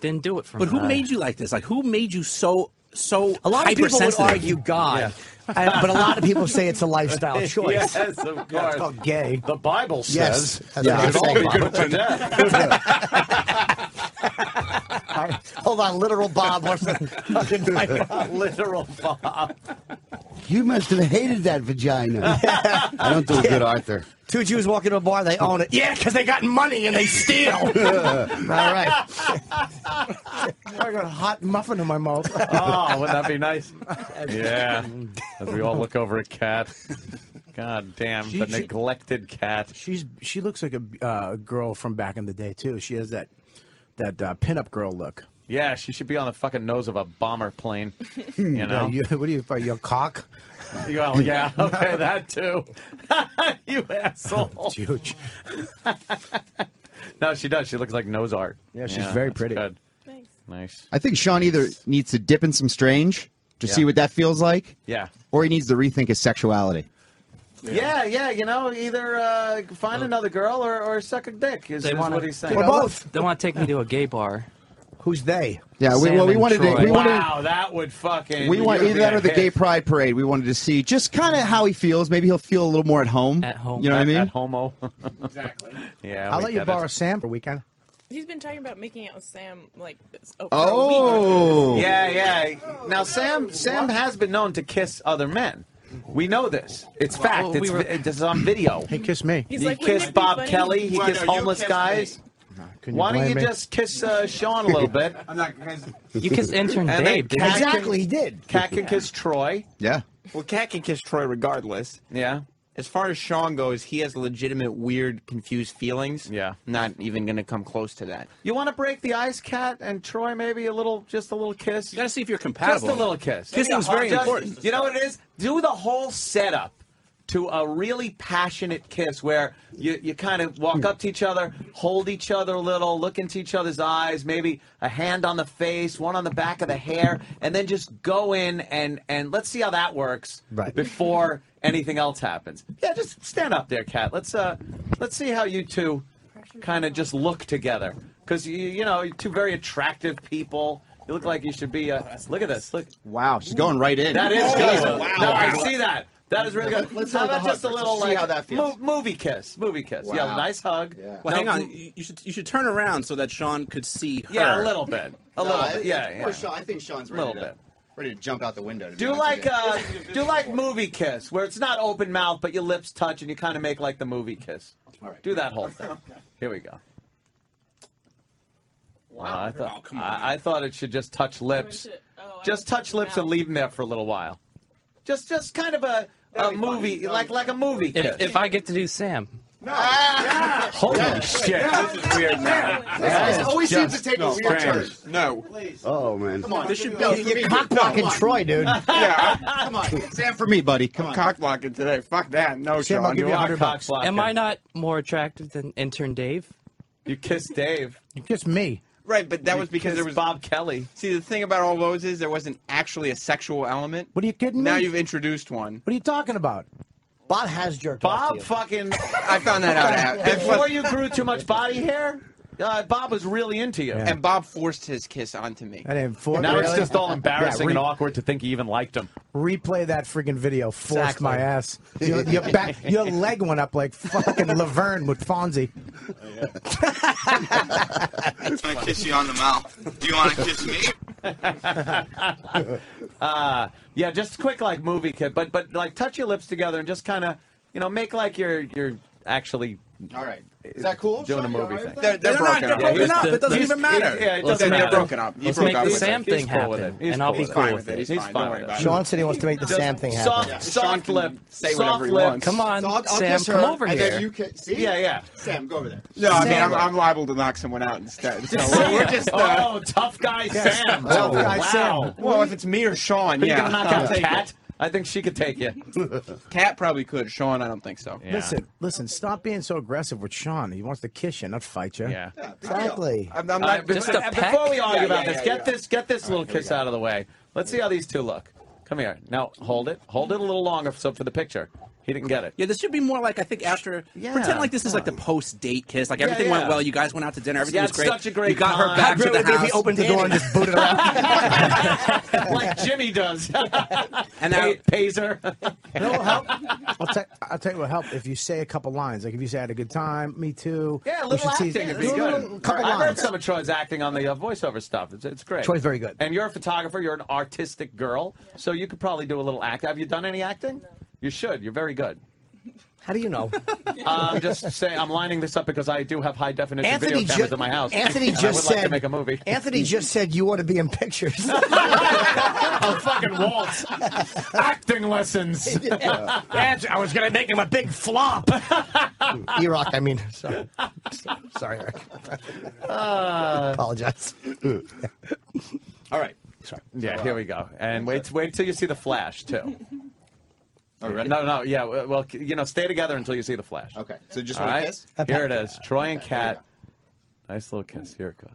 didn't do it for But me. But who made you like this? Like who made you so so A lot of people would hypersensitive? argue God, Uh, but a lot of people say it's a lifestyle choice. Yes, of Yeah, it's called gay. The Bible Yes, says that's we what should all be good to death. Hold on, literal Bob wants to fucking fight. Literal Bob. You must have hated that vagina. I don't do a good Arthur. Two Jews walk into a bar, they own it. Yeah, because they got money and they steal. All right. I got a hot muffin in my mouth. Oh, wouldn't that be nice? Yeah. As we all look over at Cat. God damn, She- the she- neglected cat. She's she looks like a uh, girl from back in the day too. She has that that uh, pinup girl look. Yeah, she should be on the fucking nose of a bomber plane. You know? Yeah, you, what do you? Are you a cock? Well, yeah, okay, that too. you asshole. It's huge. No, she does. She looks like nose art. Yeah, she's very that's pretty. Good. Nice. I think Sean either needs to dip in some strange to Yeah. see what that feels like, Yeah. or he needs to rethink his sexuality. Yeah, yeah, you know, either uh, find another girl or, or suck a dick is, They is wanna- what he's saying. Or both. They want to take me to a gay bar. Who's they? Yeah, we, Sam well, we and wanted to, Troy. we wanted wow, that would fucking. we want either that a or the gay pride parade. We wanted to see just kind of how he feels. Maybe he'll feel a little more at home. At home. You know what I mean? At homo. Exactly. yeah. I'll let you borrow it. Sam for a weekend. He's been talking about making out with Sam like this- oh, for a week. Oh, Yeah, yeah. Now Sam, Sam has been known to kiss other men. We know this. It's fact. Well, it's, we were- vi- it's on video. He kissed me. He's he like, kissed Bob? Kelly. He Well, kissed no, homeless kissed guys. Couldn't Why don't you me? just kiss uh, Sean a little bit? I'm not. You kissed intern And Dave. then didn't Exactly, he did. Cat can kiss Troy. yeah. Well, Cat can kiss Troy regardless. Yeah. As far as Sean goes, he has legitimate, weird, confused feelings. Yeah. Not even going to come close to that. You want to break the ice, Cat and Troy? Maybe a little, just a little kiss. You got to see if you're compatible. Just a little kiss. Kissing's very Just- important. You know what it is? Do the whole setup to a really passionate kiss where you, you kind of walk up to each other, hold each other a little, look into each other's eyes, maybe a hand on the face, one on the back of the hair, and then just go in and, and let's see how that works Right. before anything else happens. Yeah, just stand up there, Kat. Let's uh let's see how you two kind of just look together. Because you, you know, you're two very attractive people. You look like you should be. Uh, look at this. Look, Wow, she's going right in. that is Oh, good. wow. No, I see that. That is really good. Let's how have the about just a little like how that feels. mo- movie kiss? Movie kiss. Yeah, nice hug. Yeah. Well, No, hang on. You you should you should turn around so that Sean could see her. Yeah, a little bit. A little bit. Yeah, yeah. I think Sean's ready A little to- ready to jump out the window. Do like uh, do like movie kiss, where it's not open mouth, but your lips touch and you kind of make like the movie kiss. Do that whole thing. Here we go. Wow, I thought Oh, I, I thought it should just touch lips, Oh, just touch lips and leave them there for a little while. Just just kind of a, a movie, like like a movie. If, if I get to do Sam, Ah. Holy shit! This is weird now. That is always seems to take a weird turn. strange. No. Oh man. Come on, This should Yo, be. you're cock blocking Troy, dude. Yeah, Come on, Sam for me, buddy. Come I'm on. cock blocking today. Fuck that. No, Sam, I'll Sean. give you You a are hundred cock bucks. blocking. am I not more attractive than intern Dave? You kissed Dave. You kissed me. Right, but that was because there was. Bob Kelly. See, the thing about all those is there wasn't actually a sexual element. What are you kidding me? Now you've introduced one. What are you talking about? Bob has jerked off to Bob you. fucking I found that out. after- before you grew too much body hair. Uh, Bob was really into you. And Bob forced his kiss onto me. I didn't for- now it's really? just all embarrassing Yeah, re- and awkward to think he even liked him. Replay that friggin' video. Forced Exactly. my ass. Your, your, back, your leg went up like fucking Laverne with Fonzie. I want to kiss you on the mouth. Do you want to kiss me? uh, yeah, just quick like movie kid, but but like touch your lips together and just kind of you know make like you're you're actually. All right. Is that cool? Doing a movie thing. with that? They're- they're not- broken up. They're broken up. It doesn't even matter. he- Yeah, it doesn't make- matter. they're broken up. He Let's broke make up the with Sam thing cool happen, with it. He's And I'll cool be with cool it. with it. He's He's fine. fine with about it. it. Sean said he wants to make the Just Sam thing soft- happen. Soft flip. say soft whatever he flip. wants. Come on, So I'll- I'll Sam, come over and here. then you can- see? Yeah, yeah. Sam, go over there. No, I mean, I'm, I'm liable to knock someone out instead. So we're, say we're it. just. Uh, oh, tough guy Sam. Tough guy wow. Sam. Well, if it's me or Sean, Are you yeah. gonna knock I'll out take Cat? It. I think she could take you. Cat probably could. Sean, I don't think so. Listen, listen. Stop being so aggressive with Sean. He wants to kiss you, not fight you. Yeah. Exactly. I'm, I'm uh, not right, before, just a peck. before we argue Yeah, about yeah, this, yeah, get yeah. this get this little kiss out of the way. Let's see how these two look. Come here. Now hold it. Hold it a little longer so for the picture. He didn't get it. Yeah, this should be more like I think after. Yeah, pretend like this is like the post date kiss. Like everything yeah. went well. You guys went out to dinner. Everything Yeah, was great. such a great You got time. her back to great the would it house. he opened the door and just booted her out, like Jimmy does. And now- Pay- pays her. You know help? I'll, tell I'll tell you what help if you say a couple lines. Like if you say I had a good time, me too. Yeah, a We little should see- acting would be do a good. little- couple I've heard some of Troy's acting on the uh, voiceover stuff. It's, it's great. Troy's very good. And you're a photographer. You're an artistic girl, so you could probably do a little act. Have you done any acting? You should. You're very good. How do you know? I'm just saying. I'm lining this up because I do have high definition Anthony video cameras ju- in my house. Anthony and just I would said like to make a movie. Anthony just said you want to be in pictures. oh, fucking Walt. Acting lessons. That's- I was gonna make him a big flop. E-Rock, I mean, sorry, sorry, Eric. Uh, Apologize. All right. Sorry. Yeah, here we go. And wait, wait till you see the flash too. Oh, ready? No, no, yeah. Well, you know, stay together until you see the flash. Okay. So just All want to right. kiss? Here it is. Troy and Kat. Nice little kiss. Here it goes.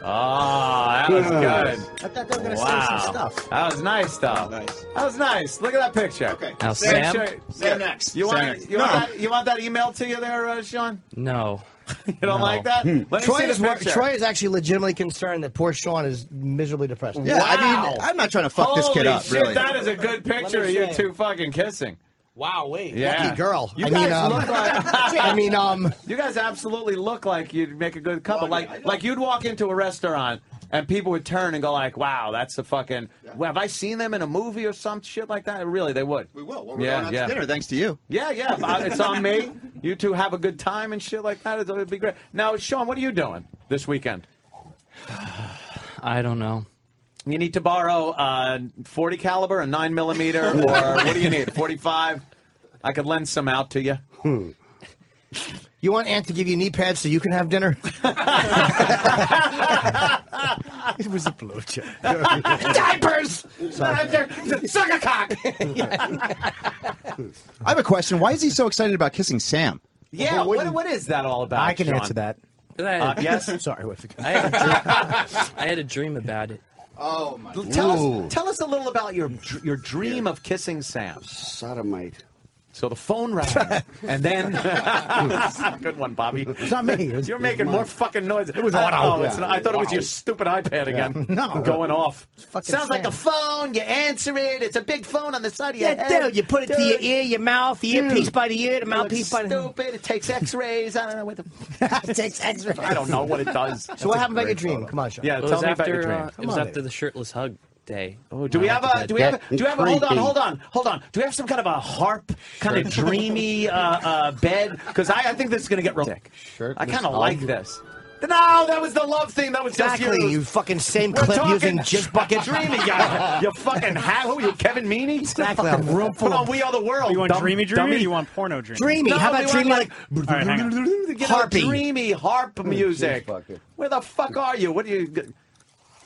Oh, that was good. I thought they were gonna wow. say some stuff. That was nice, though. Nice. That was nice. Look at that picture. Okay. Now, Make Sam? Sam next. You Sam want next. you want No. that you want that email to you there, uh, Sean? No. You don't No. like that? Let me Troy see is, the. Troy is actually legitimately concerned that poor Sean is miserably depressed. Yeah, I mean, I'm not trying to fuck this kid up, shit, really. That is a good picture of you say. two fucking kissing. Wow, wait, Yeah. lucky girl. You I guys mean, um, look like I mean, um, you guys absolutely look like you'd make a good couple. Like like you'd walk into a restaurant and people would turn and go like, "Wow, that's a fucking." Well, have I seen them in a movie or some shit like that? Really, they would. We will. Well, we're Yeah, going out yeah. to dinner thanks to you. Yeah, yeah. uh, It's on me. You two have a good time and shit like that. It'd be great. Now, Sean, what are you doing this weekend? I don't know. You need to borrow uh, 40 caliber, a 9 millimeter, or what do you need? 45? I could lend some out to you. You want Aunt to give you knee pads so you can have dinner? it was a blowjob. Diapers! Suck a cock! I have a question. Why is he so excited about kissing Sam? Yeah, what, what is that all about? I can Sean? answer that. Uh, yes? Sorry, wait. I had, a dream, I had a dream about it. Oh my Tell us, tell us a little about your your dream of kissing Sam. Sodomite. So the phone rang, and then good one, Bobby. It's not me. It You're making it more fucking noise. It was I, Otto. oh, it's not- I thought it was your stupid iPad again. No. going off. fucking Sounds like a phone. You answer it. It's a big phone on the side of your Yeah, head. dude, you put it to your ear, your mouth, the earpiece by the ear, the It mouthpiece by the. stupid. It takes X-rays. I don't know what the. it takes X-ray. I don't know what it does. So what happened about your dream? Come on, Sean. Yeah, It was tell me about your dream. uh, it was after the shirtless hug day. Oh, do we have a? Do we have? A, do we have? A, hold on, hold on, hold on. Do we have some kind of a harp, kind of dreamy uh, uh, bed? Because I, I think this is going to get romantic. I kind of like this. No, that was the love thing. That was Exactly, just you fucking same We're clip talking using jizz bucket. Dreamy guy. You fucking ha- who are you, Kevin Meaney? Exactly, a Fucking room full Put on of- We Are the World. You want dumb- dreamy dreamy or dummy. you want porno dreamy? Dreamy. No, How about want dreamy like, like, All right, hang on. you know, Harpy. dreamy harp music. Where the fuck are you? What are you?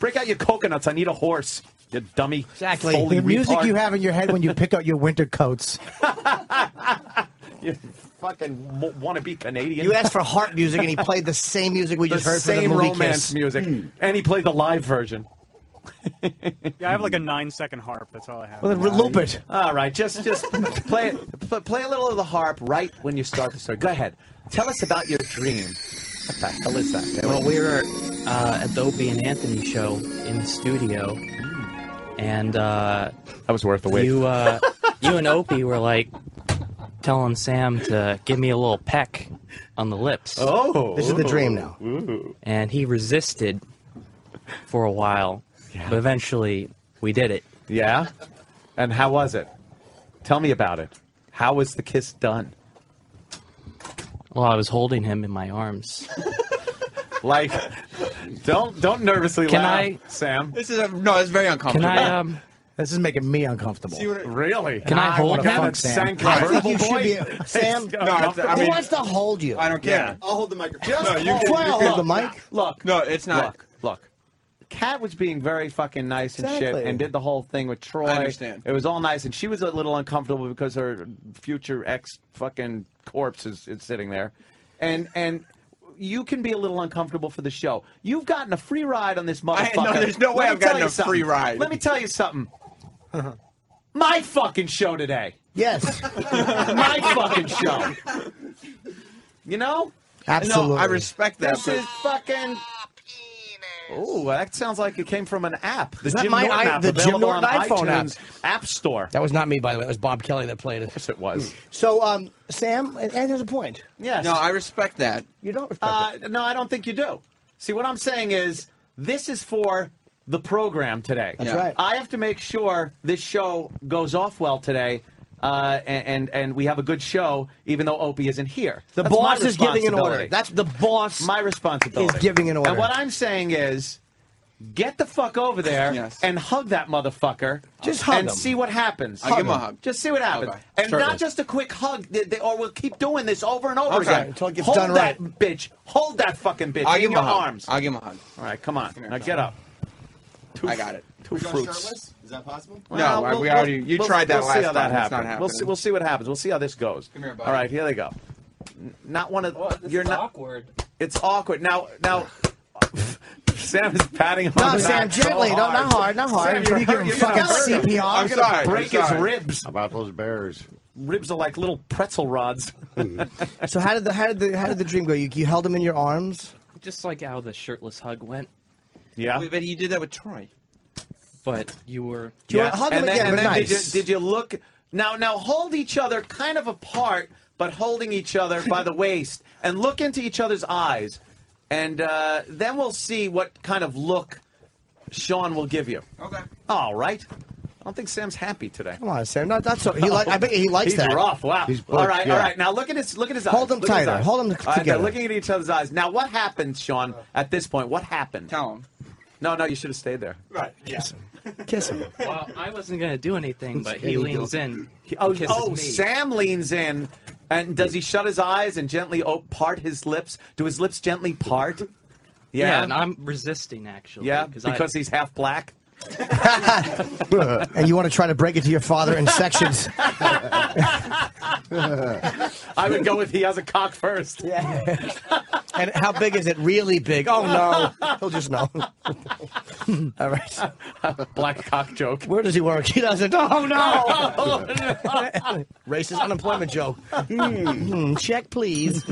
Break out your coconuts. I need a horse. You dummy. Exactly. Foley The music retard. you have in your head when you pick out your winter coats. You fucking want to be Canadian. You asked for harp music and he played the same music we the just heard for same the movie romance Kiss. music, hmm. and he played the live version. Yeah, I have like a nine second harp. That's all I have. Well, then loop it. All right, just just play pl- play a little of the harp right when you start the story. Go ahead. Tell us about your dream. What the hell is that? Well, we were uh, at the Opie and Anthony show in the studio, and uh, that was worth the wait. You, uh, you and Opie were like telling Sam to give me a little peck on the lips. Oh, This is the dream now. Ooh. and he resisted for a while, but eventually we did it. Yeah? And how was it? Tell me about it. How was the kiss done? Well, I was holding him in my arms. Like, don't don't nervously Can laugh, I- Sam. This is a, no, it's very uncomfortable. Can I, um, This is making me uncomfortable. really? Can I hold wanna him? fuck Sam. Sank I think you should be Sam. No, it's- I who mean- wants to hold you? I don't care. Yeah. I'll hold the microphone. Just no, you hold- can, Well, you hold the mic. Look, No, it's not. look, look. Kat was being very fucking nice and shit Exactly. and did the whole thing with Troy. I understand. It was all nice, and she was a little uncomfortable because her future ex fucking corpse is, is sitting there. And and you can be a little uncomfortable for the show. You've gotten a free ride on this I- motherfucker. no, there's no way Let I've gotten tell you a something. free ride. Let me tell you something. My fucking show today. Yes, My fucking show. You know? absolutely. No, I respect that. This but- is fucking. Oh, that sounds like it came from an app. The Is that Jim my Norton i- app the Jim available Norton on iPhone app? iTunes app Store. That was not me, by the way. It was Bob Kelly that played it. Yes, it was. So, um, Sam, and and there's a point. Yes. no, I respect that. You don't respect Uh, it. no, I don't think you do. See, what I'm saying is, this is for the program today. That's Yeah. right. I have to make sure this show goes off well today. Uh, and, and and we have a good show, even though Opie isn't here. The That's boss is giving an order. That's the boss. my responsibility. is giving an order. And what I'm saying is, get the fuck over there Yes. and hug that motherfucker. Just hug and him. see what happens. I'll give him a hug. Just see what happens. Okay. And Shirtless. not just a quick hug, they- they- or we'll keep doing this over and over Okay. again. Until it gets Hold done that right. bitch. Hold that fucking bitch I'll in give him your a hug. arms. I'll give him a hug. All right, come on. here, now come get on. up. Two I got it. Two We go fruits. Shirtless? Is that possible? No, we already- you tried that we'll last see how that time. It's not happens. We'll see, we'll see what happens. We'll see how this goes. Come here, buddy. All right, here they go. Not one of oh, you're not. awkward. It's awkward. Now, now, Sam is patting him No, on the Sam, back so gently. No, not hard, not hard. Sam, you're you give him you're fucking gonna hurt him. CPR. I'm You're gonna sorry. break I'm his ribs. How about those bears? Ribs are like little pretzel rods. So how did the how did the how did the dream go? You, you held him in your arms. Just like how the shirtless hug went, yeah. Wait, but you did that with Troy. But you were. Do you Yeah. hug and him then, again? and but then nice. did, you, did you look now? Now hold each other kind of apart, but holding each other by the waist, and look into each other's eyes, and uh, then we'll see what kind of look Sean will give you. Okay. All right. I don't think Sam's happy today. Come on, Sam. No, that's so. He like. I bet he likes He's that. rough. Wow. He's all booked, right. yeah. All right. Now look at his look at his eyes. Hold them Look at his tighter. Hold them All right, they're together. looking at each other's eyes. Now what happened, Sean? At this point, what happened? Tell him. No, no, you should have stayed there. Right. Yeah. Kiss him. Well, I wasn't gonna do anything, but he leans in. He- Oh, kisses oh me. Sam leans in, and does he shut his eyes and gently oh, part his lips? Do his lips gently part? Yeah, Yeah, and I'm resisting actually. yeah, I- because he's half black. and you want to try to break it to your father in sections. I would go with he has a cock first. Yeah. and how big is it? Really big? Oh no, he'll just know. All right. Black cock joke. Where does he work? He doesn't. Oh no. Racist unemployment joke. Hmm, check, please.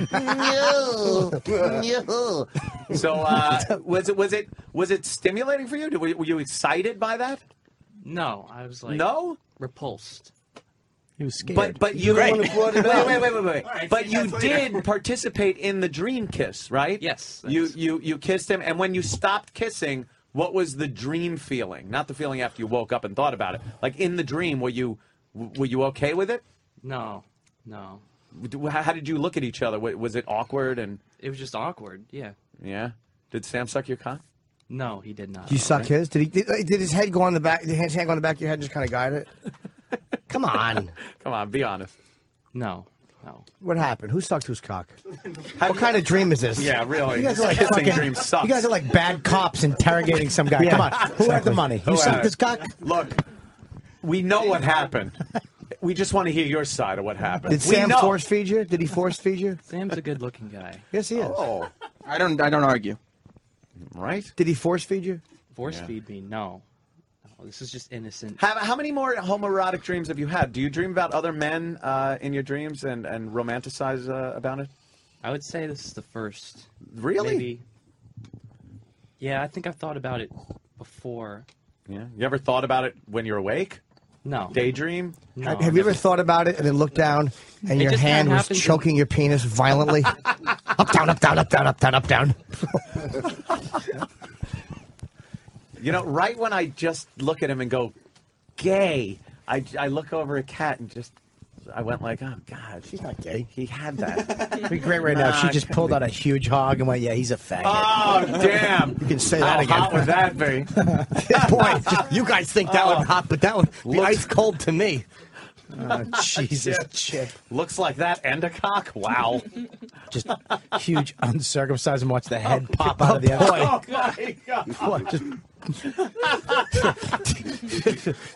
So uh, was it was it was it stimulating for you? Were, were you excited by that? No, I was like No? repulsed. He was scared. But but you Great. wait, wait wait wait wait wait. right, but you you guys later. did participate in the dream kiss, right? Yes, You that's- you you kissed him, and when you stopped kissing, what was the dream feeling? Not the feeling after you woke up and thought about it. Like in the dream, were you were you okay with it? No, no, How how did you look at each other? Was it awkward and it was just awkward. Yeah. yeah? Did Sam suck your cock? No, he did not. Do you suck his? Did he? Did, did his head go on the back? Did his hand go on the back of your head and just kind of guide it? Come on. Come on, be honest. No, no. What happened? Who sucked whose cock? what kind of dream is this? Yeah, really. You guys are like Kissing fucking, dream sucks. You guys are like bad cops interrogating some guy. Yeah, Come on. Who had the money? Who You had sucked it? his cock? Look, we know what happened. We just want to hear your side of what happened. Did We Sam know. force feed you? Did he force feed you? Sam's a good-looking guy. Yes, he is. Oh, I don't. I don't argue. Right. Did he force feed you? Force Yeah. feed me? No. No, this is just innocent. How, how many more homoerotic dreams have you had? Do you dream about other men uh, in your dreams and, and romanticize uh, about it? I would say this is the first. Really? Maybe. Yeah, I think I've thought about it before. Yeah. You ever thought about it when you're awake? No. Daydream? have have you ever thought about it and then looked down and It your hand was happens in- choking your penis violently? up, down, up, down, up, down, up, down, up, down. You know, right when I just look at him and go, gay, I, I look over at Kat and just, I went like, oh, God. She's not gay. He had that. It'd be great right now. if She just pulled out a huge hog and went, "Yeah, he's a faggot." Oh, damn. You can say How that again. hot would that be? Boy, you guys think that one oh. hot, but that one be ice cold to me. Oh, Jesus, Chip. Looks like that and a cock? Wow. Just huge uncircumcised and watch the head oh, pop out of the boy. end. Oh, my God. What? Just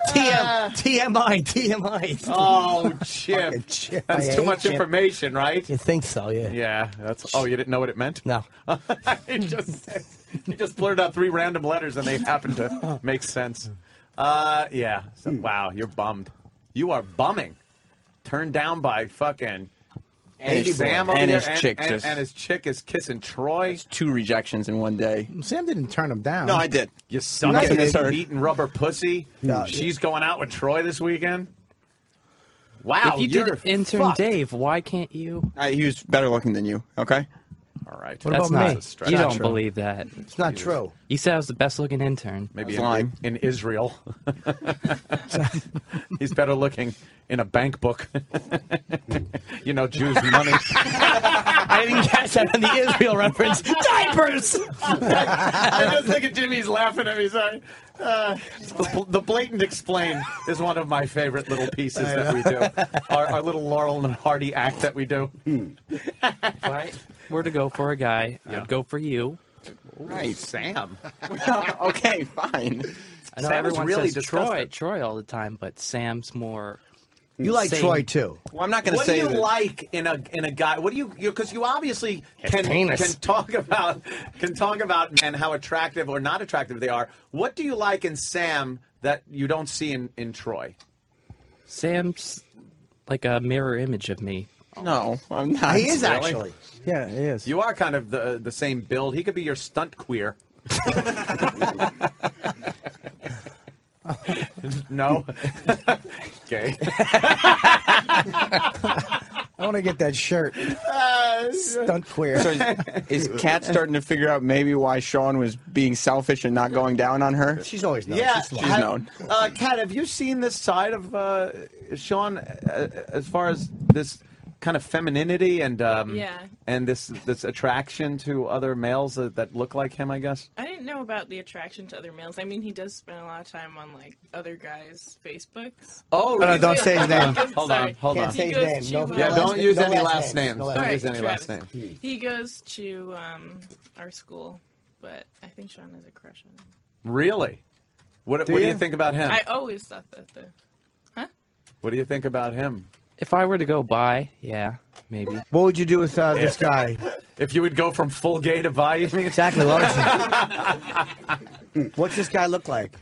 TM, TMI, TMI. Oh, Chip. Chip. That's I too much Chip. information, right? You think so, yeah. Yeah, that's. Oh, you didn't know what it meant? No. he just he just blurted out three random letters and they happen to make sense. Uh, yeah. So, wow, you're bummed. You are bumming. Turned down by fucking And his- and his and, chick and, just- and his chick is kissing Troy. Two rejections in one day. Sam didn't turn him down. No, I did. You suck Nothing at is heard. eating rubber pussy. No. She's going out with Troy this weekend. Wow, if you you're did intern fucked. Dave, why can't you? Uh, he was better looking than you. Okay. All right. What That's about not, me? A stretch. You Not don't true. believe that. It's not true. You said I was the best looking intern. Maybe That's in, lying. in Israel. He's better looking in a bank book. you know, Jews' money. I didn't catch that on the Israel reference. Diapers! I just think of Jimmy's laughing at me. Sorry. Uh, the, the blatant explain is one of my favorite little pieces that we do. Our, our little Laurel and Hardy act that we do. If I were to go for a guy, I'd go for you. Right, Sam. okay, fine. I know Sam is everyone really says Troy. Troy all the time, but Sam's more. You like sane. Troy, too. Well, I'm not going to say. What do you that. like in a in a guy? What do you because you, obviously can penis. can talk about can talk about men how attractive or not attractive they are. What do you like in Sam that you don't see in in Troy? Sam's like a mirror image of me. No, I'm not. He is Really? actually. Yeah, he is. You are kind of the the same build. He could be your stunt queer. no. Gay. I want to get that shirt. Stunt queer. So is, is Kat starting to figure out maybe why Sean was being selfish and not going down on her? She's always known. Yeah, She's She's have- known. Uh, Kat, have you seen this side of uh, Sean uh, as far as this kind of femininity and um, Yeah. and this this attraction to other males that, that look like him? I guess. I didn't know about the attraction to other males. I mean, he does spend a lot of time on like other guys' Facebooks. Oh, No, no, don't say his name. Hold on, hold Can't on. say his name. to, No, no Yeah, don't use no any last names. names. Don't last use any Travis. last name. He goes to um, our school, but I think Sean has a crush on him. Really? What, what do you you? think about him? I always thought that though. What do you think about him? If I were to go buy, yeah, maybe. What would you do with uh, this guy? If you would go from full gay to bi, you mean? Exactly. What What's this guy look like?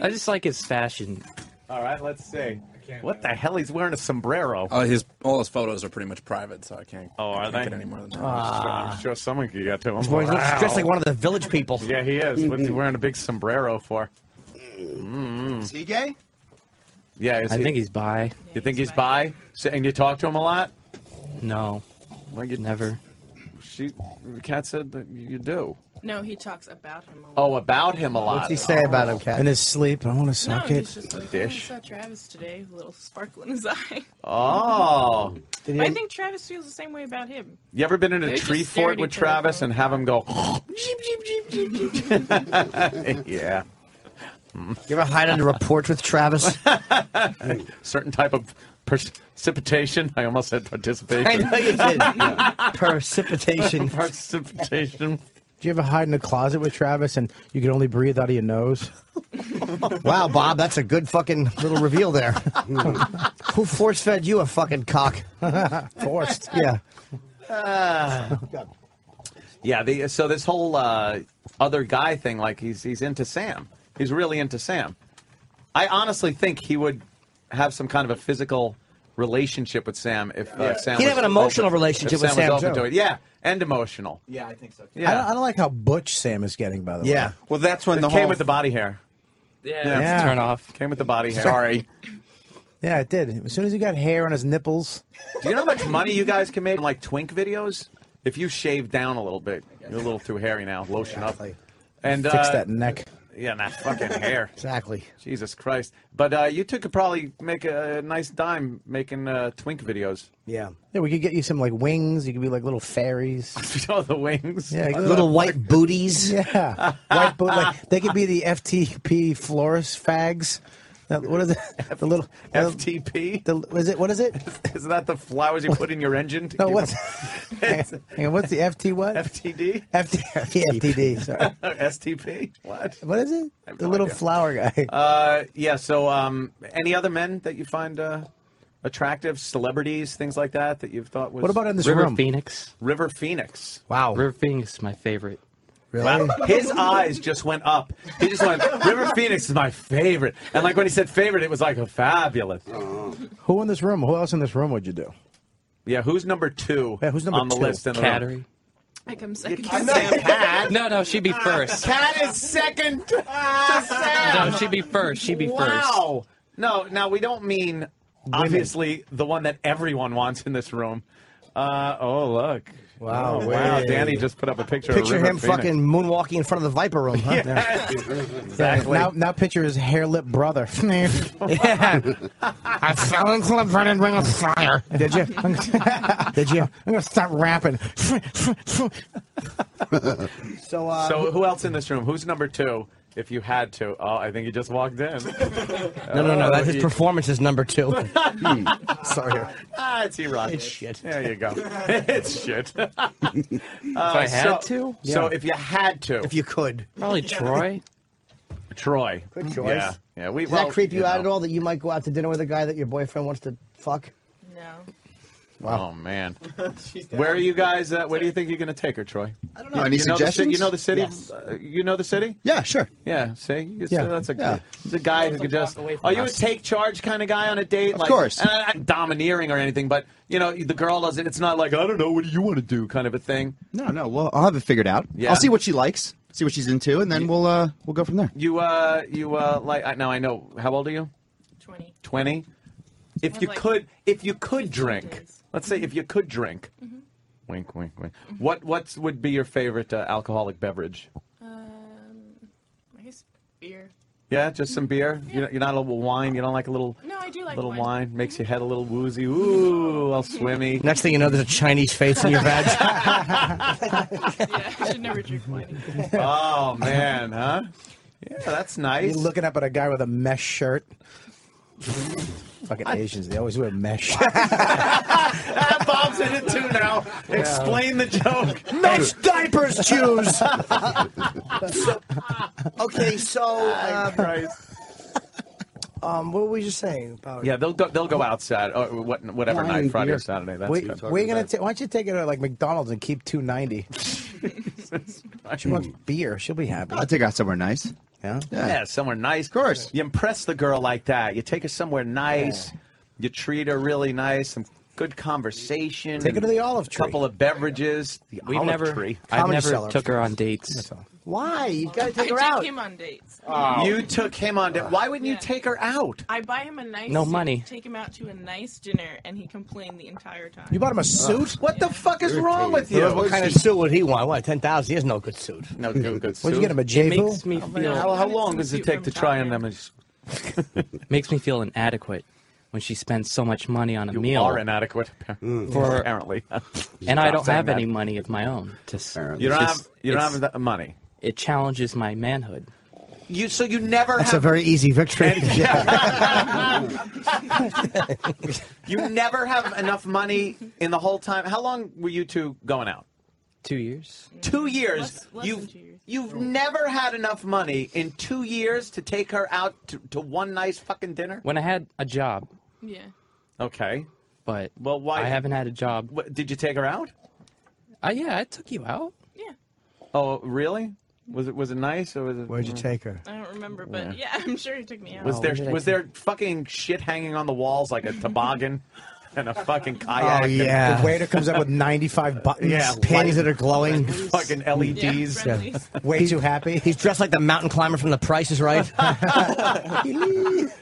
I just like his fashion. All right, let's see. What the hell? He's wearing a sombrero. Uh, his all his photos are pretty much private, so I can't. Oh, are can't they? Get any more than that. I'm sure someone could get to him. This boy looks Wow. just like one of the village people. Yeah, he is. What's he wearing a big sombrero for? Mm. Is he gay? Yeah, is I he- think he's bi. You think he's bi? So, and you talk to him a lot? No, Well, you never. She, Kat said that you do. No, he talks about him a lot. Oh, about him a lot. What's he say about him, Kat? In his sleep, I want to suck no, suck he's it. just like, dish. Oh, I saw Travis today, a little sparkle in his eye. Oh. Did I think Travis feels the same way about him. You ever been in a They just tree fort with Travis and have him go, yeah. You ever hide under a porch with Travis? Certain type of precipitation. I almost said participation. I know you did. Precipitation. Precipitation. Do you ever hide in a closet with Travis and you can only breathe out of your nose? Wow, Bob, that's a good fucking little reveal there. Who force fed you a fucking cock? Forced. Yeah. Ah. yeah. The, so this whole uh, other guy thing, like he's he's into Sam. He's really into Sam. I honestly think he would have some kind of a physical relationship with Sam if uh, Yeah. Sam He'd was have an emotional open- relationship if with Sam Sam, was open too. to it. Yeah, and emotional. Yeah, I think so. Yeah. I, don't, I don't like how butch Sam is getting. By the way. Yeah. Well, that's when it the came whole with the body hair. Yeah, Yeah. turn off. Came with the body hair. Sorry. Yeah, it did. As soon as he got hair on his nipples. Do you know how much money you guys can make on like twink videos? If you shave down a little bit, you're a little too hairy now. Lotion up. And Fix uh, that neck. Yeah, that fucking hair. Exactly. Jesus Christ. But uh, you two could probably make a nice dime making uh, twink videos. Yeah. Yeah, we could get you some like wings. You could be like little fairies. you know the wings. Yeah, like Little white booties. Yeah, white boot. Like they could be the FTD florist fags. What is it? The little FTP. The, is it? What is it? Isn't that the flowers you put in your engine? To No, keep what's? them- hang on, what's the FT what? FTD? FT, FTD. Sorry. STP? What? What is it? The no little idea. flower guy. Uh, yeah. So, um, any other men that you find uh, attractive, celebrities, things like that, that you've thought was? What about in this River room? Phoenix. River Phoenix? Wow. River Phoenix is my favorite. Really? Wow. His eyes just went up. He just went, River Phoenix is my favorite. And like when he said favorite, it was like a fabulous. Who in this room? Who else in this room would you do? Yeah, who's number two Yeah, who's number on the two? list in the room? Cattery. I come second. I said Kat. No, no, she'd be first. Kat is second to Sam. No, she'd be first. She'd be first. Wow. No, now we don't mean obviously the one that everyone wants in this room. Uh, oh, look. Wow, Oh, wow. way. Danny just put up a picture, Picture of River him Phoenix. fucking moonwalking in front of the Viper Room, huh? Yeah, exactly. Now, now picture his hair lip brother. Yeah. I fell into the burning ring of fire. Did you? Did you? I'm gonna start rapping. So, uh, So who else in this room? Who's number two? If you had to, oh, I think you just walked in. no, no, no. That his Oh, performance is number two. Hmm. Sorry. Ah, it's E-Rock. It's shit. There you go. it's shit. Uh, if I had to? So Yeah. if you had to, If you could. Probably Troy. Troy. Good choice. Yeah, yeah. We Does well, that creep you, out know. at all that you might go out to dinner with a guy that your boyfriend wants to fuck? No. Oh man, where are you guys? Uh, where do you think you're going to take her, Troy? I don't know. Any you know the, suggestions? you know the city. Yes. Uh, you know the city. Yeah, sure. Yeah. See, It's- Yeah. that's a Yeah. he's a guy who could just. away from Are you a take charge kind of guy on a date? Of like, course. And I'm not domineering or anything, but you know the girl doesn't. It's not like I don't know. What do you want to do? Kind of a thing. No, no. Well, I'll have it figured out. Yeah. I'll see what she likes, see what she's into, and then we'll uh we'll go from there. You uh you uh like I- now I know how old are you? 20. Twenty. If you like could, if you could drink, days. Let's say if you could drink, Mm-hmm. wink, wink, wink. What what would be your favorite uh, alcoholic beverage? Um, I guess beer. Yeah, just some beer. You're, you're not a little wine. You don't like a little No, I do like little wine. wine. Makes your head a little woozy. Ooh, all swimmy. Next thing you know, there's a Chinese face in your vag. yeah, I should never drink wine. Oh man, huh? Yeah, that's nice. You're looking up at a guy with a mesh shirt. Fucking Asians, they always wear mesh. Ah, Bob's in it too now. Explain the joke. Mesh diapers, Jews. okay, so uh, um, what were we just saying about? Yeah, they'll go. They'll go outside. Or what, whatever Wine night, Friday beer. or Saturday. That's Wait, good. we're gonna. Ta- why don't you take it to like McDonald's and keep two ninety? She wants beer. She'll be happy. I'll take her out somewhere nice. Yeah. Yeah, somewhere nice. Of course. You impress the girl like that. You take her somewhere nice. You treat her really nice. Some good conversation. Take her to the olive A tree. couple of beverages. The We've olive never. tree. I've Comedy never cellar. took her on dates. Why? You gotta I take her take out. Took him on dates. Oh. You took him on. da- Why wouldn't you Yeah. take her out? I buy him a nice No suit, money. Take him out to a nice dinner, and he complained the entire time. You bought him a suit. What the fuck is wrong with you? What kind of suit would he want? What, 10,000? He has no good suit. No good. good What'd you suit. get him a It J makes me oh, feel. How, how long does it take to try on China. them? makes me feel inadequate when she spends so much money on a You meal. are inadequate. Mm. For- apparently. and I don't saying have that. any money of my own. To, s- You don't have. just- You don't it's- have that money. It challenges my manhood. You so you never That's a very easy victory. you never have enough money in the whole time. How long were you two going out? Two years. Two years. Less- less you than two years. you've never had enough money in two years to take her out to, to one nice fucking dinner. When I had a job, Yeah. Okay. but Well, why? I haven't had a job. What, did you take her out? Uh, yeah, I took you out. Yeah. Oh, really? Was it was it nice or was it? Where'd you take her? I don't remember, but yeah, I'm sure he took me out. Was there was there fucking shit hanging on the walls like a toboggan and a fucking kayak? Oh, and- yeah. The waiter comes up with 95 buttons. Yeah, Pins that are glowing. fucking LEDs. Yeah, Way too happy. He's dressed like the mountain climber from The Price is Right.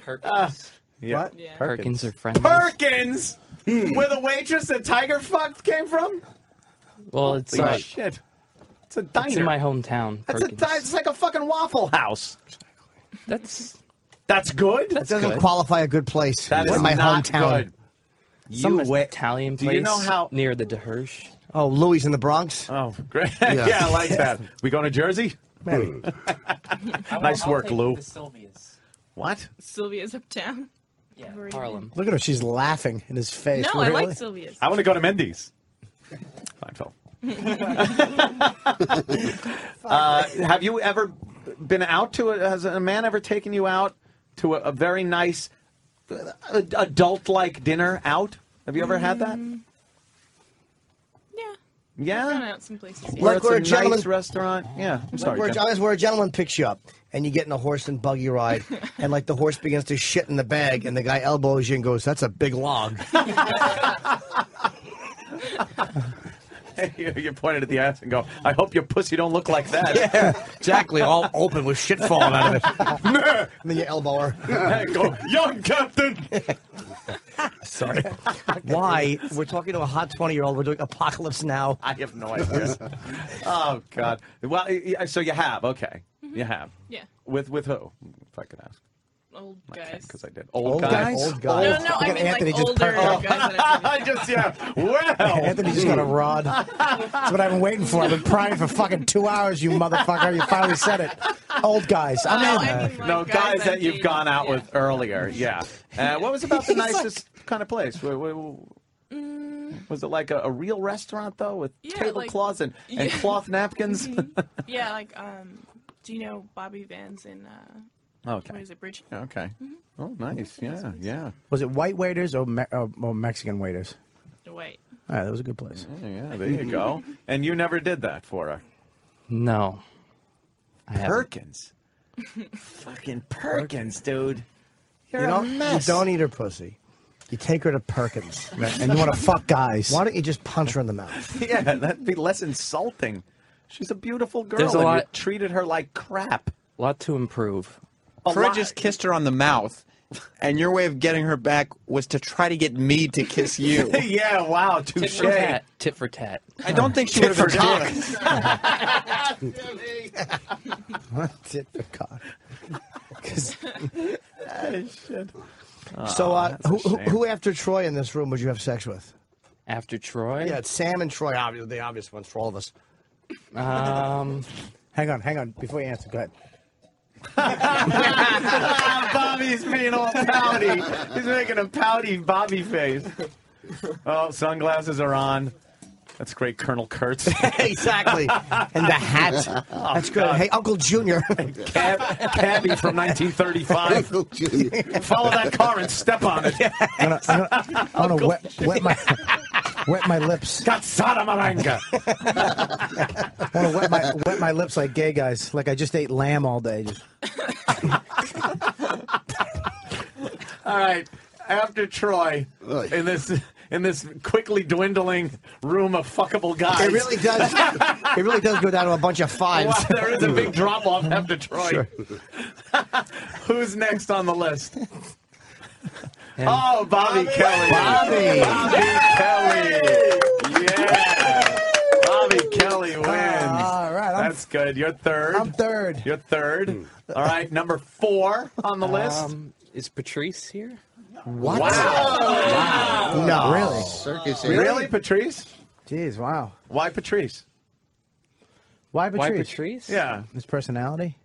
Perkins. Yeah. Perkins are friendly. Perkins, where the waitress that Tiger fucked came from. Well, it's Holy uh, shit. It's a diner. it's in my hometown. That's a di- it's like a fucking Waffle House. Exactly. That's That's good. That doesn't qualify a good place. That is It's my not hometown. good. some You wa- Italian Do place you know how- near the DeHirsch. Oh, Louis in the Bronx. Oh, great. Yeah. Yeah, I like that. We going to Jersey? Maybe. nice work, Lou. Sylvia's. What? Sylvia's uptown. Yeah, Harlem. Look at her. She's laughing in his face. No, I like Sylvia's. I want to go to Mendy's. Fine, Phil. Uh, have you ever been out to a, has a man ever taken you out to a, a very nice adult like dinner out? Have you ever had that? Mm, Yeah. Yeah. Gone out some places. yeah. Where Like it's where a a gentleman- nice restaurant? Yeah. I'm sorry. where, Jen. where a gentleman picks you up and you get in a horse and buggy ride, and like the horse begins to shit in the bag, and the guy elbows you and goes, "That's a big log." you, you pointed at the ass and go, I hope your pussy don't look like that. yeah, exactly. All open with shit falling out of it. and then you elbow her. go, young captain. Sorry. Why? We're talking to a hot twenty-year-old. We're doing Apocalypse Now. I have no idea. oh God. Well, so you have okay. Mm-hmm. You have. Yeah. With with who? If I could ask. Old guys. Because I did. Old, Old guys. guys? Old guys. No, no, Look I at mean Anthony like just older perked up. guys I've just yeah. Well. Anthony just got a rod. That's what I've been waiting for. I've been prying for fucking two hours, you motherfucker. You finally said it. Old guys. I'm No, in. I mean, like, no, guys, that you've dated, gone out yeah. with earlier. Yeah. Uh, what was about the nicest kind of place? Wa- wa- wa- Was it like a, a real restaurant though, with Yeah, tablecloths like- and, and Yeah. cloth napkins? Yeah, like um, do you know Bobby Van's in uh, okay. what is it, Bridge? Okay. Mm-hmm. Oh, nice. Yeah, yeah. Was it white waiters or, me- or, or Mexican waiters? Wait. All right, that was a good place. Yeah, yeah, there you go. and you never did that for her. No. I. Perkins. Fucking Perkins, dude. You're You a don't, you don't eat her pussy. You take her to Perkins. And you want to fuck guys. Why don't you just punch her in the mouth? yeah, that'd be less insulting. She's a beautiful girl. There's a and you lot- treated her like crap. A lot to improve. A Fred lot- just kissed her on the mouth, and your way of getting her back was to try to get me to kiss you. yeah, wow, Tit touche. for tat. Tit for tat. I don't think she would have for tat. Tit for cock. shit. so, uh, who, who, who after Troy in this room would you have sex with? After Troy? Yeah, it's Sam and Troy, obviously, the obvious ones for all of us. Um, Hang on, hang on. Before you answer, go ahead. Bobby's being all pouty. He's making a pouty Bobby face. Oh, sunglasses are on. That's great, Colonel Kurtz. exactly. And the hat. Oh, That's good. God. Hey, Uncle Junior. Cab, cabbie from 1935. Follow that car and step on it. I'm gonna, I'm gonna wet, wet my wet my lips. Got Sadamaranga. I want to wet my wet my lips like gay guys. Like I just ate lamb all day. All right. After Troy, in this in this quickly dwindling room of fuckable guys. It really does. It really does go down to a bunch of fives. Wow, there is a big drop off after Troy. Who's next on the list? Oh, Bobby, Kelly. Bobby. Bobby Kelly. Yeah. Bobby Kelly wins. all right, I'm, That's good. You're third. I'm third. You're third. All right, number four on the list. um, is Patrice here? What? wow. No. Really? Circus. Really, Patrice? Jeez, wow. Why Patrice? Why Patrice? Why Patrice? Patrice? Yeah. His personality.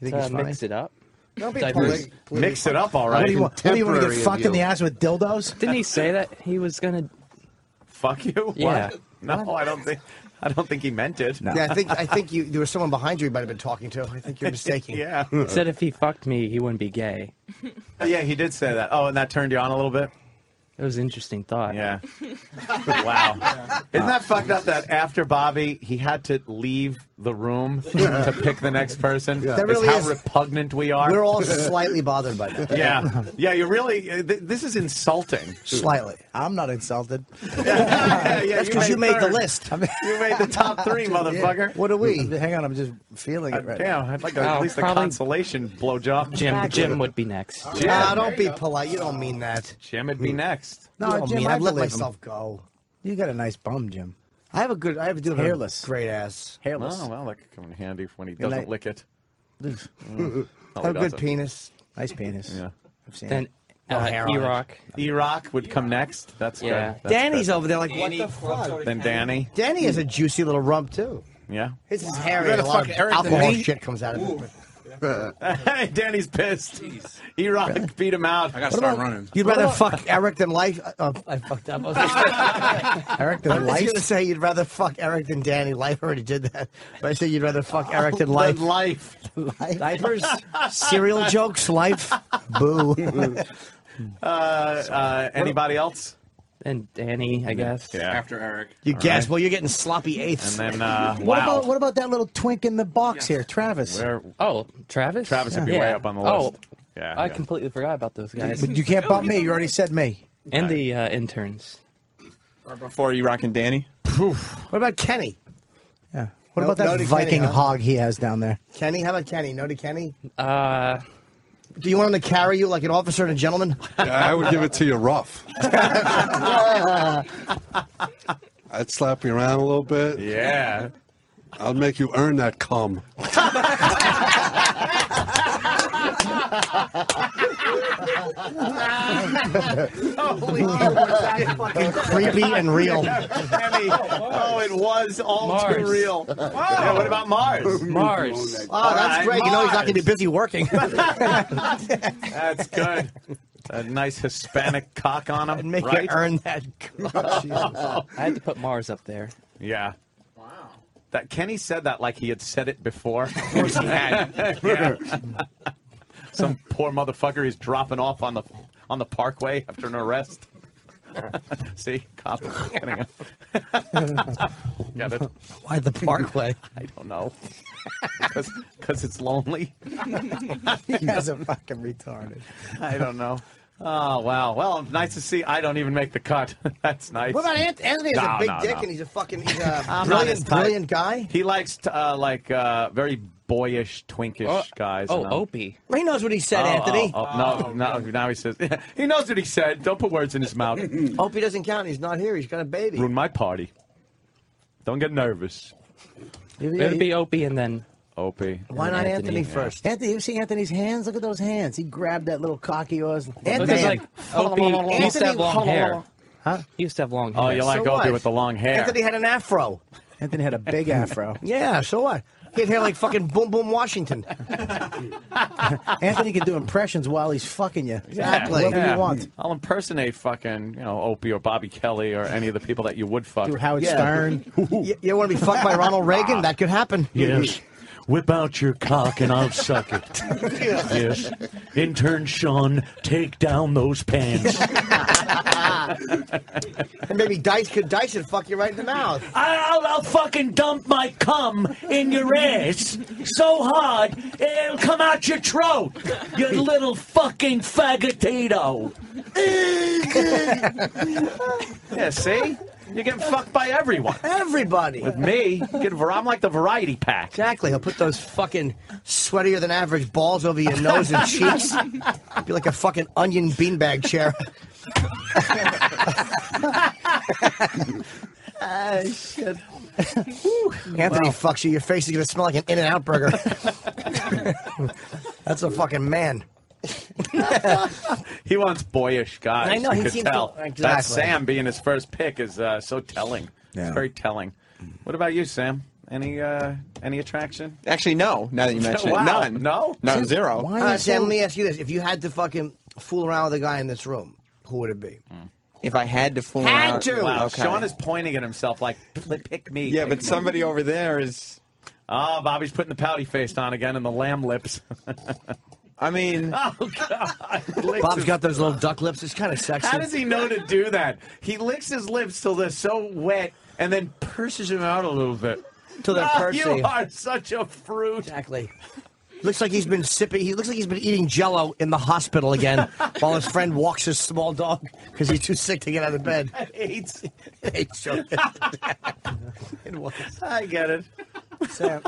You think Uh, he's funny? mix it up. Don't be Diverse. poli- Mix it up, all right. What right. do you want? What do you want to get of fucked in the ass with dildos? Didn't he say that he was gonna? Fuck you? Yeah. What? No, I don't think. I don't think he meant it. Yeah, I think I think you there was someone behind you you might have been talking to. I think you're mistaken. Yeah. He said if he fucked me, he wouldn't be gay. yeah, he did say that. Oh, and that turned you on a little bit. It was an interesting thought. Yeah. wow. Isn't that fucked up that after Bobby, he had to leave the room to pick the next person? That Is really how is- repugnant we are. We're all slightly bothered by that. Yeah. Yeah, you really, uh, th- this is insulting. Slightly. I'm not insulted. yeah, That's 'cause you made the third. list. You made the top three, motherfucker. What are we? Hang on, I'm just feeling it right Damn, I'd like a, Oh, at least a probably- consolation blowjob. Jim, Jim would be next. Jim. Ah, don't be polite. You don't mean that. Jim would be next. No, No, you don't Jim, mean I I've let believe him. myself go. You got a nice bum, Jim. I have a good. I have a dude with a Hairless. great ass. Hairless. Oh, well, that could come in handy when he doesn't night. lick it. I Oh, have a good doesn't. penis. Nice penis. Yeah. I've seen Then it. No uh, hair on. E-Rock. E-Rock would come next. That's Yeah. good. That's Danny's good. over there like, what the fuck? Then Danny. Danny has a juicy little rump too. Yeah. His is hairy. You A lot of Eric than alcohol shit comes out of it. Hey, Danny's pissed. E-Rock beat him out. I gotta start running. You'd rather fuck Eric than life? Uh, I fucked up. I was gonna- Eric I was going to say you'd rather fuck Eric than Danny. Life already did that. But I said you'd rather fuck Eric than life. Then life. Diapers? Cereal jokes? Life? Boo. Uh, uh, anybody else? And Danny, I guess. Yeah. After Eric. You guess. Well, you're getting sloppy eighths. And then, uh, What wow. about what about that little twink in the box here, Travis? Where Oh, Travis? Travis would be Yeah. way up on the Oh, list. Yeah. I yeah. completely forgot about those guys. But you can't bump me. You already said me. and the uh, interns. Before you rocking and Danny. What about Kenny? Yeah. What No- about no that to Viking Kenny, huh? hog he has down there? Kenny? How about Kenny? No to Kenny? Uh, Do you want him to carry you like an officer and a gentleman? I would give it to you rough. I'd slap you around a little bit. Yeah. I'll make you earn that cum. Holy shit. fucking creepy and real. Kenny. Oh, it was all too Mars. real. Oh. Yeah, what about Mars? Mars. Oh, that's right, great. You know he's not going to be busy working. That's good. A nice Hispanic cock on him. and make right? you earn that. I had to put Mars up there. Yeah. Wow. That Kenny said that like he had said it before. Of course he had. Some poor motherfucker he's dropping off on the on the parkway after an arrest. See, cop. Get it? Why the Parkway? I don't know. Because it's lonely. You guys are fucking retarded. I don't know. Oh wow! Well, nice to see. I don't even make the cut. That's nice. What about Ant- Anthony? Has No, a big no, dick no. and he's a fucking he's a I'm not his brilliant, brilliant guy. He likes to, uh, like uh, very boyish, twinkish Oh, guys. oh, you know? Opie. He knows what he said, Oh, Anthony. oh, oh, no, no, now he says he knows what he said. Don't put words in his mouth. Hope he doesn't count. He's not here. He's got a baby. Ruin my party. Don't get nervous. It would be Opie and then Opie. Why not Anthony, Anthony, first? Anthony, you see Anthony's hands? Look at those hands. He grabbed that little cocky yours. Because like Opie he used to have long hair. Huh? He used to have long hair. Oh, you like So Opie what? with the long hair? Anthony had an afro. Anthony had a big afro. Yeah, so what? He had hair like fucking Boom Boom Washington. Anthony can do impressions while he's fucking you. Exactly. Whatever Yeah. you want. I'll impersonate fucking, you know, Opie or Bobby Kelly or any of the people that you would fuck. Do Howard Yeah. Stern. you, you want to be fucked by Ronald Reagan? That could happen. Yes. Whip out your cock and I'll suck it. yes. Intern Sean, take down those pants. And maybe Dice could Dice and fuck you right in the mouth. I'll, I'll fucking dump my cum in your ass so hard it'll come out your throat. You little fucking faggotito. Yeah, see? You're getting fucked by everyone. Everybody. With me, get, I'm like the variety pack. Exactly. He'll put those fucking sweatier than average balls over your nose and cheeks. Be like a fucking onion beanbag chair. ah, shit. Anthony fucks you. Your face is gonna smell like an In-N-Out burger. That's a fucking man. He wants boyish guys. I know, You he could seems to- tell. That. Sam being his first pick is uh, so telling. Yeah. It's very telling. What about you, Sam? Any uh, any attraction? Actually, no. Now that you mention Wow. it, none. No? no, zero. Why All right, is Sam, so- let me ask you this: If you had to fucking fool around with a guy in this room, who would it be? If I had to fool Had around- to! Wow, Okay. Sean is pointing at himself like, pick me. Yeah, pick but me." somebody over there is. Ah, Bobby's putting the pouty face on again and the lamb lips. I mean, oh god, Licks Bob's his- got those little duck lips. It's kind of sexy. How does he know to do that? He licks his lips till they're so wet, and then purses them out a little bit. Till they're Oh, pursy. You are such a fruit. Exactly. Looks like he's been sipping. He looks like he's been eating Jello in the hospital again, while his friend walks his small dog because he's too sick to get out of bed. Hates. Hates Joe. it was. I get it. Sam.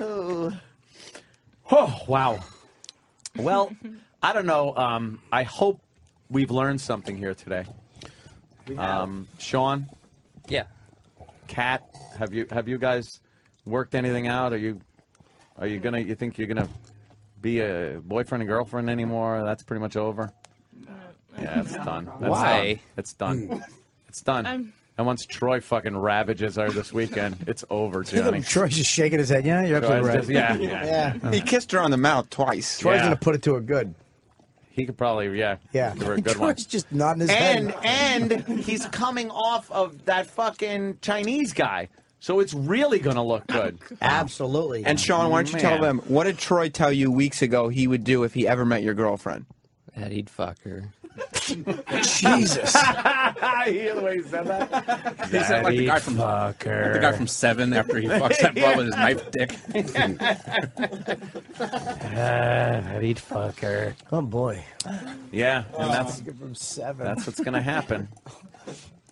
oh. Oh, wow. Well, I don't know. Um, I hope we've learned something here today. We Um, Sean, Yeah. Kat, have you have you guys worked anything out? Are you are you gonna you think you're gonna be a boyfriend and girlfriend anymore? That's pretty much over. Yeah, it's done. That's Why? done. It's done. It's done. I'm- and once Troy fucking ravages her this weekend, it's over, Johnny. Troy's just shaking his head. Yeah, you're absolutely right. just- yeah, yeah. he kissed her on the mouth twice. Troy's Yeah. gonna put it to her good. He could probably, yeah, Yeah. give her a good one. Troy's just nodding his And head. and he's coming off of that fucking Chinese guy, so it's really gonna look good. Absolutely. And Sean, why don't you tell them what did Troy tell you weeks ago he would do if he ever met your girlfriend? That he'd fuck her. Jesus. I hear the way he said that. He said like the guy from fuck her. the guy from Seven after he fucks that broad with his knife dick. Uh, he'd fuck her. Oh boy. Yeah, and that's from seven. that's what's gonna happen.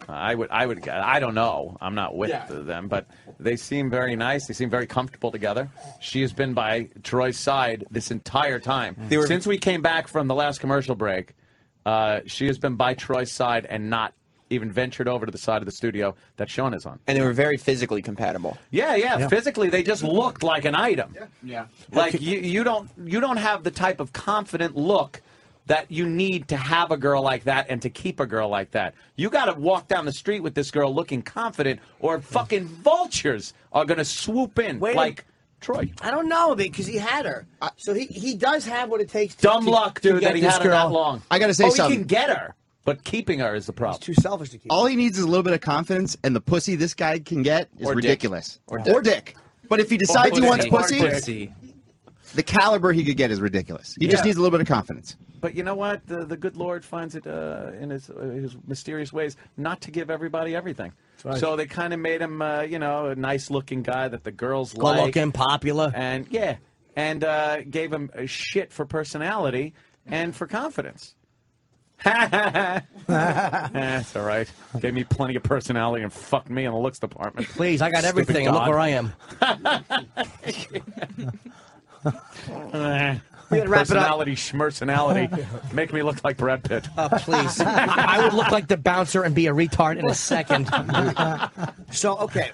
I would, I would, I don't know. I'm not with them, but they seem very nice. They seem very comfortable together. She has been by Troy's side this entire time They were- since we came back from the last commercial break. Uh, she has been by Troy's side and not even ventured over to the side of the studio that Sean is on. And they were very physically compatible. Yeah, yeah. Physically, they just looked like an item. Yeah. yeah. Like you, you don't, you don't have the type of confident look that you need to have a girl like that and to keep a girl like that. You got to walk down the street with this girl looking confident, or fucking vultures are gonna swoop in Wait a- like Troy. I don't know because he had her. So he, he does have what it takes. To, Dumb to- luck, to dude, get that he this had her girl. that long. I gotta say oh, something. he can get her, but keeping her is the problem. Too selfish to keep. All he needs is a little bit of confidence, and the pussy this guy can get is Or dick. ridiculous. Or Or dick. But if he decides he wants pussy. pussy, the caliber he could get is ridiculous. He just needs a little bit of confidence. But you know what? The, the good Lord finds it uh, in his, uh, his mysterious ways not to give everybody everything. Right. So they kind of made him, uh, you know, a nice looking guy that the girls Good like. looking, popular. And yeah, and uh, gave him a shit for personality and for confidence. That's all right. Gave me plenty of personality and fucked me in the looks department. Please, I got everything. and Look where I am. We gotta wrap personality, schmersonality. Make me look like Brad Pitt. Uh, please. I, I would look like the bouncer and be a retard in a second. so, okay.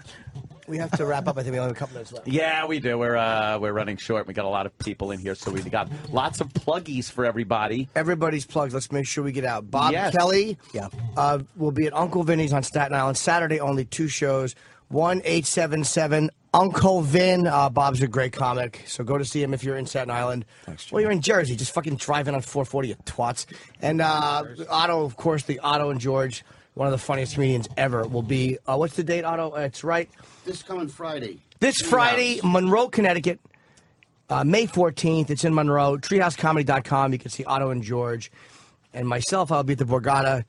We have to wrap up. I think we only have a couple minutes left. Yeah, we do. We're uh, we're running short. We got a lot of people in here, so we got lots of pluggies for everybody. Everybody's plugs. Let's make sure we get out. Bob Yes. Kelly yeah. uh, will be at Uncle Vinny's on Staten Island Saturday. Only two shows. One eight seven seven Uncle Vin. Uh, Bob's a great comic, so go to see him if you're in Staten Island. well, you're in Jersey. Just fucking driving on 440, you twats. And uh, Otto, of course, the Otto and George, one of the funniest comedians ever, will be. Uh, what's the date, Otto? Uh, it's right. This coming Friday. This Friday, Monroe, Connecticut, uh, May 14th. It's in Monroe. TreehouseComedy.com. You can see Otto and George. And myself, I'll be at the Borgata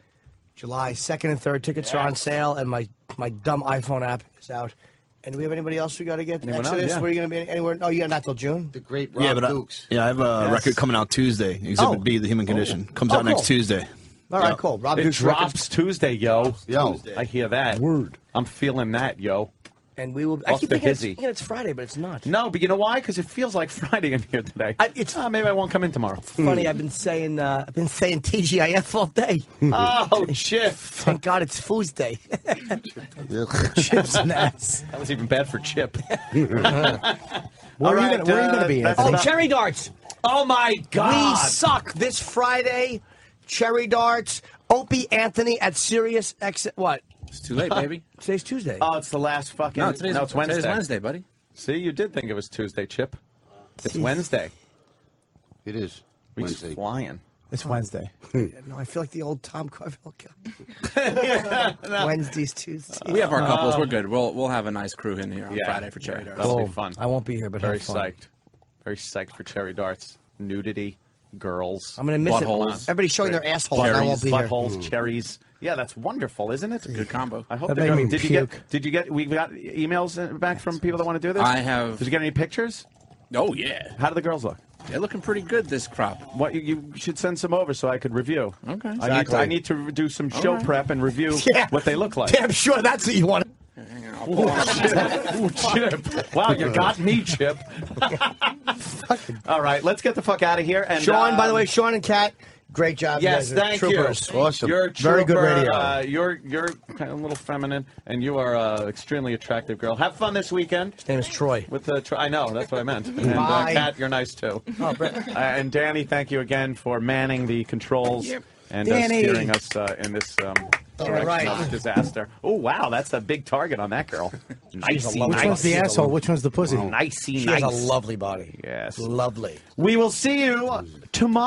July 2nd and 3rd. Tickets are on sale, and my, my dumb iPhone app is out. And do we have anybody else we got to get? Anyone else? Exodus, Yeah. where are you going to be? Anywhere? Oh, yeah, not till June. The great Rob Yeah, but I, Dukes. yeah, I have a Yes. record coming out Tuesday. Exhibit Oh. B, The Human oh. Condition, comes Oh, out next. Tuesday. All right, Yeah. cool. Rob It Duke's drops records. Tuesday, yo. Yo. I hear that. Word. I'm feeling that, yo. And we will. I keep the thinking it's, thinking it's Friday, but it's not. No, but you know why? Because it feels like Friday in here today. I, it's Oh, maybe I won't come in tomorrow. funny. I've been saying uh, I've been saying TGIF all day. Oh, shit! Thank God it's Tuesday. Chips and ass. That was even bad for Chip. Where All are you right, gonna, where are you uh, going to be? that's Anthony? Oh, cherry darts. Oh my God! We suck this Friday. Cherry darts. Opie Anthony at Sirius X. What? It's too late, baby. Today's Tuesday. Oh, it's the last fucking. No, today's, no, it's Wednesday. today's Wednesday, buddy. See, you did think it was Tuesday, Chip. It's Wednesday. It is Week's Wednesday. flying. It's Wednesday. no, I feel like the old Tom Carvel guy. Wednesdays, Tuesdays. We have our couples. We're good. We'll we'll have a nice crew in here on Yeah, Friday for cherry yeah, darts. That'll be fun. I won't be here, but Very have fun. psyched. Very psyched for cherry darts. Nudity, girls. I'm gonna miss it. buttholes. Everybody's showing their assholes, and I won't be here. buttholes, Mm. cherries. Yeah, that's wonderful, isn't it? Good combo. I hope That they're made good. me Did you get? Did you get? We got emails uh, back from people that want to do this. I have- Did you get any pictures? Oh yeah, How do the girls look? they're looking pretty good this crop. What you, you should send some over so I could review. Okay. I need Exactly. to, I need to do some show right. prep and review Yeah. what they look like. Damn sure that's what you want. Ooh, Chip. Wow, you got me, Chip. All right, let's get the fuck out of here. And Sean, by the um, way, Sean and Kat, great job. You Yes, guys thank troopers. you. Awesome. You're a Very good radio. Uh, you're you're kind of a little feminine, and you are an extremely attractive girl. Have fun this weekend. His name is Troy. With the, tr- I know that's what I meant. And uh, Bye. Kat, you're nice too. Oh, Uh, and Danny, thank you again for manning the controls and uh, steering us uh, in this um, direction right. of disaster. Oh wow, that's a big target on that girl. Nicey, Which nice. one's the asshole? Which one's the pussy? Nicey, She nice. has a lovely body. Yes. Lovely. We will see you tomorrow.